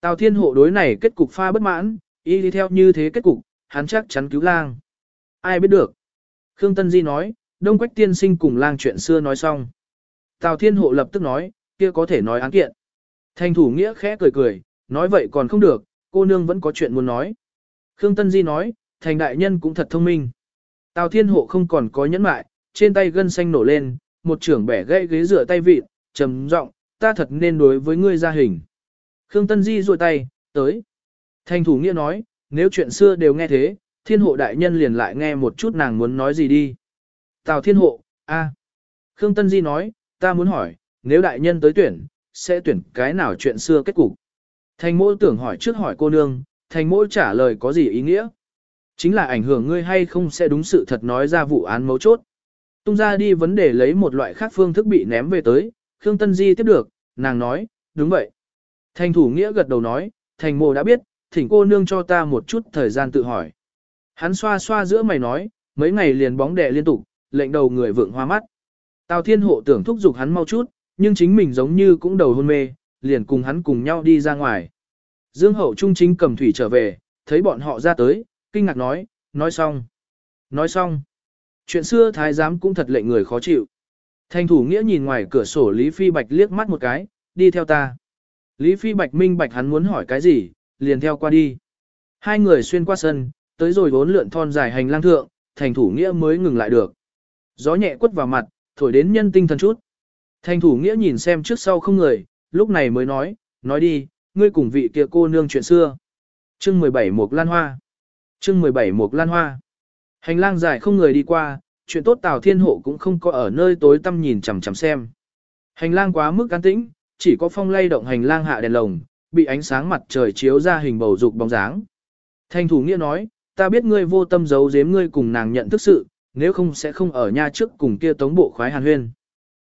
Tào thiên hộ đối này kết cục pha bất mãn, y đi theo như thế kết cục, hắn chắc chắn cứu lang. Ai biết được. Khương Tân Di nói, Đông Quách tiên sinh cùng lang chuyện xưa nói xong. Tào thiên hộ lập tức nói, kia có thể nói án kiện. Thành thủ nghĩa khẽ cười cười, nói vậy còn không được, cô nương vẫn có chuyện muốn nói. Khương Tân Di nói, thành đại nhân cũng thật thông minh. Tào thiên hộ không còn có nhẫn mại, trên tay gân xanh nổ lên, một trưởng bẻ gãy ghế rửa tay vịt, trầm giọng, ta thật nên đối với ngươi ra hình. Khương Tân Di duỗi tay, tới. Thành thủ nghĩa nói, nếu chuyện xưa đều nghe thế, thiên hộ đại nhân liền lại nghe một chút nàng muốn nói gì đi. Tào thiên hộ, a. Khương Tân Di nói, ta muốn hỏi, nếu đại nhân tới tuyển, sẽ tuyển cái nào chuyện xưa kết cục. Thành mỗ tưởng hỏi trước hỏi cô nương, thành mỗ trả lời có gì ý nghĩa. Chính là ảnh hưởng ngươi hay không sẽ đúng sự thật nói ra vụ án mấu chốt. Tung ra đi vấn đề lấy một loại khác phương thức bị ném về tới, Khương Tân Di tiếp được, nàng nói, đúng vậy. Thành thủ nghĩa gật đầu nói, thành mộ đã biết, thỉnh cô nương cho ta một chút thời gian tự hỏi. Hắn xoa xoa giữa mày nói, mấy ngày liền bóng đè liên tục, lệnh đầu người vượng hoa mắt. Tào thiên hộ tưởng thúc giục hắn mau chút, nhưng chính mình giống như cũng đầu hôn mê, liền cùng hắn cùng nhau đi ra ngoài. Dương hậu trung chính cầm thủy trở về, thấy bọn họ ra tới, kinh ngạc nói, nói xong. Nói xong. Chuyện xưa thái giám cũng thật lệnh người khó chịu. Thành thủ nghĩa nhìn ngoài cửa sổ Lý Phi Bạch liếc mắt một cái, đi theo ta. Lý Phi Bạch minh bạch hắn muốn hỏi cái gì, liền theo qua đi. Hai người xuyên qua sân, tới rồi bốn lượn thon dài hành lang thượng, thành thủ nghĩa mới ngừng lại được. Gió nhẹ quất vào mặt, thổi đến nhân tinh thần chút. Thành thủ nghĩa nhìn xem trước sau không người, lúc này mới nói, nói đi, ngươi cùng vị kia cô nương chuyện xưa. Chương 17 mộc Lan Hoa Chương 17 mộc Lan Hoa Hành lang dài không người đi qua, chuyện tốt Tào Thiên Hộ cũng không có ở nơi tối tăm nhìn chằm chằm xem. Hành lang quá mức an tĩnh, chỉ có phong lay động hành lang hạ đèn lồng, bị ánh sáng mặt trời chiếu ra hình bầu dục bóng dáng. Thanh thủ nghĩa nói, ta biết ngươi vô tâm giấu giếm ngươi cùng nàng nhận thức sự, nếu không sẽ không ở nhà trước cùng kia tống bộ khoái hàn huyên.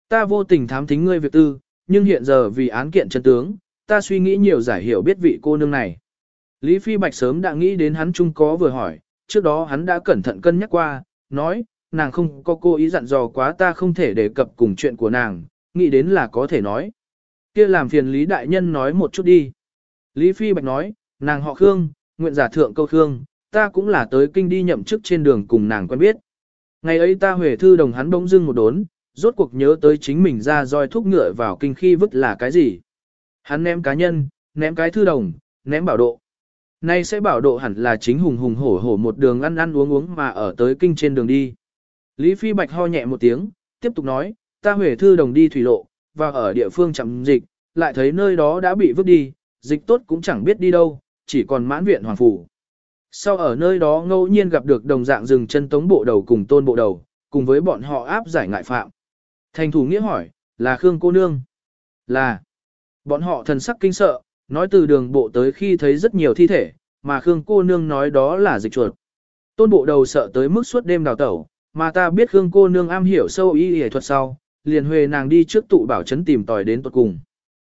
Ta vô tình thám thính ngươi việc tư, nhưng hiện giờ vì án kiện chân tướng, ta suy nghĩ nhiều giải hiểu biết vị cô nương này. Lý Phi Bạch sớm đã nghĩ đến hắn chung có vừa hỏi, trước đó hắn đã cẩn thận cân nhắc qua, nói, nàng không có cô ý dặn dò quá ta không thể đề cập cùng chuyện của nàng, nghĩ đến là có thể nói kia làm phiền Lý Đại Nhân nói một chút đi. Lý Phi Bạch nói, nàng họ Khương, nguyện giả thượng câu Khương, ta cũng là tới kinh đi nhậm chức trên đường cùng nàng quen biết. Ngày ấy ta huề thư đồng hắn bỗng dưng một đốn, rốt cuộc nhớ tới chính mình ra roi thúc ngựa vào kinh khi vứt là cái gì. Hắn ném cá nhân, ném cái thư đồng, ném bảo độ. Nay sẽ bảo độ hẳn là chính hùng hùng hổ hổ một đường ăn ăn uống uống mà ở tới kinh trên đường đi. Lý Phi Bạch ho nhẹ một tiếng, tiếp tục nói, ta huề thư đồng đi thủy lộ, và ở địa phương chậm dịch, lại thấy nơi đó đã bị vứt đi, dịch tốt cũng chẳng biết đi đâu, chỉ còn mãn viện hoàng phủ. Sau ở nơi đó ngẫu nhiên gặp được đồng dạng rừng chân tống bộ đầu cùng tôn bộ đầu, cùng với bọn họ áp giải ngại phạm. Thành thủ nghĩa hỏi, là Khương cô nương? Là. Bọn họ thần sắc kinh sợ, nói từ đường bộ tới khi thấy rất nhiều thi thể, mà Khương cô nương nói đó là dịch chuột. Tôn bộ đầu sợ tới mức suốt đêm đào tẩu, mà ta biết Khương cô nương am hiểu sâu y y thuật sau, liền huề nàng đi trước tụ bảo trấn tìm tòi đến tận cùng.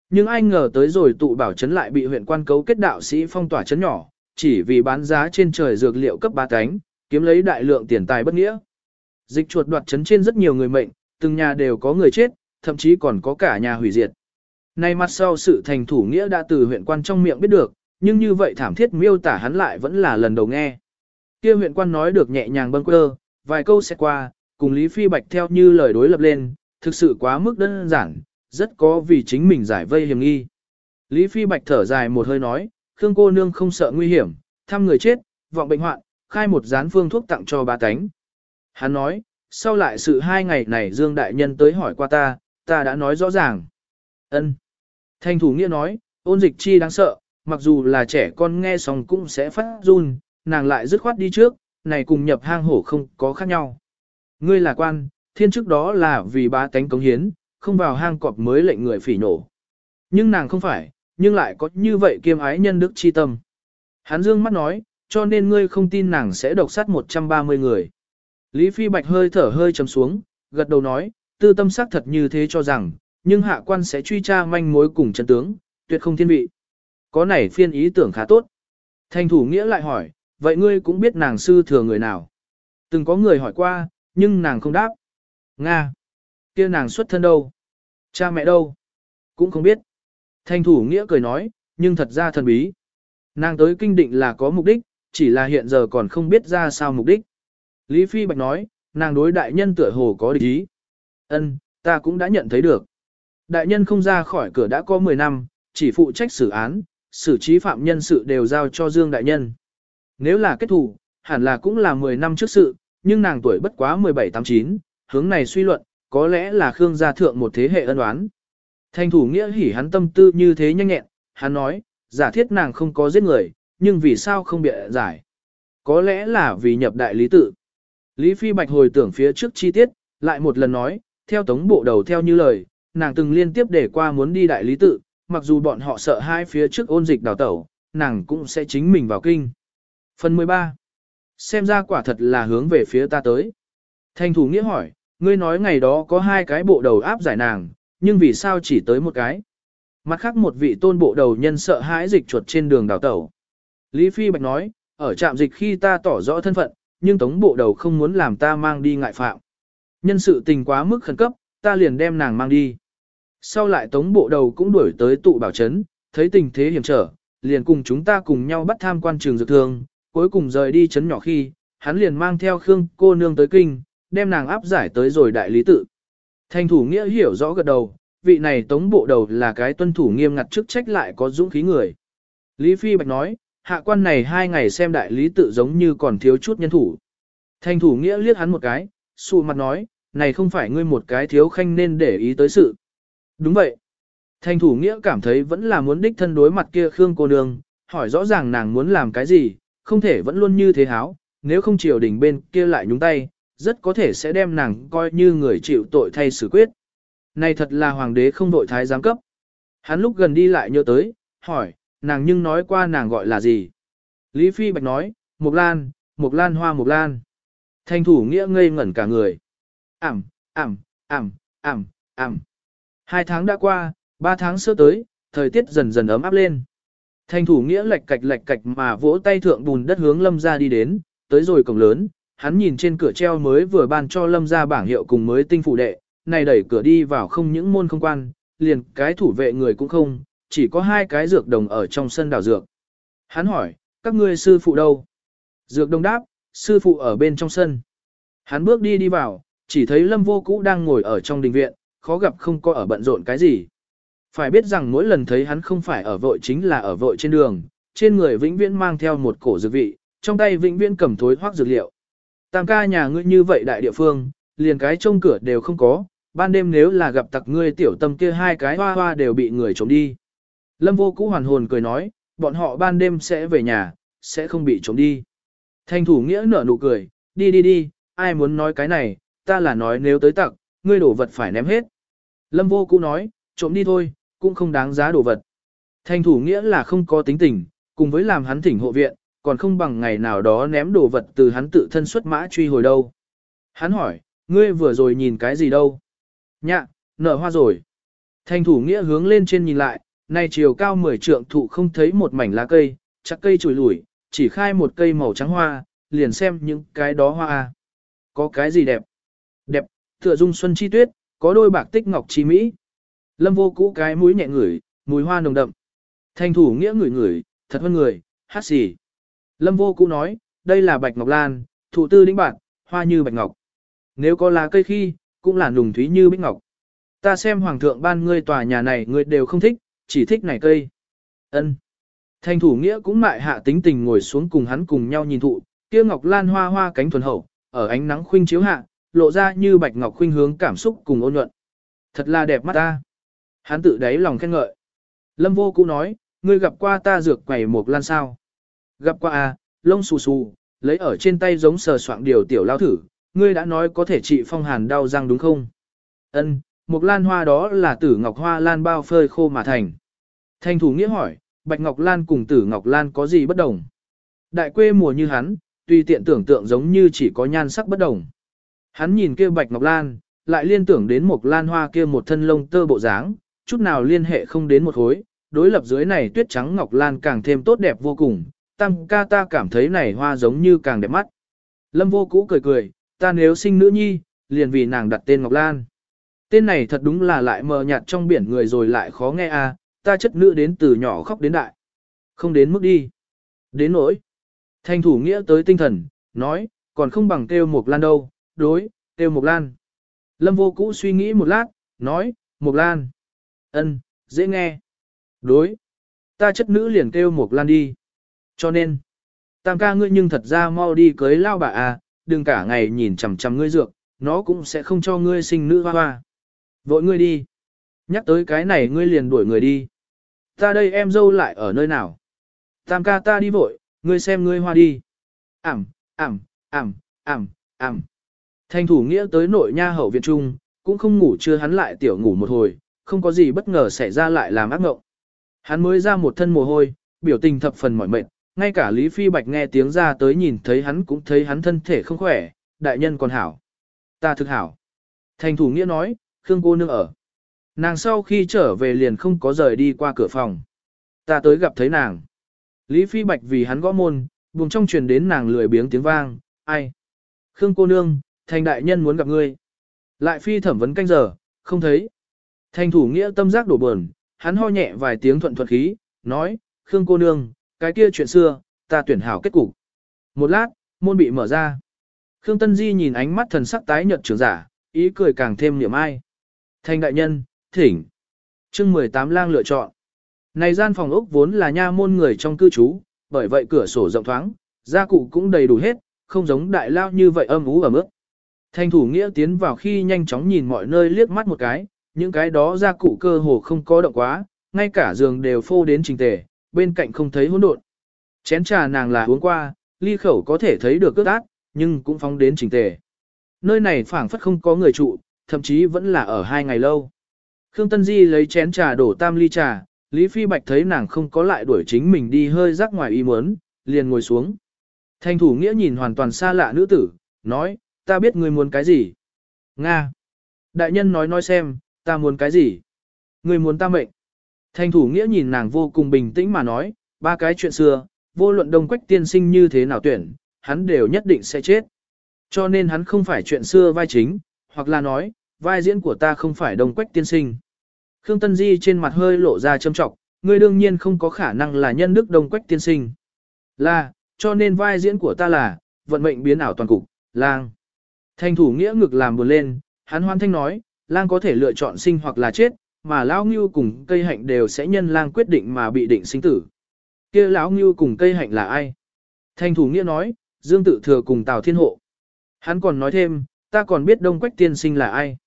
Nhưng ai ngờ tới rồi tụ bảo trấn lại bị huyện quan cấu kết đạo sĩ phong tỏa trấn nhỏ, chỉ vì bán giá trên trời dược liệu cấp ba cánh, kiếm lấy đại lượng tiền tài bất nghĩa. Dịch chuột đoạt trấn trên rất nhiều người mệnh, từng nhà đều có người chết, thậm chí còn có cả nhà hủy diệt. Nay mặt sau sự thành thủ nghĩa đã từ huyện quan trong miệng biết được, nhưng như vậy thảm thiết miêu tả hắn lại vẫn là lần đầu nghe. Kia huyện quan nói được nhẹ nhàng bâng quơ, vài câu sẽ qua, cùng Lý Phi Bạch theo như lời đối lập lên, thực sự quá mức đơn giản, rất có vì chính mình giải vây hiểm nghi. Lý Phi Bạch thở dài một hơi nói, Khương cô nương không sợ nguy hiểm, thăm người chết, vọng bệnh hoạn, khai một dán phương thuốc tặng cho ba tánh. Hắn nói, sau lại sự hai ngày này Dương Đại Nhân tới hỏi qua ta, ta đã nói rõ ràng. ân Thanh thủ nghĩa nói, ôn dịch chi đáng sợ, mặc dù là trẻ con nghe xong cũng sẽ phát run, nàng lại dứt khoát đi trước, này cùng nhập hang hổ không có khác nhau. Ngươi là quan, thiên trước đó là vì ba tánh cống hiến, không vào hang cọp mới lệnh người phỉ nổ. Nhưng nàng không phải, nhưng lại có như vậy kiêm ái nhân đức chi tâm. Hắn dương mắt nói, cho nên ngươi không tin nàng sẽ độc sát 130 người. Lý Phi Bạch hơi thở hơi trầm xuống, gật đầu nói, tư tâm sắc thật như thế cho rằng, nhưng hạ quan sẽ truy tra manh mối cùng chân tướng, tuyệt không thiên vị. Có này phiên ý tưởng khá tốt. Thành thủ nghĩa lại hỏi, vậy ngươi cũng biết nàng sư thừa người nào? Từng có người hỏi qua, nhưng nàng không đáp. Nga. kia nàng xuất thân đâu? Cha mẹ đâu? Cũng không biết. thanh thủ nghĩa cười nói, nhưng thật ra thần bí. Nàng tới kinh định là có mục đích, chỉ là hiện giờ còn không biết ra sao mục đích. Lý Phi Bạch nói, nàng đối đại nhân tựa hồ có địch ý. Ân, ta cũng đã nhận thấy được. Đại nhân không ra khỏi cửa đã có 10 năm, chỉ phụ trách xử án, xử trí phạm nhân sự đều giao cho Dương đại nhân. Nếu là kết thủ, hẳn là cũng là 10 năm trước sự, nhưng nàng tuổi bất quá 17-89, hướng này suy luận, có lẽ là Khương gia thượng một thế hệ ân oán. Thanh thủ nghĩa hỉ hắn tâm tư như thế nhanh nhẹn, hắn nói, giả thiết nàng không có giết người, nhưng vì sao không bị giải? Có lẽ là vì nhập đại lý tự. Lý Phi Bạch hồi tưởng phía trước chi tiết, lại một lần nói, theo tống bộ đầu theo như lời, nàng từng liên tiếp để qua muốn đi đại lý tự, mặc dù bọn họ sợ hai phía trước ôn dịch đào tẩu, nàng cũng sẽ chính mình vào kinh. Phần 13. Xem ra quả thật là hướng về phía ta tới. Thanh thủ nghĩa hỏi, ngươi nói ngày đó có hai cái bộ đầu áp giải nàng, nhưng vì sao chỉ tới một cái? Mặt khác một vị tôn bộ đầu nhân sợ hãi dịch chuột trên đường đào tẩu. Lý Phi Bạch nói, ở trạm dịch khi ta tỏ rõ thân phận, nhưng tống bộ đầu không muốn làm ta mang đi ngại phạm. Nhân sự tình quá mức khẩn cấp, ta liền đem nàng mang đi. Sau lại tống bộ đầu cũng đuổi tới tụ bảo trấn, thấy tình thế hiểm trở, liền cùng chúng ta cùng nhau bắt tham quan trường dược thương, cuối cùng rời đi trấn nhỏ khi, hắn liền mang theo Khương cô nương tới kinh, đem nàng áp giải tới rồi đại lý tự. Thành thủ nghĩa hiểu rõ gật đầu, vị này tống bộ đầu là cái tuân thủ nghiêm ngặt chức trách lại có dũng khí người. Lý Phi Bạch nói, hạ quan này hai ngày xem đại lý tự giống như còn thiếu chút nhân thủ. Thành thủ nghĩa liếc hắn một cái, xù mặt nói, này không phải ngươi một cái thiếu khanh nên để ý tới sự. Đúng vậy. Thành thủ nghĩa cảm thấy vẫn là muốn đích thân đối mặt kia Khương cô nương, hỏi rõ ràng nàng muốn làm cái gì, không thể vẫn luôn như thế háo, nếu không triều đình bên kia lại nhúng tay, rất có thể sẽ đem nàng coi như người chịu tội thay xử quyết. Này thật là hoàng đế không đội thái giám cấp. Hắn lúc gần đi lại nhớ tới, hỏi, nàng nhưng nói qua nàng gọi là gì. Lý Phi Bạch nói, Mộc Lan, Mộc Lan hoa Mộc Lan. Thanh thủ nghĩa ngây ngẩn cả người. Ảm, ảm, ảm, ảm, ảm. Hai tháng đã qua, ba tháng sơ tới, thời tiết dần dần ấm áp lên. Thanh thủ nghĩa lạch cạch lạch cạch mà vỗ tay thượng bùn đất hướng lâm ra đi đến, tới rồi cổng lớn, hắn nhìn trên cửa treo mới vừa ban cho lâm ra bảng hiệu cùng mới tinh phụ đệ, này đẩy cửa đi vào không những môn không quan, liền cái thủ vệ người cũng không, chỉ có hai cái dược đồng ở trong sân đào dược. Hắn hỏi, các ngươi sư phụ đâu? Dược đồng đáp, sư phụ ở bên trong sân. Hắn bước đi đi vào, chỉ thấy lâm vô cũ đang ngồi ở trong đình viện, khó gặp không có ở bận rộn cái gì. Phải biết rằng mỗi lần thấy hắn không phải ở vội chính là ở vội trên đường, trên người vĩnh viễn mang theo một cổ dược vị, trong tay vĩnh viễn cầm thối hoác dược liệu. Tam ca nhà ngươi như vậy đại địa phương, liền cái trông cửa đều không có, ban đêm nếu là gặp tặc ngươi tiểu tâm kia hai cái hoa hoa đều bị người trộm đi. Lâm vô cũ hoàn hồn cười nói, bọn họ ban đêm sẽ về nhà, sẽ không bị trộm đi. Thanh thủ nghĩa nở nụ cười, đi đi đi, ai muốn nói cái này, ta là nói nếu tới tặc, ngươi đổ vật phải ném hết. Lâm vô cũ nói, trộm đi thôi, cũng không đáng giá đổ vật. Thanh thủ nghĩa là không có tính tình, cùng với làm hắn thỉnh hộ viện, còn không bằng ngày nào đó ném đồ vật từ hắn tự thân xuất mã truy hồi đâu. Hắn hỏi, ngươi vừa rồi nhìn cái gì đâu? Nhạ, nở hoa rồi. Thanh thủ nghĩa hướng lên trên nhìn lại, nay chiều cao 10 trượng thụ không thấy một mảnh lá cây, chắc cây chùi lủi, chỉ khai một cây màu trắng hoa, liền xem những cái đó hoa. Có cái gì đẹp? Đẹp, tựa dung xuân chi tuyết, có đôi bạc tích ngọc chi mỹ. Lâm vô cũ cái mũi nhẹ ngửi, mùi hoa nồng đậm. Thanh thủ nghĩa ngửi ngửi, thật hơn người, hát xì. Lâm vô cũ nói, đây là bạch ngọc lan, thụ tư đĩnh bạn, hoa như bạch ngọc. Nếu có lá cây khi, cũng là nùng thúy như bích ngọc. Ta xem hoàng thượng ban ngươi tòa nhà này ngươi đều không thích, chỉ thích này cây. Ân. Thành thủ nghĩa cũng mại hạ tính tình ngồi xuống cùng hắn cùng nhau nhìn thụ, kia ngọc lan hoa hoa cánh thuần hậu, ở ánh nắng khuynh chiếu hạ, lộ ra như bạch ngọc khuynh hướng cảm xúc cùng ôn nhuận. Thật là đẹp mắt ta. Hắn tự đáy lòng khen ngợi. Lâm vô cũ nói, ngươi gặp qua ta dược quầy một lan sao. Gặp qua à, lông xù xù, lấy ở trên tay giống sờ soạng điều tiểu lao thử, ngươi đã nói có thể trị phong hàn đau răng đúng không? Ân, một lan hoa đó là tử ngọc hoa lan bao phơi khô mà thành. Thành thủ nghĩa hỏi, bạch ngọc lan cùng tử ngọc lan có gì bất đồng? Đại quê mùa như hắn, tuy tiện tưởng tượng giống như chỉ có nhan sắc bất đồng. Hắn nhìn kia bạch ngọc lan, lại liên tưởng đến một lan hoa kia một thân lông tơ bộ dáng, chút nào liên hệ không đến một hối, đối lập dưới này tuyết trắng ngọc lan càng thêm tốt đẹp vô cùng, tam ca ta cảm thấy này hoa giống như càng đẹp mắt. Lâm vô cũ cười cười, ta nếu sinh nữ nhi, liền vì nàng đặt tên Ngọc Lan. Tên này thật đúng là lại mờ nhạt trong biển người rồi lại khó nghe à, ta chất nữ đến từ nhỏ khóc đến đại. Không đến mức đi. Đến nỗi. Thanh thủ nghĩa tới tinh thần, nói, còn không bằng kêu Mộc Lan đâu, đối, kêu Mộc Lan. Lâm vô cũ suy nghĩ một lát, nói, Mộc Lan. ân, dễ nghe. Đối. Ta chất nữ liền kêu Mộc Lan đi. Cho nên, tam ca ngươi nhưng thật ra mau đi cưới lao bà à, đừng cả ngày nhìn chằm chằm ngươi dược, nó cũng sẽ không cho ngươi sinh nữ hoa hoa. Vội ngươi đi. Nhắc tới cái này ngươi liền đuổi người đi. Ta đây em dâu lại ở nơi nào? Tam ca ta đi vội, ngươi xem ngươi hoa đi. Ảm, ảm, ảm, ảm, ảm. Thanh thủ nghĩa tới nội nha hậu viện trung, cũng không ngủ chưa hắn lại tiểu ngủ một hồi, không có gì bất ngờ xảy ra lại làm ác ngộng. Hắn mới ra một thân mồ hôi, biểu tình thập phần mỏi mệt, ngay cả Lý Phi Bạch nghe tiếng ra tới nhìn thấy hắn cũng thấy hắn thân thể không khỏe, đại nhân còn hảo. Ta thực hảo. Thành thủ nghĩa nói, Khương cô nương ở. Nàng sau khi trở về liền không có rời đi qua cửa phòng. Ta tới gặp thấy nàng. Lý Phi Bạch vì hắn gõ môn, buồng trong truyền đến nàng lười biếng tiếng vang, ai? Khương cô nương, thành đại nhân muốn gặp ngươi. Lại phi thẩm vấn canh giờ, không thấy. Thành thủ nghĩa tâm giác đổ buồn, hắn ho nhẹ vài tiếng thuận thuận khí, nói, Khương cô nương, cái kia chuyện xưa, ta tuyển hảo kết cục. Một lát, môn bị mở ra. Khương Tân Di nhìn ánh mắt thần sắc tái nhợt trưởng giả, ý cười càng thêm niệm ai. Thành đại nhân, thỉnh. chương 18 lang lựa chọn. Này gian phòng ốc vốn là nha môn người trong cư trú, bởi vậy cửa sổ rộng thoáng, gia cụ cũng đầy đủ hết, không giống đại lao như vậy âm ú ở mức. Thành thủ nghĩa tiến vào khi nhanh chóng nhìn mọi nơi liếc mắt một cái, những cái đó gia cụ cơ hồ không có động quá, ngay cả giường đều phô đến trình tề, bên cạnh không thấy hỗn độn. Chén trà nàng là uống qua, ly khẩu có thể thấy được cước ác, nhưng cũng phóng đến chỉnh tề. Nơi này phảng phất không có người trụ, thậm chí vẫn là ở hai ngày lâu. Khương Tân Di lấy chén trà đổ tam ly trà, Lý Phi Bạch thấy nàng không có lại đuổi chính mình đi hơi rắc ngoài ý muốn, liền ngồi xuống. Thanh thủ nghĩa nhìn hoàn toàn xa lạ nữ tử, nói, ta biết ngươi muốn cái gì. Nga. Đại nhân nói nói xem, ta muốn cái gì. Ngươi muốn ta mệnh. Thanh thủ nghĩa nhìn nàng vô cùng bình tĩnh mà nói, ba cái chuyện xưa, vô luận đông quách tiên sinh như thế nào tuyển, hắn đều nhất định sẽ chết. Cho nên hắn không phải chuyện xưa vai chính, hoặc là nói, vai diễn của ta không phải đông quách tiên sinh. Khương Tân Di trên mặt hơi lộ ra châm trọng, ngươi đương nhiên không có khả năng là nhân đức đông quách tiên sinh. Là, cho nên vai diễn của ta là, vận mệnh biến ảo toàn cục, lang. Thanh thủ nghĩa ngực làm buồn lên, hắn hoan thanh nói, lang có thể lựa chọn sinh hoặc là chết, mà lão ngưu cùng cây hạnh đều sẽ nhân lang quyết định mà bị định sinh tử. Kia lão ngưu cùng cây hạnh là ai? Thanh thủ nghĩa nói, Dương tự thừa cùng Tào Thiên Hộ. Hắn còn nói thêm, ta còn biết Đông Quách tiên sinh là ai.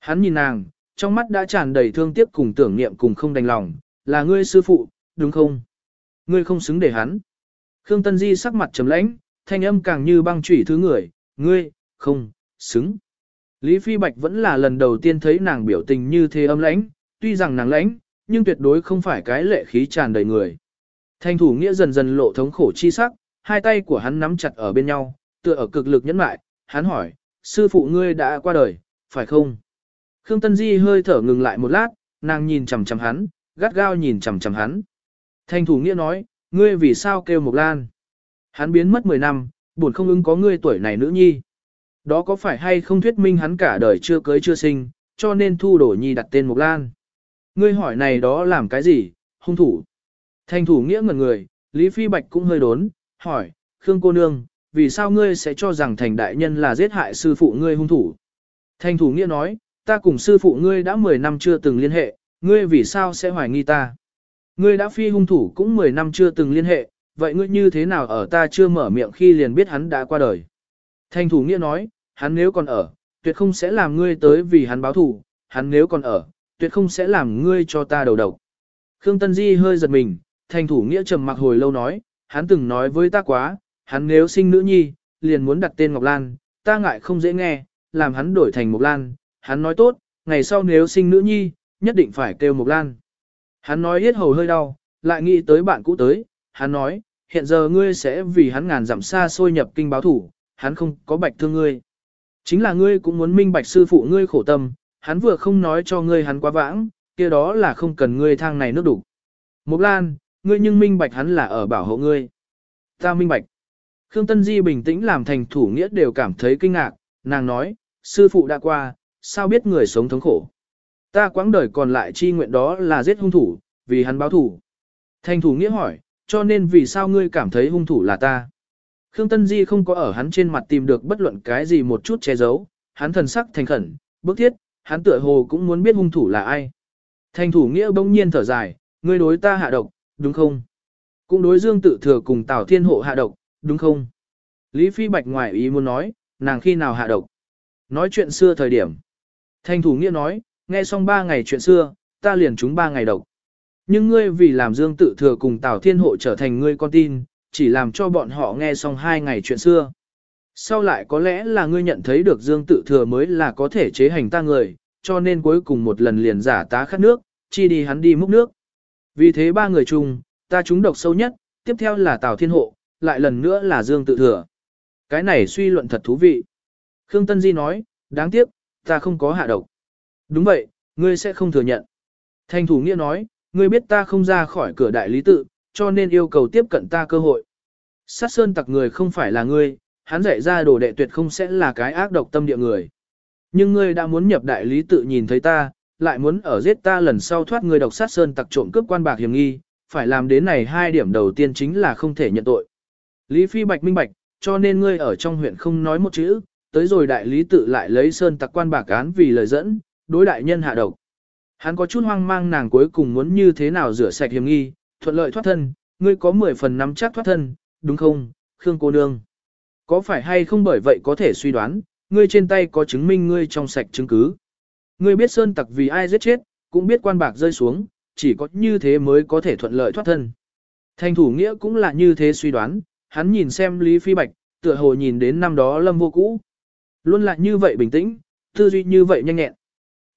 Hắn nhìn nàng, trong mắt đã tràn đầy thương tiếc cùng tưởng niệm cùng không đành lòng, là ngươi sư phụ, đúng không? Ngươi không xứng để hắn. Khương Tân Di sắc mặt trầm lãnh, thanh âm càng như băng chủy thứ người, ngươi, không, xứng. Lý Phi Bạch vẫn là lần đầu tiên thấy nàng biểu tình như thế âm lãnh, tuy rằng nàng lãnh, nhưng tuyệt đối không phải cái lệ khí tràn đầy người. Thanh thủ nghĩa dần dần lộ thống khổ chi sắc, hai tay của hắn nắm chặt ở bên nhau, tựa ở cực lực nhẫn mại, hắn hỏi, sư phụ ngươi đã qua đời, phải không? Khương Tân Di hơi thở ngừng lại một lát, nàng nhìn chằm chằm hắn, gắt gao nhìn chằm chằm hắn. Thanh thủ nghĩa nói, ngươi vì sao kêu Mộc Lan? Hắn biến mất 10 năm, buồn không ứng có ngươi tuổi này nữ nhi. Đó có phải hay không thuyết minh hắn cả đời chưa cưới chưa sinh, cho nên thu đổ nhi đặt tên Mộc Lan. Ngươi hỏi này đó làm cái gì, hung thủ. Thanh thủ nghĩa ngẩn người, Lý Phi Bạch cũng hơi đốn, hỏi, Khương cô nương, vì sao ngươi sẽ cho rằng thành đại nhân là giết hại sư phụ ngươi hung thủ? Thanh thủ nghĩa nói, ta cùng sư phụ ngươi đã 10 năm chưa từng liên hệ, ngươi vì sao sẽ hoài nghi ta? Ngươi đã phi hung thủ cũng 10 năm chưa từng liên hệ, vậy ngươi như thế nào ở ta chưa mở miệng khi liền biết hắn đã qua đời? Thành thủ nghĩa nói, hắn nếu còn ở, tuyệt không sẽ làm ngươi tới vì hắn báo thủ, hắn nếu còn ở, tuyệt không sẽ làm ngươi cho ta đầu độc. Khương Tân Di hơi giật mình, thành thủ nghĩa trầm mặc hồi lâu nói, hắn từng nói với ta quá, hắn nếu sinh nữ nhi, liền muốn đặt tên Ngọc Lan, ta ngại không dễ nghe, làm hắn đổi thành Mộc Lan, hắn nói tốt, ngày sau nếu sinh nữ nhi, nhất định phải kêu Mộc Lan. Hắn nói hết hầu hơi đau, lại nghĩ tới bạn cũ tới, hắn nói, hiện giờ ngươi sẽ vì hắn ngàn dặm xa xôi nhập kinh báo thủ, hắn không có bạch thương ngươi. Chính là ngươi cũng muốn minh bạch sư phụ ngươi khổ tâm, hắn vừa không nói cho ngươi hắn quá vãng, kia đó là không cần ngươi thang này nước đủ. Mộc Lan, ngươi nhưng minh bạch hắn là ở bảo hộ ngươi. Ta minh bạch. Khương Tân Di bình tĩnh làm thành thủ nghĩa đều cảm thấy kinh ngạc, nàng nói, sư phụ đã qua, sao biết người sống thống khổ. Ta quãng đời còn lại chi nguyện đó là giết hung thủ, vì hắn báo thủ. Thành thủ nghĩa hỏi, cho nên vì sao ngươi cảm thấy hung thủ là ta? Khương Tân Di không có ở hắn trên mặt tìm được bất luận cái gì một chút che giấu, hắn thần sắc thành khẩn, bức thiết, hắn tựa hồ cũng muốn biết hung thủ là ai. Thành thủ nghĩa bỗng nhiên thở dài, ngươi đối ta hạ độc, đúng không? Cũng đối Dương tự thừa cùng Tào Thiên Hộ hạ độc, đúng không? Lý Phi Bạch ngoài ý muốn nói, nàng khi nào hạ độc? Nói chuyện xưa thời điểm. Thành thủ nghĩa nói, nghe xong ba ngày chuyện xưa, ta liền trúng ba ngày độc. Nhưng ngươi vì làm Dương tự thừa cùng Tào Thiên Hộ trở thành ngươi con tin, chỉ làm cho bọn họ nghe xong hai ngày chuyện xưa. Sau lại có lẽ là ngươi nhận thấy được Dương tự thừa mới là có thể chế hành ta người, cho nên cuối cùng một lần liền giả tá khát nước, chi đi hắn đi múc nước. Vì thế ba người chung, ta trúng độc sâu nhất, tiếp theo là Tào Thiên Hộ, lại lần nữa là Dương tự thừa. Cái này suy luận thật thú vị. Khương Tân Di nói, đáng tiếc, ta không có hạ độc. Đúng vậy, ngươi sẽ không thừa nhận. Thành thủ nghĩa nói, ngươi biết ta không ra khỏi cửa đại lý tự, cho nên yêu cầu tiếp cận ta cơ hội. Sát sơn tặc người không phải là ngươi, hắn dạy ra đồ đệ tuyệt không sẽ là cái ác độc tâm địa người. Nhưng ngươi đã muốn nhập đại lý tự nhìn thấy ta, lại muốn ở giết ta lần sau thoát ngươi độc sát sơn tặc trộm cướp quan bạc hiểm nghi, phải làm đến này hai điểm đầu tiên chính là không thể nhận tội. Lý Phi Bạch minh bạch, cho nên ngươi ở trong huyện không nói một chữ, tới rồi đại lý tự lại lấy sơn tặc quan bạc án vì lời dẫn, đối đại nhân hạ độc. Hắn có chút hoang mang nàng cuối cùng muốn như thế nào rửa sạch hiểm nghi, thuận lợi thoát thân, ngươi có 10 phần nắm chắc thoát thân, đúng không, Khương cô nương? Có phải hay không bởi vậy có thể suy đoán, ngươi trên tay có chứng minh ngươi trong sạch chứng cứ. Ngươi biết sơn tặc vì ai giết chết, cũng biết quan bạc rơi xuống, chỉ có như thế mới có thể thuận lợi thoát thân. Thành thủ nghĩa cũng là như thế suy đoán, hắn nhìn xem Lý Phi Bạch, tựa hồ nhìn đến năm đó lâm vô cũ. Luôn là như vậy bình tĩnh, tư duy như vậy nhanh nhẹn.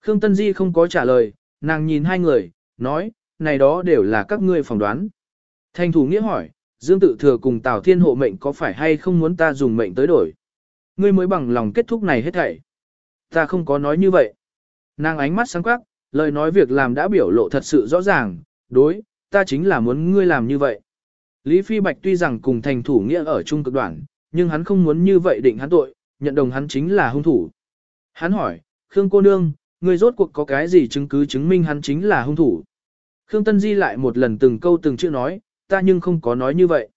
Khương Tân Di không có trả lời, nàng nhìn hai người, nói, này đó đều là các ngươi phỏng đoán. Thành thủ nghĩa hỏi, Dương tự thừa cùng Tào Thiên hộ mệnh có phải hay không muốn ta dùng mệnh tới đổi? Ngươi mới bằng lòng kết thúc này hết thảy. Ta không có nói như vậy. Nàng ánh mắt sáng quắc, lời nói việc làm đã biểu lộ thật sự rõ ràng, đối, ta chính là muốn ngươi làm như vậy. Lý Phi Bạch tuy rằng cùng thành thủ nghĩa ở chung cực đoạn, nhưng hắn không muốn như vậy định hắn tội, nhận đồng hắn chính là hung thủ. Hắn hỏi, Khương cô nương, ngươi rốt cuộc có cái gì chứng cứ chứng minh hắn chính là hung thủ? Khương Tân Di lại một lần từng câu từng chữ nói, ta nhưng không có nói như vậy.